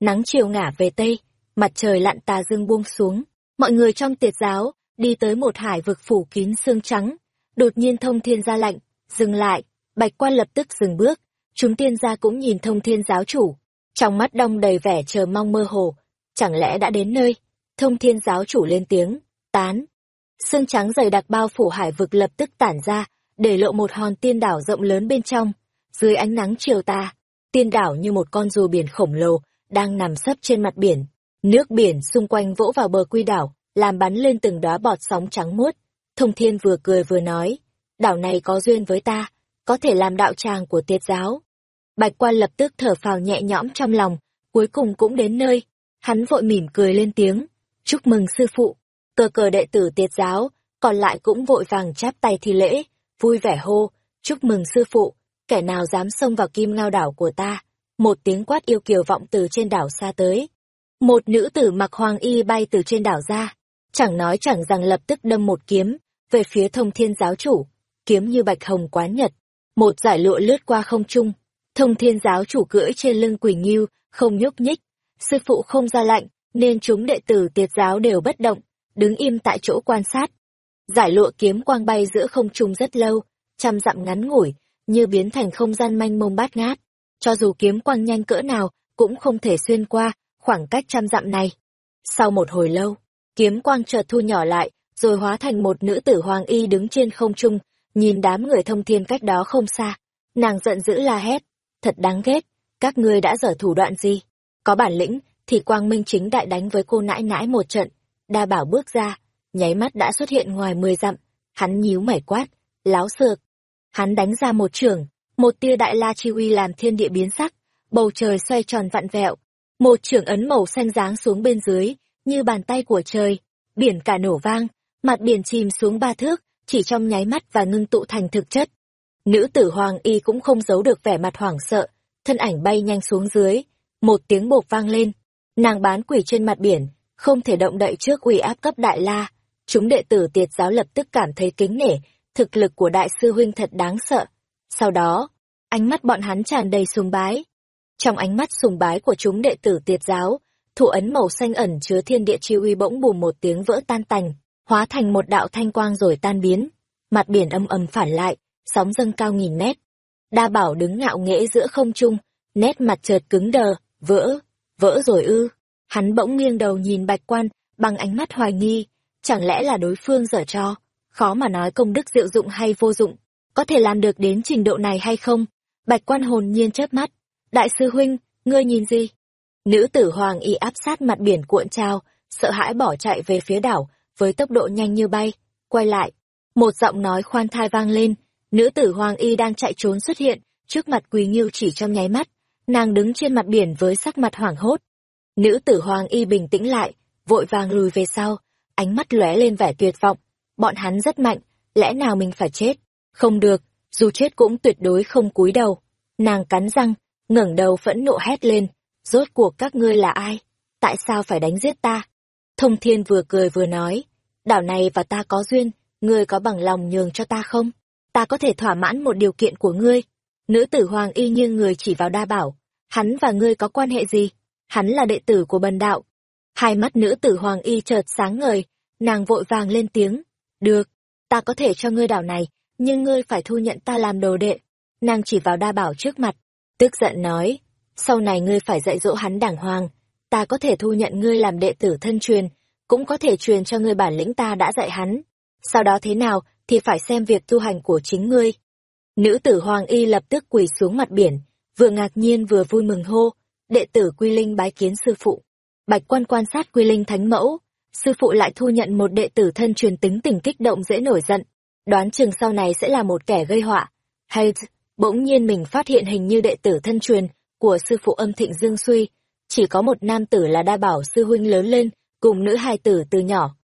Nắng chiều ngả về Tây, mặt trời lặn tà dương buông xuống, mọi người trong tiệt giáo, đi tới một hải vực phủ kín xương trắng. Đột nhiên thông thiên ra lạnh, dừng lại, bạch quan lập tức dừng bước, chúng tiên gia cũng nhìn thông thiên giáo chủ. Trong mắt đông đầy vẻ chờ mong mơ hồ, chẳng lẽ đã đến nơi? Thông thiên giáo chủ lên tiếng, tán. Xương trắng dày đặc bao phủ hải vực lập tức tản ra, để lộ một hòn tiên đảo rộng lớn bên trong. Dưới ánh nắng chiều tà, tiên đảo như một con rùa biển khổng lồ, đang nằm sấp trên mặt biển. Nước biển xung quanh vỗ vào bờ quy đảo, làm bắn lên từng đóa bọt sóng trắng muốt. Thông thiên vừa cười vừa nói, đảo này có duyên với ta, có thể làm đạo tràng của tiệt giáo. Bạch quan lập tức thở phào nhẹ nhõm trong lòng, cuối cùng cũng đến nơi. Hắn vội mỉm cười lên tiếng, chúc mừng sư phụ, cờ cờ đệ tử tiệt giáo, còn lại cũng vội vàng chắp tay thi lễ, vui vẻ hô, chúc mừng sư phụ, kẻ nào dám xông vào kim ngao đảo của ta. Một tiếng quát yêu kiều vọng từ trên đảo xa tới. Một nữ tử mặc hoàng y bay từ trên đảo ra, chẳng nói chẳng rằng lập tức đâm một kiếm, về phía thông thiên giáo chủ, kiếm như bạch hồng quán nhật. Một giải lụa lướt qua không trung, thông thiên giáo chủ cưỡi trên lưng quỷ nghiêu, không nhúc nhích. Sư phụ không ra lạnh, nên chúng đệ tử tiệt giáo đều bất động, đứng im tại chỗ quan sát. Giải lụa kiếm quang bay giữa không trung rất lâu, trăm dặm ngắn ngủi, như biến thành không gian manh mông bát ngát. Cho dù kiếm quang nhanh cỡ nào, cũng không thể xuyên qua khoảng cách trăm dặm này. Sau một hồi lâu, kiếm quang chợt thu nhỏ lại, rồi hóa thành một nữ tử hoàng y đứng trên không trung, nhìn đám người thông thiên cách đó không xa. Nàng giận dữ la hét, thật đáng ghét, các ngươi đã dở thủ đoạn gì? Có bản lĩnh, thì quang minh chính đại đánh với cô nãi nãi một trận. Đa bảo bước ra, nháy mắt đã xuất hiện ngoài mười dặm, hắn nhíu mày quát, láo xược. Hắn đánh ra một trường, một tia đại la chi uy làm thiên địa biến sắc, bầu trời xoay tròn vặn vẹo, một trường ấn màu xanh giáng xuống bên dưới, như bàn tay của trời, biển cả nổ vang, mặt biển chìm xuống ba thước, chỉ trong nháy mắt và ngưng tụ thành thực chất. Nữ tử Hoàng Y cũng không giấu được vẻ mặt hoảng sợ, thân ảnh bay nhanh xuống dưới, một tiếng bột vang lên, nàng bán quỷ trên mặt biển, không thể động đậy trước uy áp cấp đại la. Chúng đệ tử tiệt giáo lập tức cảm thấy kính nể, thực lực của đại sư huynh thật đáng sợ. Sau đó, ánh mắt bọn hắn tràn đầy sùng bái. Trong ánh mắt sùng bái của chúng đệ tử tiệt giáo, thụ ấn màu xanh ẩn chứa thiên địa chi uy bỗng bùm một tiếng vỡ tan tành, hóa thành một đạo thanh quang rồi tan biến. Mặt biển âm ầm phản lại, sóng dâng cao nghìn mét. Đa bảo đứng ngạo nghễ giữa không trung, nét mặt chợt cứng đờ, vỡ, vỡ rồi ư. Hắn bỗng nghiêng đầu nhìn bạch quan, bằng ánh mắt hoài nghi, chẳng lẽ là đối phương dở cho, khó mà nói công đức diệu dụng hay vô dụng, có thể làm được đến trình độ này hay không? Bạch quan hồn nhiên chớp mắt, đại sư huynh, ngươi nhìn gì? Nữ tử hoàng y áp sát mặt biển cuộn trao, sợ hãi bỏ chạy về phía đảo, với tốc độ nhanh như bay, quay lại. Một giọng nói khoan thai vang lên, nữ tử hoàng y đang chạy trốn xuất hiện, trước mặt quỳ nghiêu chỉ trong nháy mắt, nàng đứng trên mặt biển với sắc mặt hoảng hốt. Nữ tử hoàng y bình tĩnh lại, vội vàng lùi về sau, ánh mắt lóe lên vẻ tuyệt vọng. Bọn hắn rất mạnh, lẽ nào mình phải chết? Không được, dù chết cũng tuyệt đối không cúi đầu. Nàng cắn răng, ngẩng đầu phẫn nộ hét lên, rốt cuộc các ngươi là ai? Tại sao phải đánh giết ta? Thông thiên vừa cười vừa nói, đảo này và ta có duyên, ngươi có bằng lòng nhường cho ta không? Ta có thể thỏa mãn một điều kiện của ngươi. Nữ tử hoàng y như người chỉ vào đa bảo, hắn và ngươi có quan hệ gì? Hắn là đệ tử của bần đạo. Hai mắt nữ tử hoàng y chợt sáng ngời, nàng vội vàng lên tiếng, được, ta có thể cho ngươi đảo này, nhưng ngươi phải thu nhận ta làm đồ đệ. Nàng chỉ vào đa bảo trước mặt, tức giận nói, sau này ngươi phải dạy dỗ hắn đàng hoàng, ta có thể thu nhận ngươi làm đệ tử thân truyền, cũng có thể truyền cho ngươi bản lĩnh ta đã dạy hắn. Sau đó thế nào thì phải xem việc tu hành của chính ngươi. Nữ tử Hoàng Y lập tức quỳ xuống mặt biển, vừa ngạc nhiên vừa vui mừng hô, đệ tử Quy Linh bái kiến sư phụ. Bạch quan quan sát Quy Linh thánh mẫu, sư phụ lại thu nhận một đệ tử thân truyền tính tình kích động dễ nổi giận, đoán chừng sau này sẽ là một kẻ gây họa. Hay, bỗng nhiên mình phát hiện hình như đệ tử thân truyền của sư phụ âm thịnh Dương Suy, chỉ có một nam tử là đa bảo sư huynh lớn lên, cùng nữ hai tử từ nhỏ.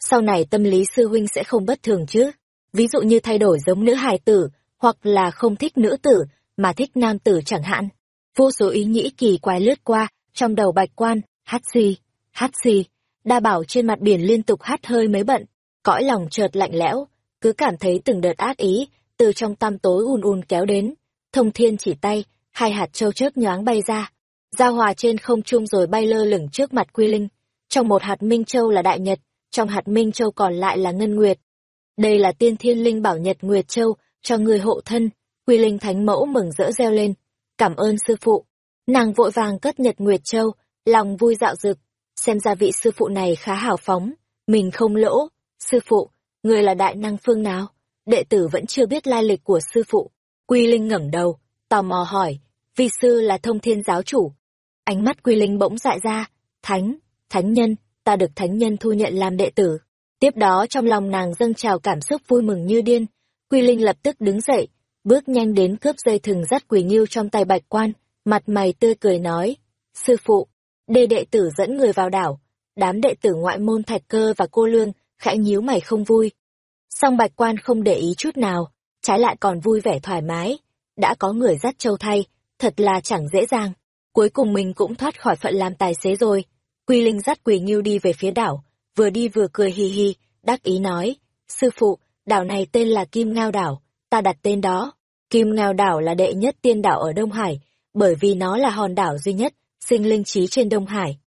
Sau này tâm lý sư huynh sẽ không bất thường chứ, ví dụ như thay đổi giống nữ hài tử, hoặc là không thích nữ tử, mà thích nam tử chẳng hạn. Vô số ý nghĩ kỳ quái lướt qua, trong đầu bạch quan, hát gì hát gì đa bảo trên mặt biển liên tục hát hơi mấy bận, cõi lòng chợt lạnh lẽo, cứ cảm thấy từng đợt ác ý, từ trong tăm tối ùn ùn kéo đến. Thông thiên chỉ tay, hai hạt châu chớp nhoáng bay ra, giao hòa trên không trung rồi bay lơ lửng trước mặt Quy Linh. Trong một hạt minh châu là đại nhật, trong hạt minh châu còn lại là ngân nguyệt. Đây là tiên thiên linh bảo nhật nguyệt châu, cho người hộ thân. Quy Linh thánh mẫu mừng rỡ reo lên. Cảm ơn sư phụ. Nàng vội vàng cất nhật nguyệt châu, lòng vui dạo dực. Xem ra vị sư phụ này khá hào phóng, mình không lỗ. Sư phụ, người là đại năng phương nào? Đệ tử vẫn chưa biết lai lịch của sư phụ. Quy Linh ngẩng đầu, tò mò hỏi, vi sư là thông thiên giáo chủ. Ánh mắt Quy Linh bỗng dại ra, thánh, thánh nhân, ta được thánh nhân thu nhận làm đệ tử. Tiếp đó trong lòng nàng dâng trào cảm xúc vui mừng như điên. Quy Linh lập tức đứng dậy, bước nhanh đến cướp dây thừng dắt quỳ nghiêu trong tay bạch quan, mặt mày tươi cười nói, sư phụ, đề đệ tử dẫn người vào đảo, đám đệ tử ngoại môn thạch cơ và cô lương, khẽ nhíu mày không vui. Song bạch quan không để ý chút nào, trái lại còn vui vẻ thoải mái, đã có người dắt châu thay, thật là chẳng dễ dàng. Cuối cùng mình cũng thoát khỏi phận làm tài xế rồi. Quy Linh dắt Quỳ Nghiêu đi về phía đảo, vừa đi vừa cười hì hì đắc ý nói, sư phụ, đảo này tên là Kim Ngao đảo, ta đặt tên đó. Kim Ngao đảo là đệ nhất tiên đảo ở Đông Hải, bởi vì nó là hòn đảo duy nhất, sinh linh trí trên Đông Hải.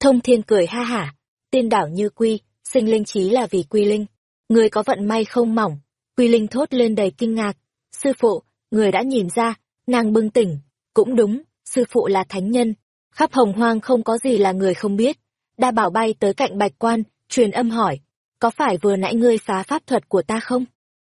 Thông Thiên cười ha hả, tiên đảo như quy, sinh linh trí là vì Quy Linh. Người có vận may không mỏng, Quy Linh thốt lên đầy kinh ngạc. Sư phụ, người đã nhìn ra, nàng bừng tỉnh, cũng đúng, sư phụ là thánh nhân, khắp hồng hoang không có gì là người không biết. Đa bảo bay tới cạnh bạch quan, truyền âm hỏi, có phải vừa nãy ngươi phá pháp thuật của ta không?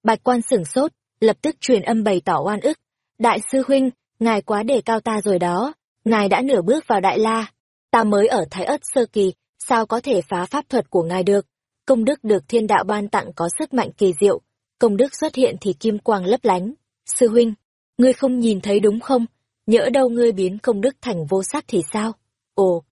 Bạch quan sửng sốt, lập tức truyền âm bày tỏ oan ức. Đại sư huynh, ngài quá đề cao ta rồi đó, ngài đã nửa bước vào đại la. Ta mới ở Thái ất sơ kỳ, sao có thể phá pháp thuật của ngài được? Công đức được thiên đạo ban tặng có sức mạnh kỳ diệu, công đức xuất hiện thì kim quang lấp lánh. Sư huynh, ngươi không nhìn thấy đúng không? nhỡ đâu ngươi biến công đức thành vô sắc thì sao? Ồ,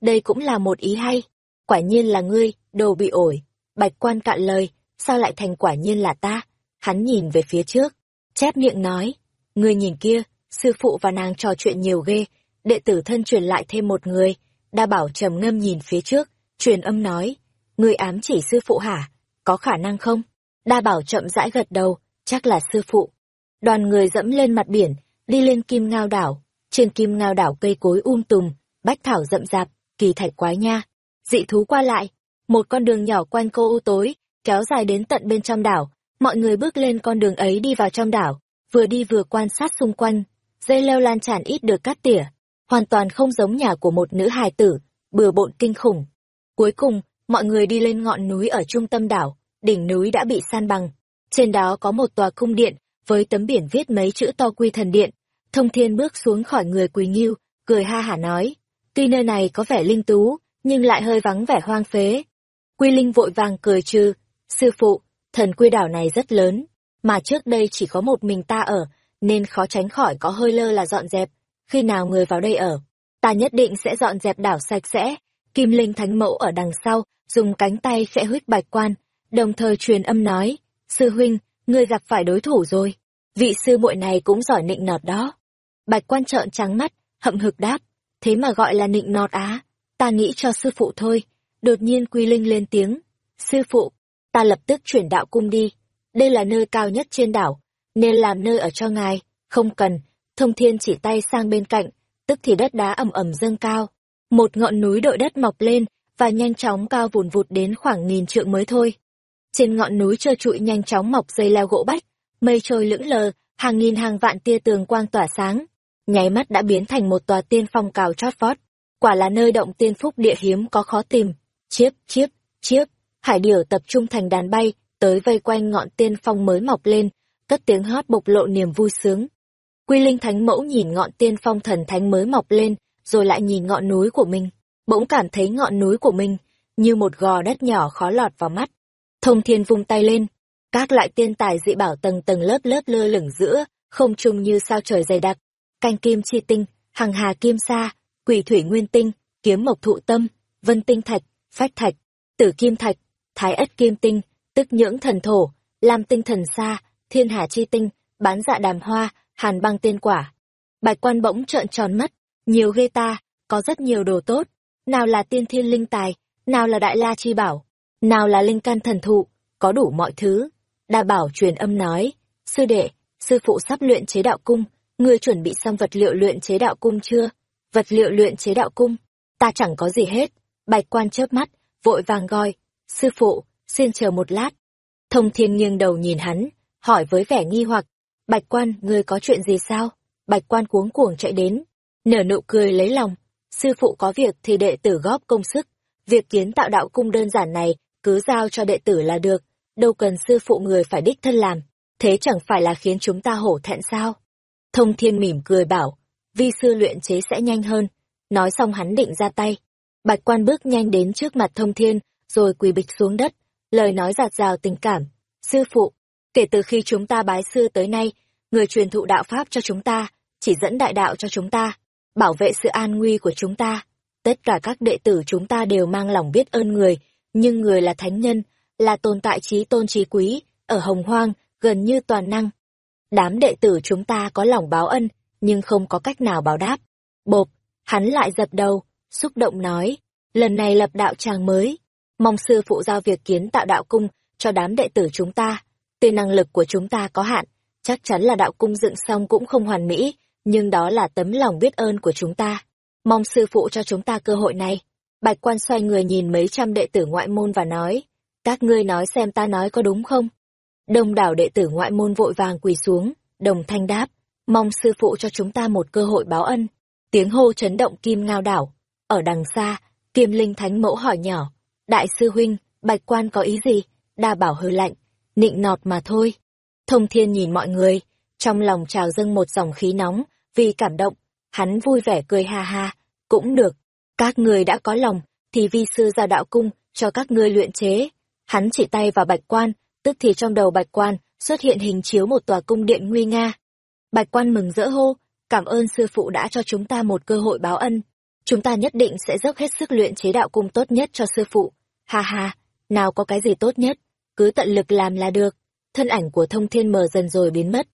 đây cũng là một ý hay. Quả nhiên là ngươi, đồ bị ổi. Bạch quan cạn lời, sao lại thành quả nhiên là ta? Hắn nhìn về phía trước, chép miệng nói, ngươi nhìn kia, sư phụ và nàng trò chuyện nhiều ghê, đệ tử thân truyền lại thêm một người. Đa bảo trầm ngâm nhìn phía trước, truyền âm nói, ngươi ám chỉ sư phụ hả? Có khả năng không? Đa bảo chậm rãi gật đầu, chắc là sư phụ. Đoàn người dẫm lên mặt biển, đi lên kim ngao đảo. Trên kim ngao đảo cây cối um tùm bách thảo rậm rạp kỳ thạch quái nha. Dị thú qua lại một con đường nhỏ quanh cô u tối kéo dài đến tận bên trong đảo. Mọi người bước lên con đường ấy đi vào trong đảo vừa đi vừa quan sát xung quanh. Dây leo lan tràn ít được cắt tỉa hoàn toàn không giống nhà của một nữ hài tử bừa bộn kinh khủng. Cuối cùng mọi người đi lên ngọn núi ở trung tâm đảo đỉnh núi đã bị san bằng. Trên đó có một tòa cung điện với tấm biển viết mấy chữ to quy thần điện Thông thiên bước xuống khỏi người Quỳ Nghiêu, cười ha hả nói, tuy nơi này có vẻ linh tú, nhưng lại hơi vắng vẻ hoang phế. Quy Linh vội vàng cười trừ, sư phụ, thần quy đảo này rất lớn, mà trước đây chỉ có một mình ta ở, nên khó tránh khỏi có hơi lơ là dọn dẹp, khi nào người vào đây ở, ta nhất định sẽ dọn dẹp đảo sạch sẽ. Kim Linh Thánh Mẫu ở đằng sau, dùng cánh tay khẽ huyết bạch quan, đồng thời truyền âm nói, sư huynh, ngươi gặp phải đối thủ rồi, vị sư muội này cũng giỏi nịnh nọt đó. Bạch quan trợn trắng mắt, hậm hực đáp, thế mà gọi là nịnh nọt á, ta nghĩ cho sư phụ thôi. Đột nhiên Quy Linh lên tiếng, sư phụ, ta lập tức chuyển đạo cung đi, đây là nơi cao nhất trên đảo, nên làm nơi ở cho ngài, không cần, thông thiên chỉ tay sang bên cạnh, tức thì đất đá ẩm ẩm dâng cao. Một ngọn núi đội đất mọc lên, và nhanh chóng cao vùn vụt đến khoảng nghìn trượng mới thôi. Trên ngọn núi trơ trụi nhanh chóng mọc dây leo gỗ bách, mây trôi lững lờ, hàng nghìn hàng vạn tia tường quang tỏa sáng, nháy mắt đã biến thành một tòa tiên phong cào chót vót. Quả là nơi động tiên phúc địa hiếm có khó tìm. Chiếp, chiếp, chiếp, hải điểu tập trung thành đàn bay, tới vây quanh ngọn tiên phong mới mọc lên, cất tiếng hót bộc lộ niềm vui sướng. Quy Linh Thánh Mẫu nhìn ngọn tiên phong thần thánh mới mọc lên, rồi lại nhìn ngọn núi của mình, bỗng cảm thấy ngọn núi của mình như một gò đất nhỏ khó lọt vào mắt. Thông Thiên vung tay lên, các loại tiên tài dị bảo tầng tầng lớp lớp lơ lửng giữa, không trung như sao trời dày đặc. Canh kim chi tinh, hằng hà kim sa, quỷ thủy nguyên tinh, kiếm mộc thụ tâm, vân tinh thạch, phách thạch, tử kim thạch, thái ất kim tinh, tức nhưỡng thần thổ, lam tinh thần sa, thiên hà chi tinh, bán dạ đàm hoa, hàn băng tiên quả. Bạch quan bỗng trợn tròn mắt, nhiều ghê ta, có rất nhiều đồ tốt, nào là tiên thiên linh tài, nào là đại la chi bảo, nào là linh can thần thụ, có đủ mọi thứ. Đa bảo truyền âm nói, sư đệ, sư phụ sắp luyện chế đạo cung, ngươi chuẩn bị xong vật liệu luyện chế đạo cung chưa? Vật liệu luyện chế đạo cung, ta chẳng có gì hết. Bạch quan chớp mắt, vội vàng gọi, sư phụ, xin chờ một lát. Thông thiên nghiêng đầu nhìn hắn, hỏi với vẻ nghi hoặc, bạch quan, ngươi có chuyện gì sao? Bạch quan cuống cuồng chạy đến, nở nụ cười lấy lòng, sư phụ có việc thì đệ tử góp công sức, việc kiến tạo đạo cung đơn giản này cứ giao cho đệ tử là được, đâu cần sư phụ người phải đích thân làm, thế chẳng phải là khiến chúng ta hổ thẹn sao? Thông thiên mỉm cười bảo, vi sư luyện chế sẽ nhanh hơn, nói xong hắn định ra tay. Bạch quan bước nhanh đến trước mặt thông thiên, rồi quỳ bịch xuống đất, lời nói giạt rào tình cảm. Sư phụ, kể từ khi chúng ta bái sư tới nay, người truyền thụ đạo Pháp cho chúng ta, chỉ dẫn đại đạo cho chúng ta, bảo vệ sự an nguy của chúng ta. Tất cả các đệ tử chúng ta đều mang lòng biết ơn người, nhưng người là thánh nhân, là tồn tại trí tôn trí quý, ở hồng hoang, gần như toàn năng. Đám đệ tử chúng ta có lòng báo ân, nhưng không có cách nào báo đáp. Bộp, hắn lại dập đầu, xúc động nói, lần này lập đạo tràng mới, mong sư phụ giao việc kiến tạo đạo cung cho đám đệ tử chúng ta. Tuy năng lực của chúng ta có hạn, chắc chắn là đạo cung dựng xong cũng không hoàn mỹ, nhưng đó là tấm lòng biết ơn của chúng ta. Mong sư phụ cho chúng ta cơ hội này. Bạch quan xoay người nhìn mấy trăm đệ tử ngoại môn và nói, các ngươi nói xem ta nói có đúng không? Đông đảo đệ tử ngoại môn vội vàng quỳ xuống, đồng thanh đáp, mong sư phụ cho chúng ta một cơ hội báo ân. Tiếng hô chấn động kim ngao đảo. Ở đằng xa, Kim Linh Thánh Mẫu hỏi nhỏ, Đại sư huynh, bạch quan có ý gì? Đa bảo hư lạnh, nịnh nọt mà thôi. Thông thiên nhìn mọi người, trong lòng trào dâng một dòng khí nóng, vì cảm động, hắn vui vẻ cười ha ha, cũng được. Các người đã có lòng, thì vi sư ra đạo cung, cho các ngươi luyện chế. Hắn chỉ tay vào bạch quan, tức thì trong đầu bạch quan xuất hiện hình chiếu một tòa cung điện nguy nga. Bạch quan mừng rỡ hô, cảm ơn sư phụ đã cho chúng ta một cơ hội báo ân. Chúng ta nhất định sẽ dốc hết sức luyện chế đạo cung tốt nhất cho sư phụ. Ha ha, nào có cái gì tốt nhất, cứ tận lực làm là được. Thân ảnh của thông thiên mờ dần rồi biến mất.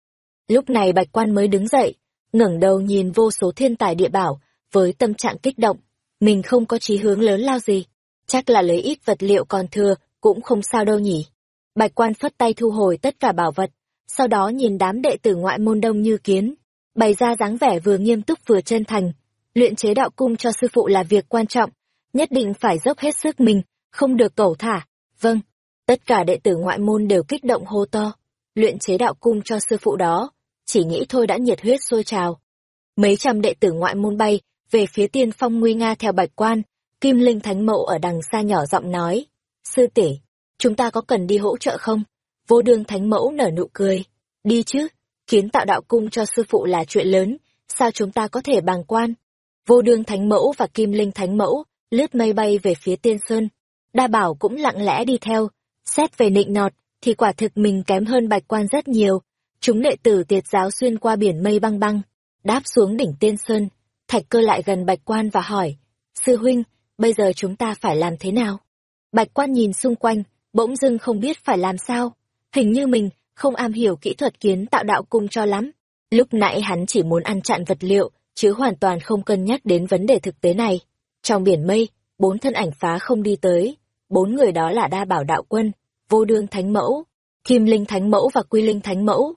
Lúc này bạch quan mới đứng dậy, ngẩng đầu nhìn vô số thiên tài địa bảo, với tâm trạng kích động. Mình không có chí hướng lớn lao gì, chắc là lấy ít vật liệu còn thừa, cũng không sao đâu nhỉ. Bạch quan phất tay thu hồi tất cả bảo vật, sau đó nhìn đám đệ tử ngoại môn đông như kiến, bày ra dáng vẻ vừa nghiêm túc vừa chân thành. Luyện chế đạo cung cho sư phụ là việc quan trọng, nhất định phải dốc hết sức mình, không được cẩu thả. Vâng, tất cả đệ tử ngoại môn đều kích động hô to. Luyện chế đạo cung cho sư phụ đó, chỉ nghĩ thôi đã nhiệt huyết sôi trào. Mấy trăm đệ tử ngoại môn bay, về phía tiên phong nguy nga theo bạch quan, Kim Linh Thánh Mẫu ở đằng xa nhỏ giọng nói. Sư tỷ chúng ta có cần đi hỗ trợ không? Vô đương Thánh Mẫu nở nụ cười. Đi chứ, kiến tạo đạo cung cho sư phụ là chuyện lớn, sao chúng ta có thể bàng quan? Vô đương Thánh Mẫu và Kim Linh Thánh Mẫu lướt mây bay về phía tiên sơn. Đa bảo cũng lặng lẽ đi theo, xét về nịnh nọt, thì quả thực mình kém hơn bạch quan rất nhiều. Chúng đệ tử tiệt giáo xuyên qua biển mây băng băng, đáp xuống đỉnh tiên sơn. Thạch cơ lại gần bạch quan và hỏi, Sư huynh, bây giờ chúng ta phải làm thế nào? Bạch quan nhìn xung quanh, bỗng dưng không biết phải làm sao. Hình như mình không am hiểu kỹ thuật kiến tạo đạo cung cho lắm. Lúc nãy hắn chỉ muốn ăn chặn vật liệu, chứ hoàn toàn không cân nhắc đến vấn đề thực tế này. Trong biển mây, bốn thân ảnh phá không đi tới. Bốn người đó là đa bảo đạo quân, vô đương thánh mẫu, kim linh thánh mẫu và quy linh thánh mẫu.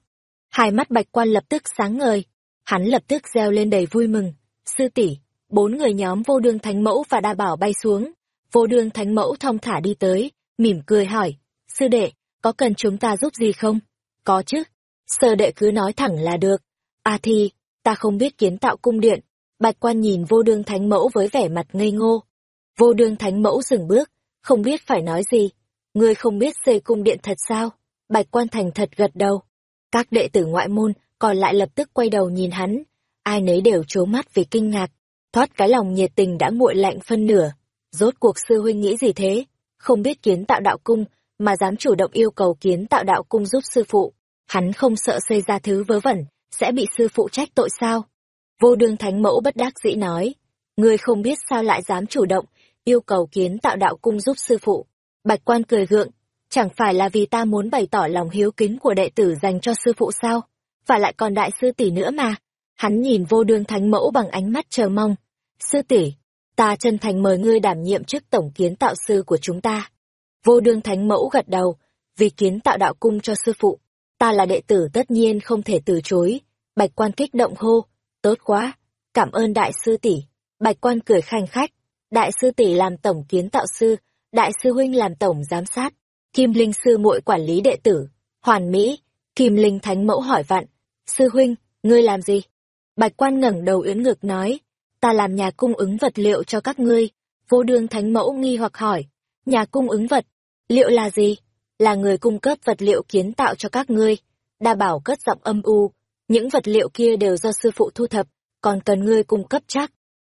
Hai mắt bạch quan lập tức sáng ngời. Hắn lập tức reo lên đầy vui mừng. Sư tỷ bốn người nhóm vô đương thánh mẫu và đa bảo bay xuống. Vô đương thánh mẫu thong thả đi tới, mỉm cười hỏi. Sư đệ, có cần chúng ta giúp gì không? Có chứ. Sơ đệ cứ nói thẳng là được. À thì, ta không biết kiến tạo cung điện. Bạch quan nhìn vô đương thánh mẫu với vẻ mặt ngây ngô. Vô đương thánh mẫu dừng bước, không biết phải nói gì. Ngươi không biết xây cung điện thật sao? Bạch quan thành thật gật đầu. Các đệ tử ngoại môn còn lại lập tức quay đầu nhìn hắn. Ai nấy đều trố mắt vì kinh ngạc. Thoát cái lòng nhiệt tình đã nguội lạnh phân nửa. Rốt cuộc sư huynh nghĩ gì thế? Không biết kiến tạo đạo cung, mà dám chủ động yêu cầu kiến tạo đạo cung giúp sư phụ. Hắn không sợ xây ra thứ vớ vẩn, sẽ bị sư phụ trách tội sao? Vô đương thánh mẫu bất đắc dĩ nói. Ngươi không biết sao lại dám chủ động, yêu cầu kiến tạo đạo cung giúp sư phụ. Bạch quan cười gượng, chẳng phải là vì ta muốn bày tỏ lòng hiếu kính của đệ tử dành cho sư phụ sao? Và lại còn đại sư tỷ nữa mà. Hắn nhìn vô đương thánh mẫu bằng ánh mắt chờ mong. Sư tỷ, ta chân thành mời ngươi đảm nhiệm chức tổng kiến tạo sư của chúng ta. Vô đương thánh mẫu gật đầu, vì kiến tạo đạo cung cho sư phụ. Ta là đệ tử tất nhiên không thể từ chối. Bạch quan kích động hô, tốt quá, cảm ơn đại sư tỷ. Bạch quan cười khanh khách, đại sư tỷ làm tổng kiến tạo sư, đại sư huynh làm tổng giám sát, kim linh sư muội quản lý đệ tử, hoàn mỹ, kim linh thánh mẫu hỏi vặn, sư huynh, ngươi làm gì? Bạch quan ngẩng đầu yến ngực nói, ta làm nhà cung ứng vật liệu cho các ngươi, vô đương thánh mẫu nghi hoặc hỏi, nhà cung ứng vật, liệu là gì? Là người cung cấp vật liệu kiến tạo cho các ngươi, đa bảo cất giọng âm u, những vật liệu kia đều do sư phụ thu thập, còn cần ngươi cung cấp chắc.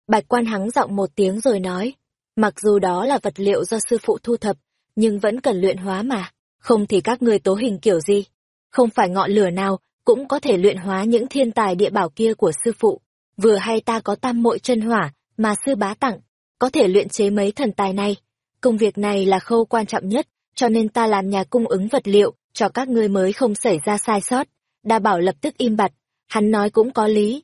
Bạch quan hắng giọng một tiếng rồi nói, mặc dù đó là vật liệu do sư phụ thu thập, nhưng vẫn cần luyện hóa mà, không thì các ngươi tố hình kiểu gì. Không phải ngọn lửa nào cũng có thể luyện hóa những thiên tài địa bảo kia của sư phụ. Vừa hay ta có tam mội chân hỏa mà sư bá tặng, có thể luyện chế mấy thần tài này. Công việc này là khâu quan trọng nhất, cho nên ta làm nhà cung ứng vật liệu cho các ngươi mới không xảy ra sai sót. Đa bảo lập tức im bặt, hắn nói cũng có lý.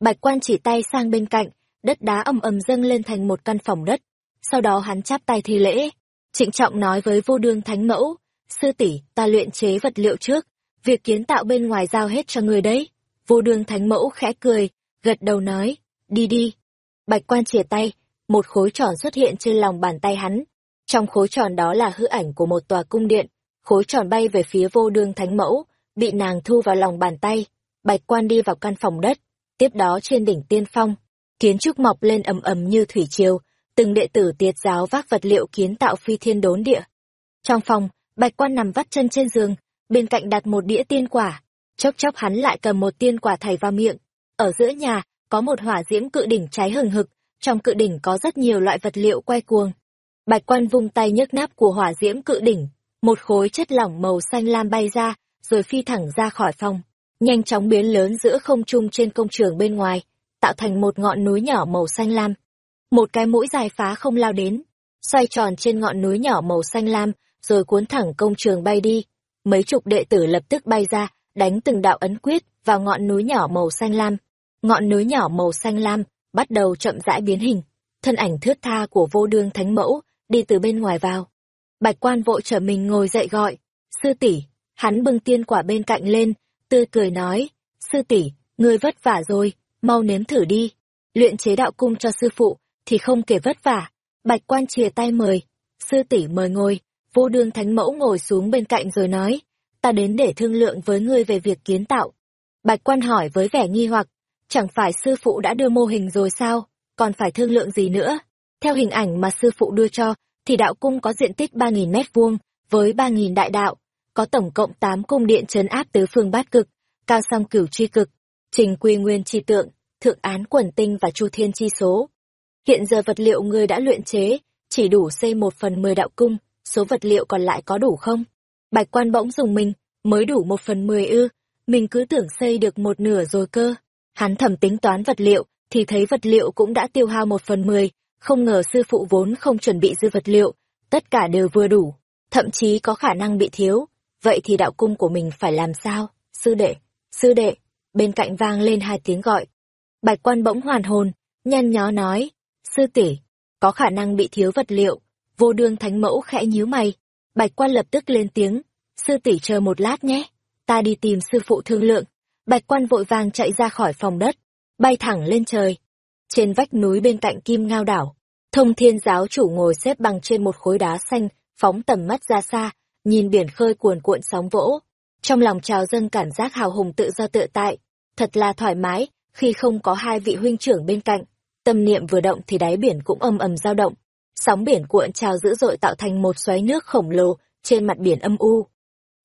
Bạch quan chỉ tay sang bên cạnh, đất đá ầm ầm dâng lên thành một căn phòng đất. Sau đó hắn chắp tay thi lễ, trịnh trọng nói với vô đương thánh mẫu, sư tỷ ta luyện chế vật liệu trước, việc kiến tạo bên ngoài giao hết cho người đấy. Vô đường thánh mẫu khẽ cười, gật đầu nói, đi đi. Bạch quan chìa tay, một khối tròn xuất hiện trên lòng bàn tay hắn. Trong khối tròn đó là hư ảnh của một tòa cung điện, khối tròn bay về phía vô đường thánh mẫu, bị nàng thu vào lòng bàn tay. Bạch quan đi vào căn phòng đất, tiếp đó trên đỉnh tiên phong, kiến trúc mọc lên ầm ầm như thủy triều, từng đệ tử tiệt giáo vác vật liệu kiến tạo phi thiên đốn địa. Trong phòng, bạch quan nằm vắt chân trên giường, bên cạnh đặt một đĩa tiên quả, chốc chốc hắn lại cầm một tiên quả thảy vào miệng. Ở giữa nhà, có một hỏa diễm cự đỉnh cháy hừng hực, trong cự đỉnh có rất nhiều loại vật liệu quay cuồng. Bạch quan vung tay nhấc nắp của hỏa diễm cự đỉnh, một khối chất lỏng màu xanh lam bay ra, rồi phi thẳng ra khỏi phòng, nhanh chóng biến lớn giữa không trung trên công trường bên ngoài, tạo thành một ngọn núi nhỏ màu xanh lam. Một cái mũi dài phá không lao đến, xoay tròn trên ngọn núi nhỏ màu xanh lam, rồi cuốn thẳng công trường bay đi. Mấy chục đệ tử lập tức bay ra, đánh từng đạo ấn quyết vào ngọn núi nhỏ màu xanh lam. Ngọn núi nhỏ màu xanh lam bắt đầu chậm rãi biến hình. Thân ảnh thướt tha của vô đương thánh mẫu đi từ bên ngoài vào. Bạch quan vội trở mình ngồi dậy gọi, sư tỷ hắn bưng tiên quả bên cạnh lên, tươi cười nói, sư tỷ ngươi vất vả rồi, mau nếm thử đi. Luyện chế đạo cung cho sư phụ, thì không kể vất vả. Bạch quan chìa tay mời, sư tỷ mời ngồi, vô đương thánh mẫu ngồi xuống bên cạnh rồi nói, ta đến để thương lượng với ngươi về việc kiến tạo. Bạch quan hỏi với vẻ nghi hoặc, chẳng phải sư phụ đã đưa mô hình rồi sao, còn phải thương lượng gì nữa? Theo hình ảnh mà sư phụ đưa cho, thì đạo cung có diện tích 3.000 mét vuông với 3.000 đại đạo, có tổng cộng 8 cung điện trấn áp tứ phương bát cực, cao song cửu tri cực, trình quy nguyên chi tượng, thượng án quần tinh và chu thiên chi số. Hiện giờ vật liệu ngươi đã luyện chế, chỉ đủ xây một phần mười đạo cung, số vật liệu còn lại có đủ không? Bạch quan bỗng dùng mình, mới đủ một phần mười ư, mình cứ tưởng xây được một nửa rồi cơ. Hắn thẩm tính toán vật liệu, thì thấy vật liệu cũng đã tiêu hao một phần mười, không ngờ sư phụ vốn không chuẩn bị dư vật liệu, tất cả đều vừa đủ, thậm chí có khả năng bị thiếu. Vậy thì đạo cung của mình phải làm sao? Sư đệ, sư đệ, bên cạnh vang lên hai tiếng gọi. Bạch quan bỗng hoàn hồn, nhăn nhó nói, sư tỷ có khả năng bị thiếu vật liệu, vô đương thánh mẫu khẽ nhíu mày. Bạch quan lập tức lên tiếng, sư tỷ chờ một lát nhé, ta đi tìm sư phụ thương lượng. Bạch quan vội vàng chạy ra khỏi phòng đất, bay thẳng lên trời. Trên vách núi bên cạnh kim ngao đảo, thông thiên giáo chủ ngồi xếp bằng trên một khối đá xanh, phóng tầm mắt ra xa, nhìn biển khơi cuồn cuộn sóng vỗ. Trong lòng trào dâng cảm giác hào hùng tự do tự tại, thật là thoải mái, khi không có hai vị huynh trưởng bên cạnh. Tâm niệm vừa động thì đáy biển cũng âm ầm dao động. Sóng biển cuộn trào dữ dội tạo thành một xoáy nước khổng lồ trên mặt biển âm u.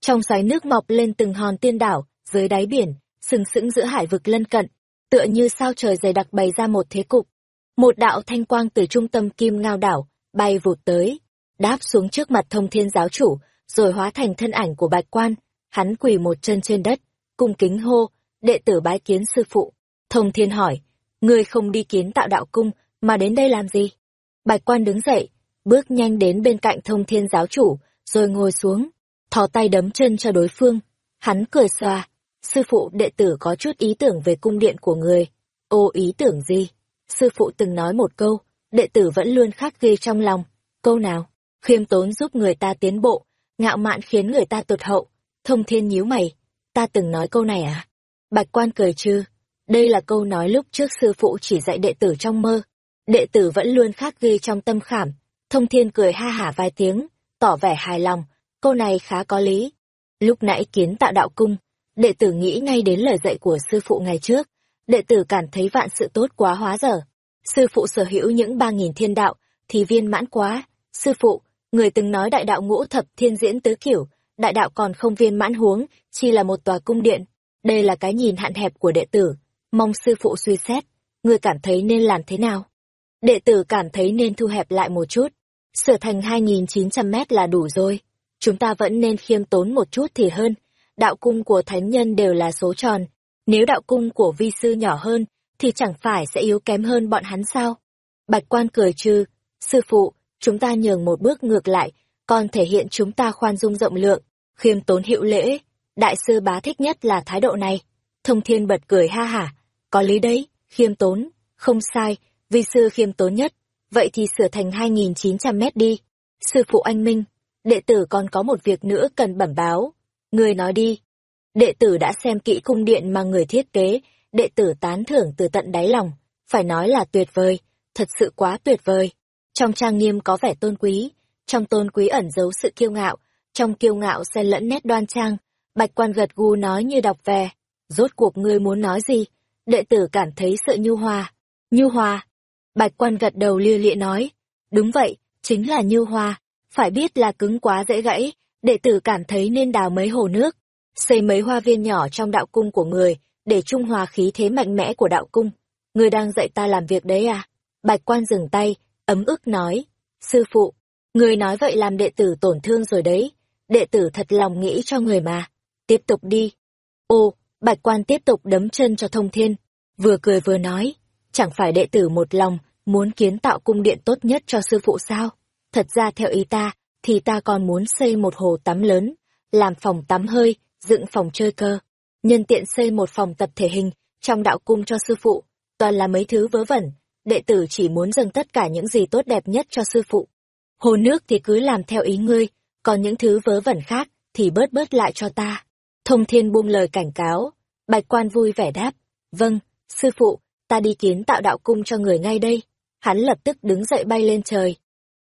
Trong xoáy nước mọc lên từng hòn tiên đảo, dưới đáy biển, sừng sững giữa hải vực lân cận, tựa như sao trời dày đặc bày ra một thế cục. Một đạo thanh quang từ trung tâm kim ngao đảo, bay vụt tới, đáp xuống trước mặt thông thiên giáo chủ, rồi hóa thành thân ảnh của bạch quan. Hắn quỳ một chân trên đất, cung kính hô, đệ tử bái kiến sư phụ. Thông thiên hỏi, ngươi không đi kiến tạo đạo cung, mà đến đây làm gì? Bạch quan đứng dậy, bước nhanh đến bên cạnh thông thiên giáo chủ, rồi ngồi xuống, thò tay đấm chân cho đối phương. Hắn cười xòa, sư phụ đệ tử có chút ý tưởng về cung điện của người. Ô ý tưởng gì? Sư phụ từng nói một câu, đệ tử vẫn luôn khắc ghi trong lòng. Câu nào? Khiêm tốn giúp người ta tiến bộ, ngạo mạn khiến người ta tụt hậu. Thông thiên nhíu mày, ta từng nói câu này à? Bạch quan cười chứ, đây là câu nói lúc trước sư phụ chỉ dạy đệ tử trong mơ. Đệ tử vẫn luôn khắc ghi trong tâm khảm. Thông thiên cười ha hả vài tiếng, tỏ vẻ hài lòng, câu này khá có lý. Lúc nãy kiến tạo đạo cung, đệ tử nghĩ ngay đến lời dạy của sư phụ ngày trước. Đệ tử cảm thấy vạn sự tốt quá hóa dở. Sư phụ sở hữu những ba nghìn thiên đạo, thì viên mãn quá. Sư phụ, người từng nói đại đạo ngũ thập thiên diễn tứ kiểu, đại đạo còn không viên mãn huống, chỉ là một tòa cung điện. Đây là cái nhìn hạn hẹp của đệ tử, mong sư phụ suy xét, người cảm thấy nên làm thế nào? Đệ tử cảm thấy nên thu hẹp lại một chút, sửa thành 2.900 mét là đủ rồi. Chúng ta vẫn nên khiêm tốn một chút thì hơn, đạo cung của thánh nhân đều là số tròn, nếu đạo cung của vi sư nhỏ hơn, thì chẳng phải sẽ yếu kém hơn bọn hắn sao? Bạch quan cười trừ, sư phụ, chúng ta nhường một bước ngược lại, còn thể hiện chúng ta khoan dung rộng lượng, khiêm tốn hiệu lễ. Đại sư bá thích nhất là thái độ này. Thông thiên bật cười ha hả, có lý đấy, khiêm tốn, không sai, vi sư khiêm tốn nhất, vậy thì sửa thành 2.900 mét đi. Sư phụ anh Minh, đệ tử còn có một việc nữa cần bẩm báo. Người nói đi. Đệ tử đã xem kỹ cung điện mà người thiết kế, đệ tử tán thưởng từ tận đáy lòng, phải nói là tuyệt vời, thật sự quá tuyệt vời. Trong trang nghiêm có vẻ tôn quý, trong tôn quý ẩn giấu sự kiêu ngạo, trong kiêu ngạo xen lẫn nét đoan trang. Bạch quan gật gù nói như đọc về, rốt cuộc ngươi muốn nói gì? Đệ tử cảm thấy sự nhu hòa. Nhu hòa. Bạch quan gật đầu lia lịa nói, đúng vậy, chính là như hoa, Phải biết là cứng quá dễ gãy, đệ tử cảm thấy nên đào mấy hồ nước, xây mấy hoa viên nhỏ trong đạo cung của người, để trung hòa khí thế mạnh mẽ của đạo cung. Người đang dạy ta làm việc đấy à? Bạch quan dừng tay, ấm ức nói, sư phụ, người nói vậy làm đệ tử tổn thương rồi đấy, đệ tử thật lòng nghĩ cho người mà. Tiếp tục đi. Ô, bạch quan tiếp tục đấm chân cho thông thiên, vừa cười vừa nói, chẳng phải đệ tử một lòng, muốn kiến tạo cung điện tốt nhất cho sư phụ sao? Thật ra theo ý ta, thì ta còn muốn xây một hồ tắm lớn, làm phòng tắm hơi, dựng phòng chơi cơ. Nhân tiện xây một phòng tập thể hình, trong đạo cung cho sư phụ, toàn là mấy thứ vớ vẩn, đệ tử chỉ muốn dâng tất cả những gì tốt đẹp nhất cho sư phụ. Hồ nước thì cứ làm theo ý ngươi, còn những thứ vớ vẩn khác thì bớt bớt lại cho ta. Thông thiên buông lời cảnh cáo, bạch quan vui vẻ đáp, vâng, sư phụ, ta đi kiến tạo đạo cung cho người ngay đây. Hắn lập tức đứng dậy bay lên trời.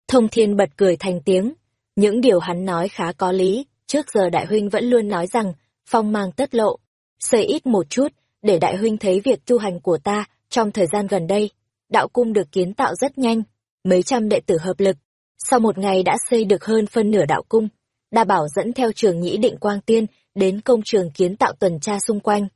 Thông thiên bật cười thành tiếng, những điều hắn nói khá có lý, trước giờ đại huynh vẫn luôn nói rằng, phong mang tất lộ, xây ít một chút, để đại huynh thấy việc tu hành của ta trong thời gian gần đây đạo cung được kiến tạo rất nhanh, mấy trăm đệ tử hợp lực. Sau một ngày đã xây được hơn phân nửa đạo cung, Đa Bảo dẫn theo trường nhĩ định quang tiên đến công trường kiến tạo tuần tra xung quanh.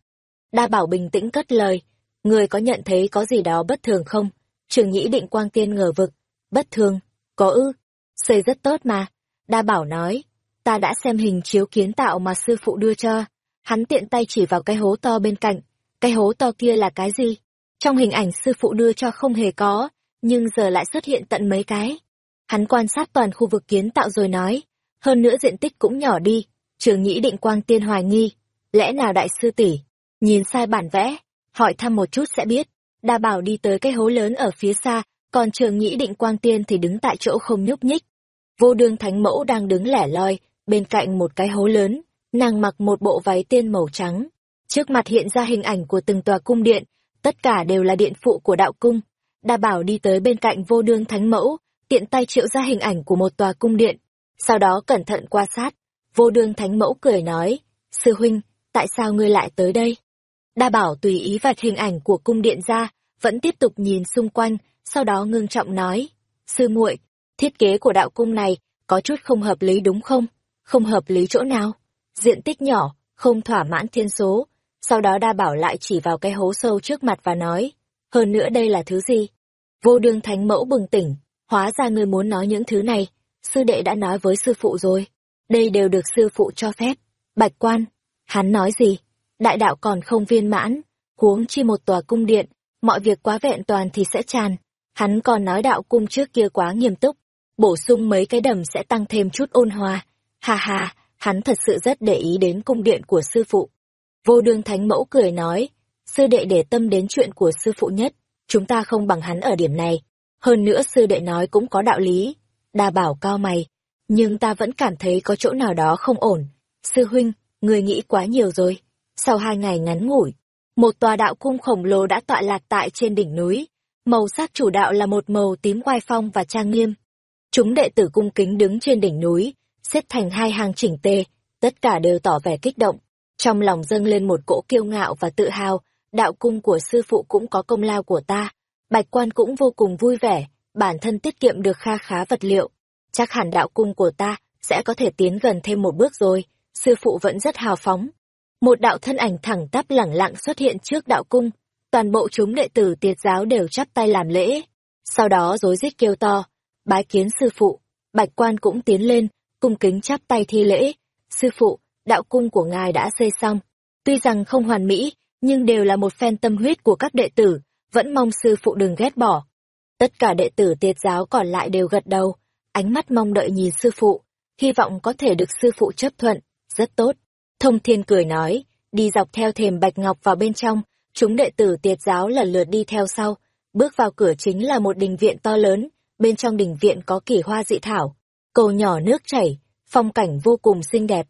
Đa Bảo bình tĩnh cất lời, người có nhận thấy có gì đó bất thường không? Trường nhĩ định quang tiên ngờ vực, bất thường, có ư, xây rất tốt mà. Đa Bảo nói, ta đã xem hình chiếu kiến tạo mà sư phụ đưa cho. Hắn tiện tay chỉ vào cái hố to bên cạnh, cái hố to kia là cái gì? Trong hình ảnh sư phụ đưa cho không hề có, nhưng giờ lại xuất hiện tận mấy cái. Hắn quan sát toàn khu vực kiến tạo rồi nói, hơn nữa diện tích cũng nhỏ đi, trường nhĩ định quang tiên hoài nghi, lẽ nào đại sư tỷ nhìn sai bản vẽ, hỏi thăm một chút sẽ biết. Đa bảo đi tới cái hố lớn ở phía xa, còn trường nhĩ định quang tiên thì đứng tại chỗ không nhúc nhích. Vô đương thánh mẫu đang đứng lẻ loi, bên cạnh một cái hố lớn, nàng mặc một bộ váy tiên màu trắng. Trước mặt hiện ra hình ảnh của từng tòa cung điện, tất cả đều là điện phụ của đạo cung. Đa bảo đi tới bên cạnh vô đương thánh mẫu, tiện tay triệu ra hình ảnh của một tòa cung điện. Sau đó cẩn thận qua sát, vô đương thánh mẫu cười nói, Sư huynh, tại sao ngươi lại tới đây? Đa bảo tùy ý vạch hình ảnh của cung điện ra, vẫn tiếp tục nhìn xung quanh, sau đó ngưng trọng nói, Sư muội, thiết kế của đạo cung này có chút không hợp lý đúng không? Không hợp lý chỗ nào? Diện tích nhỏ, không thỏa mãn thiên số. Sau đó đa bảo lại chỉ vào cái hố sâu trước mặt và nói, hơn nữa đây là thứ gì? Vô đương thánh mẫu bừng tỉnh, hóa ra ngươi muốn nói những thứ này, sư đệ đã nói với sư phụ rồi. Đây đều được sư phụ cho phép. Bạch quan, hắn nói gì? Đại đạo còn không viên mãn, huống chi một tòa cung điện, mọi việc quá vẹn toàn thì sẽ tràn. Hắn còn nói đạo cung trước kia quá nghiêm túc, bổ sung mấy cái đầm sẽ tăng thêm chút ôn hòa. Hà hà, hắn thật sự rất để ý đến cung điện của sư phụ. Vô đương thánh mẫu cười nói, sư đệ để tâm đến chuyện của sư phụ nhất, chúng ta không bằng hắn ở điểm này. Hơn nữa sư đệ nói cũng có đạo lý, đa bảo cao mày, nhưng ta vẫn cảm thấy có chỗ nào đó không ổn. Sư huynh, người nghĩ quá nhiều rồi. Sau hai ngày ngắn ngủi, một tòa đạo cung khổng lồ đã tọa lạc tại trên đỉnh núi. Màu sắc chủ đạo là một màu tím oai phong và trang nghiêm. Chúng đệ tử cung kính đứng trên đỉnh núi, xếp thành hai hàng chỉnh tề, tất cả đều tỏ vẻ kích động. Trong lòng dâng lên một cỗ kiêu ngạo và tự hào, đạo cung của sư phụ cũng có công lao của ta. Bạch quan cũng vô cùng vui vẻ, bản thân tiết kiệm được kha khá vật liệu. Chắc hẳn đạo cung của ta sẽ có thể tiến gần thêm một bước rồi, sư phụ vẫn rất hào phóng. Một đạo thân ảnh thẳng tắp lẳng lặng xuất hiện trước đạo cung, toàn bộ chúng đệ tử tiệt giáo đều chắp tay làm lễ. Sau đó rối rít kêu to, bái kiến sư phụ, bạch quan cũng tiến lên, cung kính chắp tay thi lễ. Sư phụ, đạo cung của ngài đã xây xong. Tuy rằng không hoàn mỹ, nhưng đều là một phen tâm huyết của các đệ tử, vẫn mong sư phụ đừng ghét bỏ. Tất cả đệ tử tiệt giáo còn lại đều gật đầu, ánh mắt mong đợi nhìn sư phụ, hy vọng có thể được sư phụ chấp thuận, rất tốt. Thông thiên cười nói, đi dọc theo thềm bạch ngọc vào bên trong, chúng đệ tử tiệt giáo lần lượt đi theo sau, bước vào cửa chính là một đình viện to lớn, bên trong đình viện có kỳ hoa dị thảo, cầu nhỏ nước chảy, phong cảnh vô cùng xinh đẹp.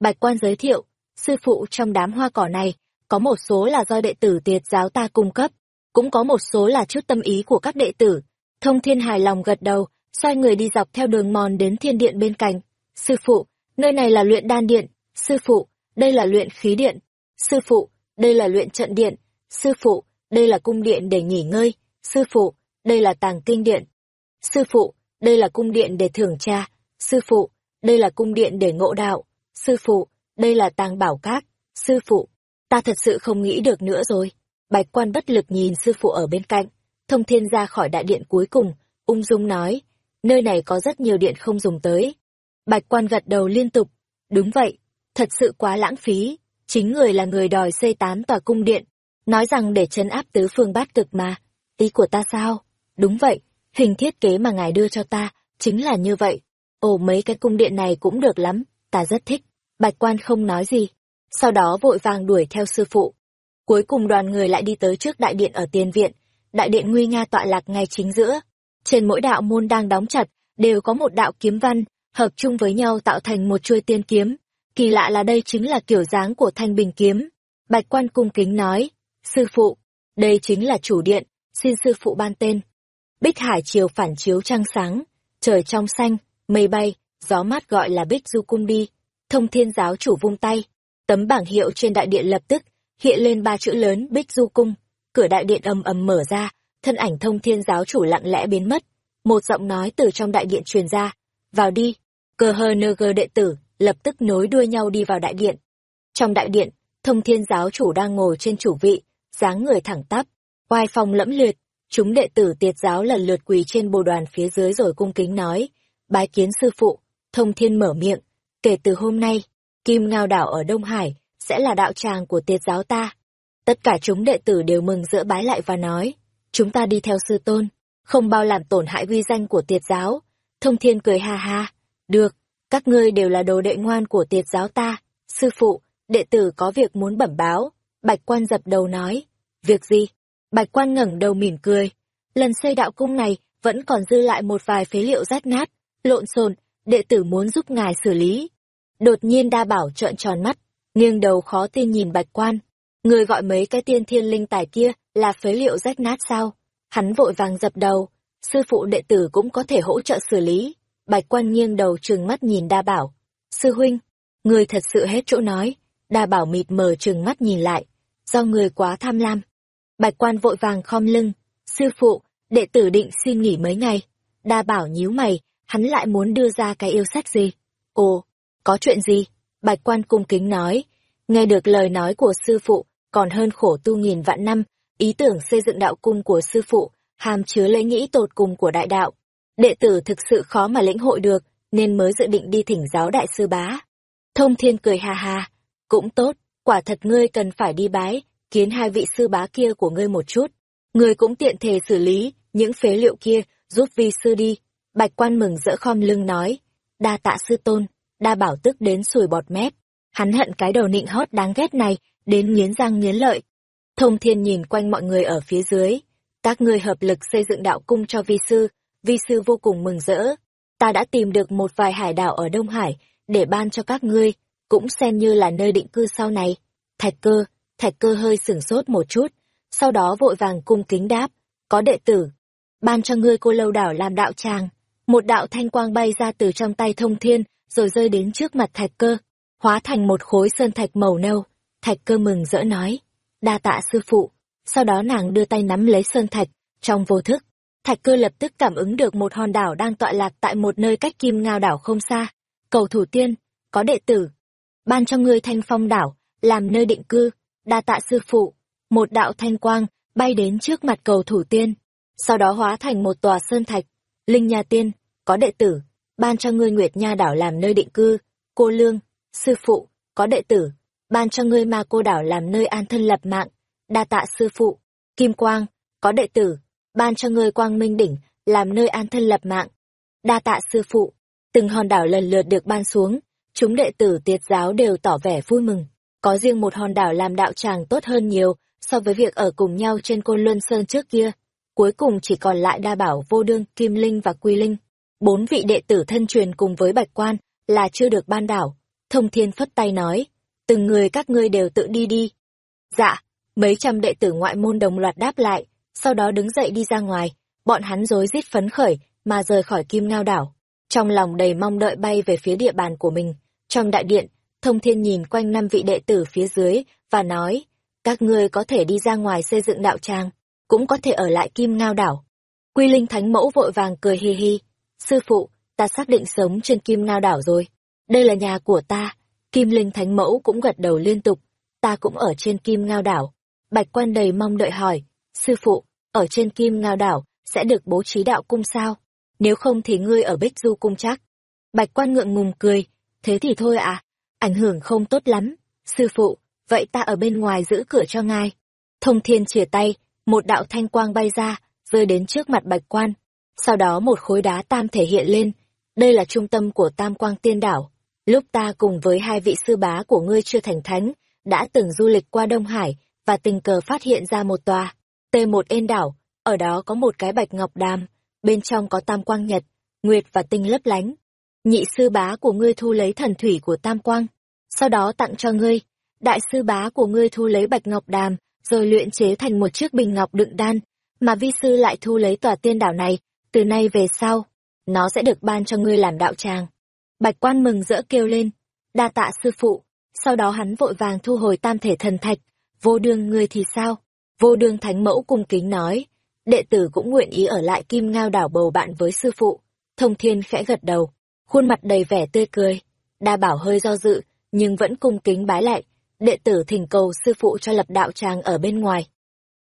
Bạch quan giới thiệu, sư phụ trong đám hoa cỏ này, có một số là do đệ tử tiệt giáo ta cung cấp, cũng có một số là chút tâm ý của các đệ tử. Thông thiên hài lòng gật đầu, xoay người đi dọc theo đường mòn đến thiên điện bên cạnh. Sư phụ, nơi này là luyện đan điện. Sư phụ, đây là luyện khí điện. Sư phụ, đây là luyện trận điện. Sư phụ, đây là cung điện để nghỉ ngơi. Sư phụ, đây là tàng kinh điện. Sư phụ, đây là cung điện để thưởng tra. Sư phụ, đây là cung điện để ngộ đạo. Sư phụ, đây là tàng bảo các. Sư phụ, ta thật sự không nghĩ được nữa rồi. Bạch quan bất lực nhìn sư phụ ở bên cạnh. Thông thiên ra khỏi đại điện cuối cùng, ung dung nói, nơi này có rất nhiều điện không dùng tới. Bạch quan gật đầu liên tục, đúng vậy, thật sự quá lãng phí, chính người là người đòi xây tám tòa cung điện, nói rằng để chấn áp tứ phương bát cực mà, ý của ta sao? Đúng vậy, hình thiết kế mà ngài đưa cho ta, chính là như vậy. Ồ mấy cái cung điện này cũng được lắm, ta rất thích. Bạch quan không nói gì, sau đó vội vàng đuổi theo sư phụ. Cuối cùng đoàn người lại đi tới trước đại điện ở tiền viện, đại điện nguy nga tọa lạc ngay chính giữa. Trên mỗi đạo môn đang đóng chặt, đều có một đạo kiếm văn, hợp chung với nhau tạo thành một chuôi tiên kiếm. Kỳ lạ là đây chính là kiểu dáng của thanh bình kiếm. Bạch quan cung kính nói, sư phụ, đây chính là chủ điện, xin sư phụ ban tên. Bích hải chiều phản chiếu trăng sáng, trời trong xanh, mây bay, gió mát gọi là bích du cung đi. Thông thiên giáo chủ vung tay, tấm bảng hiệu trên đại điện lập tức hiện lên ba chữ lớn bích du cung cửa đại điện ầm ầm mở ra thân ảnh thông thiên giáo chủ lặng lẽ biến mất một giọng nói từ trong đại điện truyền ra vào đi cờ hờ nơ gơ đệ tử lập tức nối đuôi nhau đi vào đại điện trong đại điện thông thiên giáo chủ đang ngồi trên chủ vị dáng người thẳng tắp oai phong lẫm liệt chúng đệ tử tiệt giáo lần lượt quỳ trên bồ đoàn phía dưới rồi cung kính nói bái kiến sư phụ thông thiên mở miệng kể từ hôm nay kim ngao đảo ở đông hải sẽ là đạo tràng của tiệt giáo ta. Tất cả chúng đệ tử đều mừng rỡ bái lại và nói, chúng ta đi theo sư tôn, không bao làm tổn hại uy danh của tiệt giáo. Thông thiên cười ha ha, được, các ngươi đều là đồ đệ ngoan của tiệt giáo ta, sư phụ, đệ tử có việc muốn bẩm báo. Bạch quan dập đầu nói, việc gì? Bạch quan ngẩng đầu mỉm cười. Lần xây đạo cung này vẫn còn dư lại một vài phế liệu rách nát, lộn xộn, đệ tử muốn giúp ngài xử lý. Đột nhiên đa bảo trợn tròn mắt, nghiêng đầu khó tin nhìn bạch quan. Người gọi mấy cái tiên thiên linh tài kia là phế liệu rách nát sao? Hắn vội vàng dập đầu, sư phụ đệ tử cũng có thể hỗ trợ xử lý. Bạch quan nghiêng đầu trừng mắt nhìn đa bảo. Sư huynh, người thật sự hết chỗ nói. Đa bảo mịt mờ trừng mắt nhìn lại. Do người quá tham lam. Bạch quan vội vàng khom lưng. Sư phụ, đệ tử định xin nghỉ mấy ngày. Đa bảo nhíu mày, hắn lại muốn đưa ra cái yêu sách gì? Ồ, có chuyện gì? Bạch quan cung kính nói. Nghe được lời nói của sư phụ, còn hơn khổ tu nghìn vạn năm, ý tưởng xây dựng đạo cung của sư phụ, hàm chứa lễ nghĩ tột cùng của đại đạo. Đệ tử thực sự khó mà lĩnh hội được, nên mới dự định đi thỉnh giáo đại sư bá. Thông thiên cười ha ha, cũng tốt, quả thật ngươi cần phải đi bái, kiến hai vị sư bá kia của ngươi một chút. Ngươi cũng tiện thể xử lý, những phế liệu kia, giúp vi sư đi. Bạch quan mừng rỡ khom lưng nói, đa tạ sư tôn, đa bảo tức đến sùi bọt mép. Hắn hận cái đầu nịnh hót đáng ghét này, đến nghiến răng nghiến lợi. Thông thiên nhìn quanh mọi người ở phía dưới. Các ngươi hợp lực xây dựng đạo cung cho vi sư, vi sư vô cùng mừng rỡ. Ta đã tìm được một vài hải đảo ở Đông Hải, để ban cho các ngươi, cũng xem như là nơi định cư sau này. Thạch cơ, thạch cơ hơi sửng sốt một chút, sau đó vội vàng cung kính đáp, có đệ tử. Ban cho ngươi cô lâu đảo làm đạo tràng. Một đạo thanh quang bay ra từ trong tay thông thiên, rồi rơi đến trước mặt thạch cơ, hóa thành một khối sơn thạch màu nâu. Thạch cơ mừng rỡ nói, đa tạ sư phụ. Sau đó nàng đưa tay nắm lấy sơn thạch, trong vô thức. Thạch cơ lập tức cảm ứng được một hòn đảo đang tọa lạc tại một nơi cách kim ngao đảo không xa. Cầu thủ tiên, có đệ tử. Ban cho ngươi thanh phong đảo, làm nơi định cư, đa tạ sư phụ. Một đạo thanh quang, bay đến trước mặt cầu thủ tiên. Sau đó hóa thành một tòa sơn thạch. Linh nhà tiên, có đệ tử. Ban cho ngươi Nguyệt Nha đảo làm nơi định cư. Cô Lương, sư phụ, có đệ tử ban cho ngươi ma cô đảo làm nơi an thân lập mạng, đa tạ sư phụ, Kim Quang, có đệ tử, ban cho ngươi quang minh đỉnh, làm nơi an thân lập mạng, đa tạ sư phụ, từng hòn đảo lần lượt được ban xuống, chúng đệ tử tiệt giáo đều tỏ vẻ vui mừng, có riêng một hòn đảo làm đạo tràng tốt hơn nhiều so với việc ở cùng nhau trên côn luân sơn trước kia, cuối cùng chỉ còn lại đa bảo vô đương, kim linh và quy linh, bốn vị đệ tử thân truyền cùng với bạch quan, là chưa được ban đảo, thông thiên phất tay nói, từng người các ngươi đều tự đi đi. Dạ, mấy trăm đệ tử ngoại môn đồng loạt đáp lại, sau đó đứng dậy đi ra ngoài, bọn hắn rối rít phấn khởi, mà rời khỏi kim ngao đảo. Trong lòng đầy mong đợi bay về phía địa bàn của mình. Trong đại điện, thông thiên nhìn quanh năm vị đệ tử phía dưới, và nói, các ngươi có thể đi ra ngoài xây dựng đạo tràng, cũng có thể ở lại kim ngao đảo. Quy Linh Thánh Mẫu vội vàng cười hi hi, sư phụ, ta xác định sống trên kim ngao đảo rồi. Đây là nhà của ta, Kim Linh Thánh Mẫu cũng gật đầu liên tục, ta cũng ở trên Kim Ngao Đảo. Bạch quan đầy mong đợi hỏi, sư phụ, ở trên Kim Ngao Đảo, sẽ được bố trí đạo cung sao? Nếu không thì ngươi ở Bích Du Cung chắc. Bạch quan ngượng ngùng cười, thế thì thôi à, ảnh hưởng không tốt lắm. Sư phụ, vậy ta ở bên ngoài giữ cửa cho ngài. Thông thiên chìa tay, một đạo thanh quang bay ra, rơi đến trước mặt bạch quan. Sau đó một khối đá tam thể hiện lên. Đây là trung tâm của tam quang tiên đảo. Lúc ta cùng với hai vị sư bá của ngươi chưa thành thánh, đã từng du lịch qua Đông Hải, và tình cờ phát hiện ra một tòa, T1 Ên đảo, ở đó có một cái bạch ngọc đàm, bên trong có tam quang nhật, nguyệt và tinh lấp lánh. Nhị sư bá của ngươi thu lấy thần thủy của tam quang, sau đó tặng cho ngươi. Đại sư bá của ngươi thu lấy bạch ngọc đàm, rồi luyện chế thành một chiếc bình ngọc đựng đan, mà vi sư lại thu lấy tòa tiên đảo này, từ nay về sau, nó sẽ được ban cho ngươi làm đạo tràng. Bạch quan mừng rỡ kêu lên, đa tạ sư phụ, sau đó hắn vội vàng thu hồi tam thể thần thạch, vô đương ngươi thì sao? Vô đương thánh mẫu cung kính nói, đệ tử cũng nguyện ý ở lại kim ngao đảo bầu bạn với sư phụ. Thông thiên khẽ gật đầu, khuôn mặt đầy vẻ tươi cười, đa bảo hơi do dự, nhưng vẫn cung kính bái lại, đệ tử thỉnh cầu sư phụ cho lập đạo tràng ở bên ngoài.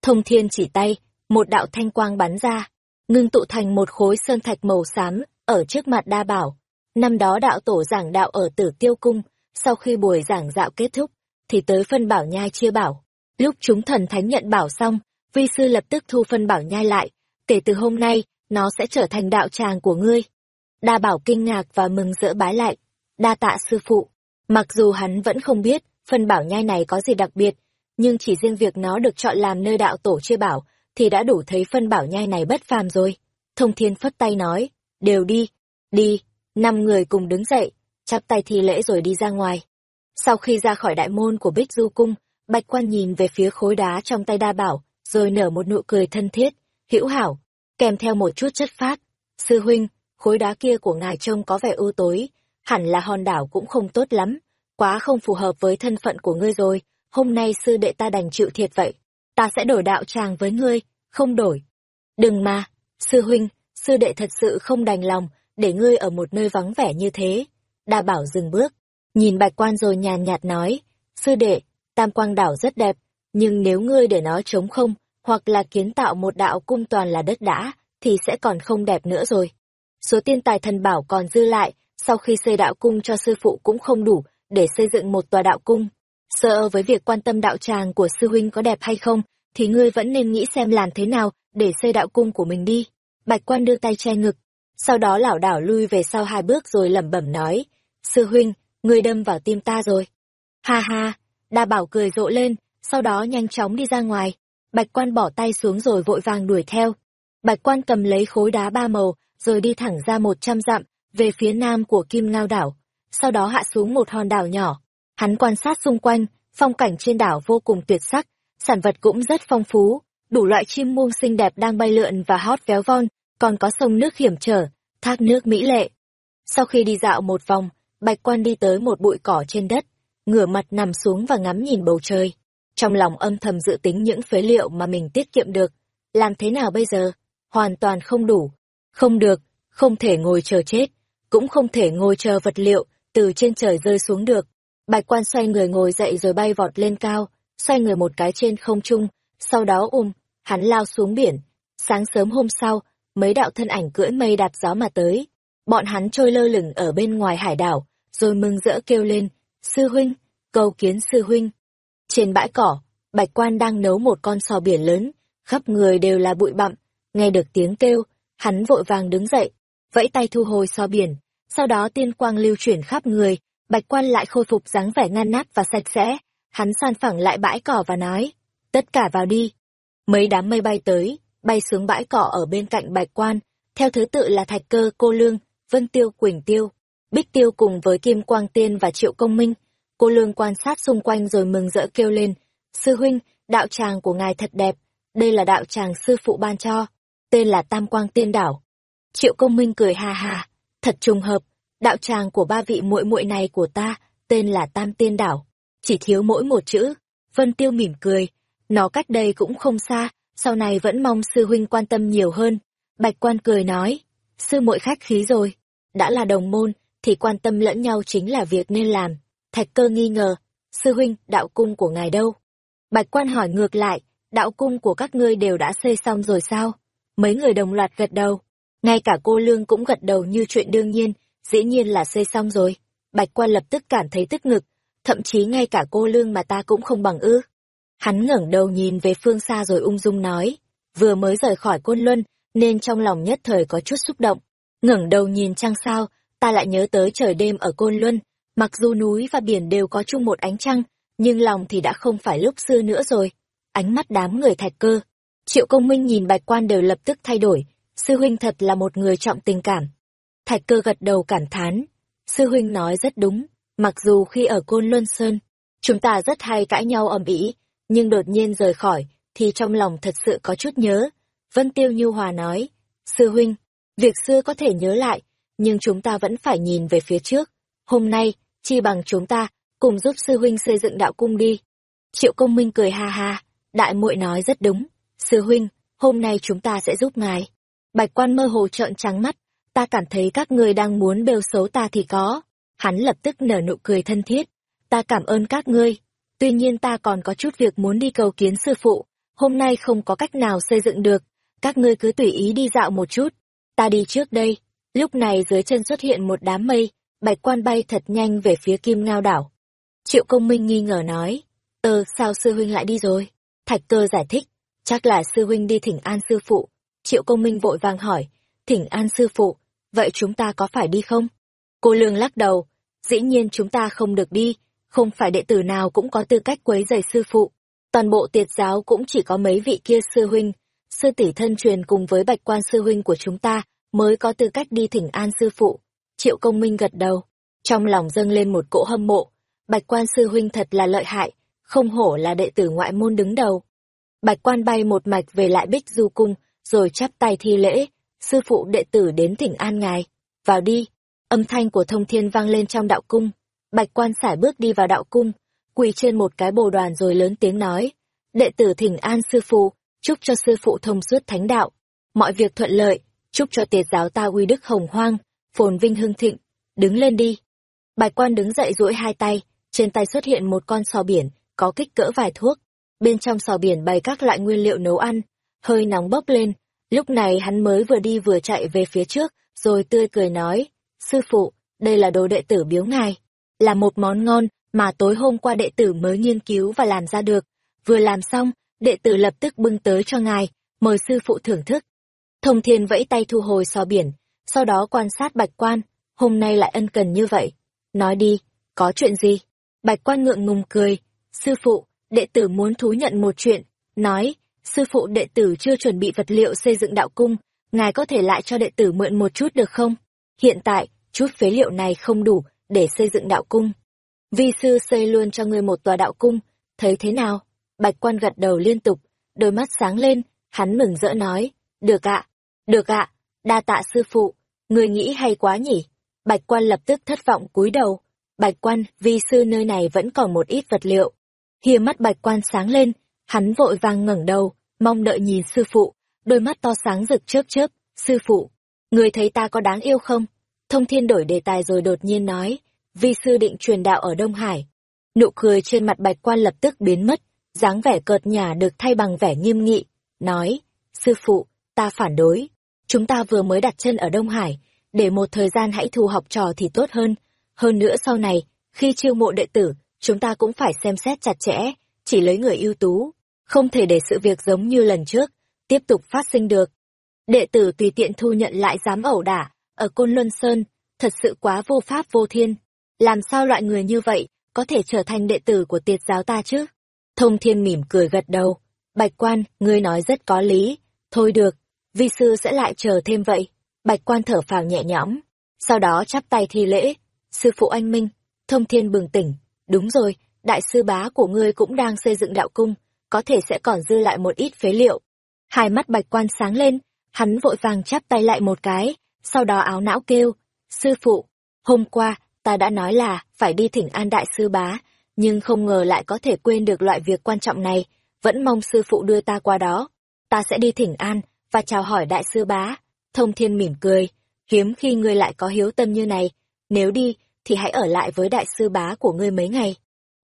Thông thiên chỉ tay, một đạo thanh quang bắn ra, ngưng tụ thành một khối sơn thạch màu xám ở trước mặt đa bảo Năm đó đạo tổ giảng đạo ở tử tiêu cung, sau khi buổi giảng dạo kết thúc, thì tới phân bảo nhai chia bảo. Lúc chúng thần thánh nhận bảo xong, vi sư lập tức thu phân bảo nhai lại, kể từ hôm nay, nó sẽ trở thành đạo tràng của ngươi. Đa bảo kinh ngạc và mừng rỡ bái lại, đa tạ sư phụ. Mặc dù hắn vẫn không biết, phân bảo nhai này có gì đặc biệt, nhưng chỉ riêng việc nó được chọn làm nơi đạo tổ chê bảo, thì đã đủ thấy phân bảo nhai này bất phàm rồi. Thông thiên phất tay nói, đều đi, đi, năm người cùng đứng dậy, chắp tay thi lễ rồi đi ra ngoài. Sau khi ra khỏi đại môn của Bích Du Cung, Bạch Quan nhìn về phía khối đá trong tay đa bảo, rồi nở một nụ cười thân thiết, hữu hảo, kèm theo một chút chất phát. Sư huynh, khối đá kia của ngài trông có vẻ ưu tối, hẳn là hòn đảo cũng không tốt lắm, quá không phù hợp với thân phận của ngươi rồi, hôm nay sư đệ ta đành chịu thiệt vậy, ta sẽ đổi đạo tràng với ngươi, không đổi. Đừng mà, sư huynh, sư đệ thật sự không đành lòng, để ngươi ở một nơi vắng vẻ như thế. Đa bảo dừng bước, nhìn bạch quan rồi nhàn nhạt nói, sư đệ, tam quang đảo rất đẹp, nhưng nếu ngươi để nó trống không, hoặc là kiến tạo một đạo cung toàn là đất đã, thì sẽ còn không đẹp nữa rồi. Số tiên tài thần bảo còn dư lại, sau khi xây đạo cung cho sư phụ cũng không đủ để xây dựng một tòa đạo cung. Sợ với việc quan tâm đạo tràng của sư huynh có đẹp hay không, thì ngươi vẫn nên nghĩ xem làm thế nào để xây đạo cung của mình đi. Bạch quan đưa tay che ngực, sau đó lảo đảo lui về sau hai bước rồi lẩm bẩm nói, sư huynh, ngươi đâm vào tim ta rồi. Ha ha, đa bảo cười rộ lên, sau đó nhanh chóng đi ra ngoài. Bạch quan bỏ tay xuống rồi vội vàng đuổi theo. Bạch quan cầm lấy khối đá ba màu, rồi đi thẳng ra một trăm dặm, về phía nam của Kim Ngao đảo. Sau đó hạ xuống một hòn đảo nhỏ. Hắn quan sát xung quanh, phong cảnh trên đảo vô cùng tuyệt sắc, sản vật cũng rất phong phú, đủ loại chim muông xinh đẹp đang bay lượn và hót véo von, còn có sông nước hiểm trở, thác nước mỹ lệ. Sau khi đi dạo một vòng, Bạch Quan đi tới một bụi cỏ trên đất, ngửa mặt nằm xuống và ngắm nhìn bầu trời. Trong lòng âm thầm dự tính những phế liệu mà mình tiết kiệm được. Làm thế nào bây giờ? Hoàn toàn không đủ. Không được, không thể ngồi chờ chết, cũng không thể ngồi chờ vật liệu từ trên trời rơi xuống được. Bạch Quan xoay người ngồi dậy rồi bay vọt lên cao, xoay người một cái trên không trung, sau đó um, hắn lao xuống biển. Sáng sớm hôm sau, mấy đạo thân ảnh cưỡi mây đạp gió mà tới. Bọn hắn trôi lơ lửng ở bên ngoài hải đảo, rồi mừng rỡ kêu lên, sư huynh, cầu kiến sư huynh. Trên bãi cỏ, bạch quan đang nấu một con sò biển lớn, khắp người đều là bụi bặm, nghe được tiếng kêu, hắn vội vàng đứng dậy, vẫy tay thu hồi sò biển, sau đó tiên quang lưu chuyển khắp người, bạch quan lại khôi phục dáng vẻ ngăn nắp và sạch sẽ, hắn san phẳng lại bãi cỏ và nói, tất cả vào đi. Mấy đám mây bay tới, bay xuống bãi cỏ ở bên cạnh bạch quan, theo thứ tự là thạch cơ cô lương, vân tiêu quỳnh tiêu, bích tiêu cùng với kim quang tiên và triệu công minh. Cô lương quan sát xung quanh rồi mừng rỡ kêu lên, sư huynh, đạo tràng của ngài thật đẹp, đây là đạo tràng sư phụ ban cho, tên là Tam Quang Tiên Đảo. Triệu công minh cười ha ha, thật trùng hợp, đạo tràng của ba vị muội muội này của ta, tên là Tam Tiên Đảo, chỉ thiếu mỗi một chữ. Vân Tiêu mỉm cười, nó cách đây cũng không xa, sau này vẫn mong sư huynh quan tâm nhiều hơn. Bạch quan cười nói, sư muội khách khí rồi, đã là đồng môn, thì quan tâm lẫn nhau chính là việc nên làm. Thạch cơ nghi ngờ, sư huynh, đạo cung của ngài đâu? Bạch quan hỏi ngược lại, đạo cung của các ngươi đều đã xây xong rồi sao? Mấy người đồng loạt gật đầu. Ngay cả cô Lương cũng gật đầu như chuyện đương nhiên, dĩ nhiên là xây xong rồi. Bạch quan lập tức cảm thấy tức ngực, thậm chí ngay cả cô Lương mà ta cũng không bằng ư. Hắn ngẩng đầu nhìn về phương xa rồi ung dung nói, vừa mới rời khỏi côn luân, nên trong lòng nhất thời có chút xúc động. ngẩng đầu nhìn trăng sao, ta lại nhớ tới trời đêm ở côn luân, mặc dù núi và biển đều có chung một ánh trăng, nhưng lòng thì đã không phải lúc xưa nữa rồi. Ánh mắt đám người thạch cơ. Triệu công minh nhìn bạch quan đều lập tức thay đổi, sư huynh thật là một người trọng tình cảm. Thạch cơ gật đầu cảm thán, sư huynh nói rất đúng, mặc dù khi ở côn luân sơn, chúng ta rất hay cãi nhau ầm ĩ, nhưng đột nhiên rời khỏi, thì trong lòng thật sự có chút nhớ. Vân Tiêu Nhu Hòa nói, Sư Huynh, việc xưa có thể nhớ lại, nhưng chúng ta vẫn phải nhìn về phía trước. Hôm nay, chi bằng chúng ta, cùng giúp Sư Huynh xây dựng đạo cung đi. Triệu Công Minh cười ha ha, đại muội nói rất đúng. Sư Huynh, hôm nay chúng ta sẽ giúp ngài. Bạch quan mơ hồ trợn trắng mắt, ta cảm thấy các người đang muốn bêu xấu ta thì có. Hắn lập tức nở nụ cười thân thiết. Ta cảm ơn các ngươi, Tuy nhiên ta còn có chút việc muốn đi cầu kiến sư phụ, hôm nay không có cách nào xây dựng được, các ngươi cứ tùy ý đi dạo một chút. Ta đi trước đây. Lúc này dưới chân xuất hiện một đám mây, bạch quan bay thật nhanh về phía kim ngao đảo. Triệu công minh nghi ngờ nói, ờ sao sư huynh lại đi rồi? Thạch cơ giải thích, chắc là sư huynh đi thỉnh an sư phụ. Triệu công minh vội vàng hỏi, thỉnh an sư phụ, vậy chúng ta có phải đi không? Cô lương lắc đầu, dĩ nhiên chúng ta không được đi, không phải đệ tử nào cũng có tư cách quấy rầy sư phụ. Toàn bộ tiệt giáo cũng chỉ có mấy vị kia sư huynh, sư tỷ thân truyền cùng với bạch quan sư huynh của chúng ta mới có tư cách đi thỉnh an sư phụ. Triệu công minh gật đầu, trong lòng dâng lên một cỗ hâm mộ, bạch quan sư huynh thật là lợi hại, không hổ là đệ tử ngoại môn đứng đầu. Bạch quan bay một mạch về lại bích du cung, rồi chắp tay thi lễ, sư phụ đệ tử đến thỉnh an ngài, vào đi. Âm thanh của thông thiên vang lên trong đạo cung, bạch quan sải bước đi vào đạo cung, quỳ trên một cái bồ đoàn rồi lớn tiếng nói, đệ tử thỉnh an sư phụ, chúc cho sư phụ thông suốt thánh đạo, mọi việc thuận lợi, chúc cho tiệt giáo ta uy đức hồng hoang, phồn vinh hưng thịnh, đứng lên đi. Bạch quan đứng dậy duỗi hai tay, trên tay xuất hiện một con sò biển, có kích cỡ vài thuốc. Bên trong sò biển bày các loại nguyên liệu nấu ăn, hơi nóng bốc lên. Lúc này hắn mới vừa đi vừa chạy về phía trước, rồi tươi cười nói, sư phụ, đây là đồ đệ tử biếu ngài. Là một món ngon mà tối hôm qua đệ tử mới nghiên cứu và làm ra được. Vừa làm xong, đệ tử lập tức bưng tới cho ngài, mời sư phụ thưởng thức. Thông thiên vẫy tay thu hồi sò biển, sau đó quan sát bạch quan, hôm nay lại ân cần như vậy. Nói đi, có chuyện gì? Bạch quan ngượng ngùng cười, sư phụ, đệ tử muốn thú nhận một chuyện, nói, sư phụ đệ tử chưa chuẩn bị vật liệu xây dựng đạo cung, ngài có thể lại cho đệ tử mượn một chút được không? Hiện tại, chút phế liệu này không đủ để xây dựng đạo cung. Vi sư xây luôn cho ngươi một tòa đạo cung, thấy thế nào? Bạch quan gật đầu liên tục, đôi mắt sáng lên, hắn mừng rỡ nói, được ạ, được ạ, đa tạ sư phụ, người nghĩ hay quá nhỉ? Bạch quan lập tức thất vọng cúi đầu, bạch quan, vi sư nơi này vẫn còn một ít vật liệu. Hìa mắt bạch quan sáng lên, hắn vội vàng ngẩng đầu, mong đợi nhìn sư phụ, đôi mắt to sáng rực chớp chớp, sư phụ, người thấy ta có đáng yêu không? Thông thiên đổi đề tài rồi đột nhiên nói, vi sư định truyền đạo ở Đông Hải. Nụ cười trên mặt bạch quan lập tức biến mất, dáng vẻ cợt nhả được thay bằng vẻ nghiêm nghị, nói, sư phụ, ta phản đối, chúng ta vừa mới đặt chân ở Đông Hải, để một thời gian hãy thu học trò thì tốt hơn, hơn nữa sau này, khi chiêu mộ đệ tử, chúng ta cũng phải xem xét chặt chẽ, chỉ lấy người ưu tú, không thể để sự việc giống như lần trước, tiếp tục phát sinh được. Đệ tử tùy tiện thu nhận lại dám ẩu đả, ở Côn Luân Sơn, thật sự quá vô pháp vô thiên. Làm sao loại người như vậy có thể trở thành đệ tử của tiệt giáo ta chứ? Thông thiên mỉm cười gật đầu. Bạch quan, ngươi nói rất có lý. Thôi được, vi sư sẽ lại chờ thêm vậy. Bạch quan thở phào nhẹ nhõm. Sau đó chắp tay thi lễ. Sư phụ anh Minh, thông thiên bừng tỉnh. Đúng rồi, đại sư bá của ngươi cũng đang xây dựng đạo cung, có thể sẽ còn dư lại một ít phế liệu. Hai mắt bạch quan sáng lên, hắn vội vàng chắp tay lại một cái, sau đó áo não kêu, sư phụ, hôm qua, ta đã nói là phải đi thỉnh an đại sư bá, nhưng không ngờ lại có thể quên được loại việc quan trọng này, vẫn mong sư phụ đưa ta qua đó. Ta sẽ đi thỉnh an, và chào hỏi đại sư bá. Thông thiên mỉm cười, hiếm khi ngươi lại có hiếu tâm như này, nếu đi, thì hãy ở lại với đại sư bá của ngươi mấy ngày.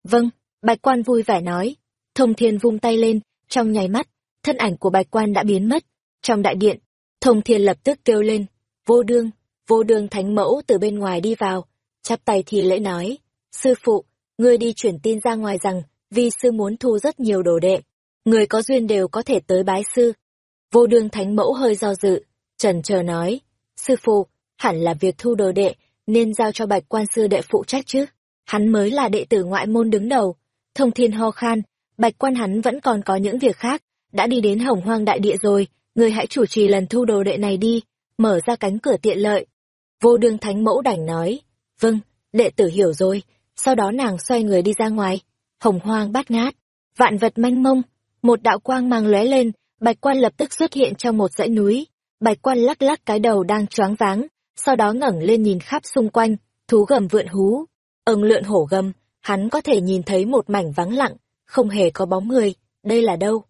Vâng, bạch quan vui vẻ nói. Thông thiên vung tay lên, trong nháy mắt, thân ảnh của bạch quan đã biến mất. Trong đại điện, thông thiên lập tức kêu lên, vô đương, vô đương thánh mẫu từ bên ngoài đi vào, chắp tay thì lễ nói, sư phụ, ngươi đi chuyển tin ra ngoài rằng, vi sư muốn thu rất nhiều đồ đệ, người có duyên đều có thể tới bái sư. Vô đương thánh mẫu hơi do dự, trần chờ nói, sư phụ, hẳn là việc thu đồ đệ, nên giao cho bạch quan sư đệ phụ trách chứ. Hắn mới là đệ tử ngoại môn đứng đầu. Thông thiên ho khan, bạch quan hắn vẫn còn có những việc khác, đã đi đến hồng hoang đại địa rồi, người hãy chủ trì lần thu đồ đệ này đi, mở ra cánh cửa tiện lợi. Vô đương thánh mẫu đảnh nói, vâng, đệ tử hiểu rồi, sau đó nàng xoay người đi ra ngoài, hồng hoang bát ngát, vạn vật manh mông, một đạo quang mang lóe lên, bạch quan lập tức xuất hiện trong một dãy núi, bạch quan lắc lắc cái đầu đang choáng váng, sau đó ngẩng lên nhìn khắp xung quanh, thú gầm vượn hú, ưng lượn hổ gầm, hắn có thể nhìn thấy một mảnh vắng lặng, không hề có bóng người, đây là đâu?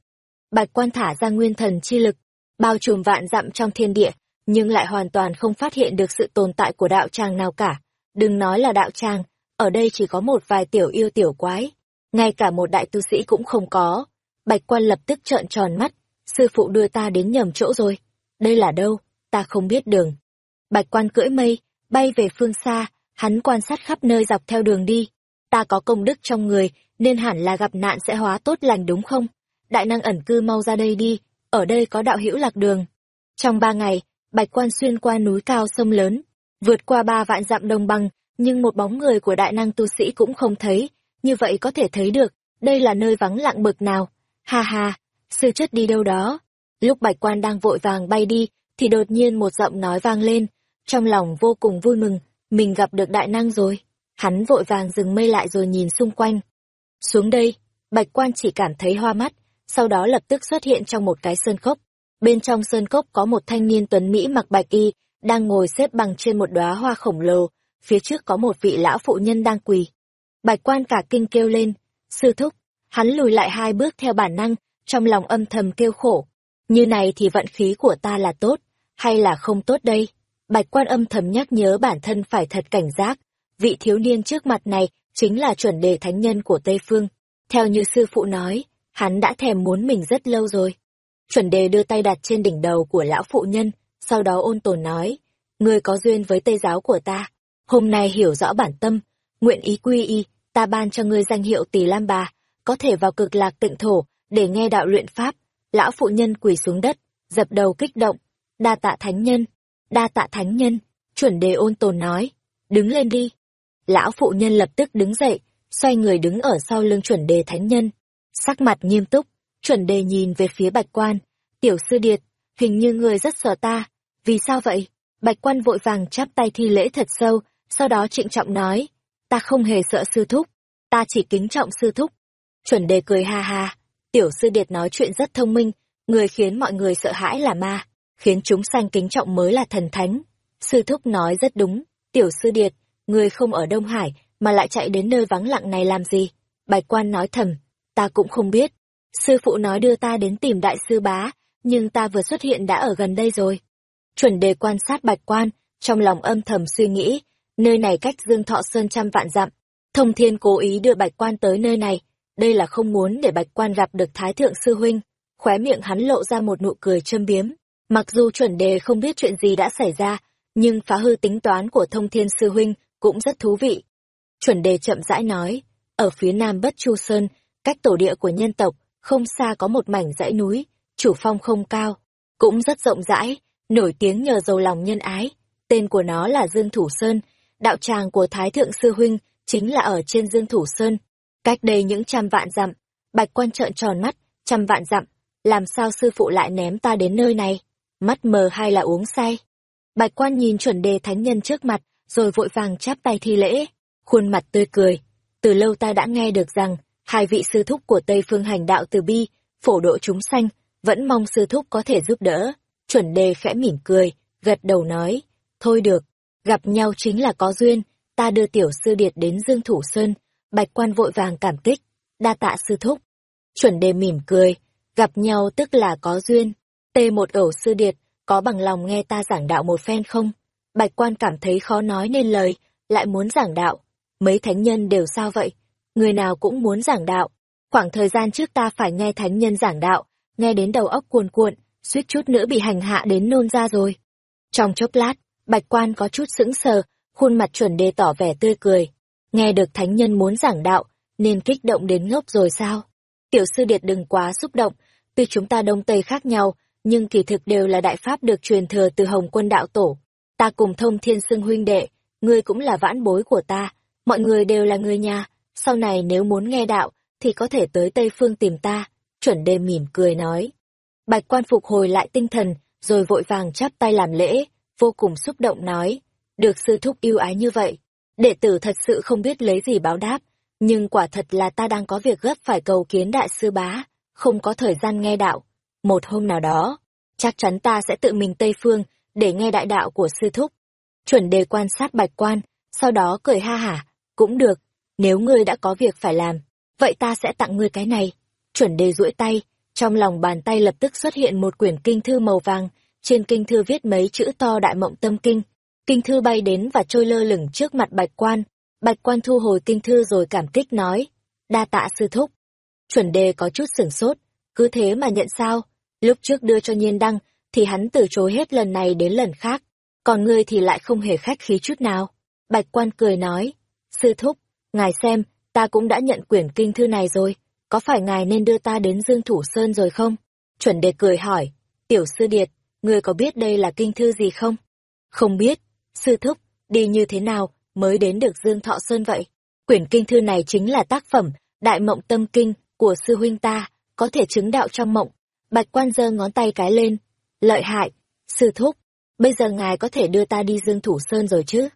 Bạch quan thả ra nguyên thần chi lực, bao trùm vạn dặm trong thiên địa, nhưng lại hoàn toàn không phát hiện được sự tồn tại của đạo tràng nào cả. Đừng nói là đạo tràng, ở đây chỉ có một vài tiểu yêu tiểu quái, ngay cả một đại tu sĩ cũng không có. Bạch quan lập tức trợn tròn mắt, sư phụ đưa ta đến nhầm chỗ rồi. Đây là đâu? Ta không biết đường. Bạch quan cưỡi mây, bay về phương xa, hắn quan sát khắp nơi dọc theo đường đi. Ta có công đức trong người, nên hẳn là gặp nạn sẽ hóa tốt lành đúng không? Đại năng ẩn cư mau ra đây đi, ở đây có đạo hữu lạc đường. Trong ba ngày, Bạch quan xuyên qua núi cao sông lớn, vượt qua ba vạn dặm đồng bằng, nhưng một bóng người của đại năng tu sĩ cũng không thấy, như vậy có thể thấy được, đây là nơi vắng lặng bực nào. Ha ha, sư chất đi đâu đó. Lúc bạch quan đang vội vàng bay đi, thì đột nhiên một giọng nói vang lên, trong lòng vô cùng vui mừng, mình gặp được đại năng rồi. Hắn vội vàng dừng mây lại rồi nhìn xung quanh. Xuống đây, bạch quan chỉ cảm thấy hoa mắt, sau đó lập tức xuất hiện trong một cái sơn cốc. Bên trong sơn cốc có một thanh niên tuấn Mỹ mặc bạch y, đang ngồi xếp bằng trên một đóa hoa khổng lồ, phía trước có một vị lão phụ nhân đang quỳ. Bạch quan cả kinh kêu lên, sư thúc, hắn lùi lại hai bước theo bản năng, trong lòng âm thầm kêu khổ. Như này thì vận khí của ta là tốt, hay là không tốt đây? Bạch quan âm thầm nhắc nhớ bản thân phải thật cảnh giác. Vị thiếu niên trước mặt này chính là chuẩn đề thánh nhân của Tây Phương. Theo như sư phụ nói, hắn đã thèm muốn mình rất lâu rồi. Chuẩn đề đưa tay đặt trên đỉnh đầu của lão phụ nhân, sau đó ôn tồn nói, ngươi có duyên với Tây giáo của ta, hôm nay hiểu rõ bản tâm, nguyện ý quy y, ta ban cho ngươi danh hiệu tỷ lam bà, có thể vào cực lạc tịnh thổ, để nghe đạo luyện pháp. Lão phụ nhân quỳ xuống đất, dập đầu kích động, đa tạ thánh nhân, đa tạ thánh nhân, chuẩn đề ôn tồn nói, đứng lên đi. Lão phụ nhân lập tức đứng dậy, xoay người đứng ở sau lưng chuẩn đề thánh nhân, sắc mặt nghiêm túc, chuẩn đề nhìn về phía bạch quan, tiểu sư điệt, hình như người rất sợ ta, vì sao vậy? Bạch quan vội vàng chắp tay thi lễ thật sâu, sau đó trịnh trọng nói, ta không hề sợ sư thúc, ta chỉ kính trọng sư thúc. Chuẩn đề cười ha ha, tiểu sư điệt nói chuyện rất thông minh, người khiến mọi người sợ hãi là ma, khiến chúng sanh kính trọng mới là thần thánh. Sư thúc nói rất đúng, tiểu sư điệt, người không ở Đông Hải, mà lại chạy đến nơi vắng lặng này làm gì? Bạch quan nói thầm, ta cũng không biết. Sư phụ nói đưa ta đến tìm đại sư bá, nhưng ta vừa xuất hiện đã ở gần đây rồi. Chuẩn đề quan sát bạch quan, trong lòng âm thầm suy nghĩ, nơi này cách Dương Thọ Sơn trăm vạn dặm. Thông thiên cố ý đưa bạch quan tới nơi này, đây là không muốn để bạch quan gặp được Thái Thượng Sư Huynh. Khóe miệng hắn lộ ra một nụ cười châm biếm. Mặc dù chuẩn đề không biết chuyện gì đã xảy ra, nhưng phá hư tính toán của thông thiên sư huynh cũng rất thú vị. Chuẩn đề chậm rãi nói, ở phía nam Bất Chu Sơn, cách tổ địa của nhân tộc, không xa có một mảnh dãy núi, chủ phong không cao, cũng rất rộng rãi, nổi tiếng nhờ giàu lòng nhân ái. Tên của nó là Dương Thủ Sơn, đạo tràng của Thái Thượng Sư Huynh chính là ở trên Dương Thủ Sơn. Cách đây những trăm vạn dặm, bạch quan trợn tròn mắt, trăm vạn dặm, làm sao sư phụ lại ném ta đến nơi này? Mắt mờ hay là uống say? Bạch quan nhìn chuẩn đề thánh nhân trước mặt, rồi vội vàng chắp tay thi lễ, khuôn mặt tươi cười. Từ lâu ta đã nghe được rằng, hai vị sư thúc của Tây Phương hành đạo từ bi, phổ độ chúng sanh, vẫn mong sư thúc có thể giúp đỡ. Chuẩn đề khẽ mỉm cười, gật đầu nói, thôi được, gặp nhau chính là có duyên, ta đưa tiểu sư điệt đến Dương Thủ Sơn, bạch quan vội vàng cảm kích, đa tạ sư thúc. Chuẩn đề mỉm cười, gặp nhau tức là có duyên, tê một ổ sư điệt, có bằng lòng nghe ta giảng đạo một phen không? Bạch quan cảm thấy khó nói nên lời, lại muốn giảng đạo. Mấy thánh nhân đều sao vậy? Người nào cũng muốn giảng đạo. Khoảng thời gian trước ta phải nghe thánh nhân giảng đạo, nghe đến đầu óc cuồn cuộn, suýt chút nữa bị hành hạ đến nôn ra rồi. Trong chốc lát, bạch quan có chút sững sờ, khuôn mặt chuẩn đề tỏ vẻ tươi cười. Nghe được thánh nhân muốn giảng đạo, nên kích động đến ngốc rồi sao? Tiểu sư điệt đừng quá xúc động, tuy chúng ta đông tây khác nhau, nhưng kỳ thực đều là đại pháp được truyền thừa từ Hồng Quân đạo tổ. Ta cùng thông thiên xưng huynh đệ, ngươi cũng là vãn bối của ta, mọi người đều là người nhà, sau này nếu muốn nghe đạo, thì có thể tới Tây Phương tìm ta, chuẩn đề mỉm cười nói. Bạch quan phục hồi lại tinh thần, rồi vội vàng chắp tay làm lễ, vô cùng xúc động nói, được sư thúc yêu ái như vậy. Đệ tử thật sự không biết lấy gì báo đáp, nhưng quả thật là ta đang có việc gấp phải cầu kiến đại sư bá, không có thời gian nghe đạo. Một hôm nào đó, chắc chắn ta sẽ tự mình Tây Phương để nghe đại đạo của sư thúc. Chuẩn đề quan sát bạch quan, sau đó cười ha hả, cũng được, nếu ngươi đã có việc phải làm, vậy ta sẽ tặng ngươi cái này. Chuẩn đề duỗi tay, trong lòng bàn tay lập tức xuất hiện một quyển kinh thư màu vàng, trên kinh thư viết mấy chữ to đại mộng tâm kinh. Kinh thư bay đến và trôi lơ lửng trước mặt bạch quan. Bạch quan thu hồi kinh thư rồi cảm kích nói, đa tạ sư thúc. Chuẩn đề có chút sửng sốt, cứ thế mà nhận sao, lúc trước đưa cho nhiên đăng, thì hắn từ chối hết lần này đến lần khác, còn ngươi thì lại không hề khách khí chút nào. Bạch quan cười nói, sư thúc, ngài xem, ta cũng đã nhận quyển kinh thư này rồi, có phải ngài nên đưa ta đến Dương Thủ Sơn rồi không? Chuẩn đề cười hỏi, tiểu sư điệt, ngươi có biết đây là kinh thư gì không? Không biết, sư thúc, đi như thế nào mới đến được Dương Thọ Sơn vậy? Quyển kinh thư này chính là tác phẩm đại mộng tâm kinh của sư huynh ta, có thể chứng đạo trong mộng. Bạch quan giơ ngón tay cái lên. Lợi hại, sư thúc, bây giờ ngài có thể đưa ta đi Dương Thủ Sơn rồi chứ?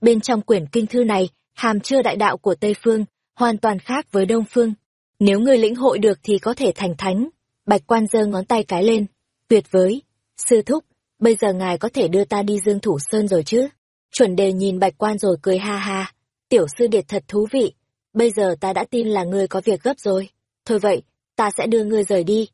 Bên trong quyển kinh thư này, hàm chứa đại đạo của Tây Phương, hoàn toàn khác với Đông Phương. Nếu người lĩnh hội được thì có thể thành thánh. Bạch quan giơ ngón tay cái lên. Tuyệt vời. Sư thúc, bây giờ ngài có thể đưa ta đi Dương Thủ Sơn rồi chứ? Chuẩn đề nhìn bạch quan rồi cười ha ha. Tiểu sư điệt thật thú vị. Bây giờ ta đã tin là ngươi có việc gấp rồi. Thôi vậy, ta sẽ đưa ngươi rời đi.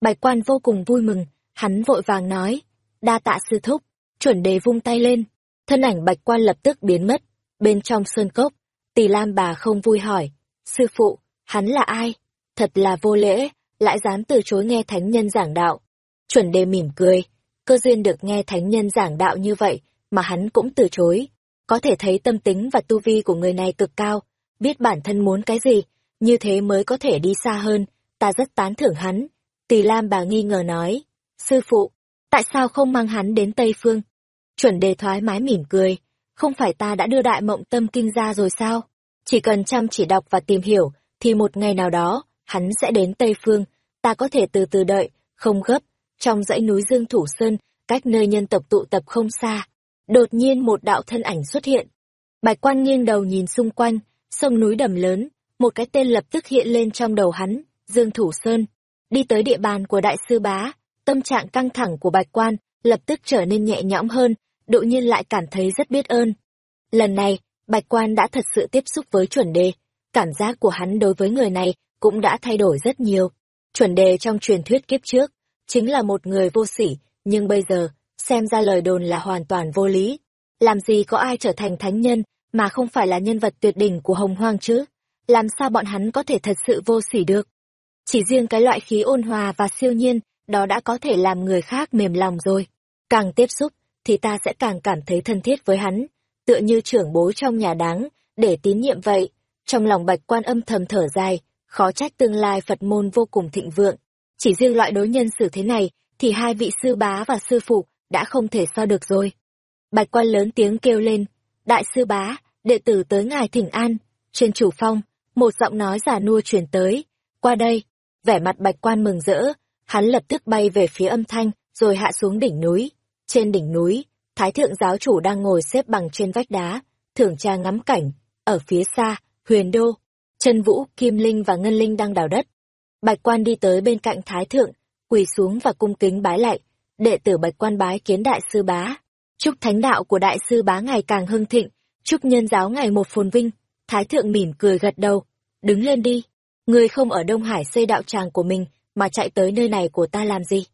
Bạch quan vô cùng vui mừng, hắn vội vàng nói. Đa tạ sư thúc. Chuẩn đề vung tay lên. Thân ảnh bạch quan lập tức biến mất. Bên trong sơn cốc, tỷ lam bà không vui hỏi. Sư phụ, hắn là ai? Thật là vô lễ, lại dám từ chối nghe thánh nhân giảng đạo. Chuẩn đề mỉm cười, cơ duyên được nghe thánh nhân giảng đạo như vậy, mà hắn cũng từ chối. Có thể thấy tâm tính và tu vi của người này cực cao, biết bản thân muốn cái gì, như thế mới có thể đi xa hơn, ta rất tán thưởng hắn. Tỳ Lam bà nghi ngờ nói, sư phụ, tại sao không mang hắn đến Tây Phương? Chuẩn đề thoái mái mỉm cười, không phải ta đã đưa đại mộng tâm kinh ra rồi sao? Chỉ cần chăm chỉ đọc và tìm hiểu, thì một ngày nào đó, hắn sẽ đến Tây Phương, ta có thể từ từ đợi, không gấp, trong dãy núi Dương Thủ Sơn, cách nơi nhân tộc tụ tập không xa. Đột nhiên một đạo thân ảnh xuất hiện. Bạch quan nghiêng đầu nhìn xung quanh, sông núi đầm lớn, một cái tên lập tức hiện lên trong đầu hắn, Dương Thủ Sơn. Đi tới địa bàn của đại sư bá, tâm trạng căng thẳng của bạch quan lập tức trở nên nhẹ nhõm hơn, độ nhiên lại cảm thấy rất biết ơn. Lần này, bạch quan đã thật sự tiếp xúc với chuẩn đề, cảm giác của hắn đối với người này cũng đã thay đổi rất nhiều. Chuẩn đề trong truyền thuyết kiếp trước, chính là một người vô sỉ, nhưng bây giờ, xem ra lời đồn là hoàn toàn vô lý. Làm gì có ai trở thành thánh nhân mà không phải là nhân vật tuyệt đỉnh của hồng hoang chứ? Làm sao bọn hắn có thể thật sự vô sỉ được? Chỉ riêng cái loại khí ôn hòa và siêu nhiên, đó đã có thể làm người khác mềm lòng rồi. Càng tiếp xúc, thì ta sẽ càng cảm thấy thân thiết với hắn, tựa như trưởng bối trong nhà đáng, để tín nhiệm vậy. Trong lòng bạch quan âm thầm thở dài, khó trách tương lai Phật môn vô cùng thịnh vượng. Chỉ riêng loại đối nhân xử thế này, thì hai vị sư bá và sư phụ đã không thể so được rồi. Bạch quan lớn tiếng kêu lên, đại sư bá, đệ tử tới ngài thỉnh an. Trên chủ phong, một giọng nói giả nua truyền tới, qua đây, vẻ mặt bạch quan mừng rỡ, hắn lập tức bay về phía âm thanh, rồi hạ xuống đỉnh núi. Trên đỉnh núi, Thái thượng giáo chủ đang ngồi xếp bằng trên vách đá, thưởng tra ngắm cảnh, ở phía xa, huyền đô, chân vũ, kim linh và ngân linh đang đào đất. Bạch quan đi tới bên cạnh Thái thượng, quỳ xuống và cung kính bái lại, đệ tử bạch quan bái kiến đại sư bá. Chúc thánh đạo của đại sư bá ngày càng hưng thịnh, chúc nhân giáo ngày một phồn vinh. Thái thượng mỉm cười gật đầu, đứng lên đi. Người không ở Đông Hải xây đạo tràng của mình, mà chạy tới nơi này của ta làm gì?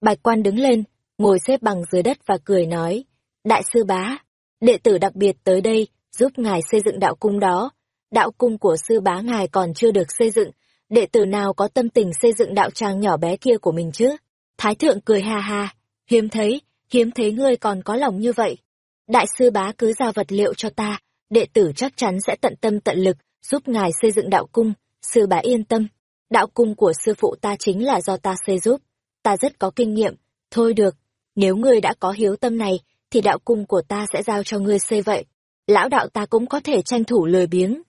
Bạch quan đứng lên, ngồi xếp bằng dưới đất và cười nói, Đại sư bá, đệ tử đặc biệt tới đây, giúp ngài xây dựng đạo cung đó. Đạo cung của sư bá ngài còn chưa được xây dựng, đệ tử nào có tâm tình xây dựng đạo tràng nhỏ bé kia của mình chứ? Thái thượng cười ha ha, hiếm thấy, hiếm thấy ngươi còn có lòng như vậy. Đại sư bá cứ giao vật liệu cho ta, đệ tử chắc chắn sẽ tận tâm tận lực, giúp ngài xây dựng đạo cung, sư bá yên tâm. Đạo cung của sư phụ ta chính là do ta xây giúp, ta rất có kinh nghiệm, thôi được, nếu ngươi đã có hiếu tâm này, thì đạo cung của ta sẽ giao cho ngươi xây vậy. Lão đạo ta cũng có thể tranh thủ lười biếng.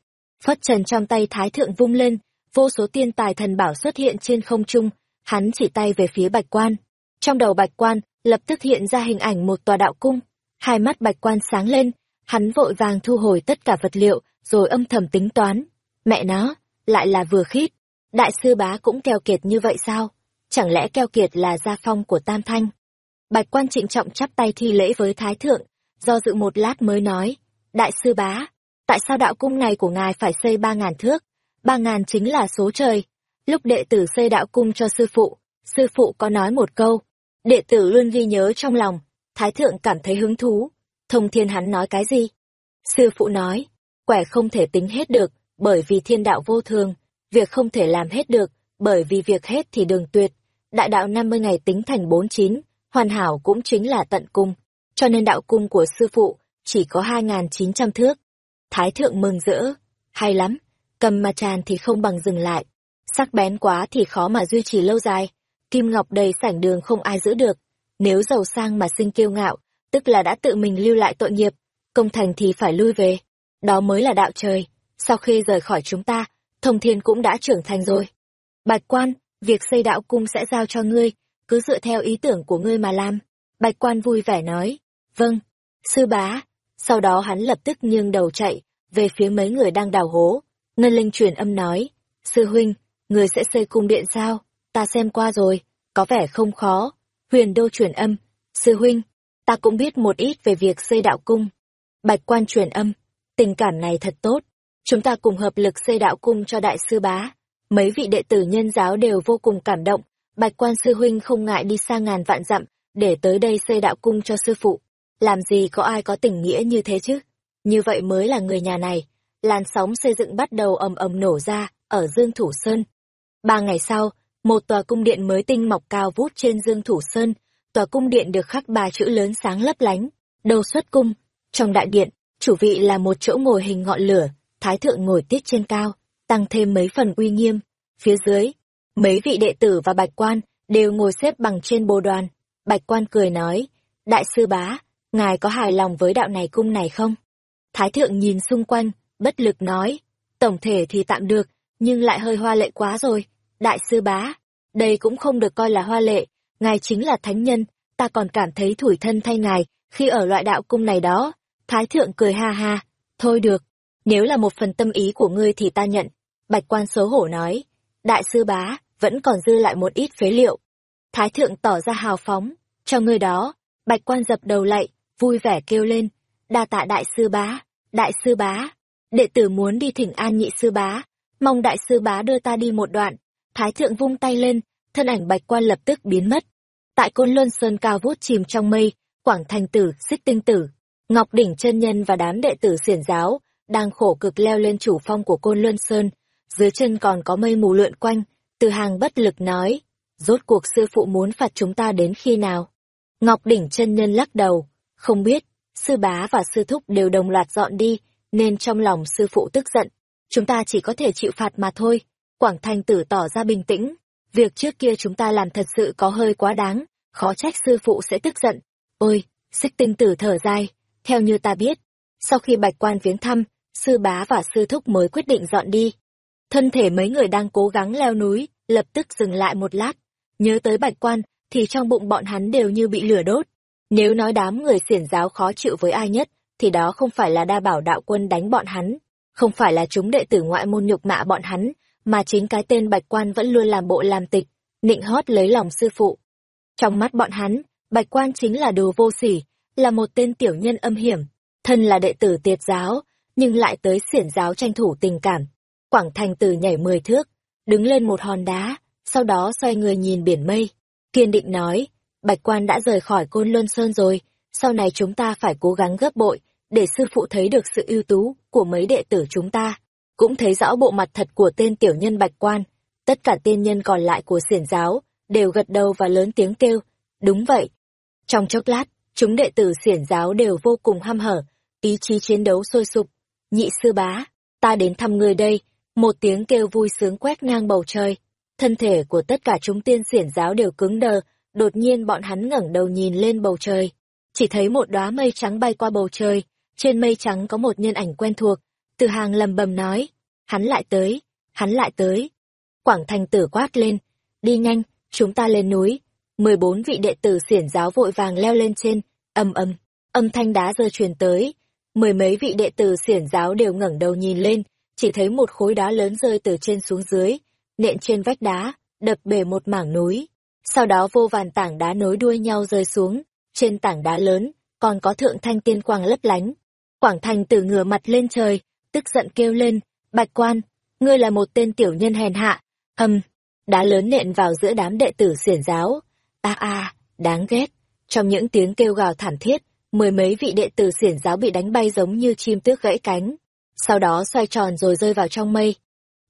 Phất trần trong tay thái thượng vung lên, vô số tiên tài thần bảo xuất hiện trên không trung, hắn chỉ tay về phía bạch quan. Trong đầu bạch quan, lập tức hiện ra hình ảnh một tòa đạo cung. Hai mắt bạch quan sáng lên, hắn vội vàng thu hồi tất cả vật liệu, rồi âm thầm tính toán. Mẹ nó, lại là vừa khít. Đại sư bá cũng keo kiệt như vậy sao? Chẳng lẽ keo kiệt là gia phong của Tam Thanh? Bạch quan trịnh trọng chắp tay thi lễ với Thái Thượng, do dự một lát mới nói, Đại sư bá, tại sao đạo cung này của ngài phải xây ba ngàn thước? Ba ngàn chính là số trời. Lúc đệ tử xây đạo cung cho sư phụ, sư phụ có nói một câu, đệ tử luôn ghi nhớ trong lòng, Thái Thượng cảm thấy hứng thú. Thông thiên hắn nói cái gì? Sư phụ nói, quẻ không thể tính hết được, bởi vì thiên đạo vô thường, việc không thể làm hết được, bởi vì việc hết thì đường tuyệt. Đại đạo năm mươi ngày tính thành bốn chín hoàn hảo cũng chính là tận cung, cho nên đạo cung của sư phụ chỉ có 2.900 thước. Thái thượng mừng rỡ, hay lắm, cầm mà tràn thì không bằng dừng lại, sắc bén quá thì khó mà duy trì lâu dài, kim ngọc đầy sảnh đường không ai giữ được, nếu giàu sang mà sinh kiêu ngạo, tức là đã tự mình lưu lại tội nghiệp, công thành thì phải lui về, đó mới là đạo trời, sau khi rời khỏi chúng ta, thông thiên cũng đã trưởng thành rồi. Bạch quan, việc xây đạo cung sẽ giao cho ngươi, cứ dựa theo ý tưởng của ngươi mà làm. Bạch quan vui vẻ nói, vâng, sư bá. Sau đó hắn lập tức nghiêng đầu chạy, về phía mấy người đang đào hố. Ngân linh truyền âm nói, sư huynh, người sẽ xây cung điện sao? Ta xem qua rồi, có vẻ không khó. Huyền đô truyền âm, sư huynh, ta cũng biết một ít về việc xây đạo cung. Bạch quan truyền âm, tình cảm này thật tốt. Chúng ta cùng hợp lực xây đạo cung cho đại sư bá. Mấy vị đệ tử nhân giáo đều vô cùng cảm động. Bạch quan sư huynh không ngại đi xa ngàn vạn dặm, để tới đây xây đạo cung cho sư phụ. Làm gì có ai có tình nghĩa như thế chứ? Như vậy mới là người nhà này. Làn sóng xây dựng bắt đầu ầm ầm nổ ra, ở Dương Thủ Sơn. Ba ngày sau, một tòa cung điện mới tinh mọc cao vút trên Dương Thủ Sơn. Tòa cung điện được khắc ba chữ lớn sáng lấp lánh. Đầu xuất cung. Trong đại điện, chủ vị là một chỗ ngồi hình ngọn lửa, thái thượng ngồi tiết trên cao, tăng thêm mấy phần uy nghiêm. Phía dưới, mấy vị đệ tử và bạch quan đều ngồi xếp bằng trên bồ đoàn. Bạch quan cười nói, đại sư bá, ngài có hài lòng với đạo này cung này không? Thái thượng nhìn xung quanh, bất lực nói, tổng thể thì tạm được, nhưng lại hơi hoa lệ quá rồi. Đại sư bá, đây cũng không được coi là hoa lệ, ngài chính là thánh nhân, ta còn cảm thấy thủi thân thay ngài khi ở loại đạo cung này đó. Thái thượng cười ha ha, thôi được, nếu là một phần tâm ý của ngươi thì ta nhận. Bạch quan xấu hổ nói, đại sư bá, vẫn còn dư lại một ít phế liệu. Thái thượng tỏ ra hào phóng, cho ngươi đó, bạch quan dập đầu lạy, vui vẻ kêu lên, đa tạ đại sư bá, đại sư bá, đệ tử muốn đi thỉnh an nhị sư bá, mong đại sư bá đưa ta đi một đoạn. Thái thượng vung tay lên, thân ảnh bạch quan lập tức biến mất. Tại côn luân sơn cao vút chìm trong mây, quảng thành tử, xích tinh tử, ngọc đỉnh chân nhân và đám đệ tử xiển giáo, đang khổ cực leo lên chủ phong của côn luân sơn, dưới chân còn có mây mù lượn quanh, từ hàng bất lực nói, rốt cuộc sư phụ muốn phạt chúng ta đến khi nào? Ngọc đỉnh chân nhân lắc đầu, không biết, sư bá và sư thúc đều đồng loạt dọn đi, nên trong lòng sư phụ tức giận, chúng ta chỉ có thể chịu phạt mà thôi. Quảng Thanh Tử tỏ ra bình tĩnh, việc trước kia chúng ta làm thật sự có hơi quá đáng, khó trách sư phụ sẽ tức giận. Ôi, xích tinh tử thở dài, theo như ta biết, sau khi bạch quan viếng thăm, sư bá và sư thúc mới quyết định dọn đi. Thân thể mấy người đang cố gắng leo núi, lập tức dừng lại một lát. Nhớ tới bạch quan, thì trong bụng bọn hắn đều như bị lửa đốt. Nếu nói đám người xiển giáo khó chịu với ai nhất, thì đó không phải là đa bảo đạo quân đánh bọn hắn, không phải là chúng đệ tử ngoại môn nhục mạ bọn hắn, mà chính cái tên bạch quan vẫn luôn làm bộ làm tịch, nịnh hót lấy lòng sư phụ. Trong mắt bọn hắn, bạch quan chính là đồ vô sỉ, là một tên tiểu nhân âm hiểm, thân là đệ tử tiệt giáo, nhưng lại tới xiển giáo tranh thủ tình cảm. Quảng thành từ nhảy mười thước, đứng lên một hòn đá, sau đó xoay người nhìn biển mây, kiên định nói, Bạch quan đã rời khỏi Côn Luân Sơn rồi, sau này chúng ta phải cố gắng gấp bội, để sư phụ thấy được sự ưu tú của mấy đệ tử chúng ta, cũng thấy rõ bộ mặt thật của tên tiểu nhân Bạch quan. Tất cả tiên nhân còn lại của xiển giáo, đều gật đầu và lớn tiếng kêu, đúng vậy. Trong chốc lát, chúng đệ tử xiển giáo đều vô cùng ham hở, ý chí chiến đấu sôi sục. Nhị sư bá, ta đến thăm người đây, một tiếng kêu vui sướng quét ngang bầu trời. Thân thể của tất cả chúng tiên xiển giáo đều cứng đờ, đột nhiên bọn hắn ngẩng đầu nhìn lên bầu trời. Chỉ thấy một đóa mây trắng bay qua bầu trời, trên mây trắng có một nhân ảnh quen thuộc, từ hàng lầm bầm nói, hắn lại tới, hắn lại tới. Quảng thành tử quát lên, đi nhanh, chúng ta lên núi. mười bốn vị đệ tử xiển giáo vội vàng leo lên trên, âm âm, âm thanh đá rơi truyền tới. Mười mấy vị đệ tử xiển giáo đều ngẩng đầu nhìn lên, chỉ thấy một khối đá lớn rơi từ trên xuống dưới, nện trên vách đá, đập bể một mảng núi. Sau đó vô vàn tảng đá nối đuôi nhau rơi xuống, trên tảng đá lớn, còn có thượng thanh tiên quang lấp lánh. Quảng thành tử ngửa mặt lên trời, tức giận kêu lên, bạch quan, ngươi là một tên tiểu nhân hèn hạ, hầm, đá lớn nện vào giữa đám đệ tử xiển giáo. a a đáng ghét. Trong những tiếng kêu gào thảm thiết, mười mấy vị đệ tử xiển giáo bị đánh bay giống như chim tước gãy cánh. Sau đó xoay tròn rồi rơi vào trong mây.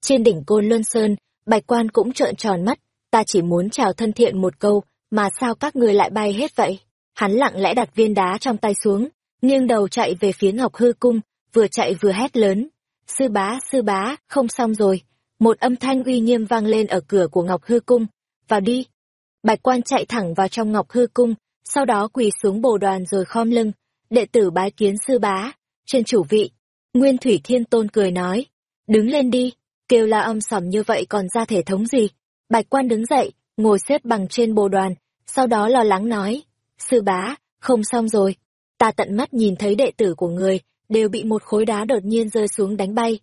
Trên đỉnh côn Luân Sơn, bạch quan cũng trợn tròn mắt, ta chỉ muốn chào thân thiện một câu, mà sao các người lại bay hết vậy? Hắn lặng lẽ đặt viên đá trong tay xuống, nghiêng đầu chạy về phía Ngọc Hư Cung, vừa chạy vừa hét lớn. Sư bá, sư bá, không xong rồi. Một âm thanh uy nghiêm vang lên ở cửa của Ngọc Hư Cung. Vào đi. Bạch quan chạy thẳng vào trong Ngọc Hư Cung, sau đó quỳ xuống bồ đoàn rồi khom lưng. Đệ tử bái kiến sư bá, trên chủ vị. Nguyên Thủy Thiên Tôn cười nói. Đứng lên đi. kêu la âm sòm như vậy còn ra thể thống gì. Bạch quan đứng dậy, ngồi xếp bằng trên bồ đoàn, sau đó lo lắng nói, sư bá, không xong rồi. Ta tận mắt nhìn thấy đệ tử của người, đều bị một khối đá đột nhiên rơi xuống đánh bay.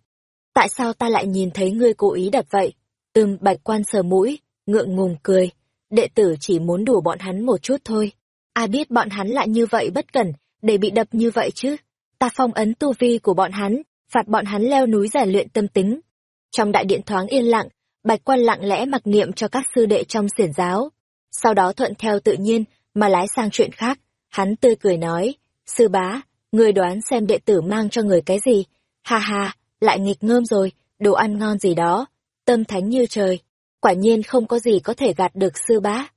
Tại sao ta lại nhìn thấy ngươi cố ý đập vậy? Ừm, bạch quan sờ mũi, ngượng ngùng cười. Đệ tử chỉ muốn đùa bọn hắn một chút thôi. Ai biết bọn hắn lại như vậy bất cẩn, để bị đập như vậy chứ? Ta phong ấn tu vi của bọn hắn, phạt bọn hắn leo núi rèn luyện tâm tính. Trong đại điện thoáng yên lặng, bạch quan lặng lẽ mặc niệm cho các sư đệ trong xiển giáo. Sau đó thuận theo tự nhiên, mà lái sang chuyện khác. Hắn tươi cười nói, sư bá, người đoán xem đệ tử mang cho người cái gì? Ha ha, lại nghịch ngơm rồi, đồ ăn ngon gì đó, tâm thánh như trời. Quả nhiên không có gì có thể gạt được sư bá.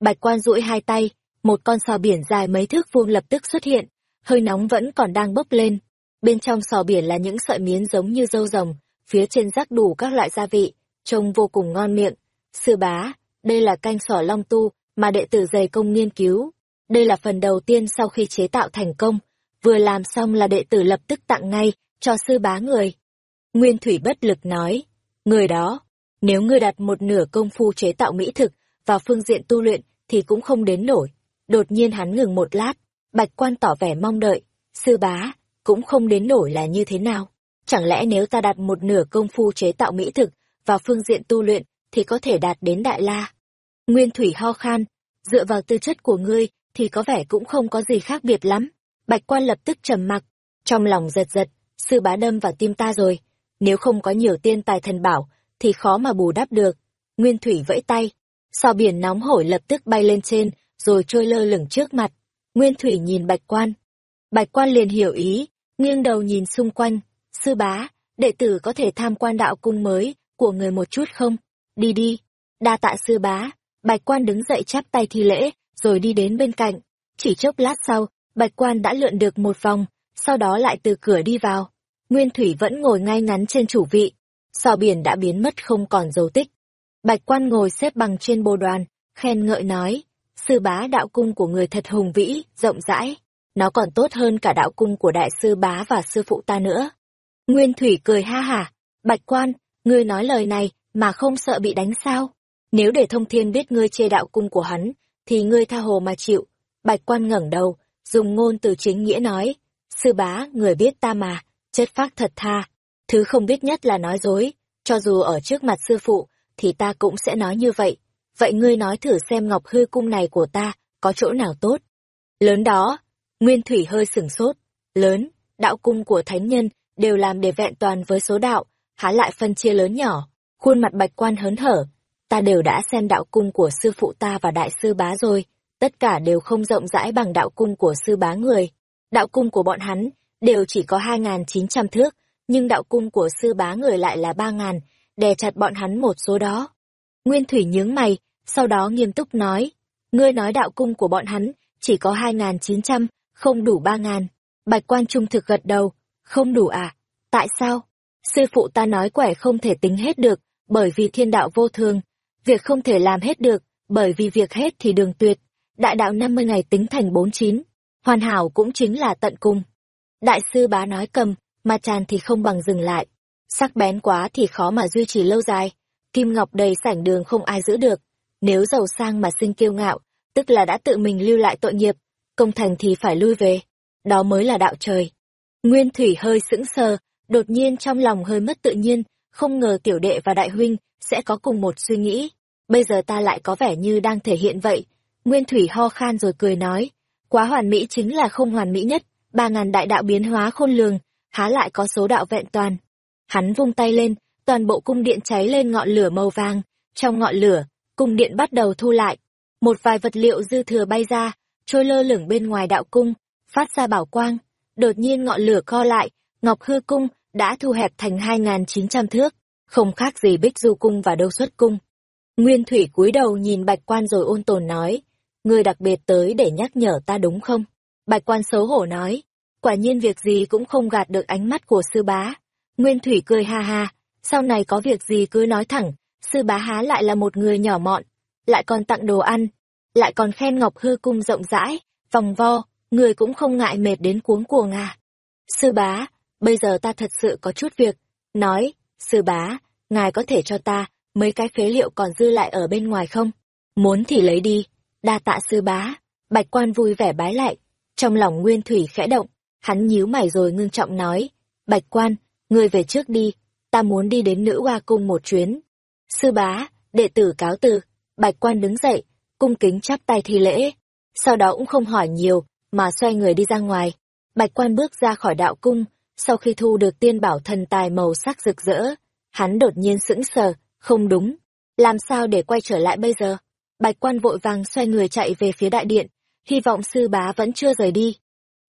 Bạch quan duỗi hai tay, một con sò biển dài mấy thước vuông lập tức xuất hiện, hơi nóng vẫn còn đang bốc lên. Bên trong sò biển là những sợi miến giống như dâu rồng, phía trên rắc đủ các loại gia vị, trông vô cùng ngon miệng. Sư bá, đây là canh sò long tu mà đệ tử dày công nghiên cứu. Đây là phần đầu tiên sau khi chế tạo thành công, vừa làm xong là đệ tử lập tức tặng ngay cho sư bá người. Nguyên Thủy bất lực nói, người đó, nếu ngươi đặt một nửa công phu chế tạo mỹ thực vào phương diện tu luyện thì cũng không đến nổi. Đột nhiên hắn ngừng một lát, bạch quan tỏ vẻ mong đợi, sư bá, cũng không đến nổi là như thế nào. Chẳng lẽ nếu ta đặt một nửa công phu chế tạo mỹ thực vào phương diện tu luyện thì có thể đạt đến đại la? Nguyên Thủy ho khan, dựa vào tư chất của ngươi thì có vẻ cũng không có gì khác biệt lắm. Bạch quan lập tức trầm mặc, trong lòng giật giật, sư bá đâm vào tim ta rồi, nếu không có nhiều tiên tài thần bảo, thì khó mà bù đắp được. Nguyên Thủy vẫy tay, sao biển nóng hổi lập tức bay lên trên, rồi trôi lơ lửng trước mặt. Nguyên Thủy nhìn Bạch Quan. Bạch Quan liền hiểu ý, nghiêng đầu nhìn xung quanh. Sư bá, đệ tử có thể tham quan đạo cung mới của người một chút không? Đi đi. Đa tạ sư bá. Bạch Quan đứng dậy chắp tay thi lễ, rồi đi đến bên cạnh. Chỉ chốc lát sau, Bạch Quan đã lượn được một vòng, sau đó lại từ cửa đi vào. Nguyên Thủy vẫn ngồi ngay ngắn trên chủ vị. Sò biển đã biến mất không còn dấu tích. Bạch quan ngồi xếp bằng trên bồ đoàn, khen ngợi nói, sư bá đạo cung của người thật hùng vĩ, rộng rãi. Nó còn tốt hơn cả đạo cung của đại sư bá và sư phụ ta nữa. Nguyên Thủy cười ha hả, bạch quan, ngươi nói lời này mà không sợ bị đánh sao? Nếu để thông thiên biết ngươi chê đạo cung của hắn, thì ngươi tha hồ mà chịu. Bạch quan ngẩng đầu, dùng ngôn từ chính nghĩa nói, sư bá, người biết ta mà, chất phác thật tha, thứ không biết nhất là nói dối, cho dù ở trước mặt sư phụ, thì ta cũng sẽ nói như vậy. Vậy ngươi nói thử xem ngọc hư cung này của ta, có chỗ nào tốt? Lớn đó, Nguyên Thủy hơi sửng sốt. Lớn, đạo cung của thánh nhân, đều làm để vẹn toàn với số đạo, há lại phân chia lớn nhỏ. Khuôn mặt bạch quan hớn hở, ta đều đã xem đạo cung của sư phụ ta và đại sư bá rồi, tất cả đều không rộng rãi bằng đạo cung của sư bá người. Đạo cung của bọn hắn đều chỉ có 2.900 thước, nhưng đạo cung của sư bá người lại là 3.000, đè chặt bọn hắn một số đó. Nguyên Thủy nhướng mày, sau đó nghiêm túc nói, ngươi nói đạo cung của bọn hắn chỉ có 2.900, không đủ 3.000. Bạch quan trung thực gật đầu, không đủ à? Tại sao? Sư phụ ta nói quẻ không thể tính hết được, bởi vì thiên đạo vô thường. Việc không thể làm hết được, bởi vì việc hết thì đường tuyệt. Đại đạo 50 ngày tính thành 49. Hoàn hảo cũng chính là tận cùng. Đại sư bá nói cầm, mà tràn thì không bằng dừng lại. Sắc bén quá thì khó mà duy trì lâu dài. Kim ngọc đầy sảnh đường không ai giữ được. Nếu giàu sang mà sinh kiêu ngạo, tức là đã tự mình lưu lại tội nghiệp, công thành thì phải lui về. Đó mới là đạo trời. Nguyên Thủy hơi sững sờ, đột nhiên trong lòng hơi mất tự nhiên, không ngờ tiểu đệ và đại huynh sẽ có cùng một suy nghĩ. Bây giờ ta lại có vẻ như đang thể hiện vậy. Nguyên Thủy ho khan rồi cười nói, quá hoàn mỹ chính là không hoàn mỹ nhất, ba ngàn đại đạo biến hóa khôn lường, há lại có số đạo vẹn toàn. Hắn vung tay lên, toàn bộ cung điện cháy lên ngọn lửa màu vàng, trong ngọn lửa, cung điện bắt đầu thu lại. Một vài vật liệu dư thừa bay ra, trôi lơ lửng bên ngoài đạo cung, phát ra bảo quang. Đột nhiên ngọn lửa co lại, Ngọc Hư Cung đã thu hẹp thành 2.900 thước, không khác gì Bích Du Cung và Đâu Xuất Cung. Nguyên Thủy cúi đầu nhìn Bạch Quan rồi ôn tồn nói, ngươi đặc biệt tới để nhắc nhở ta đúng không? Bạch quan xấu hổ nói, quả nhiên việc gì cũng không gạt được ánh mắt của sư bá. Nguyên Thủy cười ha ha, sau này có việc gì cứ nói thẳng, sư bá há lại là một người nhỏ mọn, lại còn tặng đồ ăn, lại còn khen ngọc hư cung rộng rãi, vòng vo, người cũng không ngại mệt đến cuống cuồng à. Sư bá, bây giờ ta thật sự có chút việc, nói, sư bá, ngài có thể cho ta mấy cái phế liệu còn dư lại ở bên ngoài không? Muốn thì lấy đi, đa tạ sư bá. Bạch quan vui vẻ bái lại, trong lòng Nguyên Thủy khẽ động, hắn nhíu mày rồi ngưng trọng nói, Bạch quan, ngươi về trước đi, ta muốn đi đến nữ hoa cung một chuyến. Sư bá, đệ tử cáo từ, Bạch quan đứng dậy, cung kính chắp tay thi lễ, sau đó cũng không hỏi nhiều, mà xoay người đi ra ngoài. Bạch quan bước ra khỏi đạo cung, sau khi thu được tiên bảo thần tài màu sắc rực rỡ, hắn đột nhiên sững sờ, không đúng, làm sao để quay trở lại bây giờ? Bạch quan vội vàng xoay người chạy về phía đại điện, hy vọng sư bá vẫn chưa rời đi.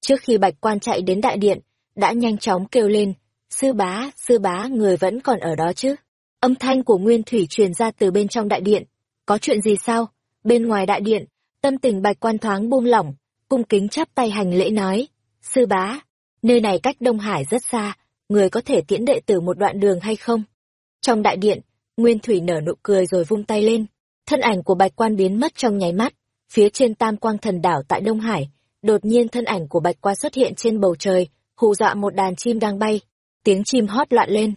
Trước khi bạch quan chạy đến đại điện, đã nhanh chóng kêu lên, sư bá, sư bá, người vẫn còn ở đó chứ? Âm thanh của Nguyên Thủy truyền ra từ bên trong đại điện. Có chuyện gì sao? Bên ngoài đại điện, tâm tình bạch quan thoáng buông lỏng, cung kính chắp tay hành lễ nói, sư bá, nơi này cách Đông Hải rất xa, người có thể tiễn đệ tử một đoạn đường hay không? Trong đại điện, Nguyên Thủy nở nụ cười rồi vung tay lên, thân ảnh của bạch quan biến mất trong nháy mắt, phía trên tam quang thần đảo tại Đông Hải, đột nhiên thân ảnh của bạch quan xuất hiện trên bầu trời, hù dọa một đàn chim đang bay, tiếng chim hót loạn lên.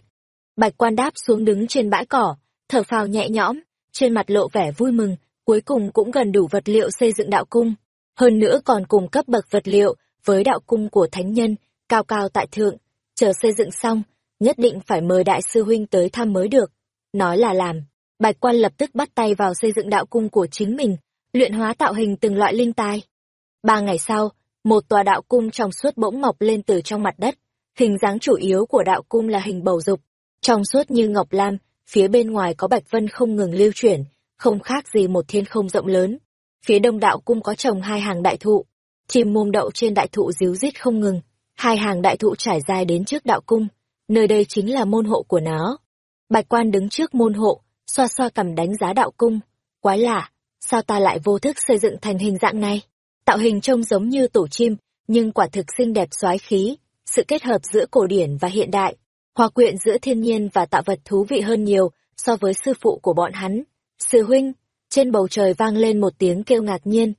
Bạch quan đáp xuống đứng trên bãi cỏ, thở phào nhẹ nhõm, trên mặt lộ vẻ vui mừng, cuối cùng cũng gần đủ vật liệu xây dựng đạo cung. Hơn nữa còn cùng cấp bậc vật liệu với đạo cung của thánh nhân, cao cao tại thượng, chờ xây dựng xong, nhất định phải mời đại sư huynh tới thăm mới được. Nói là làm, bạch quan lập tức bắt tay vào xây dựng đạo cung của chính mình, luyện hóa tạo hình từng loại linh tài. Ba ngày sau, một tòa đạo cung trong suốt bỗng mọc lên từ trong mặt đất. Hình dáng chủ yếu của đạo cung là hình bầu dục, trong suốt như ngọc lam, phía bên ngoài có bạch vân không ngừng lưu chuyển, không khác gì một thiên không rộng lớn. Phía đông đạo cung có trồng hai hàng đại thụ, chim mồm đậu trên đại thụ díu rít không ngừng, hai hàng đại thụ trải dài đến trước đạo cung, nơi đây chính là môn hộ của nó. Bạch quan đứng trước môn hộ, xoa xoa cầm đánh giá đạo cung. Quái lạ, sao ta lại vô thức xây dựng thành hình dạng này? Tạo hình trông giống như tổ chim, nhưng quả thực xinh đẹp xoái khí, sự kết hợp giữa cổ điển và hiện đại, hòa quyện giữa thiên nhiên và tạo vật thú vị hơn nhiều so với sư phụ của bọn hắn. Sư huynh, trên bầu trời vang lên một tiếng kêu ngạc nhiên.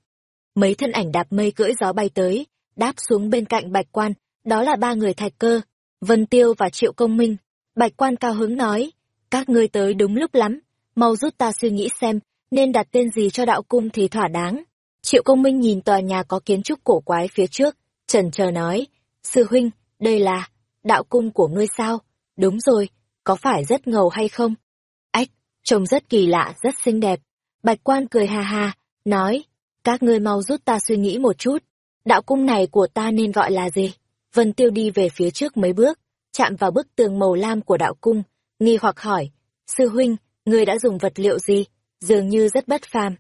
Mấy thân ảnh đạp mây cưỡi gió bay tới, đáp xuống bên cạnh bạch quan, đó là ba người thạch cơ, Vân Tiêu và Triệu Công Minh. Bạch quan cao hứng nói, các ngươi tới đúng lúc lắm, mau giúp ta suy nghĩ xem, nên đặt tên gì cho đạo cung thì thỏa đáng. Triệu Công Minh nhìn tòa nhà có kiến trúc cổ quái phía trước, trần chờ nói, sư huynh, đây là, đạo cung của ngươi sao? Đúng rồi, có phải rất ngầu hay không? Ách, trông rất kỳ lạ, rất xinh đẹp. Bạch quan cười ha ha, nói, các ngươi mau giúp ta suy nghĩ một chút, đạo cung này của ta nên gọi là gì? Vân Tiêu đi về phía trước mấy bước, chạm vào bức tường màu lam của đạo cung, nghi hoặc hỏi, sư huynh, ngươi đã dùng vật liệu gì? Dường như rất bất phàm.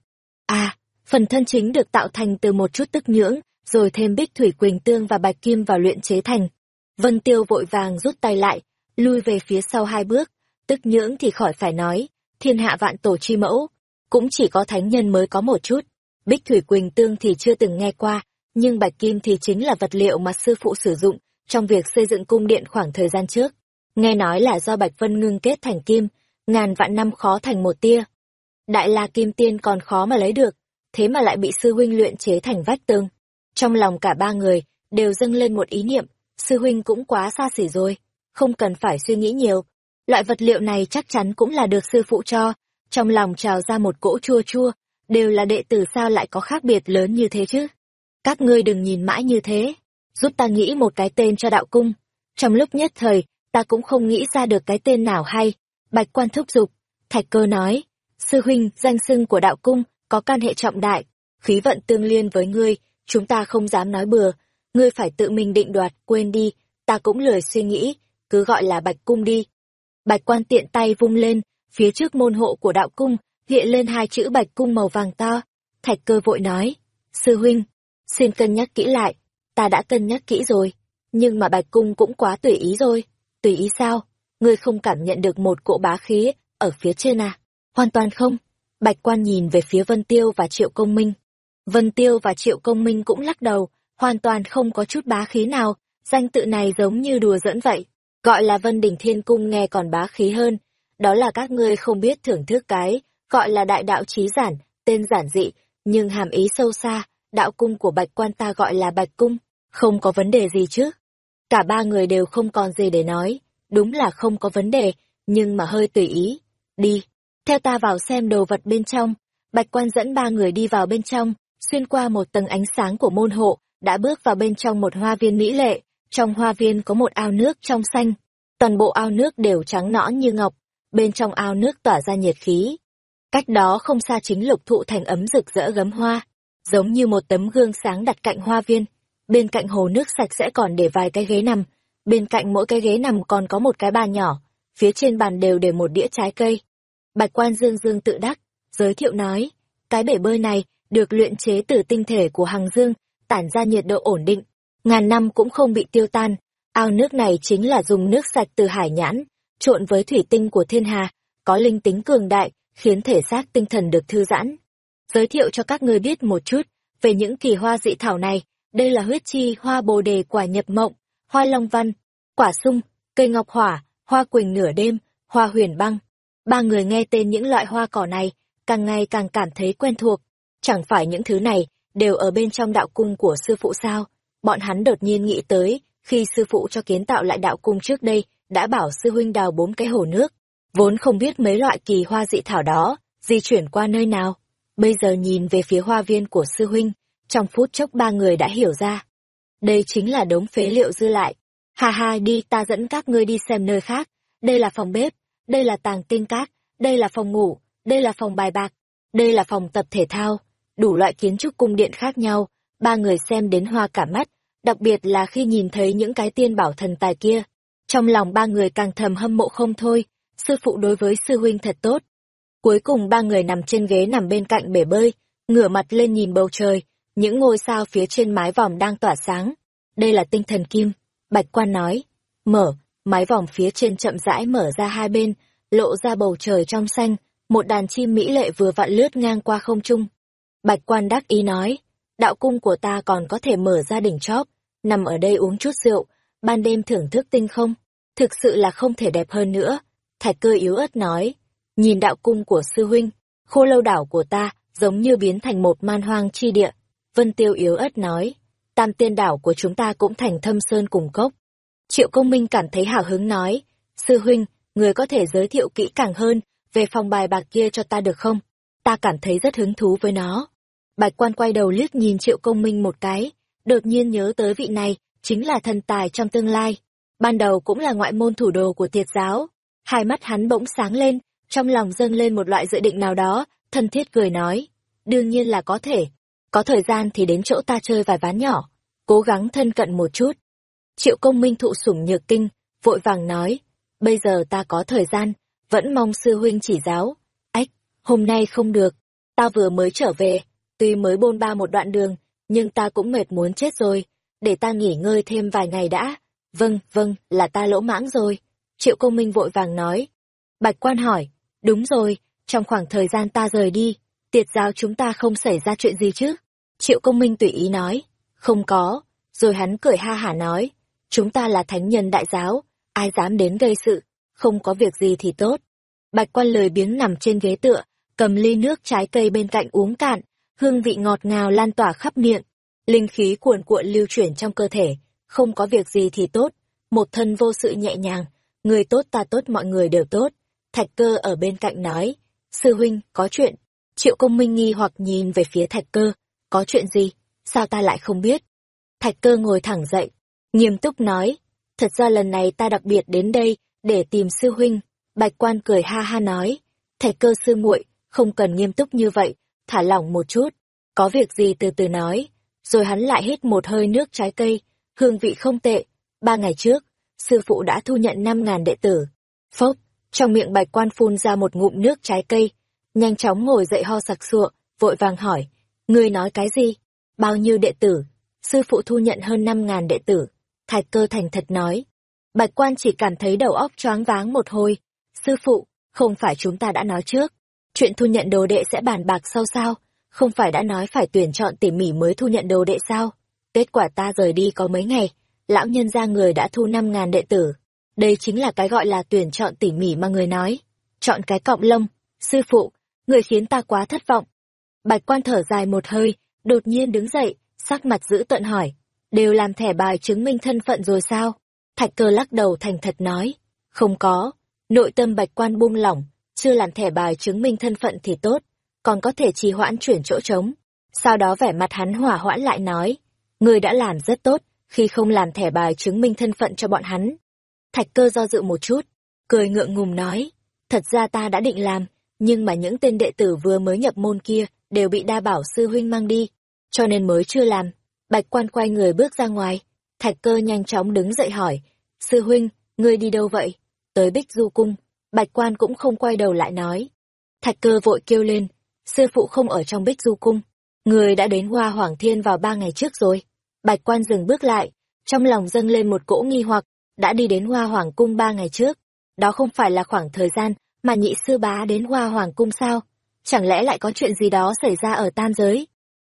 À, phần thân chính được tạo thành từ một chút tức nhưỡng, rồi thêm bích thủy quỳnh tương và bạch kim vào luyện chế thành. Vân Tiêu vội vàng rút tay lại, lui về phía sau hai bước, tức nhưỡng thì khỏi phải nói, thiên hạ vạn tổ chi mẫu, cũng chỉ có thánh nhân mới có một chút. Bích thủy quỳnh tương thì chưa từng nghe qua, nhưng bạch kim thì chính là vật liệu mà sư phụ sử dụng trong việc xây dựng cung điện khoảng thời gian trước. Nghe nói là do Bạch Vân ngưng kết thành kim, ngàn vạn năm khó thành một tia. Đại la kim tiên còn khó mà lấy được, thế mà lại bị sư huynh luyện chế thành vách tường. Trong lòng cả ba người đều dâng lên một ý niệm, sư huynh cũng quá xa xỉ rồi, không cần phải suy nghĩ nhiều. Loại vật liệu này chắc chắn cũng là được sư phụ cho, trong lòng trào ra một cỗ chua chua, đều là đệ tử sao lại có khác biệt lớn như thế chứ. Các ngươi đừng nhìn mãi như thế, giúp ta nghĩ một cái tên cho đạo cung. Trong lúc nhất thời, ta cũng không nghĩ ra được cái tên nào hay. Bạch quan thúc giục, thạch cơ nói, sư huynh, danh xưng của đạo cung, có can hệ trọng đại, khí vận tương liên với ngươi, chúng ta không dám nói bừa, ngươi phải tự mình định đoạt, quên đi, ta cũng lười suy nghĩ, cứ gọi là bạch cung đi. Bạch quan tiện tay vung lên, phía trước môn hộ của đạo cung, hiện lên hai chữ bạch cung màu vàng to. Thạch cơ vội nói, sư huynh, xin cân nhắc kỹ lại, ta đã cân nhắc kỹ rồi, nhưng mà bạch cung cũng quá tùy ý rồi. Tùy ý sao? Ngươi không cảm nhận được một cỗ bá khí ở phía trên à? Hoàn toàn không. Bạch quan nhìn về phía Vân Tiêu và Triệu Công Minh. Vân Tiêu và Triệu Công Minh cũng lắc đầu, hoàn toàn không có chút bá khí nào, danh tự này giống như đùa giỡn vậy. Gọi là Vân Đỉnh Thiên Cung nghe còn bá khí hơn, đó là các ngươi không biết thưởng thức cái, gọi là đại đạo trí giản, tên giản dị, nhưng hàm ý sâu xa, đạo cung của Bạch Quan ta gọi là Bạch Cung, không có vấn đề gì chứ. Cả ba người đều không còn gì để nói, đúng là không có vấn đề, nhưng mà hơi tùy ý. Đi, theo ta vào xem đồ vật bên trong. Bạch quan dẫn ba người đi vào bên trong, xuyên qua một tầng ánh sáng của môn hộ, đã bước vào bên trong một hoa viên mỹ lệ. Trong hoa viên có một ao nước trong xanh, toàn bộ ao nước đều trắng nõn như ngọc, bên trong ao nước tỏa ra nhiệt khí. Cách đó không xa chính lục thụ thành ấm rực rỡ gấm hoa, giống như một tấm gương sáng đặt cạnh hoa viên. Bên cạnh hồ nước sạch sẽ còn để vài cái ghế nằm, bên cạnh mỗi cái ghế nằm còn có một cái bàn nhỏ, phía trên bàn đều để một đĩa trái cây. Bạch quan dương dương tự đắc, giới thiệu nói, cái bể bơi này được luyện chế từ tinh thể của hàng dương, tản ra nhiệt độ ổn định, ngàn năm cũng không bị tiêu tan. Ao nước này chính là dùng nước sạch từ hải nhãn, trộn với thủy tinh của thiên hà, có linh tính cường đại, khiến thể xác tinh thần được thư giãn. Giới thiệu cho các ngươi biết một chút về những kỳ hoa dị thảo này, đây là huyết chi hoa bồ đề quả nhập mộng, hoa long văn, quả sung, cây ngọc hỏa, hoa quỳnh nửa đêm, hoa huyền băng. Ba người nghe tên những loại hoa cỏ này, càng ngày càng cảm thấy quen thuộc. Chẳng phải những thứ này đều ở bên trong đạo cung của sư phụ sao? Bọn hắn đột nhiên nghĩ tới, khi sư phụ cho kiến tạo lại đạo cung trước đây, đã bảo sư huynh đào bốn cái hồ nước. Vốn không biết mấy loại kỳ hoa dị thảo đó, di chuyển qua nơi nào. Bây giờ nhìn về phía hoa viên của sư huynh, trong phút chốc ba người đã hiểu ra. Đây chính là đống phế liệu dư lại. Hà hà đi ta dẫn các ngươi đi xem nơi khác. Đây là phòng bếp, đây là tàng kinh cát, đây là phòng ngủ, đây là phòng bài bạc, đây là phòng tập thể thao, đủ loại kiến trúc cung điện khác nhau, ba người xem đến hoa cả mắt, đặc biệt là khi nhìn thấy những cái tiên bảo thần tài kia. Trong lòng ba người càng thầm hâm mộ không thôi, sư phụ đối với sư huynh thật tốt. Cuối cùng ba người nằm trên ghế nằm bên cạnh bể bơi, ngửa mặt lên nhìn bầu trời, những ngôi sao phía trên mái vòm đang tỏa sáng. Đây là tinh thần kim, Bạch Quan nói. Mở, mái vòm phía trên chậm rãi mở ra hai bên, lộ ra bầu trời trong xanh, một đàn chim mỹ lệ vừa vặn lướt ngang qua không trung. Bạch quan đắc ý nói, đạo cung của ta còn có thể mở ra đỉnh chóp, nằm ở đây uống chút rượu, ban đêm thưởng thức tinh không, thực sự là không thể đẹp hơn nữa. Thạch cơ yếu ớt nói, nhìn đạo cung của sư huynh, khô lâu đảo của ta giống như biến thành một man hoang chi địa. Vân Tiêu yếu ớt nói, tam tiên đảo của chúng ta cũng thành thâm sơn cùng cốc. Triệu công minh cảm thấy hào hứng nói, sư huynh, người có thể giới thiệu kỹ càng hơn về phòng bài bạc kia cho ta được không? Ta cảm thấy rất hứng thú với nó. Bạch quan quay đầu liếc nhìn triệu công minh một cái, đột nhiên nhớ tới vị này, chính là thần tài trong tương lai. Ban đầu cũng là ngoại môn thủ đồ của tiệt giáo. Hai mắt hắn bỗng sáng lên, trong lòng dâng lên một loại dự định nào đó, thân thiết cười nói. Đương nhiên là có thể. Có thời gian thì đến chỗ ta chơi vài ván nhỏ, cố gắng thân cận một chút. Triệu công minh thụ sủng nhược kinh, vội vàng nói, bây giờ ta có thời gian, vẫn mong sư huynh chỉ giáo. Ách, hôm nay không được, ta vừa mới trở về, tuy mới bôn ba một đoạn đường, nhưng ta cũng mệt muốn chết rồi, để ta nghỉ ngơi thêm vài ngày đã. Vâng, vâng, là ta lỗ mãng rồi. Triệu công minh vội vàng nói. Bạch quan hỏi, đúng rồi, trong khoảng thời gian ta rời đi, tiệt giáo chúng ta không xảy ra chuyện gì chứ? Triệu công minh tùy ý nói, không có, rồi hắn cười ha hả nói, chúng ta là thánh nhân đại giáo, ai dám đến gây sự, không có việc gì thì tốt. Bạch quan lười biếng nằm trên ghế tựa, cầm ly nước trái cây bên cạnh uống cạn, hương vị ngọt ngào lan tỏa khắp miệng. Linh khí cuồn cuộn lưu chuyển trong cơ thể, không có việc gì thì tốt, một thân vô sự nhẹ nhàng, người tốt ta tốt mọi người đều tốt. Thạch cơ ở bên cạnh nói, sư huynh, có chuyện. Triệu công minh nghi hoặc nhìn về phía thạch cơ, có chuyện gì, sao ta lại không biết. Thạch cơ ngồi thẳng dậy, nghiêm túc nói, thật ra lần này ta đặc biệt đến đây để tìm sư huynh. Bạch quan cười ha ha nói thạch cơ sư muội không cần nghiêm túc như vậy thả lỏng một chút. Có việc gì từ từ nói. Rồi hắn lại hít một hơi nước trái cây hương vị không tệ. Ba ngày trước sư phụ đã thu nhận năm ngàn đệ tử. Phốc! Trong miệng bạch quan phun ra một ngụm nước trái cây nhanh chóng ngồi dậy ho sặc sụa vội vàng hỏi ngươi nói cái gì bao nhiêu đệ tử sư phụ thu nhận hơn năm ngàn đệ tử thạch cơ thành thật nói Bạch quan chỉ cảm thấy đầu óc choáng váng một hồi. Sư phụ, không phải chúng ta đã nói trước. Chuyện thu nhận đồ đệ sẽ bàn bạc sau sao? Không phải đã nói phải tuyển chọn tỉ mỉ mới thu nhận đồ đệ sao? Kết quả ta rời đi có mấy ngày, lão nhân ra người đã thu năm ngàn đệ tử. Đây chính là cái gọi là tuyển chọn tỉ mỉ mà người nói. Chọn cái cọng lông, sư phụ, người khiến ta quá thất vọng. Bạch quan thở dài một hơi, đột nhiên đứng dậy, sắc mặt giữ tận hỏi. Đều làm thẻ bài chứng minh thân phận rồi sao? Thạch cơ lắc đầu thành thật nói, không có, Nội tâm bạch quan buông lỏng, chưa làm thẻ bài chứng minh thân phận thì tốt, còn có thể trì hoãn chuyển chỗ trống. Sau đó vẻ mặt hắn hỏa hoãn lại nói, người đã làm rất tốt, khi không làm thẻ bài chứng minh thân phận cho bọn hắn. Thạch cơ do dự một chút, cười ngượng ngùng nói, thật ra ta đã định làm, nhưng mà những tên đệ tử vừa mới nhập môn kia đều bị đa bảo sư huynh mang đi, cho nên mới chưa làm. Bạch quan quay người bước ra ngoài, thạch cơ nhanh chóng đứng dậy hỏi, sư huynh, ngươi đi đâu vậy? Tới Bích Du Cung, bạch quan cũng không quay đầu lại nói. Thạch cơ vội kêu lên, sư phụ không ở trong Bích Du Cung, người đã đến Hoa Hoàng Thiên vào ba ngày trước rồi. Bạch quan dừng bước lại, trong lòng dâng lên một cỗ nghi hoặc, đã đi đến Hoa Hoàng Cung ba ngày trước. Đó không phải là khoảng thời gian mà nhị sư bá đến Hoa Hoàng Cung sao? Chẳng lẽ lại có chuyện gì đó xảy ra ở tam giới?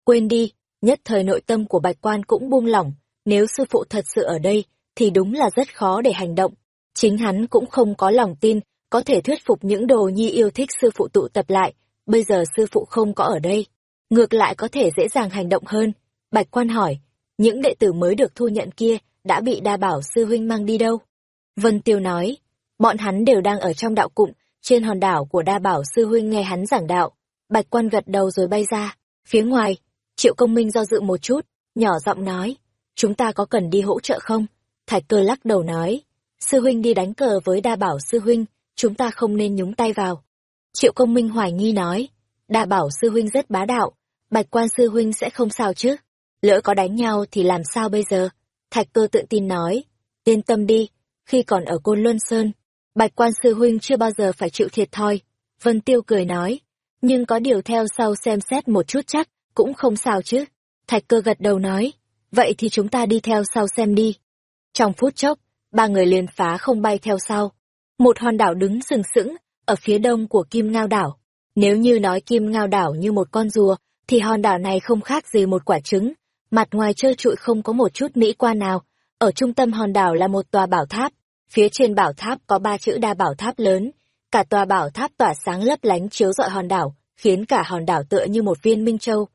Quên đi, nhất thời nội tâm của bạch quan cũng buông lỏng, nếu sư phụ thật sự ở đây, thì đúng là rất khó để hành động. Chính hắn cũng không có lòng tin, có thể thuyết phục những đồ nhi yêu thích sư phụ tụ tập lại, bây giờ sư phụ không có ở đây. Ngược lại có thể dễ dàng hành động hơn. Bạch quan hỏi, những đệ tử mới được thu nhận kia đã bị đa bảo sư huynh mang đi đâu? Vân Tiêu nói, bọn hắn đều đang ở trong đạo cụm, trên hòn đảo của đa bảo sư huynh nghe hắn giảng đạo. Bạch quan gật đầu rồi bay ra, phía ngoài, triệu công minh do dự một chút, nhỏ giọng nói, chúng ta có cần đi hỗ trợ không? Thạch cơ lắc đầu nói, sư huynh đi đánh cờ với đa bảo sư huynh, chúng ta không nên nhúng tay vào. Triệu công minh hoài nghi nói, đa bảo sư huynh rất bá đạo, bạch quan sư huynh sẽ không sao chứ? Lỡ có đánh nhau thì làm sao bây giờ? Thạch cơ tự tin nói, yên tâm đi, khi còn ở Côn Luân Sơn, bạch quan sư huynh chưa bao giờ phải chịu thiệt thòi. Vân Tiêu cười nói, nhưng có điều theo sau xem xét một chút chắc, cũng không sao chứ. Thạch cơ gật đầu nói, vậy thì chúng ta đi theo sau xem đi. Trong phút chốc, ba người liền phá không bay theo sau. Một hòn đảo đứng sừng sững, ở phía đông của Kim Ngao đảo. Nếu như nói Kim Ngao đảo như một con rùa, thì hòn đảo này không khác gì một quả trứng, mặt ngoài trơ trụi không có một chút mỹ quan nào. Ở trung tâm hòn đảo là một tòa bảo tháp, phía trên bảo tháp có ba chữ đa bảo tháp lớn. Cả tòa bảo tháp tỏa sáng lấp lánh chiếu rọi hòn đảo, khiến cả hòn đảo tựa như một viên minh châu.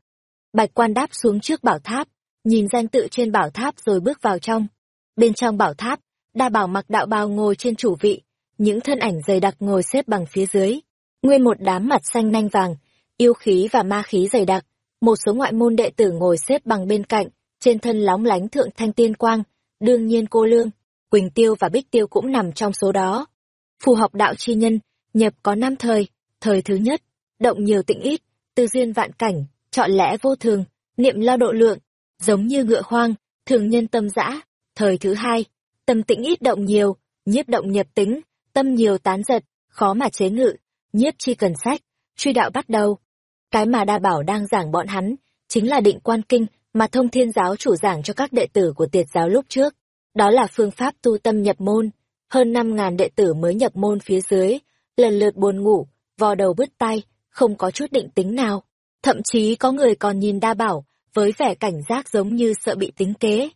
Bạch quan đáp xuống trước bảo tháp, nhìn danh tự trên bảo tháp rồi bước vào trong. Bên trong bảo tháp, đa bảo mặc đạo bào ngồi trên chủ vị, những thân ảnh dày đặc ngồi xếp bằng phía dưới. Nguyên một đám mặt xanh nanh vàng, yêu khí và ma khí dày đặc, một số ngoại môn đệ tử ngồi xếp bằng bên cạnh, trên thân lóng lánh thượng thanh tiên quang, đương nhiên cô Lương, Quỳnh Tiêu và Bích Tiêu cũng nằm trong số đó. Phù học đạo chi nhân, nhập có năm thời, thời thứ nhất, động nhiều tĩnh ít, tư duyên vạn cảnh, chọn lẽ vô thường, niệm lao độ lượng, giống như ngựa hoang, thường nhân tâm dã. Thời thứ hai, tâm tĩnh ít động nhiều, nhiếp động nhập tính, tâm nhiều tán giật, khó mà chế ngự, nhiếp chi cần sách, truy đạo bắt đầu. Cái mà đa bảo đang giảng bọn hắn, chính là định quan kinh mà thông thiên giáo chủ giảng cho các đệ tử của tiệt giáo lúc trước. Đó là phương pháp tu tâm nhập môn, hơn năm ngàn đệ tử mới nhập môn phía dưới, lần lượt buồn ngủ, vò đầu bứt tay, không có chút định tính nào. Thậm chí có người còn nhìn đa bảo, với vẻ cảnh giác giống như sợ bị tính kế.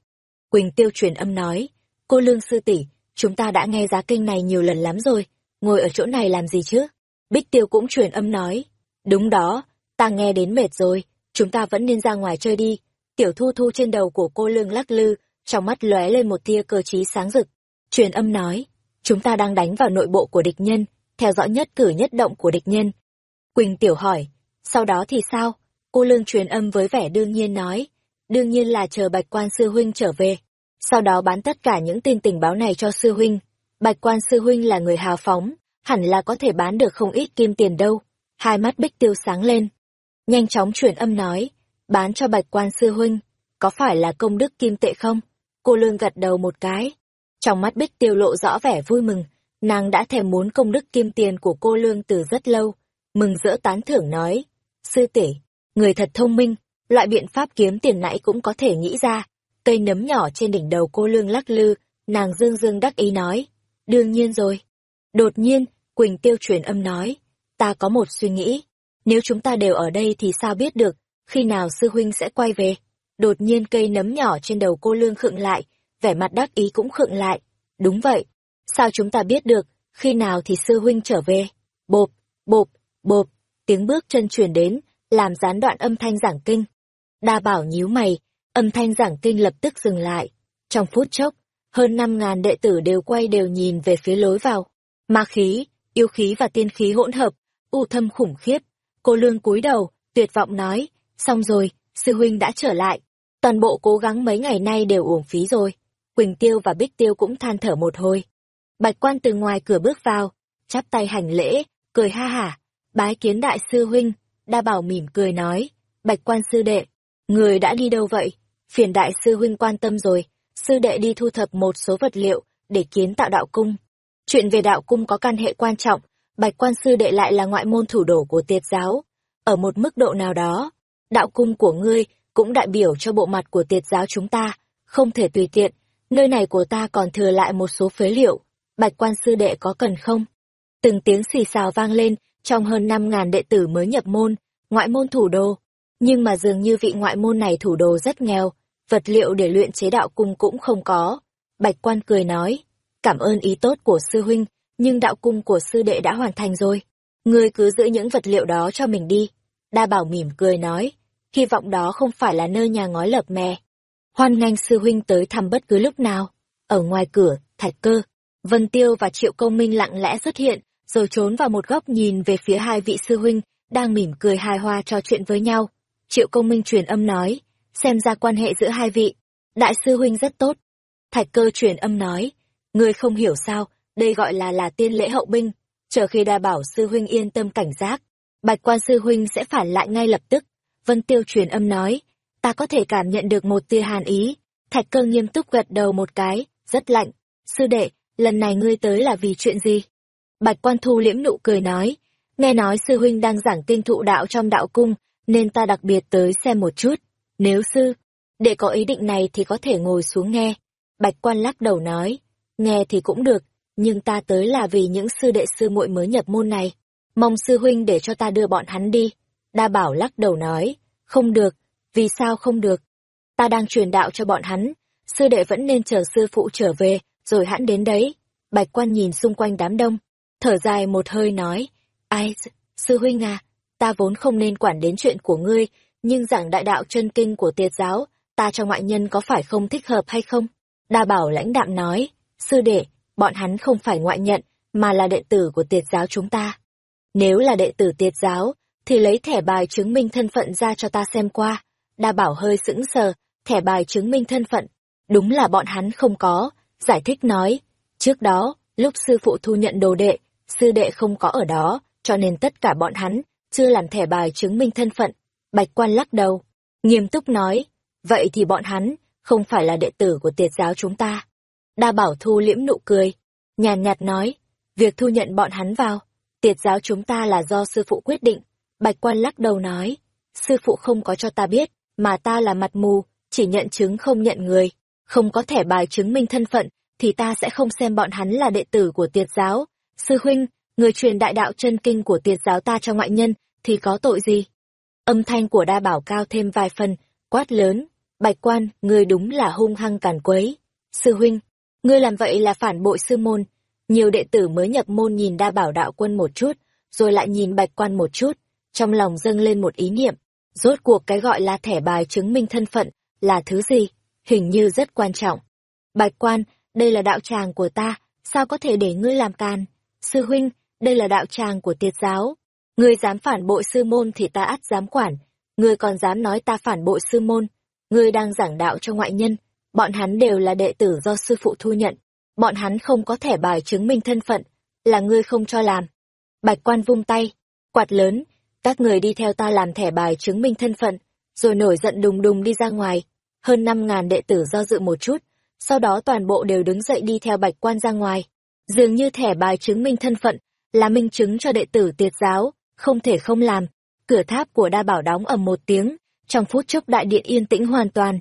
Quỳnh Tiêu truyền âm nói, cô Lương Sư tỷ chúng ta đã nghe giá kinh này nhiều lần lắm rồi, ngồi ở chỗ này làm gì chứ? Bích Tiêu cũng truyền âm nói, đúng đó, ta nghe đến mệt rồi, chúng ta vẫn nên ra ngoài chơi đi. Tiểu thu thu trên đầu của cô Lương lắc lư, trong mắt lóe lên một tia cơ trí sáng rực. Truyền âm nói, chúng ta đang đánh vào nội bộ của địch nhân, theo dõi nhất cử nhất động của địch nhân. Quỳnh Tiểu hỏi, sau đó thì sao? Cô Lương truyền âm với vẻ đương nhiên nói, đương nhiên là chờ Bạch Quan Sư Huynh trở về. Sau đó bán tất cả những tin tình báo này cho Sư Huynh. Bạch Quan Sư Huynh là người hào phóng, hẳn là có thể bán được không ít kim tiền đâu. Hai mắt Bích Tiêu sáng lên. Nhanh chóng truyền âm nói, bán cho Bạch Quan Sư Huynh, có phải là công đức kim tệ không? Cô Lương gật đầu một cái. Trong mắt Bích Tiêu lộ rõ vẻ vui mừng, nàng đã thèm muốn công đức kim tiền của cô Lương từ rất lâu. Mừng rỡ tán thưởng nói, sư tỷ người thật thông minh, loại biện pháp kiếm tiền nãy cũng có thể nghĩ ra. Cây nấm nhỏ trên đỉnh đầu cô lương lắc lư, nàng dương dương đắc ý nói. Đương nhiên rồi. Đột nhiên, Quỳnh Tiêu truyền âm nói. Ta có một suy nghĩ. Nếu chúng ta đều ở đây thì sao biết được, khi nào sư huynh sẽ quay về. Đột nhiên cây nấm nhỏ trên đầu cô lương khựng lại, vẻ mặt đắc ý cũng khựng lại. Đúng vậy. Sao chúng ta biết được, khi nào thì sư huynh trở về? Bộp, bộp, bộp, tiếng bước chân truyền đến, làm gián đoạn âm thanh giảng kinh. Đa bảo nhíu mày, âm thanh giảng kinh lập tức dừng lại. Trong phút chốc, hơn năm ngàn đệ tử đều quay đều nhìn về phía lối vào. Ma khí, yêu khí và tiên khí hỗn hợp, u thâm khủng khiếp. Cô lương cúi đầu, tuyệt vọng nói, xong rồi, sư huynh đã trở lại. Toàn bộ cố gắng mấy ngày nay đều uổng phí rồi. Quỳnh Tiêu và Bích Tiêu cũng than thở một hồi. Bạch quan từ ngoài cửa bước vào, chắp tay hành lễ, cười ha hả, bái kiến đại sư huynh, đa bảo mỉm cười nói, bạch quan sư đệ, người đã đi đâu vậy? Phiền đại sư huynh quan tâm rồi, sư đệ đi thu thập một số vật liệu, để kiến tạo đạo cung. Chuyện về đạo cung có căn hệ quan trọng, bạch quan sư đệ lại là ngoại môn thủ đổ của tiệt giáo. Ở một mức độ nào đó, đạo cung của ngươi cũng đại biểu cho bộ mặt của tiệt giáo chúng ta, không thể tùy tiện, nơi này của ta còn thừa lại một số phế liệu, bạch quan sư đệ có cần không? Từng tiếng xì xào vang lên, trong hơn năm ngàn đệ tử mới nhập môn, ngoại môn thủ đô. Nhưng mà dường như vị ngoại môn này thủ đô rất nghèo, vật liệu để luyện chế đạo cung cũng không có. Bạch quan cười nói, cảm ơn ý tốt của sư huynh, nhưng đạo cung của sư đệ đã hoàn thành rồi. Ngươi cứ giữ những vật liệu đó cho mình đi. Đa bảo mỉm cười nói, hy vọng đó không phải là nơi nhà ngói lợp mè. Hoan nghênh sư huynh tới thăm bất cứ lúc nào. Ở ngoài cửa, thạch cơ, Vân Tiêu và Triệu Công Minh lặng lẽ xuất hiện, rồi trốn vào một góc nhìn về phía hai vị sư huynh, đang mỉm cười hài hòa trò chuyện với nhau. Triệu Công Minh truyền âm nói, xem ra quan hệ giữa hai vị. Đại sư huynh rất tốt. Thạch cơ truyền âm nói, người không hiểu sao, đây gọi là là tiên lễ hậu binh, chờ khi đa bảo sư huynh yên tâm cảnh giác. Bạch quan sư huynh sẽ phản lại ngay lập tức. Vân Tiêu truyền âm nói, ta có thể cảm nhận được một tia hàn ý. Thạch cơ nghiêm túc gật đầu một cái, rất lạnh. Sư đệ, lần này ngươi tới là vì chuyện gì? Bạch quan thu liễm nụ cười nói, nghe nói sư huynh đang giảng kinh thụ đạo trong đạo cung, nên ta đặc biệt tới xem một chút. Nếu sư, đệ có ý định này thì có thể ngồi xuống nghe. Bạch quan lắc đầu nói, nghe thì cũng được, nhưng ta tới là vì những sư đệ sư muội mới nhập môn này. Mong sư huynh để cho ta đưa bọn hắn đi. Đa bảo lắc đầu nói, không được, vì sao không được? Ta đang truyền đạo cho bọn hắn, sư đệ vẫn nên chờ sư phụ trở về, rồi hãn đến đấy. Bạch quan nhìn xung quanh đám đông, thở dài một hơi nói, ai, sư huynh à, ta vốn không nên quản đến chuyện của ngươi, nhưng giảng đại đạo chân kinh của tiệt giáo, ta cho ngoại nhân có phải không thích hợp hay không? Đa bảo lãnh đạm nói, sư đệ, bọn hắn không phải ngoại nhận, mà là đệ tử của tiệt giáo chúng ta. Nếu là đệ tử tiệt giáo, thì lấy thẻ bài chứng minh thân phận ra cho ta xem qua. Đa bảo hơi sững sờ, thẻ bài chứng minh thân phận. Đúng là bọn hắn không có, giải thích nói. Trước đó, lúc sư phụ thu nhận đồ đệ, sư đệ không có ở đó, cho nên tất cả bọn hắn chưa làm thẻ bài chứng minh thân phận. Bạch quan lắc đầu, nghiêm túc nói, vậy thì bọn hắn không phải là đệ tử của tiệt giáo chúng ta. Đa bảo thu liễm nụ cười, nhàn nhạt nói, việc thu nhận bọn hắn vào, tiệt giáo chúng ta là do sư phụ quyết định. Bạch quan lắc đầu nói, sư phụ không có cho ta biết, mà ta là mặt mù, chỉ nhận chứng không nhận người, không có thẻ bài chứng minh thân phận, thì ta sẽ không xem bọn hắn là đệ tử của tiệt giáo. Sư huynh, người truyền đại đạo chân kinh của tiệt giáo ta cho ngoại nhân, thì có tội gì? Âm thanh của đa bảo cao thêm vài phần, quát lớn, bạch quan, người đúng là hung hăng càn quấy. Sư huynh, ngươi làm vậy là phản bội sư môn. Nhiều đệ tử mới nhập môn nhìn đa bảo đạo quân một chút, rồi lại nhìn bạch quan một chút, trong lòng dâng lên một ý niệm. Rốt cuộc cái gọi là thẻ bài chứng minh thân phận, là thứ gì? Hình như rất quan trọng. Bạch quan, đây là đạo tràng của ta, sao có thể để ngươi làm can? Sư huynh, đây là đạo tràng của tiệt giáo. Ngươi dám phản bội sư môn thì ta ắt dám quản. Ngươi còn dám nói ta phản bội sư môn. Ngươi đang giảng đạo cho ngoại nhân. Bọn hắn đều là đệ tử do sư phụ thu nhận. Bọn hắn không có thẻ bài chứng minh thân phận. Là ngươi không cho làm. Bạch quan vung tay. Quạt lớn. Các người đi theo ta làm thẻ bài chứng minh thân phận. Rồi nổi giận đùng đùng đi ra ngoài. Hơn năm ngàn đệ tử do dự một chút sau đó toàn bộ đều đứng dậy đi theo bạch quan ra ngoài. Dường như thẻ bài chứng minh thân phận, là minh chứng cho đệ tử tiệt giáo, không thể không làm. Cửa tháp của đa bảo đóng ầm một tiếng, trong phút chốc đại điện yên tĩnh hoàn toàn.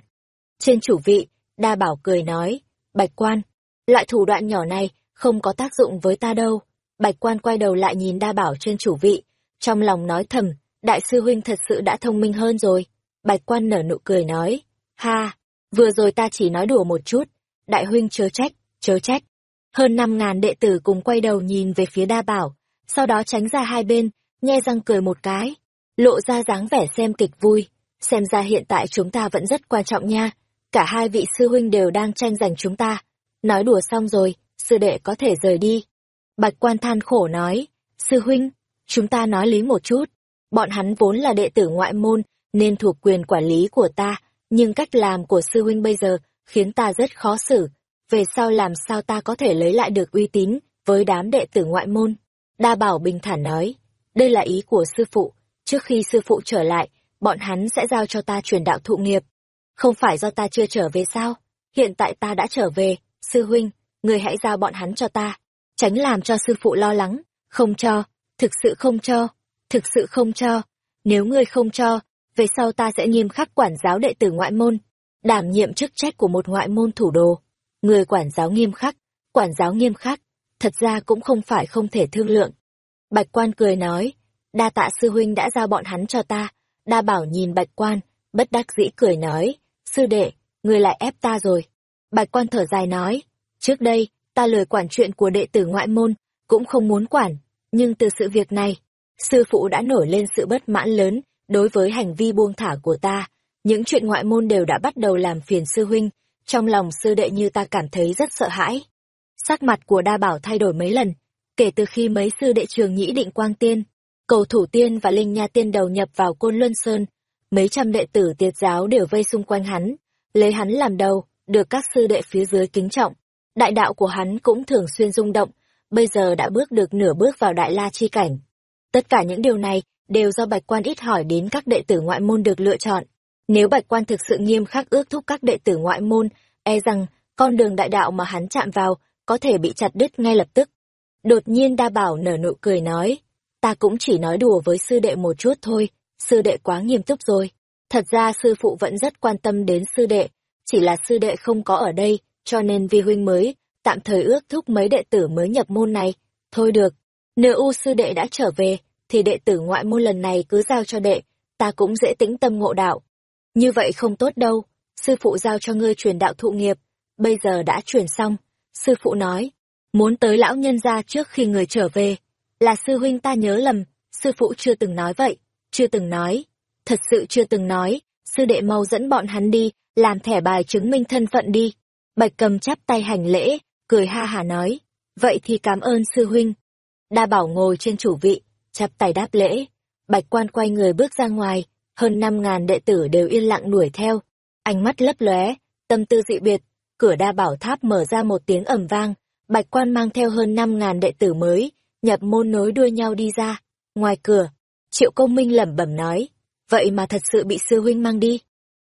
Trên chủ vị, đa bảo cười nói, bạch quan, loại thủ đoạn nhỏ này không có tác dụng với ta đâu. Bạch quan quay đầu lại nhìn đa bảo trên chủ vị, trong lòng nói thầm, đại sư huynh thật sự đã thông minh hơn rồi. Bạch quan nở nụ cười nói, ha, Vừa rồi ta chỉ nói đùa một chút, đại huynh chớ trách, chớ trách. Hơn năm ngàn đệ tử cùng quay đầu nhìn về phía đa bảo, sau đó tránh ra hai bên, nhe răng cười một cái, lộ ra dáng vẻ xem kịch vui. Xem ra hiện tại chúng ta vẫn rất quan trọng nha, cả hai vị sư huynh đều đang tranh giành chúng ta. Nói đùa xong rồi, sư đệ có thể rời đi. Bạch quan than khổ nói, sư huynh, chúng ta nói lý một chút. Bọn hắn vốn là đệ tử ngoại môn, nên thuộc quyền quản lý của ta, nhưng cách làm của sư huynh bây giờ khiến ta rất khó xử. Về sau làm sao ta có thể lấy lại được uy tín với đám đệ tử ngoại môn? Đa Bảo bình thản nói, đây là ý của sư phụ, trước khi sư phụ trở lại, bọn hắn sẽ giao cho ta truyền đạo thụ nghiệp. Không phải do ta chưa trở về sao? Hiện tại ta đã trở về, sư huynh, người hãy giao bọn hắn cho ta, tránh làm cho sư phụ lo lắng, không cho, thực sự không cho, thực sự không cho, nếu ngươi không cho, về sau ta sẽ nghiêm khắc quản giáo đệ tử ngoại môn, đảm nhiệm chức trách của một ngoại môn thủ đồ. Người quản giáo nghiêm khắc, quản giáo nghiêm khắc, thật ra cũng không phải không thể thương lượng. Bạch quan cười nói, đa tạ sư huynh đã giao bọn hắn cho ta, đa bảo nhìn bạch quan, bất đắc dĩ cười nói, sư đệ, người lại ép ta rồi. Bạch quan thở dài nói, trước đây, ta lời quản chuyện của đệ tử ngoại môn, cũng không muốn quản, nhưng từ sự việc này, sư phụ đã nổi lên sự bất mãn lớn đối với hành vi buông thả của ta. Những chuyện ngoại môn đều đã bắt đầu làm phiền sư huynh, trong lòng sư đệ như ta cảm thấy rất sợ hãi. Sắc mặt của đa bảo thay đổi mấy lần, kể từ khi mấy sư đệ trường nhĩ định quang tiên, cầu thủ tiên và linh nha tiên đầu nhập vào côn luân sơn, mấy trăm đệ tử tiệt giáo đều vây xung quanh hắn, lấy hắn làm đầu, được các sư đệ phía dưới kính trọng. Đại đạo của hắn cũng thường xuyên rung động, bây giờ đã bước được nửa bước vào đại la chi cảnh. Tất cả những điều này đều do bạch quan ít hỏi đến các đệ tử ngoại môn được lựa chọn. Nếu bạch quan thực sự nghiêm khắc ước thúc các đệ tử ngoại môn, e rằng con đường đại đạo mà hắn chạm vào có thể bị chặt đứt ngay lập tức. Đột nhiên đa bảo nở nụ cười nói, ta cũng chỉ nói đùa với sư đệ một chút thôi, sư đệ quá nghiêm túc rồi. Thật ra sư phụ vẫn rất quan tâm đến sư đệ, chỉ là sư đệ không có ở đây, cho nên vi huynh mới, tạm thời ước thúc mấy đệ tử mới nhập môn này. Thôi được, nếu u sư đệ đã trở về, thì đệ tử ngoại môn lần này cứ giao cho đệ, ta cũng dễ tĩnh tâm ngộ đạo. Như vậy không tốt đâu, sư phụ giao cho ngươi truyền đạo thụ nghiệp, bây giờ đã truyền xong. Sư phụ nói, muốn tới lão nhân gia trước khi người trở về, là sư huynh ta nhớ lầm, sư phụ chưa từng nói vậy, chưa từng nói, thật sự chưa từng nói, sư đệ mau dẫn bọn hắn đi, làm thẻ bài chứng minh thân phận đi. Bạch cầm chắp tay hành lễ, cười ha hà nói, vậy thì cảm ơn sư huynh. Đa bảo ngồi trên chủ vị, chắp tay đáp lễ. Bạch quan quay người bước ra ngoài, hơn năm ngàn đệ tử đều yên lặng đuổi theo. Ánh mắt lấp lóe, tâm tư dị biệt, cửa đa bảo tháp mở ra một tiếng ầm vang, bạch quan mang theo hơn năm ngàn đệ tử mới, nhập môn nối đuôi nhau đi ra. Ngoài cửa, triệu công minh lẩm bẩm nói, vậy mà thật sự bị sư huynh mang đi.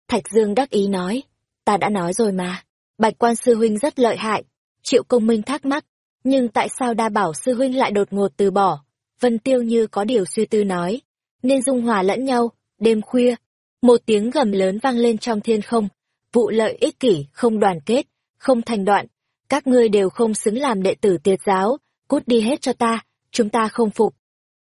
Thạch Dương đắc ý nói, ta đã nói rồi mà, bạch quan sư huynh rất lợi hại. Triệu công minh thắc mắc, nhưng tại sao đa bảo sư huynh lại đột ngột từ bỏ? Vân Tiêu như có điều suy tư nói, nên dung hòa lẫn nhau, đêm khuya, một tiếng gầm lớn vang lên trong thiên không, vụ lợi ích kỷ, không đoàn kết, không thành đoạn, các ngươi đều không xứng làm đệ tử tiệt giáo, cút đi hết cho ta, chúng ta không phục.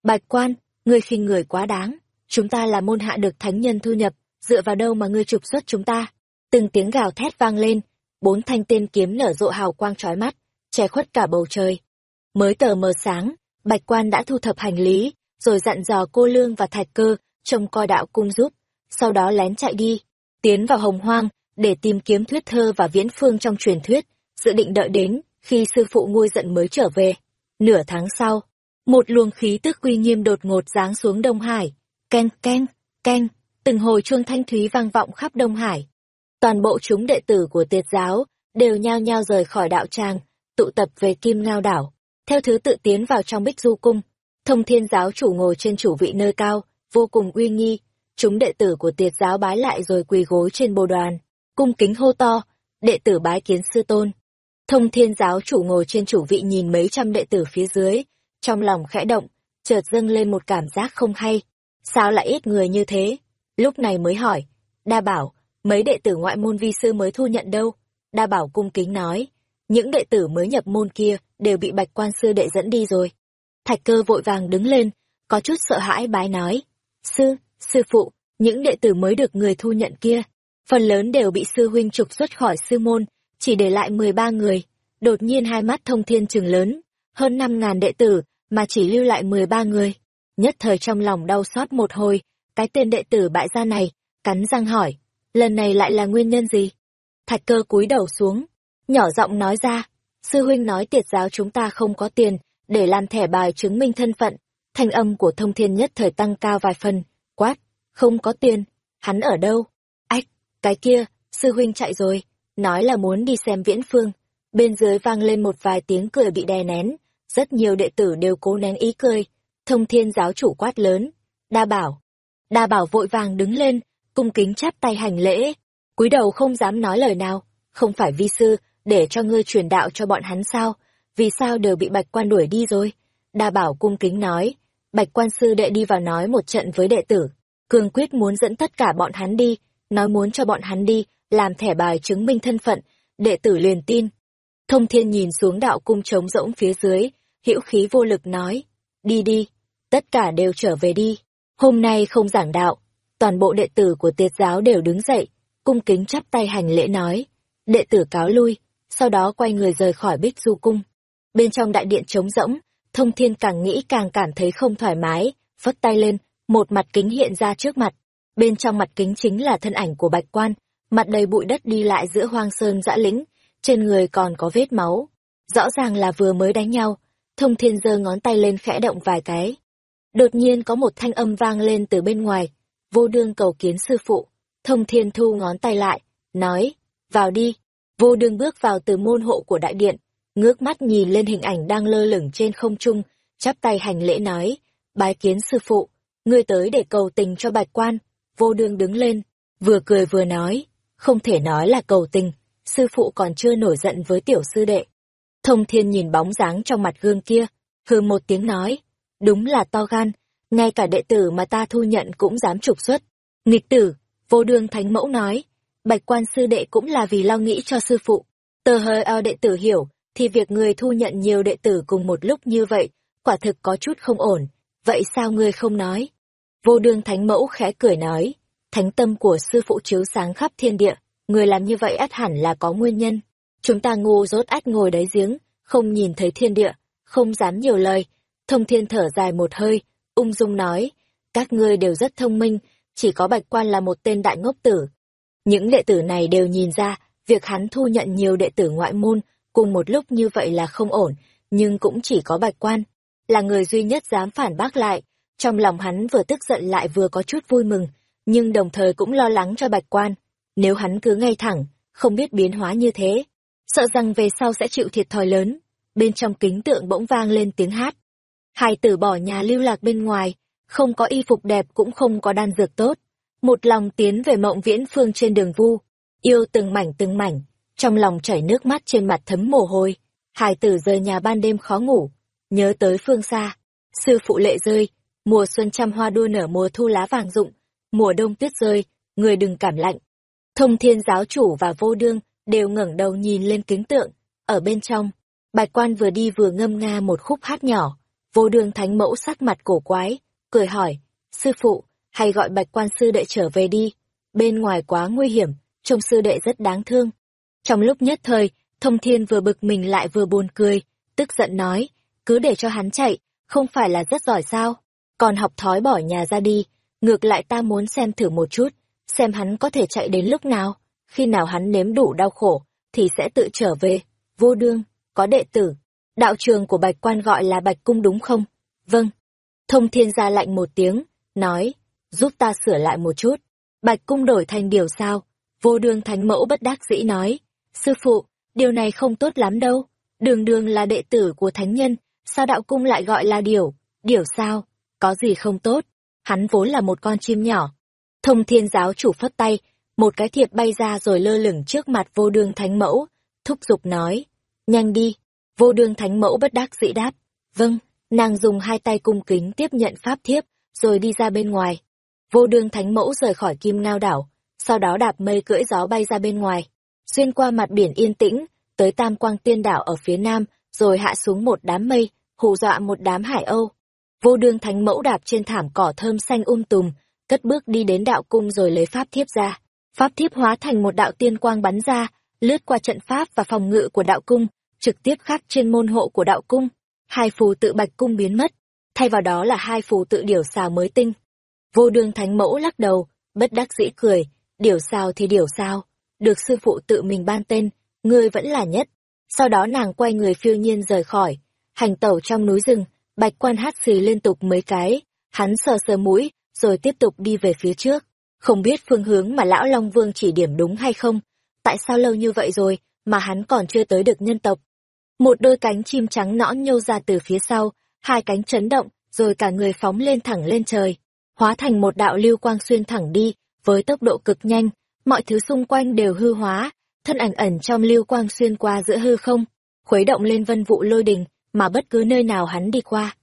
Bạch quan, ngươi khinh người quá đáng, chúng ta là môn hạ được thánh nhân thu nhập, dựa vào đâu mà ngươi trục xuất chúng ta. Từng tiếng gào thét vang lên, bốn thanh tên kiếm nở rộ hào quang trói mắt, che khuất cả bầu trời. Mới tờ mờ sáng, Bạch quan đã thu thập hành lý, rồi dặn dò cô Lương và Thạch Cơ, trông coi đạo cung giúp, sau đó lén chạy đi, tiến vào hồng hoang, để tìm kiếm thuyết thơ và viễn phương trong truyền thuyết, dự định đợi đến, khi sư phụ nguôi giận mới trở về. Nửa tháng sau, một luồng khí tức quy nghiêm đột ngột giáng xuống Đông Hải, keng keng, keng, từng hồi chuông thanh thúy vang vọng khắp Đông Hải. Toàn bộ chúng đệ tử của tiệt giáo, đều nhao nhao rời khỏi đạo tràng, tụ tập về Kim Ngao Đảo. Theo thứ tự tiến vào trong bích du cung thông thiên giáo chủ ngồi trên chủ vị nơi cao vô cùng uy nghi. Chúng đệ tử của tiệt giáo bái lại rồi quỳ gối trên bồ đoàn cung kính hô to đệ tử bái kiến sư tôn. Thông thiên giáo chủ ngồi trên chủ vị nhìn mấy trăm đệ tử phía dưới trong lòng khẽ động chợt dâng lên một cảm giác không hay sao lại ít người như thế lúc này mới hỏi đa bảo mấy đệ tử ngoại môn vi sư mới thu nhận đâu đa bảo cung kính nói những đệ tử mới nhập môn kia đều bị bạch quan sư đệ dẫn đi rồi. Thạch cơ vội vàng đứng lên, có chút sợ hãi bái nói. Sư, sư phụ, những đệ tử mới được người thu nhận kia, phần lớn đều bị sư huynh trục xuất khỏi sư môn, chỉ để lại 13 người. Đột nhiên hai mắt thông thiên trừng lớn, hơn 5.000 đệ tử, mà chỉ lưu lại 13 người. Nhất thời trong lòng đau xót một hồi, cái tên đệ tử bại gia này, cắn răng hỏi, lần này lại là nguyên nhân gì? Thạch cơ cúi đầu xuống, nhỏ giọng nói ra, sư huynh nói tiệt giáo chúng ta không có tiền, để làm thẻ bài chứng minh thân phận. Thanh âm của thông thiên nhất thời tăng cao vài phần, quát, không có tiền, hắn ở đâu? Ách, cái kia, sư huynh chạy rồi, nói là muốn đi xem viễn phương. Bên dưới vang lên một vài tiếng cười bị đè nén, rất nhiều đệ tử đều cố nén ý cười. Thông thiên giáo chủ quát lớn, đa bảo. Đa bảo vội vàng đứng lên, cung kính chắp tay hành lễ, cúi đầu không dám nói lời nào, không phải vi sư, để cho ngươi truyền đạo cho bọn hắn sao, vì sao đều bị bạch quan đuổi đi rồi. Đa bảo cung kính nói, bạch quan sư đệ đi vào nói một trận với đệ tử, cương quyết muốn dẫn tất cả bọn hắn đi, nói muốn cho bọn hắn đi, làm thẻ bài chứng minh thân phận, đệ tử liền tin. Thông thiên nhìn xuống đạo cung trống rỗng phía dưới, hữu khí vô lực nói, đi đi, tất cả đều trở về đi, hôm nay không giảng đạo, toàn bộ đệ tử của tiệt giáo đều đứng dậy, cung kính chắp tay hành lễ nói, đệ tử cáo lui, sau đó quay người rời khỏi bích du cung. Bên trong đại điện trống rỗng, thông thiên càng nghĩ càng cảm thấy không thoải mái, phất tay lên, một mặt kính hiện ra trước mặt. Bên trong mặt kính chính là thân ảnh của bạch quan, mặt đầy bụi đất đi lại giữa hoang sơn dã lĩnh, trên người còn có vết máu. Rõ ràng là vừa mới đánh nhau, thông thiên giơ ngón tay lên khẽ động vài cái. Đột nhiên có một thanh âm vang lên từ bên ngoài, vô đương cầu kiến sư phụ. Thông thiên thu ngón tay lại, nói, vào đi. Vô đương bước vào từ môn hộ của đại điện, ngước mắt nhìn lên hình ảnh đang lơ lửng trên không trung, chắp tay hành lễ nói, bái kiến sư phụ, ngươi tới để cầu tình cho bạch quan. Vô đương đứng lên, vừa cười vừa nói, không thể nói là cầu tình, sư phụ còn chưa nổi giận với tiểu sư đệ. Thông thiên nhìn bóng dáng trong mặt gương kia, hừ một tiếng nói, đúng là to gan, ngay cả đệ tử mà ta thu nhận cũng dám trục xuất. Nghịch tử, vô đương thánh mẫu nói, bạch quan sư đệ cũng là vì lo nghĩ cho sư phụ. Tờ hơi ao đệ tử hiểu, thì việc người thu nhận nhiều đệ tử cùng một lúc như vậy, quả thực có chút không ổn. Vậy sao ngươi không nói? Vô đương thánh mẫu khẽ cười nói, thánh tâm của sư phụ chiếu sáng khắp thiên địa, người làm như vậy ắt hẳn là có nguyên nhân. Chúng ta ngu dốt ách ngồi đáy giếng, không nhìn thấy thiên địa, không dám nhiều lời. Thông thiên thở dài một hơi, ung dung nói, các ngươi đều rất thông minh, chỉ có bạch quan là một tên đại ngốc tử. Những đệ tử này đều nhìn ra, việc hắn thu nhận nhiều đệ tử ngoại môn cùng một lúc như vậy là không ổn, nhưng cũng chỉ có bạch quan, là người duy nhất dám phản bác lại. Trong lòng hắn vừa tức giận lại vừa có chút vui mừng, nhưng đồng thời cũng lo lắng cho bạch quan. Nếu hắn cứ ngay thẳng, không biết biến hóa như thế, sợ rằng về sau sẽ chịu thiệt thòi lớn. Bên trong kính tượng bỗng vang lên tiếng hát. Hai tử bỏ nhà lưu lạc bên ngoài, không có y phục đẹp cũng không có đan dược tốt. Một lòng tiến về mộng viễn phương trên đường vu, yêu từng mảnh từng mảnh, trong lòng chảy nước mắt trên mặt thấm mồ hôi. Hai tử rời nhà ban đêm khó ngủ, nhớ tới phương xa. Sư phụ lệ rơi, mùa xuân trăm hoa đua nở mùa thu lá vàng rụng, mùa đông tuyết rơi, người đừng cảm lạnh. Thông thiên giáo chủ và vô đương đều ngẩng đầu nhìn lên kính tượng, ở bên trong, bạch quan vừa đi vừa ngâm nga một khúc hát nhỏ, vô đường thánh mẫu sắc mặt cổ quái, cười hỏi, sư phụ, hay gọi bạch quan sư đệ trở về đi, bên ngoài quá nguy hiểm, trông sư đệ rất đáng thương. Trong lúc nhất thời, thông thiên vừa bực mình lại vừa buồn cười, tức giận nói, cứ để cho hắn chạy, không phải là rất giỏi sao, còn học thói bỏ nhà ra đi, ngược lại ta muốn xem thử một chút, xem hắn có thể chạy đến lúc nào, khi nào hắn nếm đủ đau khổ, thì sẽ tự trở về, vô đương, có đệ tử. Đạo trường của Bạch Quan gọi là Bạch Cung đúng không? Vâng. Thông thiên ra lạnh một tiếng, nói, giúp ta sửa lại một chút. Bạch Cung đổi thành điều sao? Vô đương thánh mẫu bất đắc dĩ nói, sư phụ, điều này không tốt lắm đâu. Đường đường là đệ tử của thánh nhân, sao đạo cung lại gọi là điều? Điều sao? Có gì không tốt? Hắn vốn là một con chim nhỏ. Thông thiên giáo chủ phất tay, một cái thiệp bay ra rồi lơ lửng trước mặt vô đương thánh mẫu, thúc giục nói, nhanh đi, vô đương thánh mẫu bất đắc dĩ đáp, vâng, nàng dùng hai tay cung kính tiếp nhận pháp thiếp, rồi đi ra bên ngoài. Vô đương thánh mẫu rời khỏi kim ngao đảo, sau đó đạp mây cưỡi gió bay ra bên ngoài, xuyên qua mặt biển yên tĩnh, tới tam quang tiên đảo ở phía nam, rồi hạ xuống một đám mây, hù dọa một đám hải âu. Vô đương thánh mẫu đạp trên thảm cỏ thơm xanh um tùm, cất bước đi đến đạo cung rồi lấy pháp thiếp ra. Pháp thiếp hóa thành một đạo tiên quang bắn ra, lướt qua trận pháp và phòng ngự của đạo cung, trực tiếp khắc trên môn hộ của đạo cung. Hai phù tự bạch cung biến mất, thay vào đó là hai phù tự điểu xào mới tinh. Vô đương thánh mẫu lắc đầu, bất đắc dĩ cười, điểu xào thì điểu sao, được sư phụ tự mình ban tên, ngươi vẫn là nhất. Sau đó nàng quay người phiêu nhiên rời khỏi. hành tẩu trong núi rừng, bạch quan hát xì liên tục mấy cái, hắn sờ sờ mũi, rồi tiếp tục đi về phía trước. Không biết phương hướng mà lão Long Vương chỉ điểm đúng hay không, tại sao lâu như vậy rồi mà hắn còn chưa tới được nhân tộc. Một đôi cánh chim trắng nõn nhô ra từ phía sau, hai cánh chấn động, rồi cả người phóng lên thẳng lên trời, hóa thành một đạo lưu quang xuyên thẳng đi, với tốc độ cực nhanh, mọi thứ xung quanh đều hư hóa, thân ảnh ẩn trong lưu quang xuyên qua giữa hư không, khuấy động lên vân vụ lôi đình, mà bất cứ nơi nào hắn đi qua.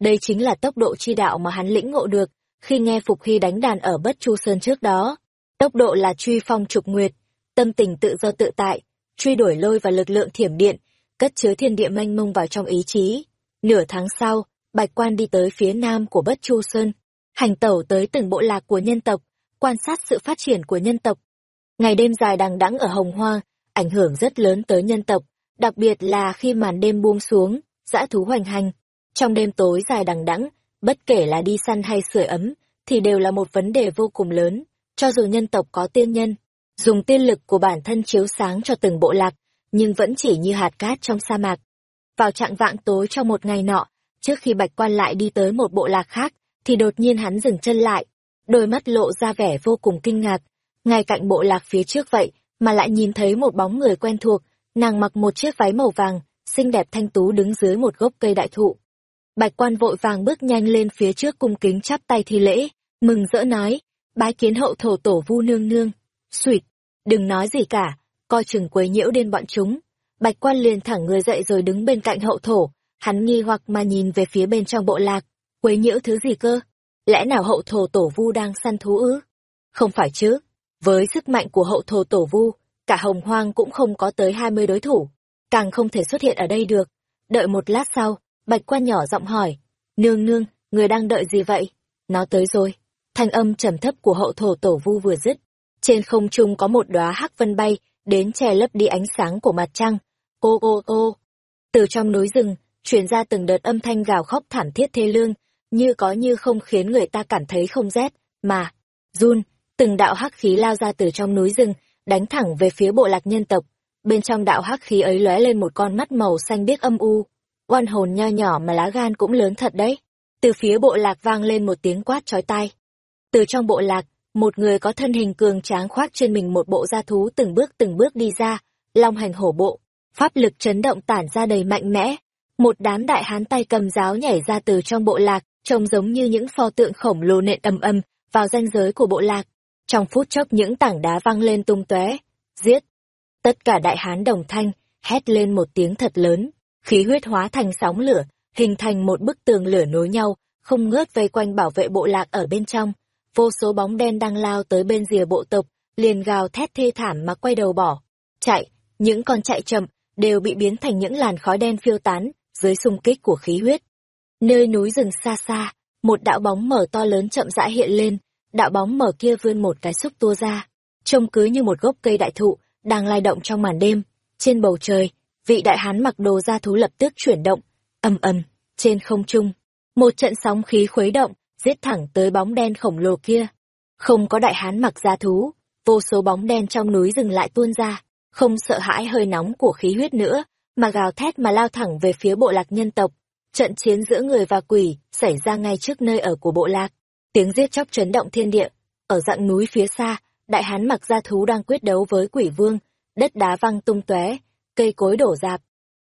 Đây chính là tốc độ chi đạo mà hắn lĩnh ngộ được, khi nghe Phục Hy đánh đàn ở Bất Chu Sơn trước đó. Tốc độ là truy phong trục nguyệt, tâm tình tự do tự tại, truy đuổi lôi và lực lượng thiểm điện, cất chứa thiên địa mênh mông vào trong ý chí. Nửa tháng sau, Bạch Quan đi tới phía nam của Bất Chu Sơn, hành tẩu tới từng bộ lạc của nhân tộc, quan sát sự phát triển của nhân tộc. Ngày đêm dài đằng đẵng ở Hồng Hoa, ảnh hưởng rất lớn tới nhân tộc, đặc biệt là khi màn đêm buông xuống, dã thú hoành hành. Trong đêm tối dài đằng đẵng, bất kể là đi săn hay sưởi ấm, thì đều là một vấn đề vô cùng lớn, cho dù nhân tộc có tiên nhân, dùng tiên lực của bản thân chiếu sáng cho từng bộ lạc, nhưng vẫn chỉ như hạt cát trong sa mạc. Vào trạng vạng tối trong một ngày nọ, trước khi bạch quan lại đi tới một bộ lạc khác, thì đột nhiên hắn dừng chân lại, đôi mắt lộ ra vẻ vô cùng kinh ngạc. Ngay cạnh bộ lạc phía trước vậy, mà lại nhìn thấy một bóng người quen thuộc, nàng mặc một chiếc váy màu vàng, xinh đẹp thanh tú đứng dưới một gốc cây đại thụ. Bạch quan vội vàng bước nhanh lên phía trước cung kính chắp tay thi lễ, mừng rỡ nói, bái kiến hậu thổ tổ vu nương nương. Xuyệt, đừng nói gì cả, coi chừng quấy nhiễu đến bọn chúng. Bạch quan liền thẳng người dậy rồi đứng bên cạnh hậu thổ, hắn nghi hoặc mà nhìn về phía bên trong bộ lạc, quấy nhiễu thứ gì cơ? Lẽ nào hậu thổ tổ vu đang săn thú ư? Không phải chứ, với sức mạnh của hậu thổ tổ vu, cả hồng hoang cũng không có tới hai mươi đối thủ, càng không thể xuất hiện ở đây được. Đợi một lát sau, bạch quan nhỏ giọng hỏi, nương nương, người đang đợi gì vậy? Nó tới rồi. Thanh âm trầm thấp của hậu thổ tổ vu vừa dứt. Trên không trung có một đóa hắc vân bay, đến che lấp đi ánh sáng của mặt trăng. Ô ô ô. Từ trong núi rừng, truyền ra từng đợt âm thanh gào khóc thảm thiết thê lương, như có như không khiến người ta cảm thấy không rét, mà, run, từng đạo hắc khí lao ra từ trong núi rừng, đánh thẳng về phía bộ lạc nhân tộc. Bên trong đạo hắc khí ấy lóe lên một con mắt màu xanh biếc âm u, oan hồn nho nhỏ mà lá gan cũng lớn thật đấy. Từ phía bộ lạc vang lên một tiếng quát chói tai. Từ trong bộ lạc, một người có thân hình cường tráng khoác trên mình một bộ da thú từng bước từng bước đi ra, long hành hổ bộ, pháp lực chấn động tản ra đầy mạnh mẽ. Một đám đại hán tay cầm giáo nhảy ra từ trong bộ lạc, trông giống như những pho tượng khổng lồ nện âm âm vào ranh giới của bộ lạc. Trong phút chốc những tảng đá văng lên tung tóe, giết. Tất cả đại hán đồng thanh, hét lên một tiếng thật lớn, khí huyết hóa thành sóng lửa, hình thành một bức tường lửa nối nhau, không ngớt vây quanh bảo vệ bộ lạc ở bên trong. Vô số bóng đen đang lao tới bên rìa bộ tộc, liền gào thét thê thảm mà quay đầu bỏ. Chạy, những con chạy chậm, đều bị biến thành những làn khói đen phiêu tán, dưới xung kích của khí huyết. Nơi núi rừng xa xa, một đạo bóng mở to lớn chậm rãi hiện lên, đạo bóng mở kia vươn một cái xúc tua ra, trông cứ như một gốc cây đại thụ, đang lai động trong màn đêm. Trên bầu trời, vị đại hán mặc đồ gia thú lập tức chuyển động, ầm ầm, trên không trung. Một trận sóng khí khuấy động, giết thẳng tới bóng đen khổng lồ kia. Không có đại hán mặc gia thú, vô số bóng đen trong núi rừng lại tuôn ra, không sợ hãi hơi nóng của khí huyết nữa, mà gào thét mà lao thẳng về phía bộ lạc nhân tộc. Trận chiến giữa người và quỷ xảy ra ngay trước nơi ở của bộ lạc. Tiếng giết chóc chấn động thiên địa. Ở dặng núi phía xa, đại hán mặc gia thú đang quyết đấu với quỷ vương, đất đá văng tung tóe, cây cối đổ rạp.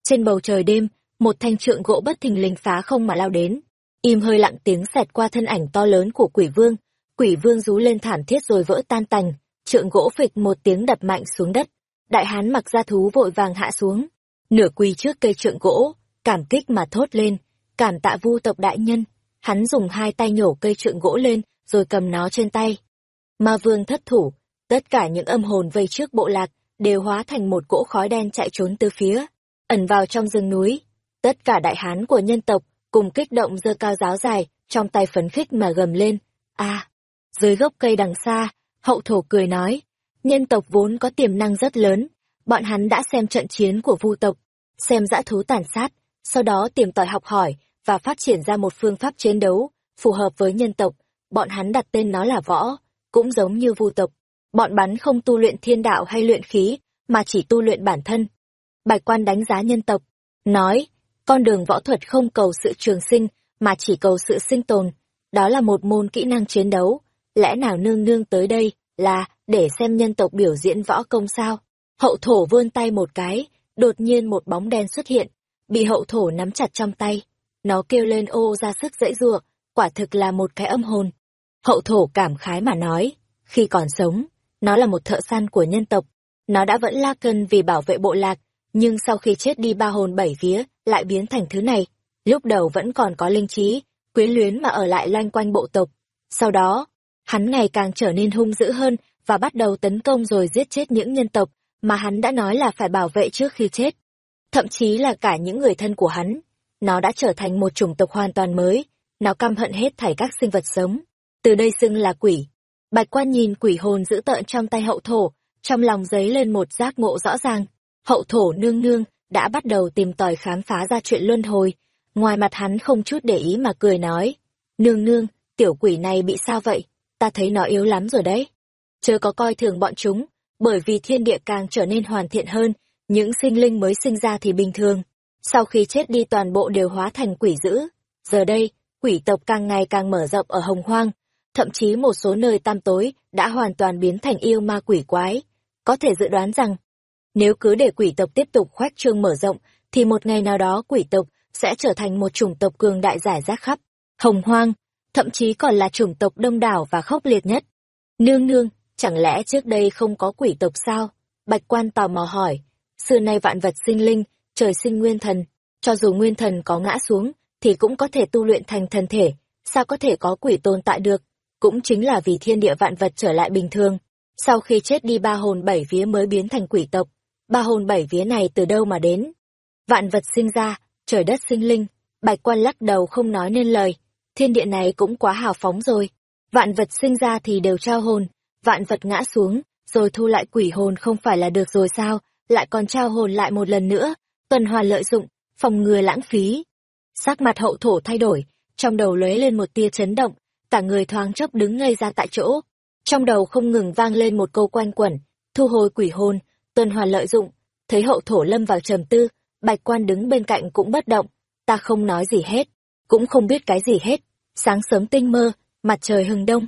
Trên bầu trời đêm, một thanh trượng gỗ bất thình lình phá không mà lao đến. Im hơi lặng tiếng xẹt qua thân ảnh to lớn của quỷ vương. Quỷ vương rú lên thảm thiết rồi vỡ tan tành, trượng gỗ phịch một tiếng đập mạnh xuống đất. Đại hán mặc da thú vội vàng hạ xuống, nửa quỳ trước cây trượng gỗ, cảm kích mà thốt lên, cảm tạ vu tộc đại nhân. Hắn dùng hai tay nhổ cây trượng gỗ lên, rồi cầm nó trên tay. Ma vương thất thủ, tất cả những âm hồn vây trước bộ lạc, đều hóa thành một cỗ khói đen chạy trốn từ phía, ẩn vào trong rừng núi. Tất cả đại hán của nhân tộc, cùng kích động giơ cao giáo dài, trong tay phấn khích mà gầm lên. a dưới gốc cây đằng xa, hậu thổ cười nói, nhân tộc vốn có tiềm năng rất lớn, bọn hắn đã xem trận chiến của vu tộc, xem dã thú tàn sát, sau đó tìm tòi học hỏi và phát triển ra một phương pháp chiến đấu phù hợp với nhân tộc, bọn hắn đặt tên nó là võ, cũng giống như vu tộc. Bọn bắn không tu luyện thiên đạo hay luyện khí, mà chỉ tu luyện bản thân. Bạch quan đánh giá nhân tộc, nói, Con đường võ thuật không cầu sự trường sinh, mà chỉ cầu sự sinh tồn. Đó là một môn kỹ năng chiến đấu. Lẽ nào nương nương tới đây là để xem nhân tộc biểu diễn võ công sao? Hậu thổ vươn tay một cái, đột nhiên một bóng đen xuất hiện, bị hậu thổ nắm chặt trong tay. Nó kêu lên ô ra sức dãy giụa, quả thực là một cái âm hồn. Hậu thổ cảm khái mà nói, khi còn sống, nó là một thợ săn của nhân tộc. Nó đã vẫn la cân vì bảo vệ bộ lạc, nhưng sau khi chết đi ba hồn bảy vía, lại biến thành thứ này. Lúc đầu vẫn còn có linh trí, quyến luyến mà ở lại loanh quanh bộ tộc. Sau đó, hắn ngày càng trở nên hung dữ hơn và bắt đầu tấn công rồi giết chết những nhân tộc mà hắn đã nói là phải bảo vệ trước khi chết. Thậm chí là cả những người thân của hắn. Nó đã trở thành một chủng tộc hoàn toàn mới, nó căm hận hết thảy các sinh vật sống. Từ đây xưng là quỷ. Bạch quan nhìn quỷ hồn giữ tợn trong tay hậu thổ, trong lòng giấy lên một giác ngộ rõ ràng. Hậu thổ nương nương đã bắt đầu tìm tòi khám phá ra chuyện luân hồi. Ngoài mặt hắn không chút để ý mà cười nói. Nương nương, tiểu quỷ này bị sao vậy? Ta thấy nó yếu lắm rồi đấy. Chớ có coi thường bọn chúng, bởi vì thiên địa càng trở nên hoàn thiện hơn, những sinh linh mới sinh ra thì bình thường. Sau khi chết đi toàn bộ đều hóa thành quỷ dữ. Giờ đây, quỷ tộc càng ngày càng mở rộng ở hồng hoang, thậm chí một số nơi tam tối đã hoàn toàn biến thành yêu ma quỷ quái. Có thể dự đoán rằng, nếu cứ để quỷ tộc tiếp tục khoách trương mở rộng, thì một ngày nào đó quỷ tộc sẽ trở thành một chủng tộc cường đại giải rác khắp, hồng hoang, thậm chí còn là chủng tộc đông đảo và khốc liệt nhất. Nương nương, chẳng lẽ trước đây không có quỷ tộc sao? Bạch quan tò mò hỏi, xưa nay vạn vật sinh linh, trời sinh nguyên thần, cho dù nguyên thần có ngã xuống, thì cũng có thể tu luyện thành thần thể, sao có thể có quỷ tồn tại được? Cũng chính là vì thiên địa vạn vật trở lại bình thường. Sau khi chết đi ba hồn bảy vía mới biến thành quỷ tộc, ba hồn bảy vía này từ đâu mà đến? Vạn vật sinh ra, trời đất sinh linh, bạch quan lắc đầu không nói nên lời, thiên địa này cũng quá hào phóng rồi. Vạn vật sinh ra thì đều trao hồn, vạn vật ngã xuống, rồi thu lại quỷ hồn không phải là được rồi sao, lại còn trao hồn lại một lần nữa, tuần hoàn lợi dụng, phòng ngừa lãng phí. Sắc mặt hậu thổ thay đổi, trong đầu lóe lên một tia chấn động, cả người thoáng chốc đứng ngây ra tại chỗ. Trong đầu không ngừng vang lên một câu quanh quẩn, thu hồi quỷ hồn, tuần hoàn lợi dụng, thấy hậu thổ lâm vào trầm tư, bạch quan đứng bên cạnh cũng bất động, ta không nói gì hết, cũng không biết cái gì hết. Sáng sớm tinh mơ, mặt trời hừng đông.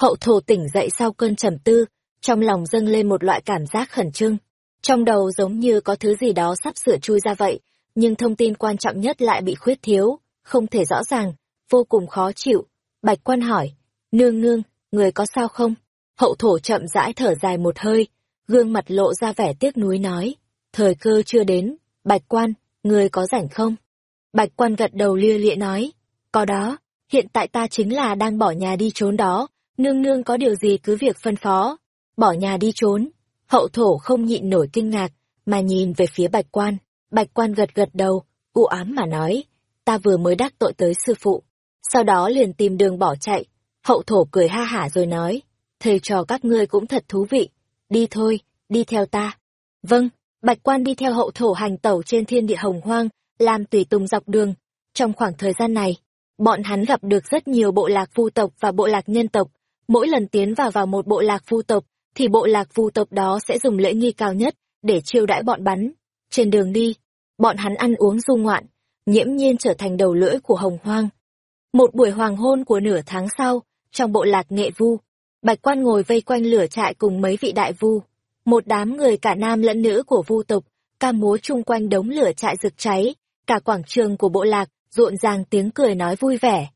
Hậu thổ tỉnh dậy sau cơn trầm tư, trong lòng dâng lên một loại cảm giác khẩn trương. Trong đầu giống như có thứ gì đó sắp sửa chui ra vậy, nhưng thông tin quan trọng nhất lại bị khuyết thiếu, không thể rõ ràng, vô cùng khó chịu. Bạch quan hỏi, nương nương, người có sao không? Hậu thổ chậm rãi thở dài một hơi, gương mặt lộ ra vẻ tiếc nuối nói, thời cơ chưa đến, bạch quan, người có rảnh không? Bạch quan gật đầu lia lịa nói, có đó, hiện tại ta chính là đang bỏ nhà đi trốn đó, nương nương có điều gì cứ việc phân phó, bỏ nhà đi trốn. Hậu thổ không nhịn nổi kinh ngạc, mà nhìn về phía bạch quan, bạch quan gật gật đầu, u ám mà nói, ta vừa mới đắc tội tới sư phụ, sau đó liền tìm đường bỏ chạy, hậu thổ cười ha hả rồi nói, thầy trò các ngươi cũng thật thú vị, đi thôi, đi theo ta. Vâng, bạch quan đi theo hậu thổ hành tẩu trên thiên địa hồng hoang, làm tùy tùng dọc đường. Trong khoảng thời gian này, bọn hắn gặp được rất nhiều bộ lạc vu tộc và bộ lạc nhân tộc. Mỗi lần tiến vào vào một bộ lạc vu tộc, thì bộ lạc vu tộc đó sẽ dùng lễ nghi cao nhất để chiêu đãi bọn bắn. Trên đường đi, bọn hắn ăn uống du ngoạn, nhiễm nhiên trở thành đầu lưỡi của hồng hoang. Một buổi hoàng hôn của nửa tháng sau, trong bộ lạc nghệ vu, bạch quan ngồi vây quanh lửa trại cùng mấy vị đại vu. Một đám người cả nam lẫn nữ của vu tộc, ca múa chung quanh đống lửa trại rực cháy, cả quảng trường của bộ lạc rộn ràng tiếng cười nói vui vẻ.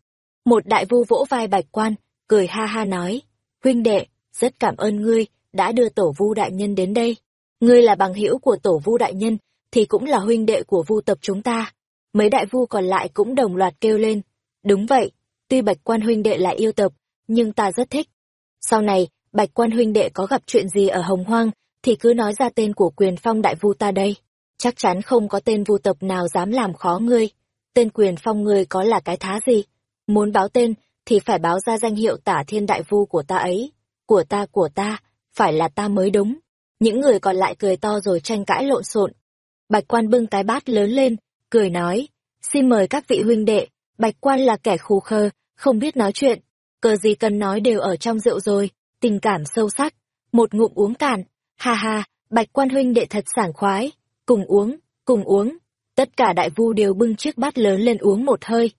Một đại vu vỗ vai bạch quan, cười ha ha nói, huynh đệ, rất cảm ơn ngươi, đã đưa tổ vu đại nhân đến đây. Ngươi là bằng hữu của tổ vu đại nhân, thì cũng là huynh đệ của vu tộc chúng ta. Mấy đại vu còn lại cũng đồng loạt kêu lên. Đúng vậy, tuy bạch quan huynh đệ là yêu tập, nhưng ta rất thích. Sau này, bạch quan huynh đệ có gặp chuyện gì ở hồng hoang, thì cứ nói ra tên của quyền phong đại vu ta đây. Chắc chắn không có tên vu tập nào dám làm khó ngươi. Tên quyền phong ngươi có là cái thá gì? Muốn báo tên, thì phải báo ra danh hiệu tả thiên đại vu của ta ấy. Của ta của ta, phải là ta mới đúng. Những người còn lại cười to rồi tranh cãi lộn xộn. Bạch quan bưng cái bát lớn lên, cười nói, xin mời các vị huynh đệ, bạch quan là kẻ khù khơ, không biết nói chuyện, cờ gì cần nói đều ở trong rượu rồi, tình cảm sâu sắc, một ngụm uống cạn, ha ha, bạch quan huynh đệ thật sảng khoái, cùng uống, cùng uống. Tất cả đại vu đều bưng chiếc bát lớn lên uống một hơi.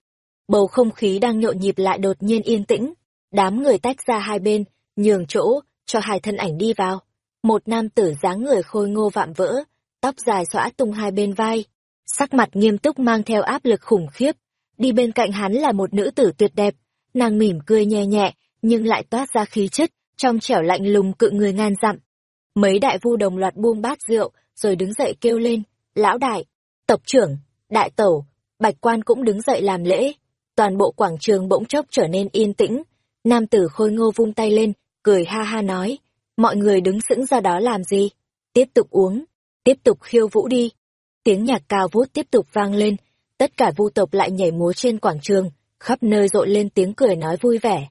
Bầu không khí đang nhộn nhịp lại đột nhiên yên tĩnh. Đám người tách ra hai bên, nhường chỗ, cho hai thân ảnh đi vào. Một nam tử dáng người khôi ngô vạm vỡ, tóc dài xõa tung hai bên vai. Sắc mặt nghiêm túc mang theo áp lực khủng khiếp. Đi bên cạnh hắn là một nữ tử tuyệt đẹp, nàng mỉm cười nhẹ nhẹ, nhưng lại toát ra khí chất, trong trẻo lạnh lùng cự người ngàn dặm. Mấy đại vu đồng loạt buông bát rượu, rồi đứng dậy kêu lên, lão đại, tộc trưởng, đại tẩu, bạch quan cũng đứng dậy làm lễ. Toàn bộ quảng trường bỗng chốc trở nên yên tĩnh. Nam tử khôi ngô vung tay lên, cười ha ha nói, mọi người đứng sững ra đó làm gì? Tiếp tục uống, tiếp tục khiêu vũ đi. Tiếng nhạc cao vút tiếp tục vang lên, tất cả vu tộc lại nhảy múa trên quảng trường, khắp nơi rộn lên tiếng cười nói vui vẻ.